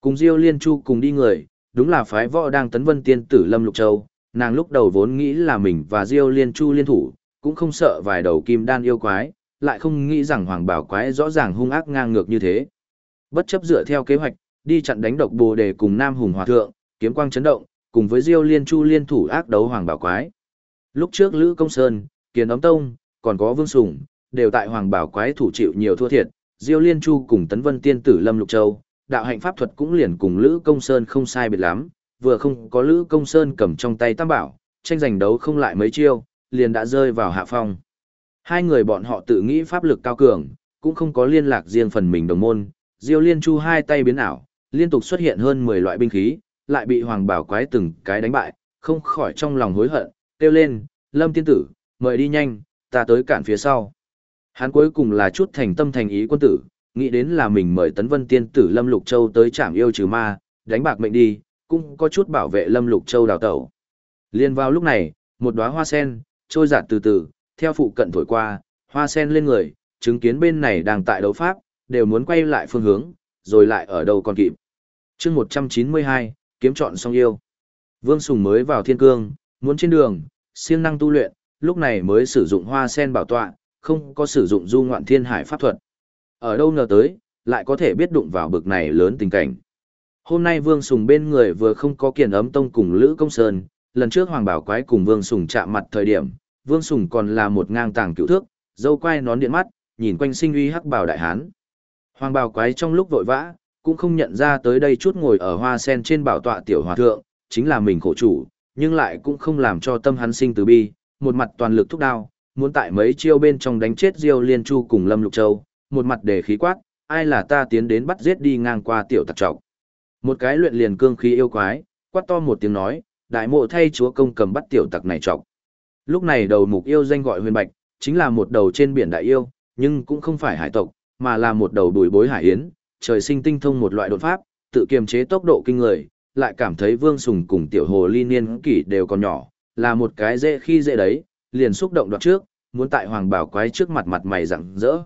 Cùng Diêu Liên Chu cùng đi người, đúng là phái võ đang tấn vân tiên tử Lâm Lục Châu, nàng lúc đầu vốn nghĩ là mình và Diêu Liên Chu liên thủ, cũng không sợ vài đầu kim đan yêu quái, lại không nghĩ rằng hoàng bảo quái rõ ràng hung ác ngang ngược như thế. Bất chấp dựa theo kế hoạch, đi chặn đánh độc bồ đề cùng Nam Hùng Hòa Thượng, kiếm quang chấn động, cùng với Diêu Liên Chu liên thủ ác đấu hoàng bảo quái. Lúc trước Lữ Công Sơn, Kiền Ấm Tông, còn có Vương Sùng, đều tại hoàng bảo quái thủ chịu nhiều thua thiệt, Diêu Liên Chu cùng Tấn Vân Tiên tử Lâm Lục Châu, đạo hạnh pháp thuật cũng liền cùng Lữ Công Sơn không sai biệt lắm, vừa không có Lữ Công Sơn cầm trong tay tam bảo, tranh giành đấu không lại mấy chiêu, liền đã rơi vào hạ phong. Hai người bọn họ tự nghĩ pháp lực cao cường, cũng không có liên lạc riêng phần mình đồng môn, Diêu Liên Chu hai tay biến ảo, liên tục xuất hiện hơn 10 loại binh khí, lại bị Hoàng Bảo Quái từng cái đánh bại, không khỏi trong lòng hối hận, kêu lên, Lâm Tiên Tử, mời đi nhanh, ta tới cản phía sau. Hắn cuối cùng là chút thành tâm thành ý quân tử, nghĩ đến là mình mời Tấn Vân Tiên Tử Lâm Lục Châu tới trảm yêu trừ ma, đánh bạc mệnh đi, cũng có chút bảo vệ Lâm Lục Châu đào tẩu. Liên vào lúc này, một đóa hoa sen, trôi giạt từ từ, theo phụ cận thổi qua, hoa sen lên người, chứng kiến bên này đang tại đấu pháp, đều muốn quay lại phương hướng, rồi lại ở đâu còn kịp. chương 192, kiếm chọn song yêu. Vương Sùng mới vào thiên cương, muốn trên đường, siêng năng tu luyện, lúc này mới sử dụng hoa sen bảo tọa, không có sử dụng du ngoạn thiên hải pháp thuật. Ở đâu ngờ tới, lại có thể biết đụng vào bực này lớn tình cảnh. Hôm nay Vương Sùng bên người vừa không có kiền ấm tông cùng Lữ Công Sơn, lần trước Hoàng Bảo Quái cùng Vương Sùng chạm mặt thời điểm, Vương Sùng còn là một ngang tàng cựu thước, dâu quai nón điện mắt, nhìn quanh sinh uy hắc bảo đại hán. Hoàng Bảo Quái trong lúc vội vã, cũng không nhận ra tới đây chút ngồi ở hoa sen trên bảo tọa tiểu hòa thượng, chính là mình khổ chủ, nhưng lại cũng không làm cho tâm hắn sinh từ bi, một mặt toàn lực thúc đao, muốn tại mấy chiêu bên trong đánh chết Diêu Liên Chu cùng Lâm Lục Châu, một mặt để khí quát, ai là ta tiến đến bắt giết đi ngang qua tiểu tặc trọc. Một cái luyện liền cương khí yêu quái, quát to một tiếng nói, đại mộ thay chúa công cầm bắt tiểu tặc này trọc. Lúc này đầu mục yêu danh gọi huyền bạch, chính là một đầu trên biển đại yêu, nhưng cũng không phải hải tộc, mà là một đầu đùi bối hải yến, trời sinh tinh thông một loại đột pháp, tự kiềm chế tốc độ kinh người, lại cảm thấy vương sùng cùng tiểu hồ ly niên kỷ đều còn nhỏ, là một cái dễ khi dễ đấy, liền xúc động đoạt trước, muốn tại hoàng bảo quái trước mặt mặt mày rặng rỡ.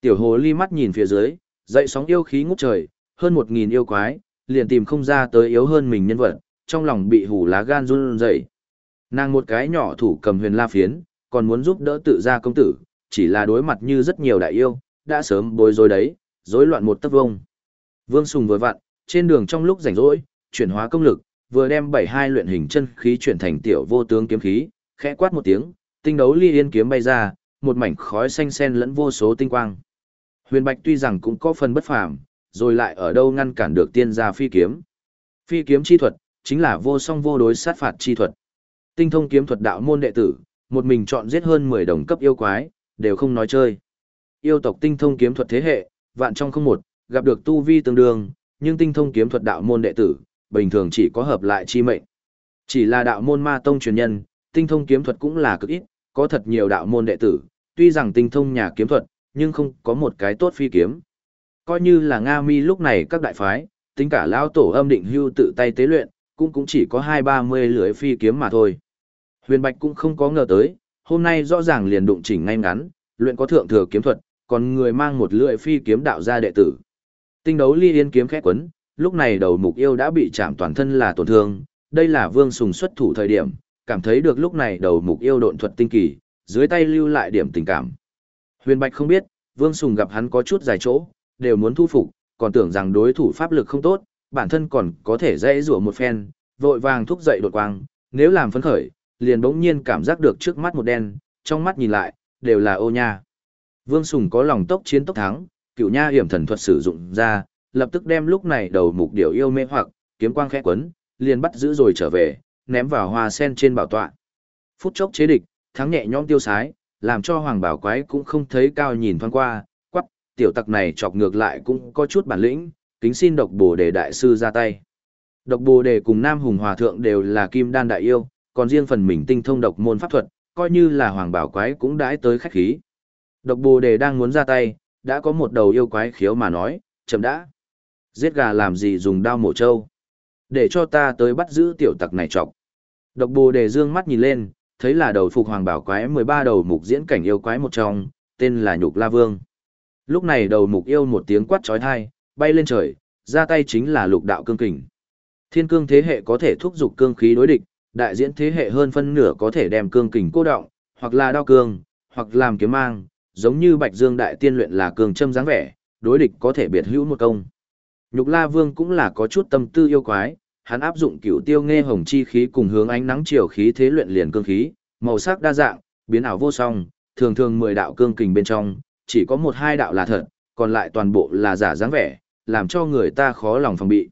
Tiểu hồ ly mắt nhìn phía dưới, dậy sóng yêu khí ngút trời, hơn một nghìn yêu quái, liền tìm không ra tới yếu hơn mình nhân vật, trong lòng bị hủ lá gan run rẩy. Nàng một cái nhỏ thủ cầm huyền la phiến, còn muốn giúp đỡ tự gia công tử, chỉ là đối mặt như rất nhiều đại yêu, đã sớm bối rối đấy, rối loạn một tấc vông. Vương Sùng vừa vặn, trên đường trong lúc rảnh rỗi, chuyển hóa công lực, vừa đem bảy hai luyện hình chân khí chuyển thành tiểu vô tướng kiếm khí, khẽ quát một tiếng, tinh đấu ly yên kiếm bay ra, một mảnh khói xanh xen lẫn vô số tinh quang. Huyền Bạch tuy rằng cũng có phần bất phàm, rồi lại ở đâu ngăn cản được tiên gia phi kiếm. Phi kiếm chi thuật, chính là vô song vô đối sát phạt chi thuật. Tinh thông kiếm thuật đạo môn đệ tử, một mình chọn giết hơn 10 đồng cấp yêu quái, đều không nói chơi. Yêu tộc tinh thông kiếm thuật thế hệ, vạn trong không một, gặp được tu vi tương đương, nhưng tinh thông kiếm thuật đạo môn đệ tử, bình thường chỉ có hợp lại chi mệnh. Chỉ là đạo môn ma tông truyền nhân, tinh thông kiếm thuật cũng là cực ít, có thật nhiều đạo môn đệ tử, tuy rằng tinh thông nhà kiếm thuật, nhưng không có một cái tốt phi kiếm. Coi như là Nga Mi lúc này các đại phái, tính cả lão tổ âm định hưu tự tay tế luyện, cũng cũng chỉ có hai ba mươi lưỡi phi kiếm mà thôi. Huyền Bạch cũng không có ngờ tới, hôm nay rõ ràng liền đụng chỉnh ngay ngắn, luyện có thượng thừa kiếm thuật, còn người mang một lưỡi phi kiếm đạo gia đệ tử. Tinh đấu ly yên kiếm khẽ quấn, lúc này đầu mục yêu đã bị chạm toàn thân là tổn thương, đây là Vương Sùng xuất thủ thời điểm, cảm thấy được lúc này đầu mục yêu độn thuật tinh kỳ, dưới tay lưu lại điểm tình cảm. Huyền Bạch không biết, Vương Sùng gặp hắn có chút dài chỗ, đều muốn thu phục, còn tưởng rằng đối thủ pháp lực không tốt, bản thân còn có thể dễ rủa một phen, vội vàng thúc dậy đột quang, nếu làm phấn khởi, liền bỗng nhiên cảm giác được trước mắt một đen, trong mắt nhìn lại, đều là ô nha. Vương Sùng có lòng tốc chiến tốc thắng, cựu nha hiểm thần thuật sử dụng ra, lập tức đem lúc này đầu mục điểu yêu mê hoặc, kiếm quang khẽ quấn, liền bắt giữ rồi trở về, ném vào hoa sen trên bảo tọa. Phút chốc chế địch, thắng nhẹ nhõm tiêu sái, làm cho hoàng bảo quái cũng không thấy cao nhìn thoáng qua, quắc, tiểu tặc này chọc ngược lại cũng có chút bản lĩnh, kính xin độc bồ đề đại sư ra tay. Độc bồ đề cùng Nam Hùng Hòa Thượng đều là kim đan đại yêu, còn riêng phần mình tinh thông độc môn pháp thuật, coi như là hoàng bảo quái cũng đãi tới khách khí. Độc bồ đề đang muốn ra tay, đã có một đầu yêu quái khiếu mà nói, chậm đã. Giết gà làm gì dùng đao mổ trâu. Để cho ta tới bắt giữ tiểu tặc này trọc. Độc bồ đề dương mắt nhìn lên, thấy là đầu phục hoàng bảo quái 13 đầu mục diễn cảnh yêu quái một trong, tên là Nhục La Vương. Lúc này đầu mục yêu một tiếng quát trói thai, bay lên trời, ra tay chính là lục đạo cương kình. Thiên cương thế hệ có thể thúc giục cương khí đối địch, đại diễn thế hệ hơn phân nửa có thể đem cương kình cô động, hoặc là đao cương, hoặc làm kiếm mang, giống như Bạch Dương đại tiên luyện là cường châm dáng vẻ, đối địch có thể biệt hữu một công. Nhục La Vương cũng là có chút tâm tư yêu quái, hắn áp dụng cửu tiêu nghe hồng chi khí cùng hướng ánh nắng chiều khí thế luyện liền cương khí, màu sắc đa dạng, biến ảo vô song, thường thường 10 đạo cương kình bên trong, chỉ có một hai đạo là thật, còn lại toàn bộ là giả dáng vẻ, làm cho người ta khó lòng phòng bị.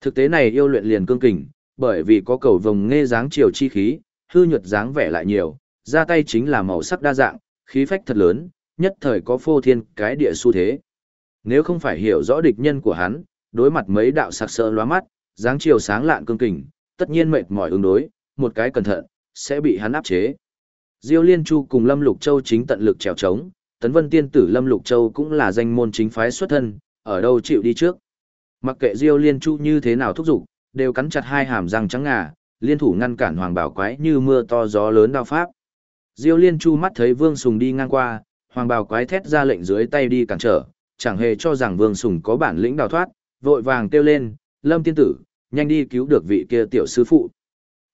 Thực tế này yêu luyện liền cương kình, bởi vì có cầu vồng nghe dáng chiều chi khí, hư nhuật dáng vẻ lại nhiều, ra tay chính là màu sắc đa dạng, khí phách thật lớn, nhất thời có phô thiên cái địa xu thế. Nếu không phải hiểu rõ địch nhân của hắn, đối mặt mấy đạo sặc sỡ lóa mắt, dáng chiều sáng lạn cương kình, tất nhiên mệt mỏi ứng đối, một cái cẩn thận, sẽ bị hắn áp chế. Diêu Liên Chu cùng Lâm Lục Châu chính tận lực trèo trống, Tấn Vân Tiên tử Lâm Lục Châu cũng là danh môn chính phái xuất thân, ở đâu chịu đi trước. Mặc kệ Diêu Liên Chu như thế nào thúc giục, đều cắn chặt hai hàm răng trắng ngà, liên thủ ngăn cản Hoàng Bảo Quái như mưa to gió lớn đao pháp. Diêu Liên Chu mắt thấy Vương Sùng đi ngang qua, Hoàng Bảo Quái thét ra lệnh dưới tay đi cản trở, chẳng hề cho rằng Vương Sùng có bản lĩnh đào thoát, vội vàng kêu lên, Lâm Tiên Tử, nhanh đi cứu được vị kia tiểu sư phụ.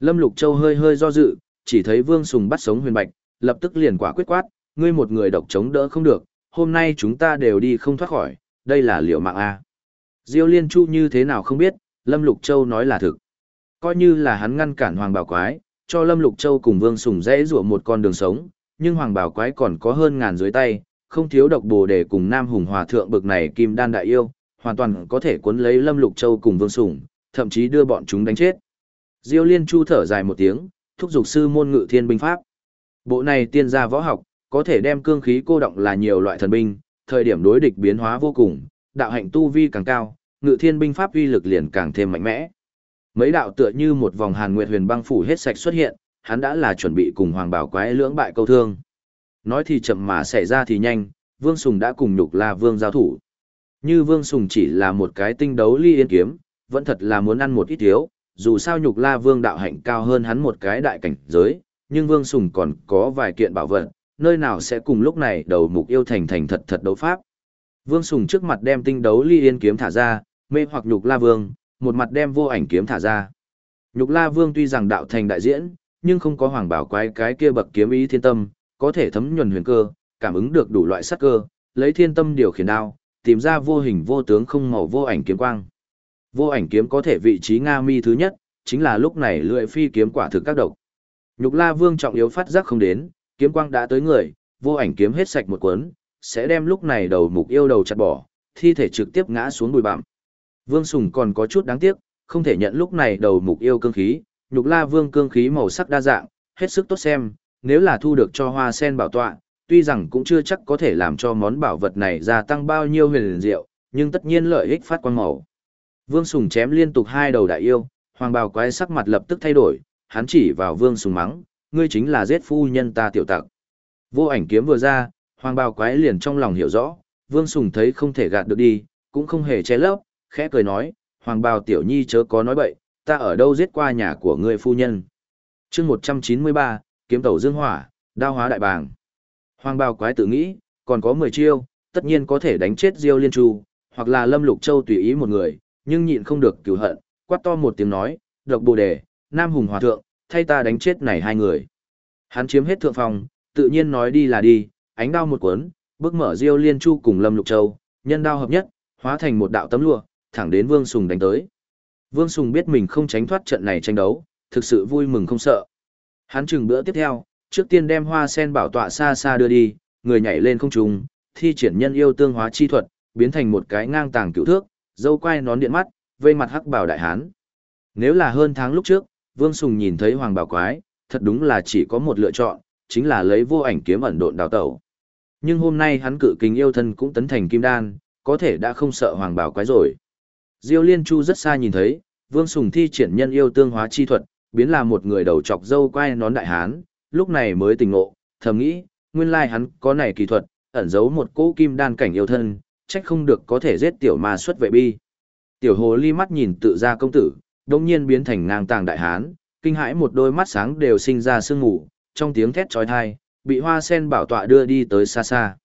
Lâm Lục Châu hơi hơi do dự, chỉ thấy Vương Sùng bắt sống huyền bạch, lập tức liền quả quyết quát, ngươi một người độc chống đỡ không được, hôm nay chúng ta đều đi không thoát khỏi, đây là liệu mạng A. Diêu Liên Chu như thế nào không biết, Lâm Lục Châu nói là thực. Coi như là hắn ngăn cản Hoàng Bảo Quái, cho Lâm Lục Châu cùng Vương Sùng dễ rủa một con đường sống, nhưng Hoàng Bảo Quái còn có hơn ngàn dưới tay, không thiếu độc bồ để cùng Nam Hùng Hòa Thượng bực này kim đan đại yêu, hoàn toàn có thể cuốn lấy Lâm Lục Châu cùng Vương Sùng, thậm chí đưa bọn chúng đánh chết. Diêu Liên Chu thở dài một tiếng, thúc giục sư môn ngự thiên binh pháp. Bộ này tiên gia võ học, có thể đem cương khí cô động là nhiều loại thần binh, thời điểm đối địch biến hóa vô cùng, đạo hạnh tu vi càng cao, ngự thiên binh pháp uy lực liền càng thêm mạnh mẽ. Mấy đạo tựa như một vòng hàn nguyệt huyền băng phủ hết sạch xuất hiện, hắn đã là chuẩn bị cùng hoàng bảo quái lưỡng bại câu thương. Nói thì chậm mà xảy ra thì nhanh, Vương Sùng đã cùng nhục là Vương giao thủ. Như Vương Sùng chỉ là một cái tinh đấu ly yên kiếm, vẫn thật là muốn ăn một ít thiếu, dù sao nhục la Vương đạo hạnh cao hơn hắn một cái đại cảnh giới, nhưng Vương Sùng còn có vài kiện bảo vật, nơi nào sẽ cùng lúc này đầu mục yêu thành thành thật thật đấu pháp. Vương Sùng trước mặt đem tinh đấu ly yên kiếm thả ra, mê hoặc nhục la Vương, một mặt đem vô ảnh kiếm thả ra. Nhục la Vương tuy rằng đạo thành đại diễn, nhưng không có hoàng bảo quái cái kia bậc kiếm ý thiên tâm, có thể thấm nhuần huyền cơ, cảm ứng được đủ loại sát cơ, lấy thiên tâm điều khiển đao, tìm ra vô hình vô tướng không màu vô ảnh kiếm quang. Vô ảnh kiếm có thể vị trí Nga mi thứ nhất, chính là lúc này lưỡi phi kiếm quả thực các độc. Nhục La Vương trọng yếu phát giác không đến, kiếm quang đã tới người, vô ảnh kiếm hết sạch một cuốn, sẽ đem lúc này đầu mục yêu đầu chặt bỏ, thi thể trực tiếp ngã xuống bụi bặm. Vương Sùng còn có chút đáng tiếc, không thể nhận lúc này đầu mục yêu cương khí, Nhục La Vương cương khí màu sắc đa dạng, hết sức tốt xem, nếu là thu được cho hoa sen bảo tọa, tuy rằng cũng chưa chắc có thể làm cho món bảo vật này gia tăng bao nhiêu huyền diệu, nhưng tất nhiên lợi ích phát quang màu. Vương Sùng chém liên tục hai đầu đại yêu, hoàng bào quái sắc mặt lập tức thay đổi, hắn chỉ vào Vương Sùng mắng, ngươi chính là giết phu nhân ta tiểu tặc. Vô ảnh kiếm vừa ra, hoàng bào quái liền trong lòng hiểu rõ, Vương Sùng thấy không thể gạt được đi, cũng không hề che lấp, khẽ cười nói, hoàng bào tiểu nhi chớ có nói bậy, ta ở đâu giết qua nhà của ngươi phu nhân. chương 193, kiếm tẩu dương hỏa, đao hóa đại bàng. Hoàng bào quái tự nghĩ, còn có 10 chiêu, tất nhiên có thể đánh chết Diêu Liên Chu, hoặc là Lâm Lục Châu tùy ý một người, nhưng nhịn không được cửu hận, quát to một tiếng nói, độc bồ đề, Nam Hùng Hòa Thượng, thay ta đánh chết này hai người. Hắn chiếm hết thượng phòng, tự nhiên nói đi là đi, ánh đao một cuốn, bước mở Diêu Liên Chu cùng Lâm Lục Châu, nhân đao hợp nhất, hóa thành một đạo tấm lụa, thẳng đến Vương Sùng đánh tới. Vương Sùng biết mình không tránh thoát trận này tranh đấu, thực sự vui mừng không sợ. Hắn chừng bữa tiếp theo, trước tiên đem hoa sen bảo tọa xa xa đưa đi, người nhảy lên không trung, thi triển nhân yêu tương hóa chi thuật, biến thành một cái ngang tàng cựu thước, dâu quai nón điện mắt, vây mặt hắc bảo đại hán. Nếu là hơn tháng lúc trước, Vương Sùng nhìn thấy Hoàng Bảo Quái, thật đúng là chỉ có một lựa chọn, chính là lấy vô ảnh kiếm ẩn độn đào tẩu. Nhưng hôm nay hắn cự kính yêu thân cũng tấn thành kim đan, có thể đã không sợ Hoàng Bảo Quái rồi. Diêu Liên Chu rất xa nhìn thấy, Vương Sùng thi triển nhân yêu tương hóa chi thuật, biến là một người đầu chọc dâu quay nón đại hán, lúc này mới tỉnh ngộ, thầm nghĩ, nguyên lai hắn có này kỳ thuật, ẩn giấu một cỗ kim đan cảnh yêu thân, trách không được có thể giết tiểu ma xuất vệ bi. Tiểu hồ ly mắt nhìn tự ra công tử, đồng nhiên biến thành ngang tàng đại hán, kinh hãi một đôi mắt sáng đều sinh ra sương ngủ, trong tiếng thét trói thai, bị hoa sen bảo tọa đưa đi tới xa xa.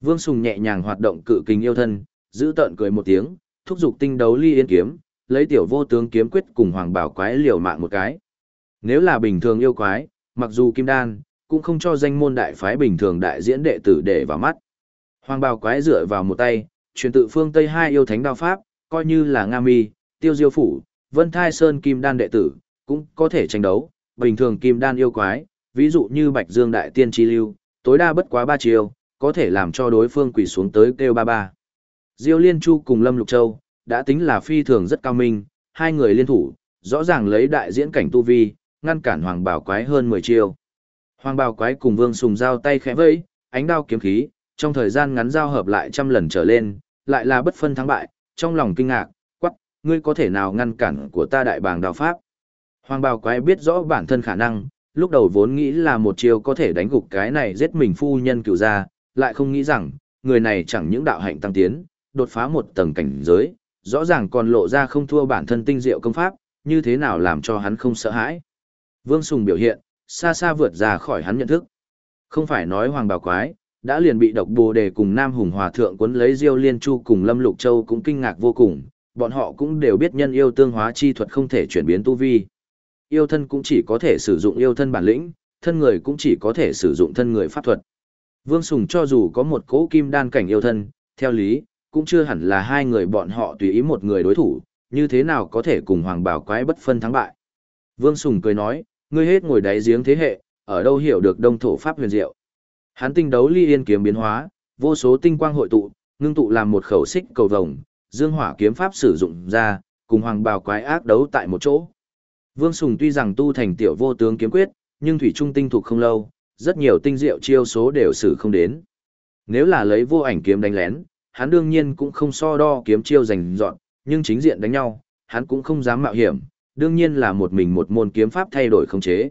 Vương Sùng nhẹ nhàng hoạt động cự kinh yêu thân, giữ tợn cười một tiếng, thúc giục tinh đấu ly yên kiếm, lấy tiểu vô tướng kiếm quyết cùng hoàng bảo quái liều mạng một cái. Nếu là bình thường yêu quái, mặc dù kim đan, cũng không cho danh môn đại phái bình thường đại diễn đệ tử để vào mắt. Hoàng bào quái dựa vào một tay, truyền tự phương Tây hai yêu thánh đao pháp, coi như là Nga Mi, Tiêu Diêu Phủ, Vân Thai Sơn Kim Đan đệ tử, cũng có thể tranh đấu, bình thường Kim Đan yêu quái, ví dụ như Bạch Dương Đại Tiên Chi Lưu, tối đa bất quá ba chiều, có thể làm cho đối phương quỳ xuống tới kêu ba ba. Diêu Liên Chu cùng Lâm Lục Châu, đã tính là phi thường rất cao minh, hai người liên thủ, rõ ràng lấy đại diễn cảnh tu vi, ngăn cản Hoàng Bảo Quái hơn 10 chiêu. Hoàng Bảo Quái cùng Vương Sùng giao tay khẽ vẫy, ánh đao kiếm khí, trong thời gian ngắn giao hợp lại trăm lần trở lên, lại là bất phân thắng bại, trong lòng kinh ngạc, quắc, ngươi có thể nào ngăn cản của ta đại bàng đào pháp. Hoàng Bảo quái biết rõ bản thân khả năng, lúc đầu vốn nghĩ là một chiêu có thể đánh gục cái này giết mình phu nhân cựu ra, lại không nghĩ rằng, người này chẳng những đạo hạnh tăng tiến, đột phá một tầng cảnh giới, rõ ràng còn lộ ra không thua bản thân tinh diệu công pháp, như thế nào làm cho hắn không sợ hãi. Vương Sùng biểu hiện, xa xa vượt ra khỏi hắn nhận thức. Không phải nói hoàng bào quái, đã liền bị độc bồ đề cùng Nam Hùng Hòa Thượng cuốn lấy Diêu Liên Chu cùng Lâm Lục Châu cũng kinh ngạc vô cùng, bọn họ cũng đều biết nhân yêu tương hóa chi thuật không thể chuyển biến tu vi. Yêu thân cũng chỉ có thể sử dụng yêu thân bản lĩnh, thân người cũng chỉ có thể sử dụng thân người pháp thuật. Vương Sùng cho dù có một cỗ kim đan cảnh yêu thân, theo lý, cũng chưa hẳn là hai người bọn họ tùy ý một người đối thủ, như thế nào có thể cùng Hoàng Bảo Quái bất phân thắng bại. Vương Sùng cười nói, ngươi hết ngồi đáy giếng thế hệ, ở đâu hiểu được đông thổ pháp huyền diệu. Hắn tinh đấu ly yên kiếm biến hóa, vô số tinh quang hội tụ, ngưng tụ làm một khẩu xích cầu vồng, dương hỏa kiếm pháp sử dụng ra, cùng hoàng bào quái ác đấu tại một chỗ. Vương Sùng tuy rằng tu thành tiểu vô tướng kiếm quyết, nhưng thủy trung tinh thuộc không lâu, rất nhiều tinh diệu chiêu số đều sử không đến. Nếu là lấy vô ảnh kiếm đánh lén, hắn đương nhiên cũng không so đo kiếm chiêu rành dọn, nhưng chính diện đánh nhau, hắn cũng không dám mạo hiểm, đương nhiên là một mình một môn kiếm pháp thay đổi không chế.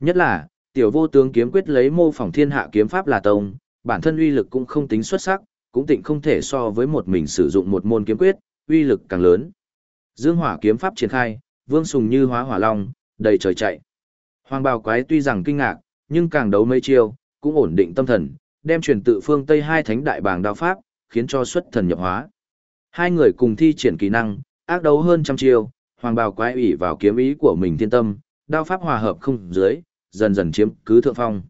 Nhất là, tiểu vô tướng kiếm quyết lấy mô phỏng thiên hạ kiếm pháp là tông, bản thân uy lực cũng không tính xuất sắc, cũng tịnh không thể so với một mình sử dụng một môn kiếm quyết, uy lực càng lớn. Dương hỏa kiếm pháp triển khai, vương sùng như hóa hỏa long, đầy trời chạy. Hoàng bào quái tuy rằng kinh ngạc, nhưng càng đấu mấy chiêu, cũng ổn định tâm thần, đem truyền tự phương Tây hai thánh đại bàng đao pháp, khiến cho xuất thần nhập hóa. Hai người cùng thi triển kỹ năng, ác đấu hơn trăm chiêu, hoàng bào quái ủy vào kiếm ý của mình thiên tâm, đao pháp hòa hợp không dưới, dần dần chiếm cứ thượng phong.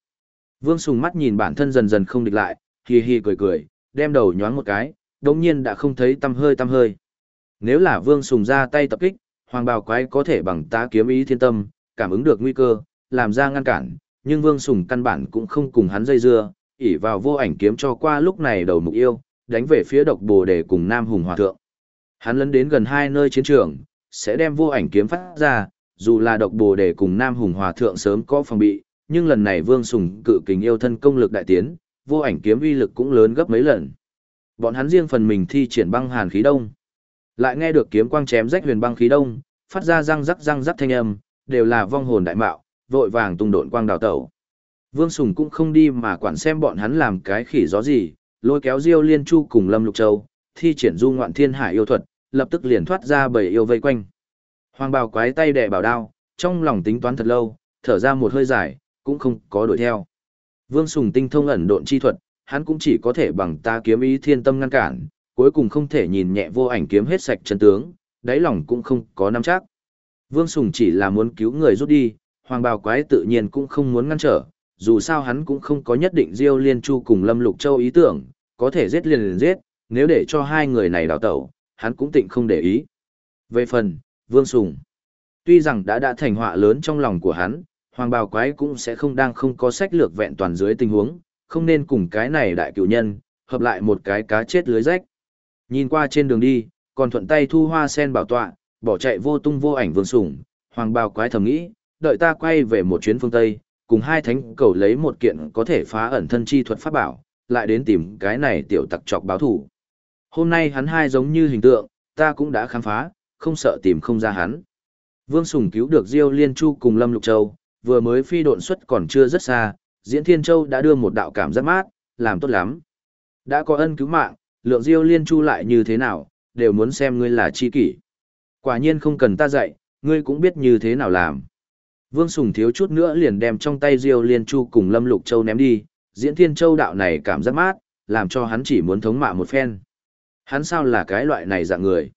Vương Sùng mắt nhìn bản thân dần dần không địch lại, hi hi cười cười, đem đầu nhoáng một cái, đồng nhiên đã không thấy tâm hơi tâm hơi. Nếu là Vương Sùng ra tay tập kích, Hoàng Bào Quái có thể bằng tá kiếm ý thiên tâm, cảm ứng được nguy cơ, làm ra ngăn cản, nhưng Vương Sùng căn bản cũng không cùng hắn dây dưa, ỉ vào vô ảnh kiếm cho qua lúc này đầu mục yêu, đánh về phía độc bồ để cùng Nam Hùng Hòa Thượng. Hắn lấn đến gần hai nơi chiến trường, sẽ đem vô ảnh kiếm phát ra, dù là độc bồ đề cùng Nam Hùng Hòa Thượng sớm có phòng bị, nhưng lần này Vương Sùng cự kình yêu thân công lực đại tiến, vô ảnh kiếm uy lực cũng lớn gấp mấy lần. Bọn hắn riêng phần mình thi triển băng hàn khí đông. Lại nghe được kiếm quang chém rách huyền băng khí đông, phát ra răng rắc răng rắc thanh âm, đều là vong hồn đại mạo, vội vàng tung độn quang đào tẩu. Vương Sùng cũng không đi mà quản xem bọn hắn làm cái khỉ gió gì, lôi kéo Diêu Liên Chu cùng Lâm Lục Châu, thi triển du ngoạn thiên hải yêu thuật, lập tức liền thoát ra bầy yêu vây quanh. Hoàng bào quái tay đè bảo đao, trong lòng tính toán thật lâu, thở ra một hơi dài, cũng không có đuổi theo. Vương Sùng tinh thông ẩn độn chi thuật, hắn cũng chỉ có thể bằng ta kiếm ý thiên tâm ngăn cản, cuối cùng không thể nhìn nhẹ vô ảnh kiếm hết sạch chân tướng, đáy lòng cũng không có nắm chắc. Vương Sùng chỉ là muốn cứu người rút đi, hoàng bào quái tự nhiên cũng không muốn ngăn trở, dù sao hắn cũng không có nhất định Diêu Liên Chu cùng Lâm Lục Châu ý tưởng, có thể giết liền liền giết, nếu để cho hai người này đào tẩu, hắn cũng tịnh không để ý. Về phần, Vương Sùng, tuy rằng đã đã thành họa lớn trong lòng của hắn, Hoàng Bào Quái cũng sẽ không đang không có sách lược vẹn toàn dưới tình huống, không nên cùng cái này đại cựu nhân, hợp lại một cái cá chết lưới rách. Nhìn qua trên đường đi, còn thuận tay thu hoa sen bảo tọa, bỏ chạy vô tung vô ảnh Vương Sùng, Hoàng Bào Quái thầm nghĩ, đợi ta quay về một chuyến phương Tây, cùng hai thánh cầu lấy một kiện có thể phá ẩn thân chi thuật pháp bảo, lại đến tìm cái này tiểu tặc trọc báo thủ. Hôm nay hắn hai giống như hình tượng, ta cũng đã khám phá, không sợ tìm không ra hắn. Vương Sùng cứu được Diêu Liên Chu cùng Lâm Lục Châu, vừa mới phi độn xuất còn chưa rất xa, Diễn Thiên Châu đã đưa một đạo cảm giác mát, làm tốt lắm. Đã có ân cứu mạng, lượng Diêu Liên Chu lại như thế nào, đều muốn xem ngươi là chi kỷ. Quả nhiên không cần ta dạy, ngươi cũng biết như thế nào làm. Vương Sùng thiếu chút nữa liền đem trong tay Diêu Liên Chu cùng Lâm Lục Châu ném đi, Diễn Thiên Châu đạo này cảm giác mát, làm cho hắn chỉ muốn thống mạ một phen. Hắn sao là cái loại này dạng người?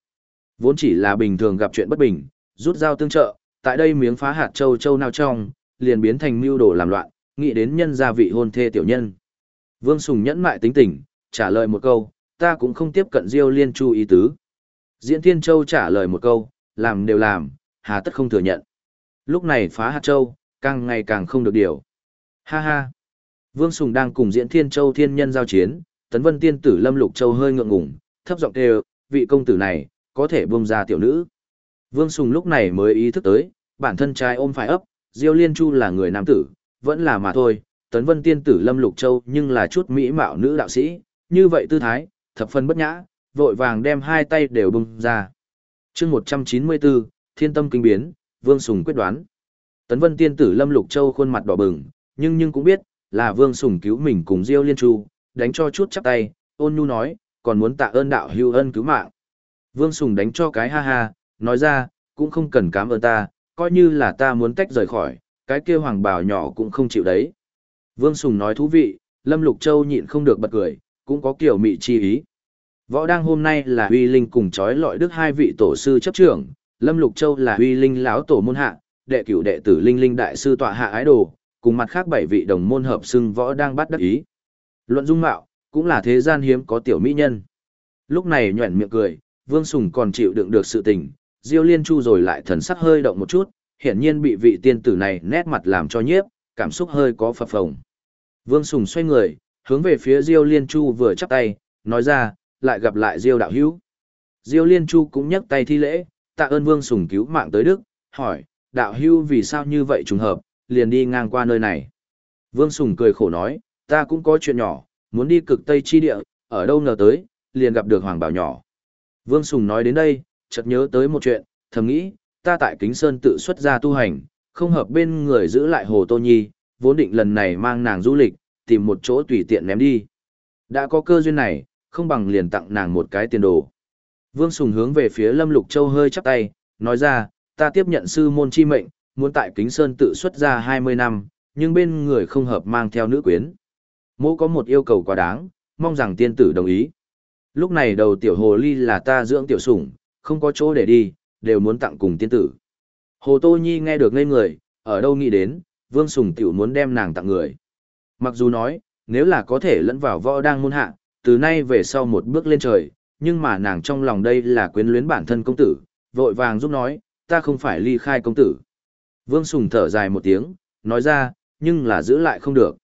Vốn chỉ là bình thường gặp chuyện bất bình, rút dao tương trợ, tại đây miếng phá hạt châu châu nào trong, liền biến thành mưu đồ làm loạn, nghĩ đến nhân gia vị hôn thê tiểu nhân. Vương Sùng nhẫn mại tính tình, trả lời một câu, ta cũng không tiếp cận Diêu Liên Chu ý tứ. Diễn Thiên Châu trả lời một câu, làm đều làm, hà tất không thừa nhận. Lúc này phá hạt châu, càng ngày càng không được điều. Ha ha. Vương Sùng đang cùng Diễn Thiên Châu thiên nhân giao chiến, Tấn Vân Tiên tử Lâm Lục Châu hơi ngượng ngùng, thấp giọng kêu, vị công tử này, có thể buông ra tiểu nữ. Vương Sùng lúc này mới ý thức tới, bản thân trai ôm phải ấp, Diêu Liên Chu là người nam tử, vẫn là mà thôi, Tấn Vân Tiên tử Lâm Lục Châu nhưng là chút mỹ mạo nữ đạo sĩ, như vậy tư thái, thập phân bất nhã, vội vàng đem hai tay đều bung ra. chương 194, Thiên Tâm Kinh Biến, Vương Sùng quyết đoán. Tấn Vân Tiên tử Lâm Lục Châu khuôn mặt đỏ bừng, nhưng nhưng cũng biết, là Vương Sùng cứu mình cùng Diêu Liên Chu, đánh cho chút chắp tay, ôn nhu nói, còn muốn tạ ơn đạo hưu ân cứu mạng. Vương Sùng đánh cho cái ha ha, nói ra, cũng không cần cảm ơn ta, coi như là ta muốn tách rời khỏi, cái kia hoàng bào nhỏ cũng không chịu đấy. Vương Sùng nói thú vị, Lâm Lục Châu nhịn không được bật cười, cũng có kiểu mị chi ý. Võ đang hôm nay là Huy Linh cùng chói lọi đức hai vị tổ sư chấp trưởng, Lâm Lục Châu là Huy Linh lão tổ môn hạ, đệ cửu đệ tử Linh Linh đại sư tọa hạ ái đồ, cùng mặt khác bảy vị đồng môn hợp xưng võ đang bắt đắc ý. Luận dung mạo, cũng là thế gian hiếm có tiểu mỹ nhân. Lúc này nhuẩn miệng cười, Vương Sùng còn chịu đựng được sự tình, Diêu Liên Chu rồi lại thần sắc hơi động một chút, hiển nhiên bị vị tiên tử này nét mặt làm cho nhiếp, cảm xúc hơi có phập phồng. Vương Sùng xoay người, hướng về phía Diêu Liên Chu vừa chắp tay, nói ra, lại gặp lại Diêu đạo hữu. Diêu Liên Chu cũng nhấc tay thi lễ, tạ ơn Vương Sùng cứu mạng tới Đức, hỏi, đạo hưu vì sao như vậy trùng hợp, liền đi ngang qua nơi này. Vương Sùng cười khổ nói, ta cũng có chuyện nhỏ, muốn đi cực Tây chi địa, ở đâu ngờ tới, liền gặp được Hoàng Bảo nhỏ. Vương Sùng nói đến đây, chợt nhớ tới một chuyện, thầm nghĩ, ta tại Kính Sơn tự xuất ra tu hành, không hợp bên người giữ lại Hồ Tô Nhi, vốn định lần này mang nàng du lịch, tìm một chỗ tùy tiện ném đi. Đã có cơ duyên này, không bằng liền tặng nàng một cái tiền đồ. Vương Sùng hướng về phía Lâm Lục Châu hơi chắp tay, nói ra, ta tiếp nhận sư môn chi mệnh, muốn tại Kính Sơn tự xuất ra 20 năm, nhưng bên người không hợp mang theo nữ quyến. Mô có một yêu cầu quá đáng, mong rằng tiên tử đồng ý. Lúc này đầu tiểu hồ ly là ta dưỡng tiểu sủng, không có chỗ để đi, đều muốn tặng cùng tiên tử. Hồ Tô Nhi nghe được ngây người, ở đâu nghĩ đến, Vương Sùng tiểu muốn đem nàng tặng người. Mặc dù nói, nếu là có thể lẫn vào võ đang môn hạ, từ nay về sau một bước lên trời, nhưng mà nàng trong lòng đây là quyến luyến bản thân công tử, vội vàng giúp nói, ta không phải ly khai công tử. Vương Sùng thở dài một tiếng, nói ra, nhưng là giữ lại không được.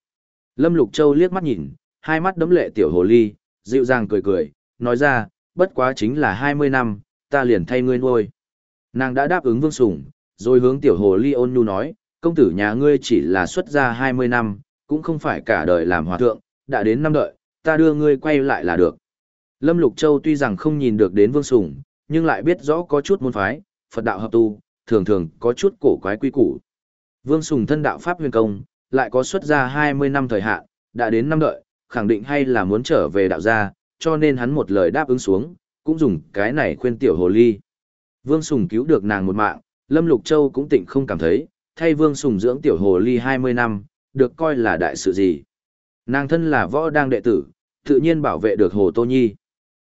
Lâm Lục Châu liếc mắt nhìn, hai mắt đấm lệ tiểu hồ ly, dịu dàng cười cười, nói ra, bất quá chính là 20 năm, ta liền thay ngươi nuôi. Nàng đã đáp ứng Vương Sùng, rồi hướng tiểu hồ ly ôn nhu nói, công tử nhà ngươi chỉ là xuất gia 20 năm, cũng không phải cả đời làm hòa thượng, đã đến năm đợi, ta đưa ngươi quay lại là được. Lâm Lục Châu tuy rằng không nhìn được đến Vương Sùng, nhưng lại biết rõ có chút môn phái, Phật đạo hợp tu, thường thường có chút cổ quái quy củ. Vương Sùng thân đạo Pháp huyền công, lại có xuất ra 20 năm thời hạn, đã đến năm đợi, khẳng định hay là muốn trở về đạo gia, cho nên hắn một lời đáp ứng xuống, cũng dùng cái này khuyên tiểu hồ ly. Vương Sùng cứu được nàng một mạng, Lâm Lục Châu cũng tịnh không cảm thấy, thay Vương Sùng dưỡng tiểu hồ ly 20 năm, được coi là đại sự gì. Nàng thân là võ đang đệ tử, tự nhiên bảo vệ được Hồ Tô Nhi.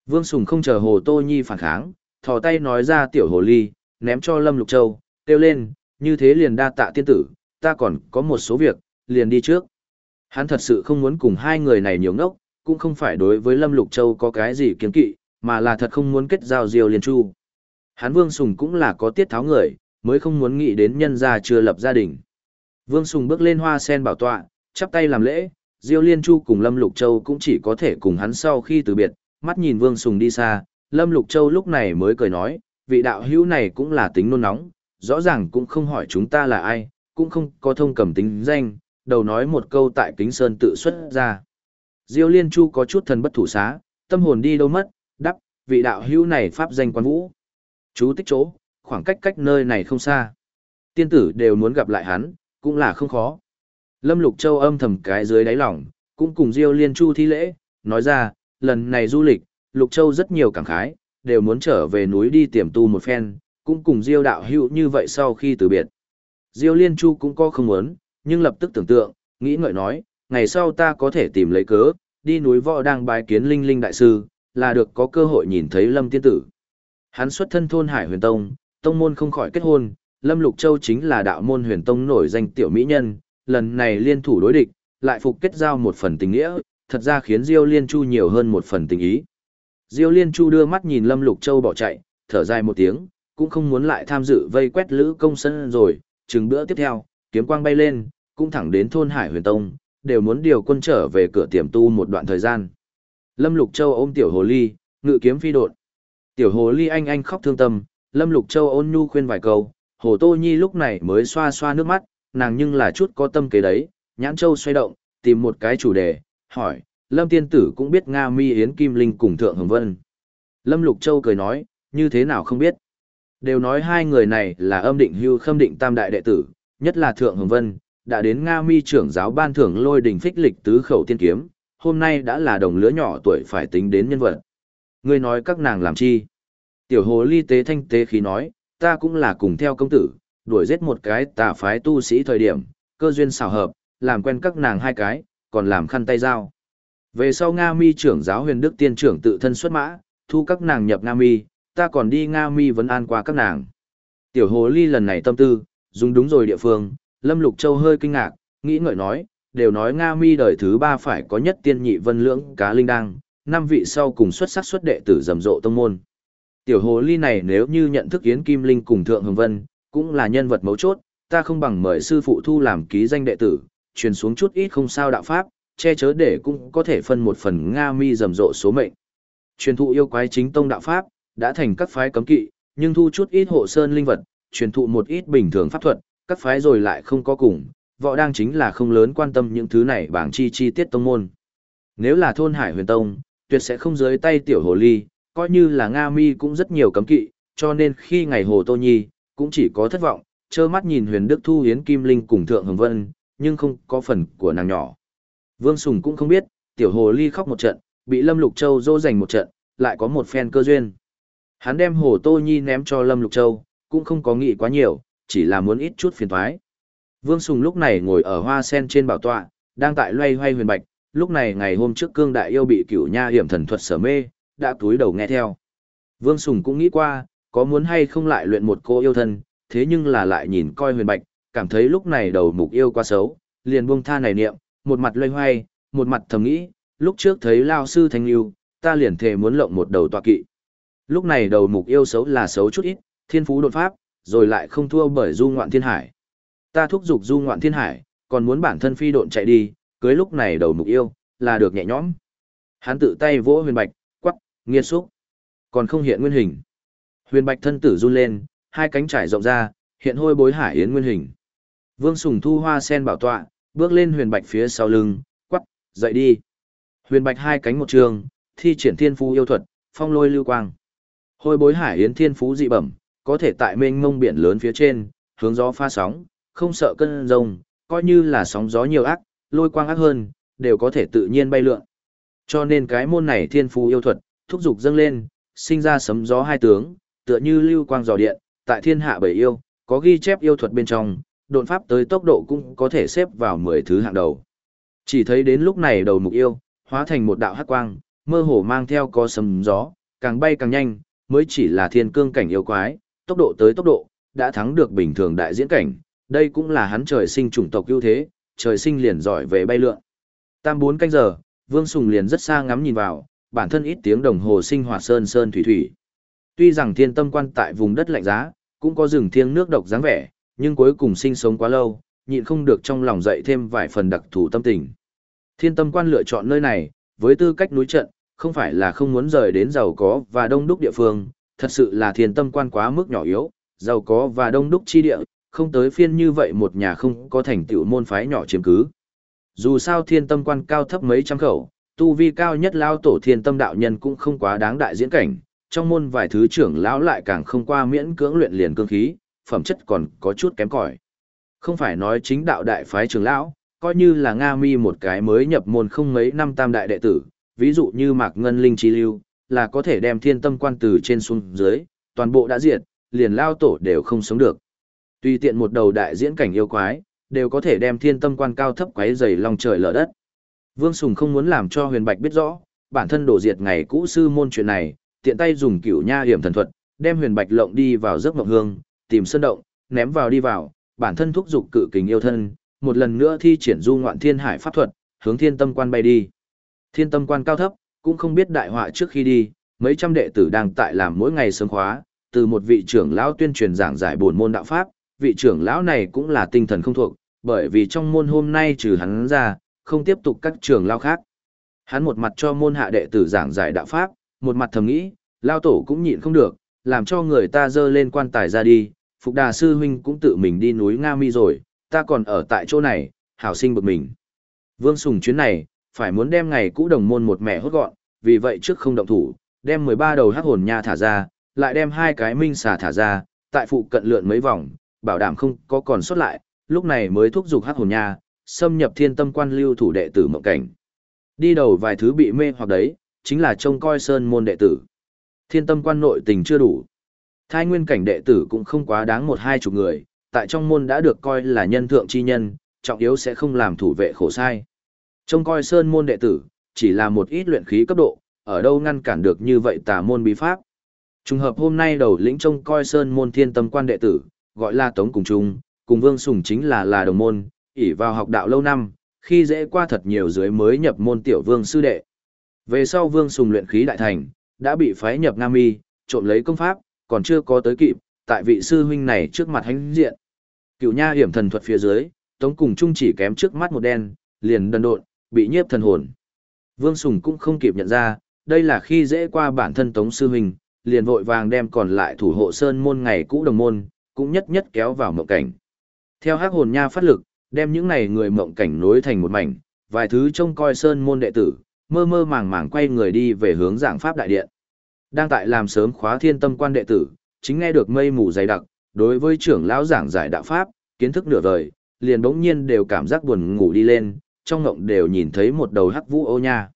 Vương Sùng không chờ Hồ Tô Nhi phản kháng, thò tay nói ra tiểu hồ ly, ném cho Lâm Lục Châu, kêu lên, như thế liền đa tạ tiên tử, ta còn có một số việc, liền đi trước. Hắn thật sự không muốn cùng hai người này nhiều ngốc, cũng không phải đối với Lâm Lục Châu có cái gì kiến kỵ, mà là thật không muốn kết giao Diêu Liên Chu. Hắn Vương Sùng cũng là có tiết tháo người, mới không muốn nghĩ đến nhân gia chưa lập gia đình. Vương Sùng bước lên hoa sen bảo tọa, chắp tay làm lễ, Diêu Liên Chu cùng Lâm Lục Châu cũng chỉ có thể cùng hắn sau khi từ biệt, mắt nhìn Vương Sùng đi xa, Lâm Lục Châu lúc này mới cười nói, vị đạo hữu này cũng là tính nôn nóng, rõ ràng cũng không hỏi chúng ta là ai, cũng không có thông cầm tính danh, đầu nói một câu tại Kính Sơn tự xuất ra. Diêu Liên Chu có chút thần bất thủ xá, tâm hồn đi đâu mất, đắp, vị đạo hữu này pháp danh quan vũ. Chú tích chỗ, khoảng cách cách nơi này không xa. Tiên tử đều muốn gặp lại hắn, cũng là không khó. Lâm Lục Châu âm thầm cái dưới đáy lòng, cũng cùng Diêu Liên Chu thi lễ, nói ra, lần này du lịch, Lục Châu rất nhiều cảm khái, đều muốn trở về núi đi tiềm tu một phen, cũng cùng Diêu đạo hữu như vậy sau khi từ biệt. Diêu Liên Chu cũng có không muốn, nhưng lập tức tưởng tượng, nghĩ ngợi nói, ngày sau ta có thể tìm lấy cớ, đi núi võ đang bài kiến linh linh đại sư, là được có cơ hội nhìn thấy Lâm Tiên Tử. Hắn xuất thân thôn Hải Huyền Tông, tông môn không khỏi kết hôn, Lâm Lục Châu chính là đạo môn huyền tông nổi danh tiểu mỹ nhân, lần này liên thủ đối địch, lại phục kết giao một phần tình nghĩa, thật ra khiến Diêu Liên Chu nhiều hơn một phần tình ý. Diêu Liên Chu đưa mắt nhìn Lâm Lục Châu bỏ chạy, thở dài một tiếng, cũng không muốn lại tham dự vây quét lữ công sân rồi, chừng bữa tiếp theo, kiếm quang bay lên, cũng thẳng đến thôn Hải Huyền Tông, đều muốn điều quân trở về cửa tiềm tu một đoạn thời gian. Lâm Lục Châu ôm tiểu hồ ly, ngự kiếm phi đột. Tiểu hồ ly anh anh khóc thương tâm, Lâm Lục Châu ôn nhu khuyên vài câu, Hồ Tô Nhi lúc này mới xoa xoa nước mắt, nàng nhưng là chút có tâm kế đấy, nhãn châu xoay động, tìm một cái chủ đề, hỏi, Lâm Tiên Tử cũng biết Nga Mi Yến Kim Linh cùng Thượng Hồng Vân. Lâm Lục Châu cười nói, như thế nào không biết. Đều nói hai người này là âm định hưu khâm định tam đại đệ tử, nhất là Thượng Hồng Vân, đã đến Nga Mi trưởng giáo ban thưởng lôi đình phích lịch tứ khẩu tiên kiếm, hôm nay đã là đồng lứa nhỏ tuổi phải tính đến nhân vật. Ngươi nói các nàng làm chi? Tiểu hồ ly tế thanh tế khí nói, ta cũng là cùng theo công tử, đuổi giết một cái tà phái tu sĩ thời điểm, cơ duyên xảo hợp, làm quen các nàng hai cái, còn làm khăn tay dao. Về sau Nga Mi trưởng giáo huyền đức tiên trưởng tự thân xuất mã, thu các nàng nhập Nga Mi, ta còn đi Nga Mi vấn an qua các nàng. Tiểu hồ ly lần này tâm tư, dùng đúng rồi địa phương, Lâm Lục Châu hơi kinh ngạc, nghĩ ngợi nói, đều nói Nga Mi đời thứ ba phải có nhất tiên nhị vân lưỡng cá linh đăng, năm vị sau cùng xuất sắc xuất đệ tử rầm rộ tông môn. Tiểu hồ ly này nếu như nhận thức Yến Kim Linh cùng Thượng Hồng Vân, cũng là nhân vật mấu chốt, ta không bằng mời sư phụ thu làm ký danh đệ tử, truyền xuống chút ít không sao đạo pháp, che chớ để cũng có thể phân một phần Nga mi rầm rộ số mệnh. Truyền thụ yêu quái chính tông đạo pháp, đã thành các phái cấm kỵ, nhưng thu chút ít hộ sơn linh vật, truyền thụ một ít bình thường pháp thuật, các phái rồi lại không có cùng, võ đang chính là không lớn quan tâm những thứ này bảng chi chi tiết tông môn. Nếu là thôn Hải Huyền Tông, tuyệt sẽ không dưới tay tiểu hồ ly, coi như là Nga Mi cũng rất nhiều cấm kỵ, cho nên khi ngày Hồ Tô Nhi, cũng chỉ có thất vọng, trơ mắt nhìn huyền Đức Thu Hiến Kim Linh cùng Thượng Hồng Vân, nhưng không có phần của nàng nhỏ. Vương Sùng cũng không biết, tiểu hồ ly khóc một trận, bị Lâm Lục Châu dỗ dành một trận, lại có một phen cơ duyên. Hắn đem Hồ Tô Nhi ném cho Lâm Lục Châu, cũng không có nghĩ quá nhiều, chỉ là muốn ít chút phiền thoái. Vương Sùng lúc này ngồi ở hoa sen trên bảo tọa, đang tại loay hoay huyền bạch, lúc này ngày hôm trước cương đại yêu bị cửu nha hiểm thần thuật sở mê, đã túi đầu nghe theo. Vương Sùng cũng nghĩ qua, có muốn hay không lại luyện một cô yêu thân, thế nhưng là lại nhìn coi huyền bạch, cảm thấy lúc này đầu mục yêu quá xấu, liền buông tha này niệm, một mặt loay hoay, một mặt thầm nghĩ, lúc trước thấy lao sư thanh yêu, ta liền thề muốn lộng một đầu tọa kỵ. Lúc này đầu mục yêu xấu là xấu chút ít, thiên phú đột pháp, rồi lại không thua bởi du ngoạn thiên hải. Ta thúc giục du ngoạn thiên hải, còn muốn bản thân phi độn chạy đi, cưới lúc này đầu mục yêu, là được nhẹ nhõm. Hắn tự tay vỗ huyền bạch, Nghiệt xúc. Còn không hiện nguyên hình. Huyền bạch thân tử run lên, hai cánh trải rộng ra, hiện hôi bối hải yến nguyên hình. Vương Sùng thu hoa sen bảo tọa, bước lên huyền bạch phía sau lưng, quắc, dậy đi. Huyền bạch hai cánh một trường, thi triển thiên phú yêu thuật, phong lôi lưu quang. Hôi bối hải yến thiên phú dị bẩm, có thể tại mênh mông biển lớn phía trên, hướng gió pha sóng, không sợ cơn rông, coi như là sóng gió nhiều ác, lôi quang ác hơn, đều có thể tự nhiên bay lượn. Cho nên cái môn này thiên phú yêu thuật, thúc dục dâng lên, sinh ra sấm gió hai tướng, tựa như lưu quang giò điện, tại thiên hạ bảy yêu, có ghi chép yêu thuật bên trong, độn pháp tới tốc độ cũng có thể xếp vào 10 thứ hạng đầu. Chỉ thấy đến lúc này đầu mục yêu, hóa thành một đạo hắc quang, mơ hồ mang theo có sấm gió, càng bay càng nhanh, mới chỉ là thiên cương cảnh yêu quái, tốc độ tới tốc độ, đã thắng được bình thường đại diễn cảnh, đây cũng là hắn trời sinh chủng tộc ưu thế, trời sinh liền giỏi về bay lượn. Tam bốn canh giờ, Vương Sùng liền rất xa ngắm nhìn vào, bản thân ít tiếng đồng hồ sinh hoạt sơn sơn thủy thủy. Tuy rằng thiên tâm quan tại vùng đất lạnh giá, cũng có rừng thiêng nước độc dáng vẻ, nhưng cuối cùng sinh sống quá lâu, nhịn không được trong lòng dậy thêm vài phần đặc thù tâm tình. Thiên tâm quan lựa chọn nơi này, với tư cách núi trận, không phải là không muốn rời đến giàu có và đông đúc địa phương, thật sự là thiên tâm quan quá mức nhỏ yếu, giàu có và đông đúc chi địa, không tới phiên như vậy một nhà không có thành tựu môn phái nhỏ chiếm cứ. Dù sao thiên tâm quan cao thấp mấy trăm khẩu, tu vi cao nhất lao tổ thiên tâm đạo nhân cũng không quá đáng đại diễn cảnh, trong môn vài thứ trưởng lão lại càng không qua miễn cưỡng luyện liền cương khí, phẩm chất còn có chút kém cỏi. Không phải nói chính đạo đại phái trưởng lão, coi như là Nga Mi một cái mới nhập môn không mấy năm tam đại đệ tử, ví dụ như Mạc Ngân Linh Chi Lưu, là có thể đem thiên tâm quan từ trên xuống dưới, toàn bộ đã diệt, liền lao tổ đều không sống được. Tùy tiện một đầu đại diễn cảnh yêu quái, đều có thể đem thiên tâm quan cao thấp quấy dày lòng trời lở đất. Vương Sùng không muốn làm cho huyền bạch biết rõ, bản thân đổ diệt ngày cũ sư môn chuyện này, tiện tay dùng cửu nha hiểm thần thuật, đem huyền bạch lộng đi vào giấc mộng hương, tìm sơn động, ném vào đi vào, bản thân thúc dục cự kình yêu thân, một lần nữa thi triển du ngoạn thiên hải pháp thuật, hướng thiên tâm quan bay đi. Thiên tâm quan cao thấp, cũng không biết đại họa trước khi đi, mấy trăm đệ tử đang tại làm mỗi ngày sớm khóa, từ một vị trưởng lão tuyên truyền giảng giải buồn môn đạo pháp, vị trưởng lão này cũng là tinh thần không thuộc, bởi vì trong môn hôm nay trừ hắn ra, không tiếp tục các trưởng lão khác. Hắn một mặt cho môn hạ đệ tử giảng giải đạo pháp, một mặt thầm nghĩ, lao tổ cũng nhịn không được, làm cho người ta dơ lên quan tài ra đi, Phục Đà sư huynh cũng tự mình đi núi Nga Mi rồi, ta còn ở tại chỗ này, hảo sinh bực mình. Vương Sùng chuyến này, phải muốn đem ngày cũ đồng môn một mẹ hốt gọn, vì vậy trước không động thủ, đem 13 đầu hắc hồn nha thả ra, lại đem hai cái minh xà thả ra, tại phụ cận lượn mấy vòng, bảo đảm không có còn sót lại, lúc này mới thúc giục hắc hồn nha, xâm nhập thiên tâm quan lưu thủ đệ tử mộng cảnh. Đi đầu vài thứ bị mê hoặc đấy, chính là trông coi sơn môn đệ tử. Thiên tâm quan nội tình chưa đủ. Thai nguyên cảnh đệ tử cũng không quá đáng một hai chục người, tại trong môn đã được coi là nhân thượng chi nhân, trọng yếu sẽ không làm thủ vệ khổ sai. Trông coi sơn môn đệ tử, chỉ là một ít luyện khí cấp độ, ở đâu ngăn cản được như vậy tà môn bí pháp. Trùng hợp hôm nay đầu lĩnh trông coi sơn môn thiên tâm quan đệ tử, gọi là Tống Cùng Trung, cùng Vương Sùng chính là là đồng môn, ỷ vào học đạo lâu năm, khi dễ qua thật nhiều dưới mới nhập môn tiểu vương sư đệ. Về sau Vương Sùng luyện khí đại thành, đã bị phái nhập Nam Mi, trộm lấy công pháp, còn chưa có tới kịp, tại vị sư huynh này trước mặt hánh diện. Cựu nha hiểm thần thuật phía dưới, Tống Cùng Trung chỉ kém trước mắt một đen, liền đần độn, bị nhiếp thần hồn. Vương Sùng cũng không kịp nhận ra, đây là khi dễ qua bản thân Tống sư huynh, liền vội vàng đem còn lại thủ hộ sơn môn ngày cũ đồng môn, cũng nhất nhất kéo vào mộng cảnh. Theo hắc hồn nha phát lực, đem những này người mộng cảnh nối thành một mảnh, vài thứ trông coi sơn môn đệ tử, mơ mơ màng màng quay người đi về hướng giảng pháp đại điện. Đang tại làm sớm khóa thiên tâm quan đệ tử, chính nghe được mây mù dày đặc, đối với trưởng lão giảng giải đạo pháp, kiến thức nửa vời, liền bỗng nhiên đều cảm giác buồn ngủ đi lên, trong ngộng đều nhìn thấy một đầu hắc vũ ô nha.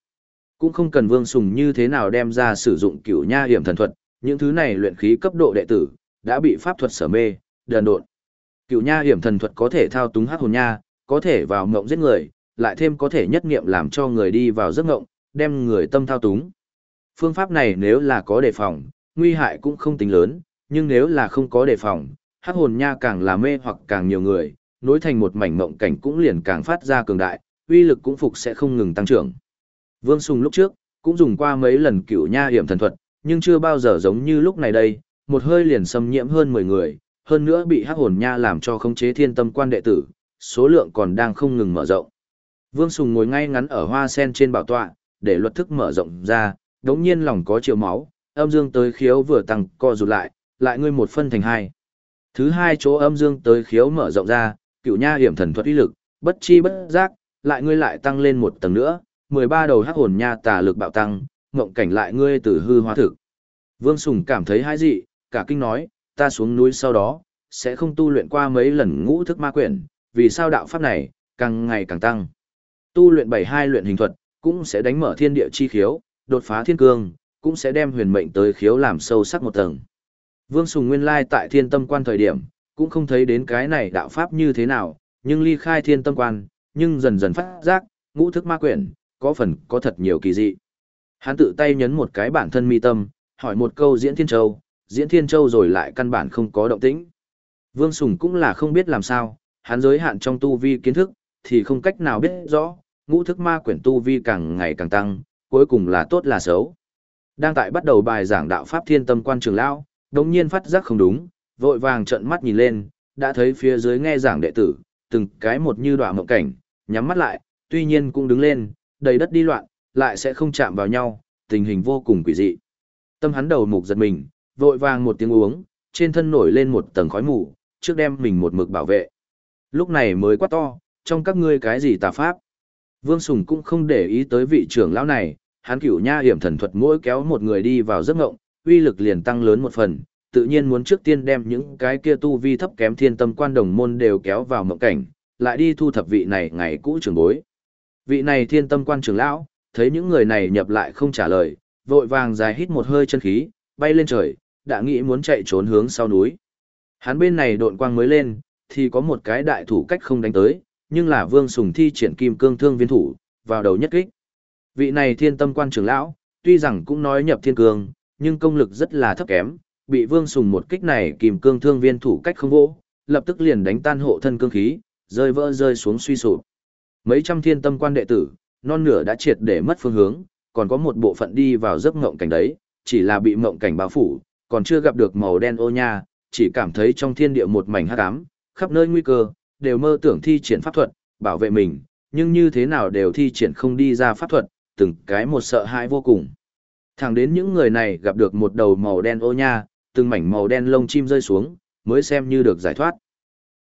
Cũng không cần Vương Sùng như thế nào đem ra sử dụng cửu nha hiểm thần thuật, những thứ này luyện khí cấp độ đệ tử đã bị pháp thuật sở mê, đần độn. Cửu nha hiểm thần thuật có thể thao túng hắc hồn nha, có thể vào ngộng giết người, lại thêm có thể nhất nghiệm làm cho người đi vào giấc ngộng, đem người tâm thao túng. Phương pháp này nếu là có đề phòng, nguy hại cũng không tính lớn, nhưng nếu là không có đề phòng, hắc hồn nha càng là mê hoặc càng nhiều người, nối thành một mảnh mộng cảnh cũng liền càng phát ra cường đại, uy lực cũng phục sẽ không ngừng tăng trưởng. Vương Sùng lúc trước, cũng dùng qua mấy lần cựu nha hiểm thần thuật, nhưng chưa bao giờ giống như lúc này đây, một hơi liền xâm nhiễm hơn 10 người, hơn nữa bị hắc hồn nha làm cho khống chế thiên tâm quan đệ tử, số lượng còn đang không ngừng mở rộng. Vương Sùng ngồi ngay ngắn ở hoa sen trên bảo tọa, để luật thức mở rộng ra, đống nhiên lòng có triệu máu, âm dương tới khiếu vừa tăng co rụt lại, lại ngươi một phân thành hai. Thứ hai chỗ âm dương tới khiếu mở rộng ra, cựu nha hiểm thần thuật uy lực, bất chi bất giác, lại ngươi lại tăng lên một tầng nữa, 13 đầu hắc hồn nha tà lực bạo tăng, ngộng cảnh lại ngươi từ hư hóa thực. Vương Sùng cảm thấy hãi dị, cả kinh nói, ta xuống núi sau đó, sẽ không tu luyện qua mấy lần ngũ thức ma quyển, vì sao đạo pháp này, càng ngày càng tăng. Tu luyện 72 luyện hình thuật, cũng sẽ đánh mở thiên địa chi khiếu, đột phá thiên cương, cũng sẽ đem huyền mệnh tới khiếu làm sâu sắc một tầng. Vương Sùng nguyên lai tại thiên tâm quan thời điểm, cũng không thấy đến cái này đạo pháp như thế nào, nhưng ly khai thiên tâm quan, nhưng dần dần phát giác, ngũ thức ma quyển, có phần có thật nhiều kỳ dị. Hắn tự tay nhấn một cái bản thân mi tâm, hỏi một câu diễn thiên châu, diễn thiên châu rồi lại căn bản không có động tĩnh. Vương Sùng cũng là không biết làm sao, hắn giới hạn trong tu vi kiến thức, thì không cách nào biết rõ, ngũ thức ma quyển tu vi càng ngày càng tăng, cuối cùng là tốt là xấu. Đang tại bắt đầu bài giảng đạo pháp thiên tâm quan trường lão, đống nhiên phát giác không đúng, vội vàng trợn mắt nhìn lên, đã thấy phía dưới nghe giảng đệ tử, từng cái một như đoạn mộng cảnh, nhắm mắt lại, tuy nhiên cũng đứng lên, đầy đất đi loạn, lại sẽ không chạm vào nhau, tình hình vô cùng quỷ dị. Tâm hắn đầu mục giật mình, vội vàng một tiếng uống, trên thân nổi lên một tầng khói mù, trước đem mình một mực bảo vệ. Lúc này mới quát to, trong các ngươi cái gì tà pháp? Vương Sùng cũng không để ý tới vị trưởng lão này, hắn cửu nha hiểm thần thuật mỗi kéo một người đi vào giấc ngộng, uy lực liền tăng lớn một phần, tự nhiên muốn trước tiên đem những cái kia tu vi thấp kém thiên tâm quan đồng môn đều kéo vào mộng cảnh, lại đi thu thập vị này ngày cũ trưởng bối. Vị này thiên tâm quan trưởng lão, thấy những người này nhập lại không trả lời, vội vàng dài hít một hơi chân khí, bay lên trời, đã nghĩ muốn chạy trốn hướng sau núi. Hắn bên này độn quang mới lên, thì có một cái đại thủ cách không đánh tới, nhưng là Vương Sùng thi triển kim cương thương viên thủ, vào đầu nhất kích. Vị này thiên tâm quan trưởng lão, tuy rằng cũng nói nhập thiên cương, nhưng công lực rất là thấp kém, bị Vương Sùng một kích này kim cương thương viên thủ cách không vỗ, lập tức liền đánh tan hộ thân cương khí, rơi vỡ rơi xuống suy sụp. Mấy trăm thiên tâm quan đệ tử, non nửa đã triệt để mất phương hướng, còn có một bộ phận đi vào giấc ngộng cảnh đấy, chỉ là bị mộng cảnh bao phủ, còn chưa gặp được màu đen ô nha, chỉ cảm thấy trong thiên địa một mảnh hắc ám, khắp nơi nguy cơ, đều mơ tưởng thi triển pháp thuật, bảo vệ mình, nhưng như thế nào đều thi triển không đi ra pháp thuật, từng cái một sợ hãi vô cùng. Thẳng đến những người này gặp được một đầu màu đen ô nha, từng mảnh màu đen lông chim rơi xuống, mới xem như được giải thoát.